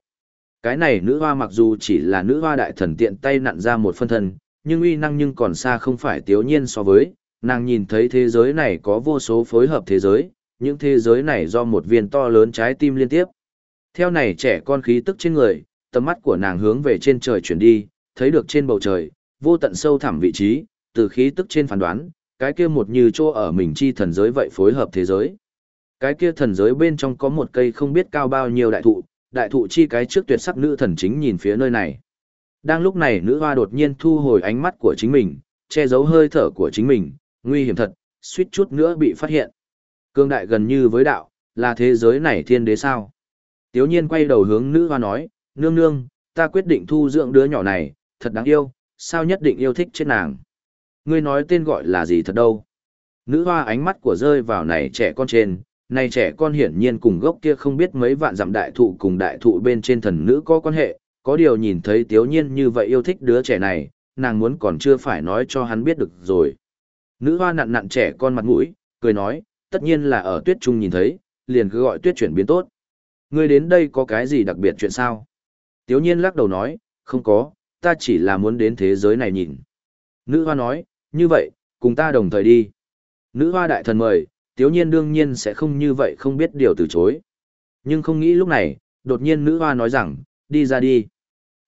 Cái này nữ hoa mặc dù chỉ là nữ hoa đại thần tiện tay nặn ra một phân thân, nhưng uy năng nhưng còn xa không phải tiếu nhiên so với, nàng nhìn thấy thế giới này có vô số phối hợp thế giới, những thế giới này do một viên to lớn trái tim liên tiếp. Theo này trẻ con khí tức trên người, tầm mắt của nàng hướng về trên trời chuyển đi, thấy được trên bầu trời, vô tận sâu thẳm vị trí, từ khí tức trên phán đoán, cái kia một như chỗ ở mình chi thần giới vậy phối hợp thế giới. Cái kia thần giới bên trong có một cây không biết cao bao nhiêu đại thụ, đại thụ chi cái trước tuyệt sắc nữ thần chính nhìn phía nơi này. Đang lúc này nữ hoa đột nhiên thu hồi ánh mắt của chính mình, che giấu hơi thở của chính mình, nguy hiểm thật, suýt chút nữa bị phát hiện. Cương đại gần như với đạo, là thế giới này thiên đế sao? Tiếu nhiên quay đầu hướng nữ hoa nói, nương nương, ta quyết định thu dưỡng đứa nhỏ này, thật đáng yêu, sao nhất định yêu thích trên nàng? Ngươi nói tên gọi là gì thật đâu? Nữ hoa ánh mắt của rơi vào này trẻ con trên, này trẻ con hiển nhiên cùng gốc kia không biết mấy vạn dặm đại thụ cùng đại thụ bên trên thần nữ có quan hệ, có điều nhìn thấy tiếu nhiên như vậy yêu thích đứa trẻ này, nàng muốn còn chưa phải nói cho hắn biết được rồi. Nữ hoa nặn nặn trẻ con mặt mũi, cười nói, tất nhiên là ở tuyết trung nhìn thấy, liền cứ gọi tuyết chuyển biến tốt. Ngươi đến đây có cái gì đặc biệt chuyện sao? Tiếu nhiên lắc đầu nói, không có, ta chỉ là muốn đến thế giới này nhìn. Nữ hoa nói, như vậy, cùng ta đồng thời đi. Nữ hoa đại thần mời, tiếu nhiên đương nhiên sẽ không như vậy không biết điều từ chối. Nhưng không nghĩ lúc này, đột nhiên nữ hoa nói rằng, đi ra đi.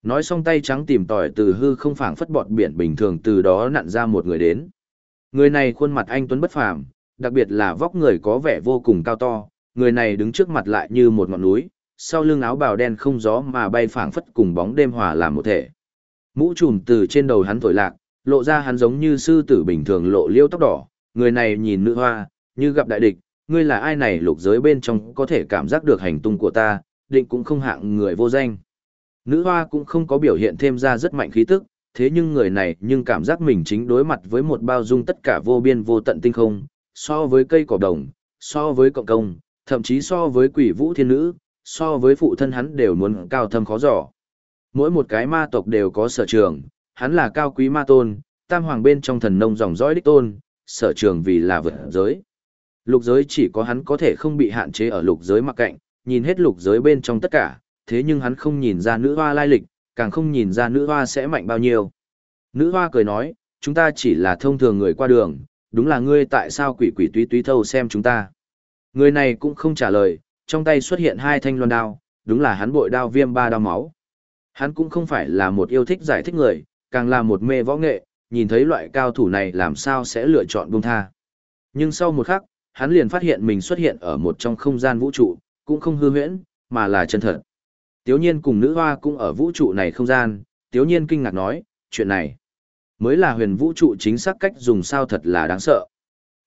Nói xong tay trắng tìm tòi từ hư không phảng phất bọt biển bình thường từ đó nặn ra một người đến. Người này khuôn mặt anh tuấn bất phàm, đặc biệt là vóc người có vẻ vô cùng cao to, người này đứng trước mặt lại như một ngọn núi, sau lưng áo bào đen không gió mà bay phảng phất cùng bóng đêm hòa làm một thể. Mũ trùm từ trên đầu hắn thổi lạc, lộ ra hắn giống như sư tử bình thường lộ liêu tóc đỏ, người này nhìn nữ hoa, như gặp đại địch, ngươi là ai này lục giới bên trong có thể cảm giác được hành tung của ta, định cũng không hạng người vô danh. Nữ hoa cũng không có biểu hiện thêm ra rất mạnh khí tức, thế nhưng người này nhưng cảm giác mình chính đối mặt với một bao dung tất cả vô biên vô tận tinh không, so với cây cỏ đồng, so với cộng công, thậm chí so với quỷ vũ thiên nữ, so với phụ thân hắn đều muốn cao thâm khó giỏ. Mỗi một cái ma tộc đều có sở trường, hắn là cao quý ma tôn, tam hoàng bên trong thần nông dòng dõi đích tôn, sở trường vì là vượt giới. Lục giới chỉ có hắn có thể không bị hạn chế ở lục giới mặc cạnh, nhìn hết lục giới bên trong tất cả, thế nhưng hắn không nhìn ra nữ hoa lai lịch, càng không nhìn ra nữ hoa sẽ mạnh bao nhiêu. Nữ hoa cười nói, chúng ta chỉ là thông thường người qua đường, đúng là ngươi tại sao quỷ quỷ túy túy thâu xem chúng ta. Người này cũng không trả lời, trong tay xuất hiện hai thanh loan đao, đúng là hắn bội đao viêm ba đao máu. Hắn cũng không phải là một yêu thích giải thích người, càng là một mê võ nghệ, nhìn thấy loại cao thủ này làm sao sẽ lựa chọn buông tha. Nhưng sau một khắc, hắn liền phát hiện mình xuất hiện ở một trong không gian vũ trụ, cũng không hư huyễn, mà là chân thật. Tiếu nhiên cùng nữ hoa cũng ở vũ trụ này không gian, tiếu nhiên kinh ngạc nói, chuyện này mới là huyền vũ trụ chính xác cách dùng sao thật là đáng sợ.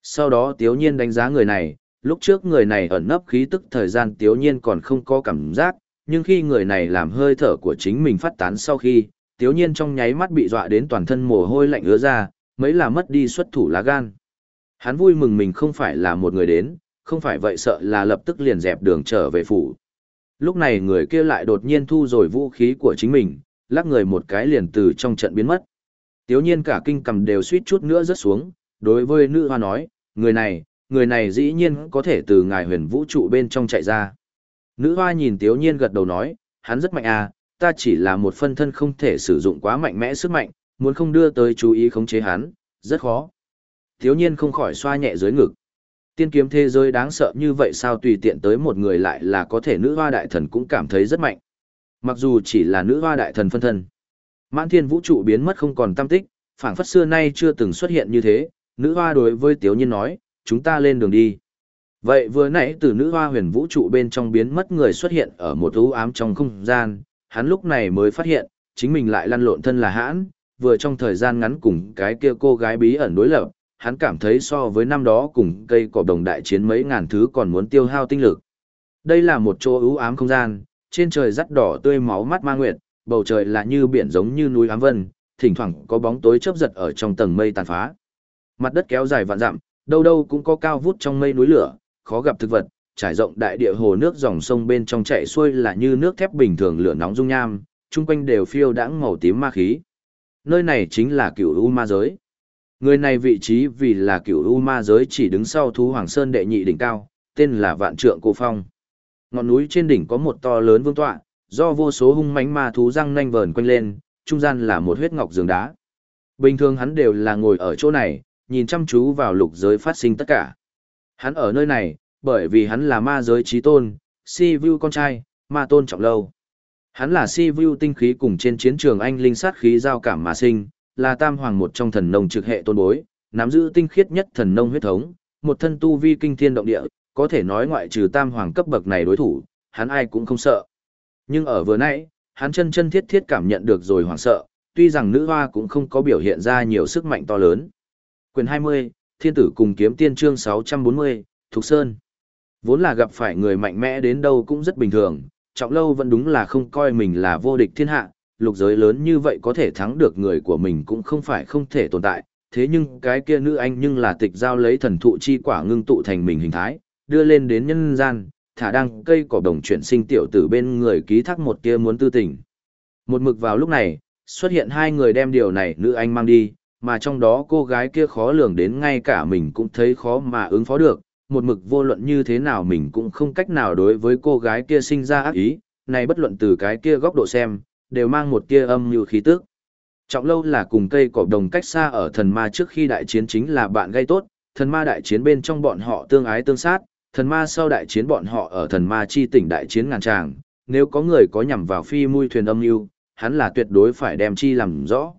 Sau đó tiếu nhiên đánh giá người này, lúc trước người này ẩn nấp khí tức thời gian tiếu nhiên còn không có cảm giác, nhưng khi người này làm hơi thở của chính mình phát tán sau khi, tiếu nhiên trong nháy mắt bị dọa đến toàn thân mồ hôi lạnh ứa ra, mấy là mất đi xuất thủ lá gan. Hắn vui mừng mình không phải là một người đến, không phải vậy sợ là lập tức liền dẹp đường trở về phủ. Lúc này người kia lại đột nhiên thu rồi vũ khí của chính mình, lắc người một cái liền từ trong trận biến mất. Tiếu nhiên cả kinh cầm đều suýt chút nữa rớt xuống, đối với nữ hoa nói, người này, người này dĩ nhiên có thể từ ngài huyền vũ trụ bên trong chạy ra. Nữ hoa nhìn tiếu nhiên gật đầu nói, hắn rất mạnh à, ta chỉ là một phân thân không thể sử dụng quá mạnh mẽ sức mạnh, muốn không đưa tới chú ý khống chế hắn, rất khó. Tiếu nhiên không khỏi xoa nhẹ dưới ngực. Tiên kiếm thế giới đáng sợ như vậy sao tùy tiện tới một người lại là có thể nữ hoa đại thần cũng cảm thấy rất mạnh. Mặc dù chỉ là nữ hoa đại thần phân thân. Mãn thiên vũ trụ biến mất không còn tâm tích, phảng phất xưa nay chưa từng xuất hiện như thế, nữ hoa đối với tiếu nhiên nói, chúng ta lên đường đi. Vậy vừa nãy từ nữ hoa huyền vũ trụ bên trong biến mất người xuất hiện ở một u ám trong không gian, hắn lúc này mới phát hiện, chính mình lại lăn lộn thân là hãn, vừa trong thời gian ngắn cùng cái kia cô gái bí ẩn đối lập, hắn cảm thấy so với năm đó cùng cây cỏ đồng đại chiến mấy ngàn thứ còn muốn tiêu hao tinh lực. Đây là một chỗ ưu ám không gian, trên trời rắt đỏ tươi máu mắt ma nguyệt, bầu trời là như biển giống như núi ám vân, thỉnh thoảng có bóng tối chớp giật ở trong tầng mây tàn phá. Mặt đất kéo dài vạn dặm, đâu đâu cũng có cao vút trong mây núi lửa, khó gặp thực vật, trải rộng đại địa hồ nước dòng sông bên trong chảy xuôi là như nước thép bình thường lửa nóng dung nham, chung quanh đều phiêu đãng màu tím ma khí. Nơi này chính là cựu u ma giới. Người này vị trí vì là cựu u ma giới chỉ đứng sau thú hoàng sơn đệ nhị đỉnh cao, tên là Vạn Trượng Cô Phong. Ngọn núi trên đỉnh có một to lớn vương tọa, do vô số hung mãnh ma thú răng nanh vờn quanh lên, trung gian là một huyết ngọc giường đá. Bình thường hắn đều là ngồi ở chỗ này, nhìn chăm chú vào lục giới phát sinh tất cả. Hắn ở nơi này, bởi vì hắn là ma giới trí tôn, si vu con trai, ma tôn trọng lâu. Hắn là si vu tinh khí cùng trên chiến trường anh linh sát khí giao cảm mà sinh, là tam hoàng một trong thần nông trực hệ tôn bối, nắm giữ tinh khiết nhất thần nông huyết thống, một thân tu vi kinh thiên động địa, có thể nói ngoại trừ tam hoàng cấp bậc này đối thủ, hắn ai cũng không sợ. Nhưng ở vừa nãy, hắn chân chân thiết thiết cảm nhận được rồi hoảng sợ, tuy rằng nữ hoa cũng không có biểu hiện ra nhiều sức mạnh to lớn. Quyền 20, Thiên tử cùng kiếm tiên chương 640, Thục Sơn. Vốn là gặp phải người mạnh mẽ đến đâu cũng rất bình thường, trọng lâu vẫn đúng là không coi mình là vô địch thiên hạ, lục giới lớn như vậy có thể thắng được người của mình cũng không phải không thể tồn tại, thế nhưng cái kia nữ anh nhưng là tịch giao lấy thần thụ chi quả ngưng tụ thành mình hình thái, đưa lên đến nhân gian, thả đăng cây cỏ đồng chuyển sinh tiểu tử bên người ký thác một kia muốn tư tình. Một mực vào lúc này, xuất hiện hai người đem điều này nữ anh mang đi, mà trong đó cô gái kia khó lường đến ngay cả mình cũng thấy khó mà ứng phó được, một mực vô luận như thế nào mình cũng không cách nào đối với cô gái kia sinh ra ác ý, này bất luận từ cái kia góc độ xem, đều mang một tia âm như khí tức. Trọng lâu là cùng cây cỏ đồng cách xa ở thần ma trước khi đại chiến chính là bạn gây tốt, thần ma đại chiến bên trong bọn họ tương ái tương sát, thần ma sau đại chiến bọn họ ở thần ma chi tỉnh đại chiến ngàn tràng, nếu có người có nhằm vào phi mui thuyền âm mưu hắn là tuyệt đối phải đem chi làm rõ.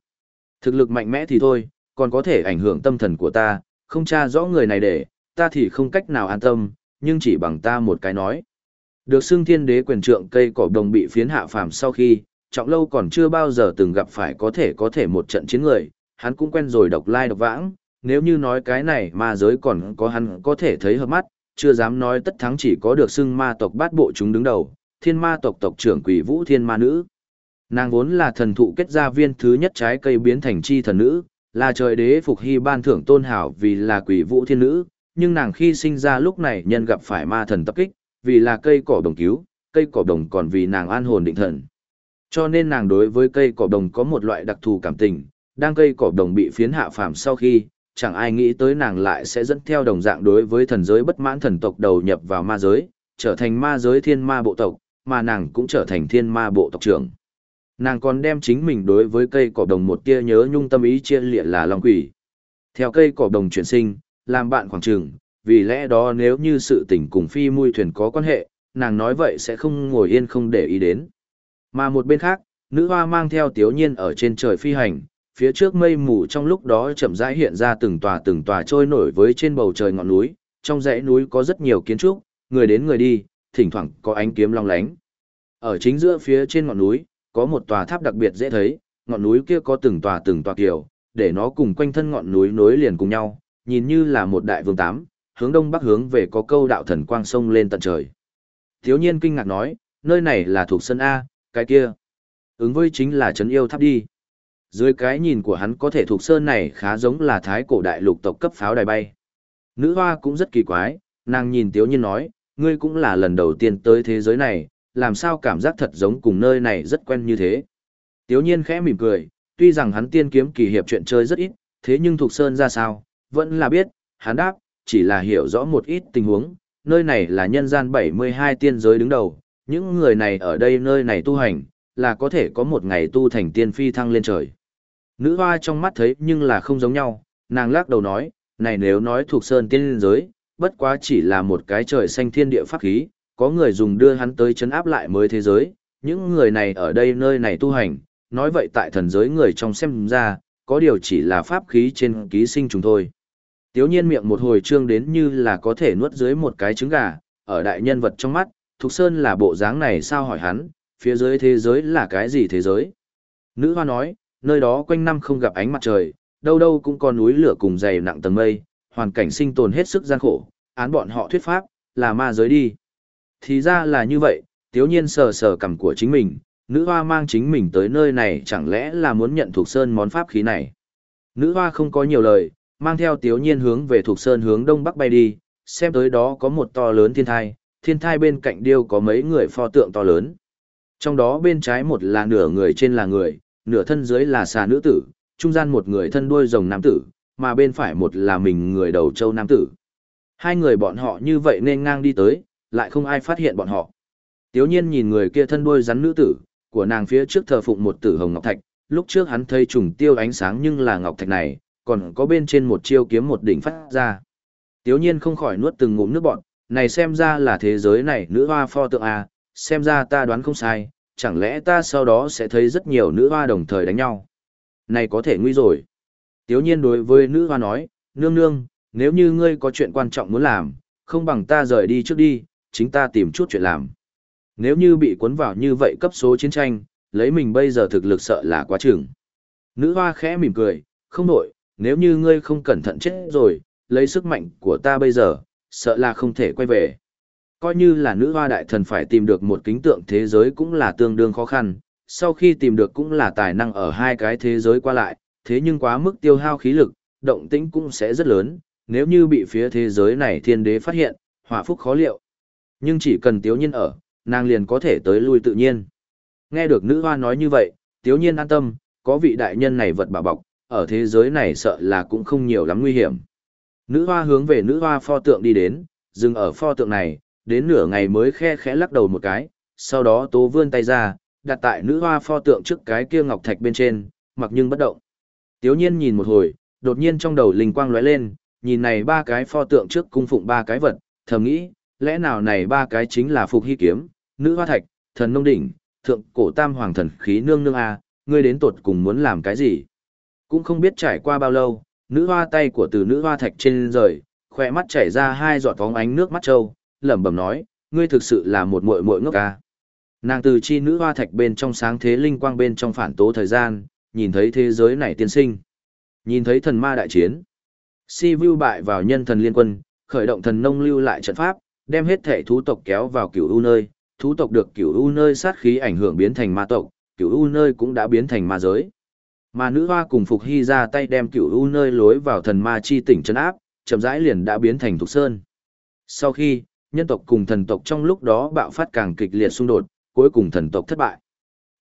Thực lực mạnh mẽ thì thôi, còn có thể ảnh hưởng tâm thần của ta, không tra rõ người này để, ta thì không cách nào an tâm, nhưng chỉ bằng ta một cái nói. Được xưng thiên đế quyền trượng cây cỏ đồng bị phiến hạ phàm sau khi, trọng lâu còn chưa bao giờ từng gặp phải có thể có thể một trận chiến người, hắn cũng quen rồi độc lai độc vãng, nếu như nói cái này ma giới còn có hắn có thể thấy hợp mắt, chưa dám nói tất thắng chỉ có được xưng ma tộc bát bộ chúng đứng đầu, thiên ma tộc tộc trưởng quỷ vũ thiên ma nữ. Nàng vốn là thần thụ kết gia viên thứ nhất trái cây biến thành chi thần nữ, là trời đế phục hy ban thưởng tôn hảo vì là quỷ vũ thiên nữ, nhưng nàng khi sinh ra lúc này nhân gặp phải ma thần tập kích, vì là cây cỏ đồng cứu, cây cỏ đồng còn vì nàng an hồn định thần. Cho nên nàng đối với cây cỏ đồng có một loại đặc thù cảm tình, đang cây cỏ đồng bị phiến hạ phàm sau khi, chẳng ai nghĩ tới nàng lại sẽ dẫn theo đồng dạng đối với thần giới bất mãn thần tộc đầu nhập vào ma giới, trở thành ma giới thiên ma bộ tộc, mà nàng cũng trở thành thiên ma bộ tộc trưởng. Nàng còn đem chính mình đối với cây cỏ đồng một tia nhớ nhung tâm ý chia liệt là long quỷ. Theo cây cỏ đồng chuyển sinh, làm bạn khoảng trường, vì lẽ đó nếu như sự tình cùng phi mui thuyền có quan hệ, nàng nói vậy sẽ không ngồi yên không để ý đến. Mà một bên khác, nữ hoa mang theo tiếu nhiên ở trên trời phi hành, phía trước mây mù trong lúc đó chậm rãi hiện ra từng tòa từng tòa trôi nổi với trên bầu trời ngọn núi, trong dãy núi có rất nhiều kiến trúc, người đến người đi, thỉnh thoảng có ánh kiếm long lánh. Ở chính giữa phía trên ngọn núi, có một tòa tháp đặc biệt dễ thấy, ngọn núi kia có từng tòa từng tòa kiều, để nó cùng quanh thân ngọn núi nối liền cùng nhau, nhìn như là một đại vương tám, hướng đông bắc hướng về có câu đạo thần quang sông lên tận trời. Thiếu nhiên kinh ngạc nói, nơi này là thuộc sân A, cái kia. Ứng với chính là trấn yêu tháp đi. Dưới cái nhìn của hắn có thể thuộc sơn này khá giống là thái cổ đại lục tộc cấp pháo đài bay. Nữ hoa cũng rất kỳ quái, nàng nhìn tiếu nhiên nói, ngươi cũng là lần đầu tiên tới thế giới này, làm sao cảm giác thật giống cùng nơi này rất quen như thế. Tiếu nhiên khẽ mỉm cười, tuy rằng hắn tiên kiếm kỳ hiệp chuyện chơi rất ít, thế nhưng thuộc sơn ra sao, vẫn là biết, hắn đáp, chỉ là hiểu rõ một ít tình huống, nơi này là nhân gian 72 tiên giới đứng đầu, những người này ở đây nơi này tu hành, là có thể có một ngày tu thành tiên phi thăng lên trời. Nữ hoa trong mắt thấy nhưng là không giống nhau, nàng lắc đầu nói, này nếu nói thuộc sơn tiên giới, bất quá chỉ là một cái trời xanh thiên địa pháp khí, có người dùng đưa hắn tới chấn áp lại mới thế giới, những người này ở đây nơi này tu hành, nói vậy tại thần giới người trong xem ra, có điều chỉ là pháp khí trên ký sinh chúng thôi. Tiếu nhiên miệng một hồi trương đến như là có thể nuốt dưới một cái trứng gà, ở đại nhân vật trong mắt, Thục Sơn là bộ dáng này sao hỏi hắn, phía dưới thế giới là cái gì thế giới? Nữ hoa nói, nơi đó quanh năm không gặp ánh mặt trời, đâu đâu cũng có núi lửa cùng dày nặng tầng mây, hoàn cảnh sinh tồn hết sức gian khổ, án bọn họ thuyết pháp, là ma giới đi. Thì ra là như vậy, tiếu nhiên sờ sờ cằm của chính mình, nữ hoa mang chính mình tới nơi này chẳng lẽ là muốn nhận thuộc sơn món pháp khí này. Nữ hoa không có nhiều lời, mang theo tiếu nhiên hướng về thuộc sơn hướng đông bắc bay đi, xem tới đó có một to lớn thiên thai, thiên thai bên cạnh điêu có mấy người pho tượng to lớn. Trong đó bên trái một là nửa người trên là người, nửa thân dưới là xà nữ tử, trung gian một người thân đuôi rồng nam tử, mà bên phải một là mình người đầu châu nam tử. Hai người bọn họ như vậy nên ngang đi tới, lại không ai phát hiện bọn họ. Tiếu nhiên nhìn người kia thân đuôi rắn nữ tử, của nàng phía trước thờ phụng một tử hồng ngọc thạch, lúc trước hắn thấy trùng tiêu ánh sáng nhưng là ngọc thạch này, còn có bên trên một chiêu kiếm một đỉnh phát ra. Tiếu nhiên không khỏi nuốt từng ngụm nước bọt này xem ra là thế giới này nữ hoa pho tượng à, xem ra ta đoán không sai, chẳng lẽ ta sau đó sẽ thấy rất nhiều nữ hoa đồng thời đánh nhau. Này có thể nguy rồi. Tiếu nhiên đối với nữ hoa nói, nương nương, nếu như ngươi có chuyện quan trọng muốn làm, không bằng ta rời đi trước đi, chính ta tìm chút chuyện làm. Nếu như bị cuốn vào như vậy cấp số chiến tranh, lấy mình bây giờ thực lực sợ là quá chừng. Nữ hoa khẽ mỉm cười, không nổi, nếu như ngươi không cẩn thận chết rồi, lấy sức mạnh của ta bây giờ, sợ là không thể quay về. Coi như là nữ hoa đại thần phải tìm được một kính tượng thế giới cũng là tương đương khó khăn, sau khi tìm được cũng là tài năng ở hai cái thế giới qua lại, thế nhưng quá mức tiêu hao khí lực, động tĩnh cũng sẽ rất lớn, nếu như bị phía thế giới này thiên đế phát hiện, hỏa phúc khó liệu. Nhưng chỉ cần tiếu nhiên ở, nàng liền có thể tới lui tự nhiên. Nghe được nữ hoa nói như vậy, tiếu nhiên an tâm, có vị đại nhân này vật bảo bọc, ở thế giới này sợ là cũng không nhiều lắm nguy hiểm. Nữ hoa hướng về nữ hoa pho tượng đi đến, dừng ở pho tượng này, đến nửa ngày mới khe khẽ lắc đầu một cái, sau đó tố vươn tay ra, đặt tại nữ hoa pho tượng trước cái kia ngọc thạch bên trên, mặc nhưng bất động. Tiếu nhiên nhìn một hồi, đột nhiên trong đầu linh quang lóe lên, nhìn này ba cái pho tượng trước cung phụng ba cái vật, thầm nghĩ, lẽ nào này ba cái chính là phục hy kiếm, nữ hoa thạch, thần nông đỉnh, thượng cổ tam hoàng thần khí nương nương a, ngươi đến tột cùng muốn làm cái gì? Cũng không biết trải qua bao lâu, nữ hoa tay của từ nữ hoa thạch trên rời, khỏe mắt chảy ra hai giọt vóng ánh nước mắt trâu, lẩm bẩm nói, ngươi thực sự là một muội muội ngốc ca. Nàng từ chi nữ hoa thạch bên trong sáng thế linh quang bên trong phản tố thời gian, nhìn thấy thế giới này tiên sinh. Nhìn thấy thần ma đại chiến. Si Vu bại vào nhân thần liên quân, khởi động thần nông lưu lại trận pháp, đem hết thể thú tộc kéo vào cửu u nơi, thú tộc được cửu u nơi sát khí ảnh hưởng biến thành ma tộc, cửu u nơi cũng đã biến thành ma giới. Mà nữ hoa cùng Phục Hy ra tay đem cửu u nơi lối vào thần ma chi tỉnh chân áp, chậm rãi liền đã biến thành thục sơn. Sau khi, nhân tộc cùng thần tộc trong lúc đó bạo phát càng kịch liệt xung đột, cuối cùng thần tộc thất bại.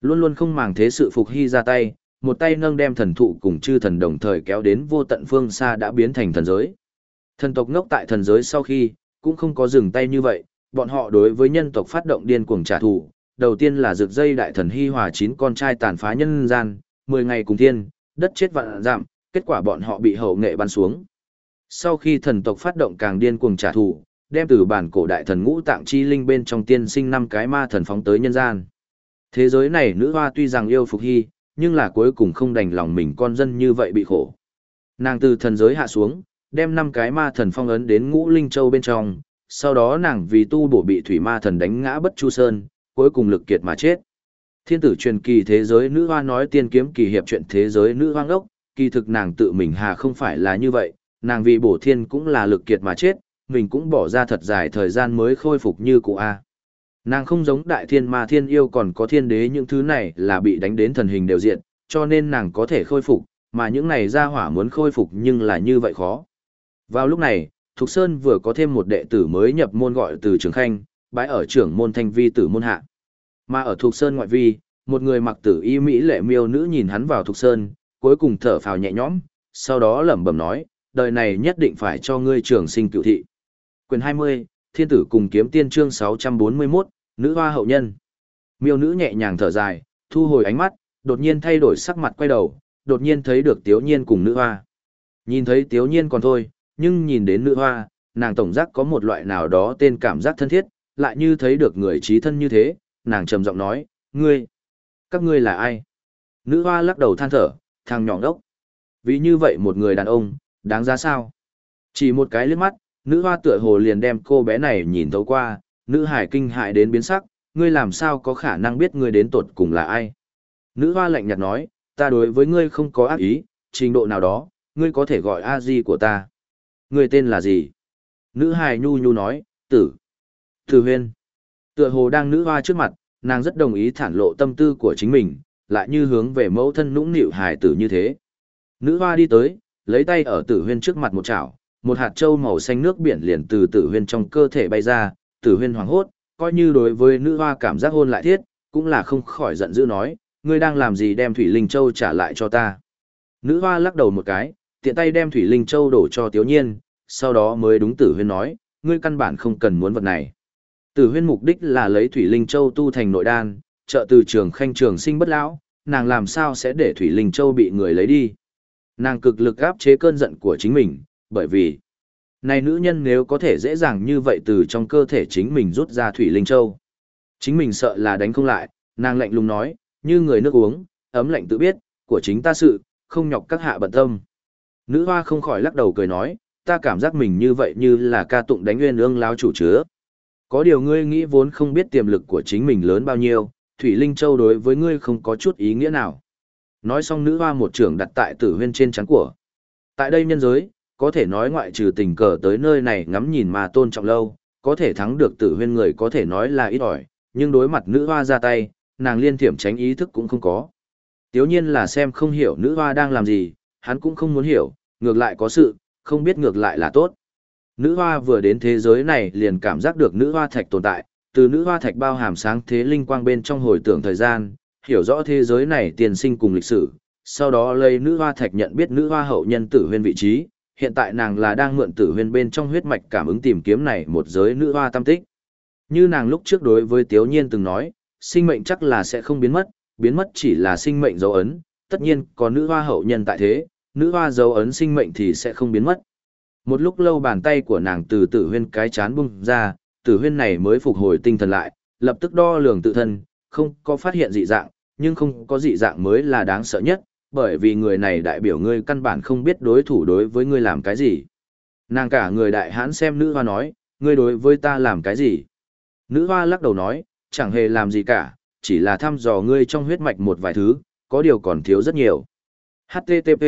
Luôn luôn không màng thế sự Phục Hy ra tay, một tay nâng đem thần thụ cùng chư thần đồng thời kéo đến vô tận phương xa đã biến thành thần giới. Thần tộc ngốc tại thần giới sau khi, cũng không có dừng tay như vậy, bọn họ đối với nhân tộc phát động điên cuồng trả thù, đầu tiên là rực dây đại thần hy hòa chín con trai tàn phá nhân gian, 10 ngày cùng thiên, đất chết vạn giảm, kết quả bọn họ bị hậu nghệ bắn xuống. Sau khi thần tộc phát động càng điên cuồng trả thù, đem từ bản cổ đại thần ngũ tạng chi linh bên trong tiên sinh năm cái ma thần phóng tới nhân gian. Thế giới này nữ hoa tuy rằng yêu phục hy, nhưng là cuối cùng không đành lòng mình con dân như vậy bị khổ. Nàng từ thần giới hạ xuống, đem năm cái ma thần phong ấn đến ngũ linh châu bên trong, sau đó nàng vì tu bổ bị thủy ma thần đánh ngã bất chu sơn, cuối cùng lực kiệt mà chết. Thiên tử truyền kỳ thế giới nữ hoa nói tiên kiếm kỳ hiệp chuyện thế giới nữ hoang ốc, kỳ thực nàng tự mình hà không phải là như vậy, nàng vì bổ thiên cũng là lực kiệt mà chết, mình cũng bỏ ra thật dài thời gian mới khôi phục như cụ A. Nàng không giống đại thiên ma thiên yêu còn có thiên đế những thứ này là bị đánh đến thần hình đều diện, cho nên nàng có thể khôi phục, mà những này ra hỏa muốn khôi phục nhưng là như vậy khó. Vào lúc này, Thục Sơn vừa có thêm một đệ tử mới nhập môn gọi từ Trường Khanh, bãi ở trưởng môn thanh vi tử môn hạ. Mà ở Thục Sơn ngoại vi, một người mặc tử y mỹ lệ miêu nữ nhìn hắn vào Thục Sơn, cuối cùng thở phào nhẹ nhõm, sau đó lẩm bẩm nói, đời này nhất định phải cho ngươi trường sinh cựu thị. Quyền 20, Thiên tử cùng kiếm tiên chương 641, nữ hoa hậu nhân. Miêu nữ nhẹ nhàng thở dài, thu hồi ánh mắt, đột nhiên thay đổi sắc mặt quay đầu, đột nhiên thấy được Tiếu Nhiên cùng nữ hoa. Nhìn thấy Tiếu Nhiên còn thôi, nhưng nhìn đến nữ hoa, nàng tổng giác có một loại nào đó tên cảm giác thân thiết, lại như thấy được người trí thân như thế, nàng trầm giọng nói, ngươi, các ngươi là ai? Nữ hoa lắc đầu than thở, thằng nhỏ đốc. Vì như vậy một người đàn ông, đáng giá sao? Chỉ một cái liếc mắt, nữ hoa tựa hồ liền đem cô bé này nhìn thấu qua, nữ hải kinh hại đến biến sắc, ngươi làm sao có khả năng biết ngươi đến tột cùng là ai? Nữ hoa lạnh nhạt nói, ta đối với ngươi không có ác ý, trình độ nào đó, ngươi có thể gọi a di của ta. Ngươi tên là gì? Nữ hài nhu nhu nói, tử. Tử huyên. Tựa hồ đang nữ hoa trước mặt, nàng rất đồng ý thản lộ tâm tư của chính mình, lại như hướng về mẫu thân nũng nịu hài tử như thế. Nữ hoa đi tới, lấy tay ở tử huyên trước mặt một chảo, một hạt trâu màu xanh nước biển liền từ tử huyên trong cơ thể bay ra, tử huyên hoảng hốt, coi như đối với nữ hoa cảm giác hôn lại thiết, cũng là không khỏi giận dữ nói, ngươi đang làm gì đem Thủy Linh Châu trả lại cho ta. Nữ hoa lắc đầu một cái, tiện tay đem Thủy Linh Châu đổ cho Tiếu Nhiên, sau đó mới đúng tử huyên nói, ngươi căn bản không cần muốn vật này. Tử huyên mục đích là lấy Thủy Linh Châu tu thành nội đan, trợ từ trường khanh trường sinh bất lão, nàng làm sao sẽ để Thủy Linh Châu bị người lấy đi. Nàng cực lực áp chế cơn giận của chính mình, bởi vì này nữ nhân nếu có thể dễ dàng như vậy từ trong cơ thể chính mình rút ra Thủy Linh Châu. Chính mình sợ là đánh không lại, nàng lạnh lùng nói, như người nước uống, ấm lạnh tự biết, của chính ta sự, không nhọc các hạ bận tâm. Nữ hoa không khỏi lắc đầu cười nói, ta cảm giác mình như vậy như là ca tụng đánh nguyên ương láo chủ chứa. Có điều ngươi nghĩ vốn không biết tiềm lực của chính mình lớn bao nhiêu, Thủy Linh Châu đối với ngươi không có chút ý nghĩa nào. Nói xong nữ hoa một trưởng đặt tại tử huyên trên trắng của. Tại đây nhân giới, có thể nói ngoại trừ tình cờ tới nơi này ngắm nhìn mà tôn trọng lâu, có thể thắng được tử huyên người có thể nói là ít ỏi, nhưng đối mặt nữ hoa ra tay, nàng liên thiểm tránh ý thức cũng không có. Tiếu nhiên là xem không hiểu nữ hoa đang làm gì, hắn cũng không muốn hiểu, ngược lại có sự, không biết ngược lại là tốt. Nữ hoa vừa đến thế giới này liền cảm giác được nữ hoa thạch tồn tại, từ nữ hoa thạch bao hàm sáng thế linh quang bên trong hồi tưởng thời gian, hiểu rõ thế giới này tiền sinh cùng lịch sử, sau đó lấy nữ hoa thạch nhận biết nữ hoa hậu nhân tử huyên vị trí, hiện tại nàng là đang mượn tử huyên bên trong huyết mạch cảm ứng tìm kiếm này một giới nữ hoa tam tích. Như nàng lúc trước đối với Tiếu Nhiên từng nói, sinh mệnh chắc là sẽ không biến mất, biến mất chỉ là sinh mệnh dấu ấn, tất nhiên có nữ hoa hậu nhân tại thế, nữ hoa dấu ấn sinh mệnh thì sẽ không biến mất. Một lúc lâu bàn tay của nàng từ tử huyên cái chán bung ra, tử huyên này mới phục hồi tinh thần lại, lập tức đo lường tự thân, không có phát hiện dị dạng, nhưng không có dị dạng mới là đáng sợ nhất, bởi vì người này đại biểu ngươi căn bản không biết đối thủ đối với ngươi làm cái gì. Nàng cả người đại hãn xem nữ hoa nói, ngươi đối với ta làm cái gì? Nữ hoa lắc đầu nói, chẳng hề làm gì cả, chỉ là thăm dò ngươi trong huyết mạch một vài thứ, có điều còn thiếu rất nhiều. HTTP,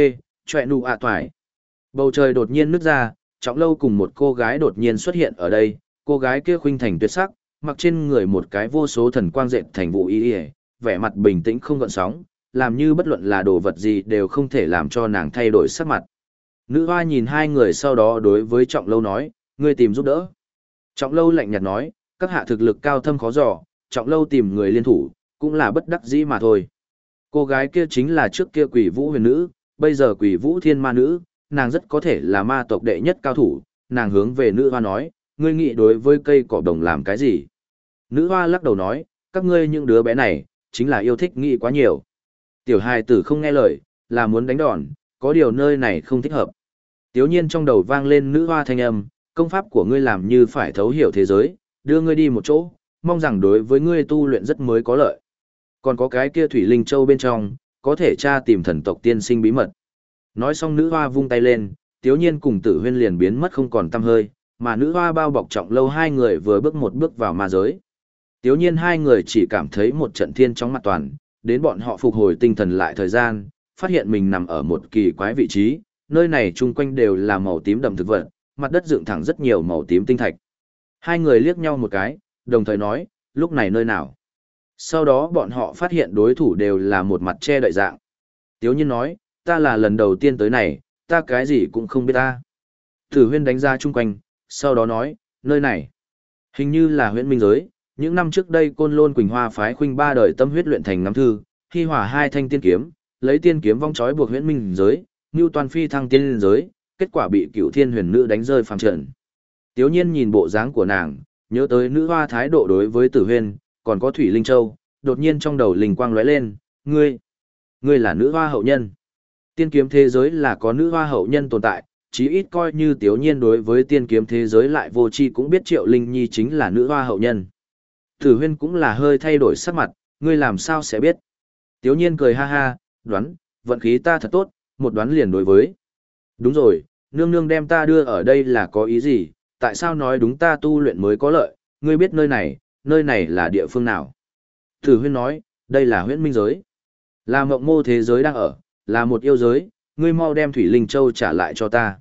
chọe nụ ạ toài. Bầu trời đột nhiên nứt ra, trọng lâu cùng một cô gái đột nhiên xuất hiện ở đây, cô gái kia khuynh thành tuyệt sắc, mặc trên người một cái vô số thần quang dệt thành vụ y y, vẻ mặt bình tĩnh không gợn sóng, làm như bất luận là đồ vật gì đều không thể làm cho nàng thay đổi sắc mặt. Nữ hoa nhìn hai người sau đó đối với trọng lâu nói, ngươi tìm giúp đỡ. Trọng lâu lạnh nhạt nói, các hạ thực lực cao thâm khó dò, trọng lâu tìm người liên thủ, cũng là bất đắc dĩ mà thôi. Cô gái kia chính là trước kia quỷ vũ huyền nữ, bây giờ quỷ vũ thiên ma nữ, nàng rất có thể là ma tộc đệ nhất cao thủ, nàng hướng về nữ hoa nói, ngươi nghĩ đối với cây cỏ đồng làm cái gì? Nữ hoa lắc đầu nói, các ngươi những đứa bé này, chính là yêu thích nghĩ quá nhiều. Tiểu hài tử không nghe lời, là muốn đánh đòn, có điều nơi này không thích hợp. Tiếu nhiên trong đầu vang lên nữ hoa thanh âm, công pháp của ngươi làm như phải thấu hiểu thế giới, đưa ngươi đi một chỗ, mong rằng đối với ngươi tu luyện rất mới có lợi. Còn có cái kia thủy linh châu bên trong, có thể tra tìm thần tộc tiên sinh bí mật. Nói xong nữ hoa vung tay lên, tiếu nhiên cùng tử huyên liền biến mất không còn tăm hơi, mà nữ hoa bao bọc trọng lâu hai người vừa bước một bước vào ma giới. Tiếu nhiên hai người chỉ cảm thấy một trận thiên trong mặt toàn, đến bọn họ phục hồi tinh thần lại thời gian, phát hiện mình nằm ở một kỳ quái vị trí, nơi này chung quanh đều là màu tím đậm thực vật, mặt đất dựng thẳng rất nhiều màu tím tinh thạch. Hai người liếc nhau một cái, đồng thời nói, lúc này nơi nào. Sau đó bọn họ phát hiện đối thủ đều là một mặt che đậy dạng. Tiếu nhiên nói, ta là lần đầu tiên tới này, ta cái gì cũng không biết ta. Tử huyên đánh ra chung quanh, sau đó nói, nơi này, hình như là huyện minh giới, những năm trước đây côn lôn quỳnh hoa phái khuynh ba đời tâm huyết luyện thành ngắm thư, khi hỏa hai thanh tiên kiếm, lấy tiên kiếm vong chói buộc huyện minh giới, như toàn phi thăng tiên giới, kết quả bị cựu thiên huyền nữ đánh rơi phàm trận. Tiếu nhiên nhìn bộ dáng của nàng, nhớ tới nữ hoa thái độ đối với tử huyên, còn có thủy linh châu, đột nhiên trong đầu linh quang lóe lên, ngươi, ngươi là nữ hoa hậu nhân. Tiên kiếm thế giới là có nữ hoa hậu nhân tồn tại, chí ít coi như tiểu nhiên đối với tiên kiếm thế giới lại vô chi cũng biết triệu linh nhi chính là nữ hoa hậu nhân. Tử huyên cũng là hơi thay đổi sắc mặt, ngươi làm sao sẽ biết. Tiểu nhiên cười ha ha, đoán, vận khí ta thật tốt, một đoán liền đối với. Đúng rồi, nương nương đem ta đưa ở đây là có ý gì, tại sao nói đúng ta tu luyện mới có lợi, ngươi biết nơi này, nơi này là địa phương nào. Tử huyên nói, đây là huyễn minh giới. Là mộng mô thế giới đang ở, là một yêu giới, ngươi mau đem Thủy Linh Châu trả lại cho ta.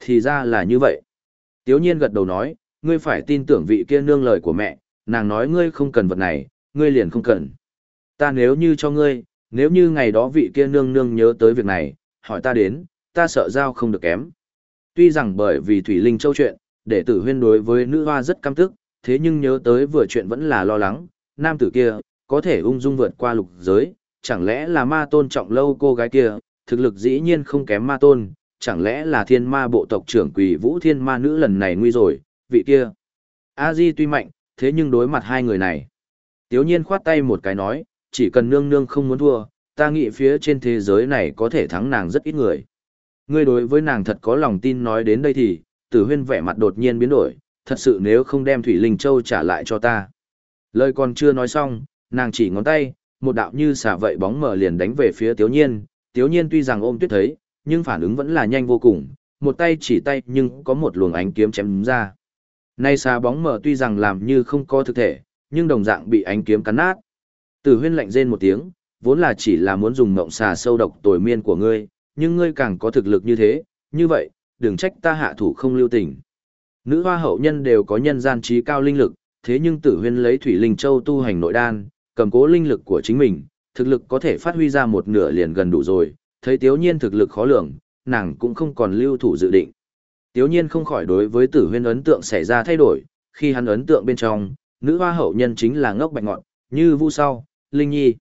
Thì ra là như vậy. Tiếu nhiên gật đầu nói, ngươi phải tin tưởng vị kia nương lời của mẹ, nàng nói ngươi không cần vật này, ngươi liền không cần. Ta nếu như cho ngươi, nếu như ngày đó vị kia nương nương nhớ tới việc này, hỏi ta đến, ta sợ giao không được kém. Tuy rằng bởi vì Thủy Linh Châu chuyện, đệ tử huyên đối với nữ hoa rất căm tức, thế nhưng nhớ tới vừa chuyện vẫn là lo lắng, nam tử kia, có thể ung dung vượt qua lục giới, chẳng lẽ là ma tôn trọng lâu cô gái kia, thực lực dĩ nhiên không kém ma tôn, chẳng lẽ là thiên ma bộ tộc trưởng quỷ vũ thiên ma nữ lần này nguy rồi, vị kia. A Di tuy mạnh, thế nhưng đối mặt hai người này. Tiếu nhiên khoát tay một cái nói, chỉ cần nương nương không muốn thua, ta nghĩ phía trên thế giới này có thể thắng nàng rất ít người. Ngươi đối với nàng thật có lòng tin nói đến đây thì, tử huyên vẻ mặt đột nhiên biến đổi, thật sự nếu không đem Thủy Linh Châu trả lại cho ta. Lời còn chưa nói xong, nàng chỉ ngón tay, một đạo như xả vậy bóng mở liền đánh về phía Tiếu Nhiên, Tiếu Nhiên tuy rằng ôm tuyết thấy, nhưng phản ứng vẫn là nhanh vô cùng, một tay chỉ tay nhưng có một luồng ánh kiếm chém ra. Nay xà bóng mở tuy rằng làm như không có thực thể, nhưng đồng dạng bị ánh kiếm cắn nát. Tử huyên lạnh rên một tiếng, vốn là chỉ là muốn dùng mộng xà sâu độc tồi miên của ngươi, nhưng ngươi càng có thực lực như thế, như vậy, đừng trách ta hạ thủ không lưu tình. Nữ hoa hậu nhân đều có nhân gian trí cao linh lực, thế nhưng tử huyên lấy thủy linh châu tu hành nội đan, cầm cố linh lực của chính mình, thực lực có thể phát huy ra một nửa liền gần đủ rồi, thấy tiếu nhiên thực lực khó lường, nàng cũng không còn lưu thủ dự định. Tiếu nhiên không khỏi đối với tử huyên ấn tượng xảy ra thay đổi, khi hắn ấn tượng bên trong, nữ hoa hậu nhân chính là ngốc bạch ngọn, như vu sau, linh nhi.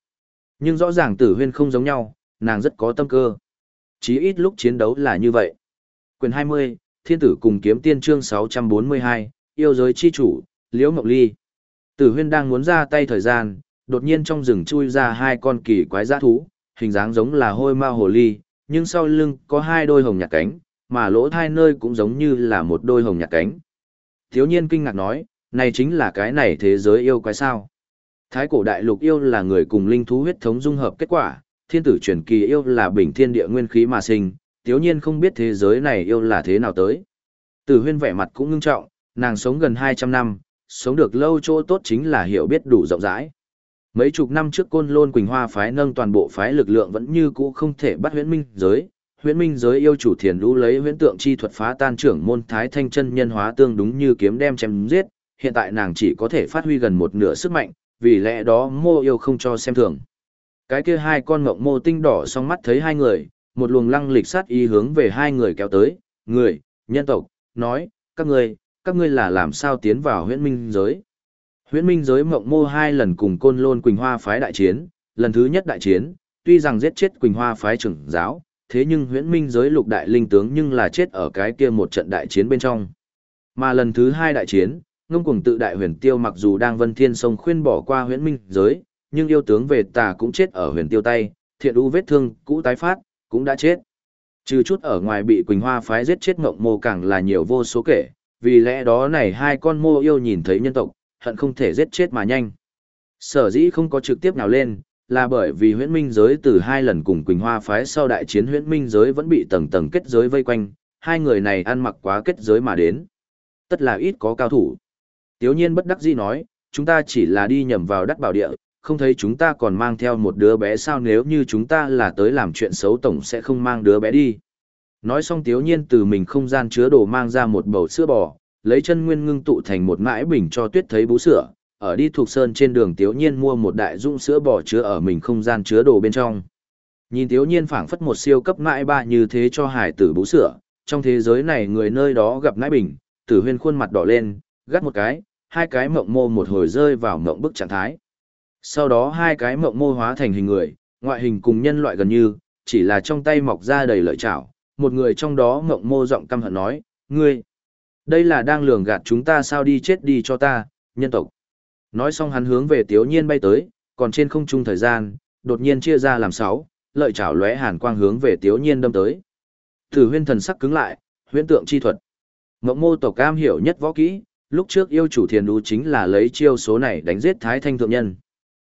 Nhưng rõ ràng tử huyên không giống nhau, nàng rất có tâm cơ. Chí ít lúc chiến đấu là như vậy. Quyền 20, Thiên tử cùng kiếm tiên chương 642, yêu giới chi chủ, Liễu Ngọc Ly. Tử huyên đang muốn ra tay thời gian, đột nhiên trong rừng chui ra hai con kỳ quái dã thú, hình dáng giống là hôi ma hồ ly, nhưng sau lưng có hai đôi hồng nhạt cánh, mà lỗ thai nơi cũng giống như là một đôi hồng nhạt cánh. Thiếu nhiên kinh ngạc nói, này chính là cái này thế giới yêu quái sao. Thái cổ đại lục yêu là người cùng linh thú huyết thống dung hợp kết quả, thiên tử truyền kỳ yêu là bình thiên địa nguyên khí mà sinh, thiếu nhiên không biết thế giới này yêu là thế nào tới. Tử huyên vẻ mặt cũng ngưng trọng, nàng sống gần 200 năm, sống được lâu chỗ tốt chính là hiểu biết đủ rộng rãi. Mấy chục năm trước côn lôn Quỳnh Hoa phái nâng toàn bộ phái lực lượng vẫn như cũ không thể bắt huyễn minh giới. Huyễn minh giới yêu chủ thiền lũ lấy huyễn tượng chi thuật phá tan trưởng môn thái thanh chân nhân hóa tương đúng như kiếm đem chém giết, hiện tại nàng chỉ có thể phát huy gần một nửa sức mạnh, vì lẽ đó mô yêu không cho xem thường. Cái kia hai con ngọc mô tinh đỏ song mắt thấy hai người, một luồng lăng lịch sát y hướng về hai người kéo tới, người, nhân tộc, nói, các ngươi, các ngươi là làm sao tiến vào huyễn minh giới. Huyễn Minh giới mộng mô hai lần cùng côn lôn Quỳnh Hoa phái đại chiến, lần thứ nhất đại chiến, tuy rằng giết chết Quỳnh Hoa phái trưởng giáo, thế nhưng huyễn minh giới lục đại linh tướng nhưng là chết ở cái kia một trận đại chiến bên trong. Mà lần thứ hai đại chiến, ngông cuồng tự đại huyền tiêu mặc dù đang vân thiên sông khuyên bỏ qua huyễn minh giới, nhưng yêu tướng về tà cũng chết ở huyền tiêu tay, thiện u vết thương, cũ tái phát, cũng đã chết. Trừ chút ở ngoài bị Quỳnh Hoa phái giết chết mộng mô càng là nhiều vô số kể, vì lẽ đó này hai con mô yêu nhìn thấy nhân tộc, hận không thể giết chết mà nhanh. Sở dĩ không có trực tiếp nào lên, là bởi vì huyễn minh giới từ hai lần cùng Quỳnh Hoa phái sau đại chiến huyễn minh giới vẫn bị tầng tầng kết giới vây quanh, hai người này ăn mặc quá kết giới mà đến. Tất là ít có cao thủ. Tiếu nhiên bất đắc dĩ nói, chúng ta chỉ là đi nhầm vào đắc bảo địa, không thấy chúng ta còn mang theo một đứa bé sao nếu như chúng ta là tới làm chuyện xấu tổng sẽ không mang đứa bé đi. Nói xong tiếu nhiên từ mình không gian chứa đồ mang ra một bầu sữa bò, lấy chân nguyên ngưng tụ thành một mãi bình cho tuyết thấy bú sữa, ở đi thuộc sơn trên đường tiếu nhiên mua một đại dung sữa bò chứa ở mình không gian chứa đồ bên trong. Nhìn tiếu nhiên phảng phất một siêu cấp mãi ba như thế cho hải tử bú sữa, trong thế giới này người nơi đó gặp nãi bình, tử huyên khuôn mặt đỏ lên, gắt một cái, hai cái mộng mô một hồi rơi vào mộng bức trạng thái. Sau đó hai cái mộng mô hóa thành hình người, ngoại hình cùng nhân loại gần như, chỉ là trong tay mọc ra đầy lợi chảo. Một người trong đó mộng mô giọng căm hận nói, ngươi, đây là đang lường gạt chúng ta sao đi chết đi cho ta, nhân tộc. Nói xong hắn hướng về tiếu nhiên bay tới, còn trên không trung thời gian, đột nhiên chia ra làm sáu, lợi chảo lóe hàn quang hướng về tiếu nhiên đâm tới. Thử huyên thần sắc cứng lại, huyễn tượng chi thuật. Mộng mô tộc cam hiểu nhất võ kỹ, lúc trước yêu chủ thiền đu chính là lấy chiêu số này đánh giết thái thanh thượng nhân.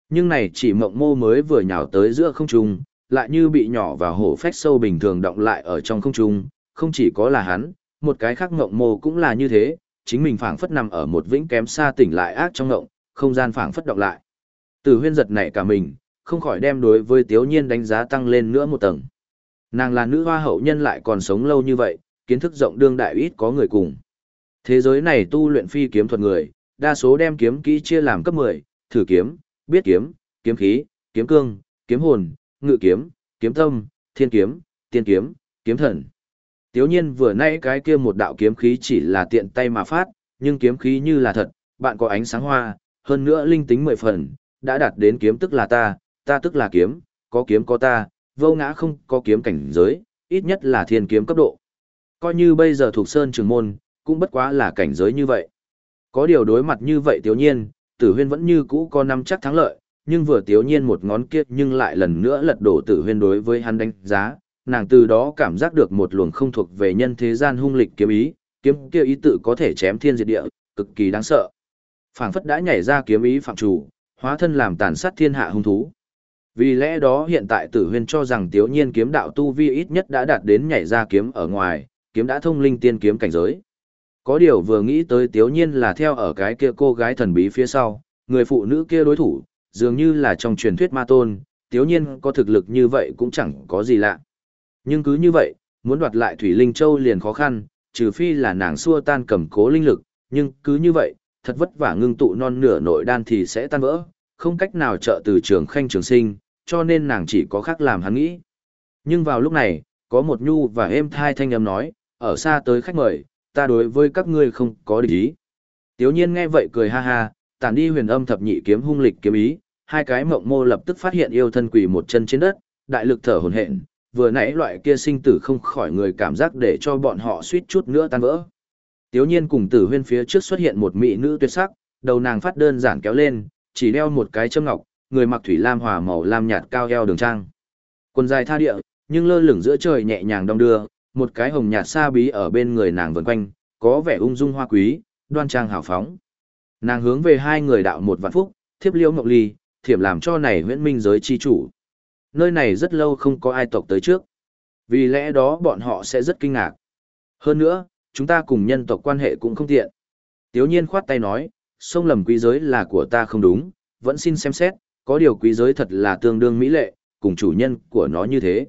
Nhưng này chỉ mộng mô mới vừa nhào tới giữa không trung, lại như bị nhỏ và hổ phách sâu bình thường động lại ở trong không trung, không chỉ có là hắn, một cái khác ngộng mô cũng là như thế, chính mình phảng phất nằm ở một vĩnh kém xa tỉnh lại ác trong ngộng, không gian phảng phất động lại. Từ huyên giật nảy cả mình, không khỏi đem đối với tiếu nhiên đánh giá tăng lên nữa một tầng. Nàng là nữ hoa hậu nhân lại còn sống lâu như vậy, kiến thức rộng đương đại ít có người cùng. Thế giới này tu luyện phi kiếm thuật người, đa số đem kiếm kỹ chia làm cấp 10, thử kiếm, biết kiếm, kiếm khí, kiếm cương, kiếm hồn, ngự kiếm, kiếm tâm, thiên kiếm, tiên kiếm, kiếm thần. Tiếu nhiên vừa nãy cái kia một đạo kiếm khí chỉ là tiện tay mà phát, nhưng kiếm khí như là thật, bạn có ánh sáng hoa, hơn nữa linh tính mười phần, đã đạt đến kiếm tức là ta, ta tức là kiếm, có kiếm có ta, vô ngã không có kiếm cảnh giới, ít nhất là thiên kiếm cấp độ. Coi như bây giờ thuộc sơn trường môn, cũng bất quá là cảnh giới như vậy. Có điều đối mặt như vậy tiếu nhiên, tử huyên vẫn như cũ có năm chắc thắng lợi, nhưng vừa tiếu nhiên một ngón kia nhưng lại lần nữa lật đổ tử huyên đối với hắn đánh giá, nàng từ đó cảm giác được một luồng không thuộc về nhân thế gian hung lịch kiếm ý, kiếm kia ý tự có thể chém thiên diệt địa, cực kỳ đáng sợ. Phảng phất đã nhảy ra kiếm ý phạm chủ, hóa thân làm tàn sát thiên hạ hung thú. Vì lẽ đó hiện tại tử huyên cho rằng tiếu nhiên kiếm đạo tu vi ít nhất đã đạt đến nhảy ra kiếm ở ngoài, kiếm đã thông linh tiên kiếm cảnh giới. Có điều vừa nghĩ tới tiếu nhiên là theo ở cái kia cô gái thần bí phía sau, người phụ nữ kia đối thủ, dường như là trong truyền thuyết ma tôn, tiếu nhiên có thực lực như vậy cũng chẳng có gì lạ. Nhưng cứ như vậy, muốn đoạt lại Thủy Linh Châu liền khó khăn, trừ phi là nàng xua tan cầm cố linh lực, nhưng cứ như vậy, thật vất vả ngưng tụ non nửa nội đan thì sẽ tan vỡ, không cách nào trợ từ trường khanh trường sinh, cho nên nàng chỉ có khác làm hắn nghĩ. Nhưng vào lúc này, có một nhu và êm thai thanh âm nói, ở xa tới khách mời, ta đối với các ngươi không có địch ý. Tiếu nhiên nghe vậy cười ha ha, tản đi huyền âm thập nhị kiếm hung lịch kiếm ý, hai cái mộng mô lập tức phát hiện yêu thân quỷ một chân trên đất, đại lực thở hồn hển, vừa nãy loại kia sinh tử không khỏi người cảm giác để cho bọn họ suýt chút nữa tan vỡ. Tiếu nhiên cùng tử huyên phía trước xuất hiện một mỹ nữ tuyệt sắc, đầu nàng phát đơn giản kéo lên, chỉ đeo một cái châm ngọc, người mặc thủy lam hòa màu lam nhạt cao eo đường trang. Quần dài tha địa, nhưng lơ lửng giữa trời nhẹ nhàng đong đưa, một cái hồng nhạt xa bí ở bên người nàng vần quanh, có vẻ ung dung hoa quý, đoan trang hào phóng. Nàng hướng về hai người đạo một vạn phúc, thiếp liễu ngọc ly, thiểm làm cho này huyễn minh giới chi chủ. Nơi này rất lâu không có ai tộc tới trước. Vì lẽ đó bọn họ sẽ rất kinh ngạc. Hơn nữa, chúng ta cùng nhân tộc quan hệ cũng không tiện. Tiếu nhiên khoát tay nói, sông lầm quý giới là của ta không đúng, vẫn xin xem xét, có điều quý giới thật là tương đương mỹ lệ, cùng chủ nhân của nó như thế.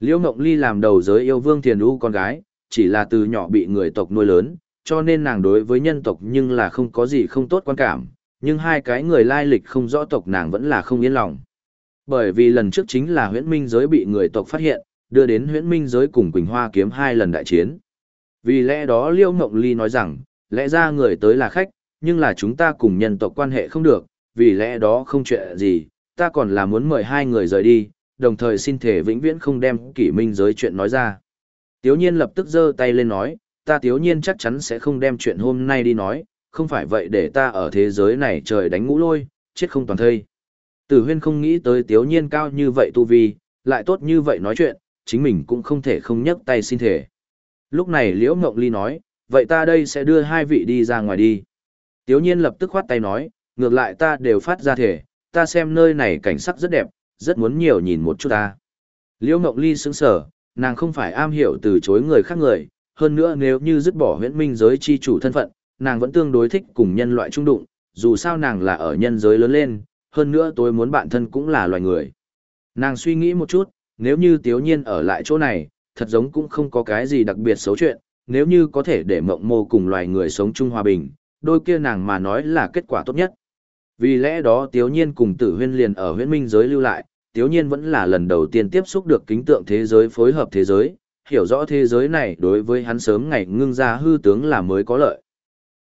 Liễu Ngộng Ly làm đầu giới yêu vương thiền u con gái, chỉ là từ nhỏ bị người tộc nuôi lớn, cho nên nàng đối với nhân tộc nhưng là không có gì không tốt quan cảm, nhưng hai cái người lai lịch không rõ tộc nàng vẫn là không yên lòng. Bởi vì lần trước chính là huyễn minh giới bị người tộc phát hiện, đưa đến huyễn minh giới cùng Quỳnh Hoa kiếm hai lần đại chiến. Vì lẽ đó Liêu Ngộng Ly nói rằng, lẽ ra người tới là khách, nhưng là chúng ta cùng nhân tộc quan hệ không được, vì lẽ đó không chuyện gì, ta còn là muốn mời hai người rời đi, đồng thời xin thể vĩnh viễn không đem kỷ minh giới chuyện nói ra. Tiếu nhiên lập tức giơ tay lên nói, ta tiếu nhiên chắc chắn sẽ không đem chuyện hôm nay đi nói, không phải vậy để ta ở thế giới này trời đánh ngũ lôi, chết không toàn thây. Tử huyên không nghĩ tới tiếu nhiên cao như vậy tu vi, lại tốt như vậy nói chuyện, chính mình cũng không thể không nhấc tay xin thể. Lúc này Liễu Ngộng Ly nói, vậy ta đây sẽ đưa hai vị đi ra ngoài đi. Tiếu nhiên lập tức khoát tay nói, ngược lại ta đều phát ra thể, ta xem nơi này cảnh sắc rất đẹp, rất muốn nhiều nhìn một chút ta. Liễu Ngộng Ly sững sờ, nàng không phải am hiểu từ chối người khác người, hơn nữa nếu như dứt bỏ huyễn minh giới chi chủ thân phận, nàng vẫn tương đối thích cùng nhân loại trung đụng, dù sao nàng là ở nhân giới lớn lên, hơn nữa tôi muốn bạn thân cũng là loài người. Nàng suy nghĩ một chút, nếu như tiếu nhiên ở lại chỗ này, thật giống cũng không có cái gì đặc biệt xấu chuyện, nếu như có thể để mộng mô cùng loài người sống chung hòa bình, đôi kia nàng mà nói là kết quả tốt nhất. Vì lẽ đó tiếu nhiên cùng tử huyên liền ở huyễn minh giới lưu lại, tiếu nhiên vẫn là lần đầu tiên tiếp xúc được kính tượng thế giới phối hợp thế giới, hiểu rõ thế giới này đối với hắn sớm ngày ngưng ra hư tướng là mới có lợi.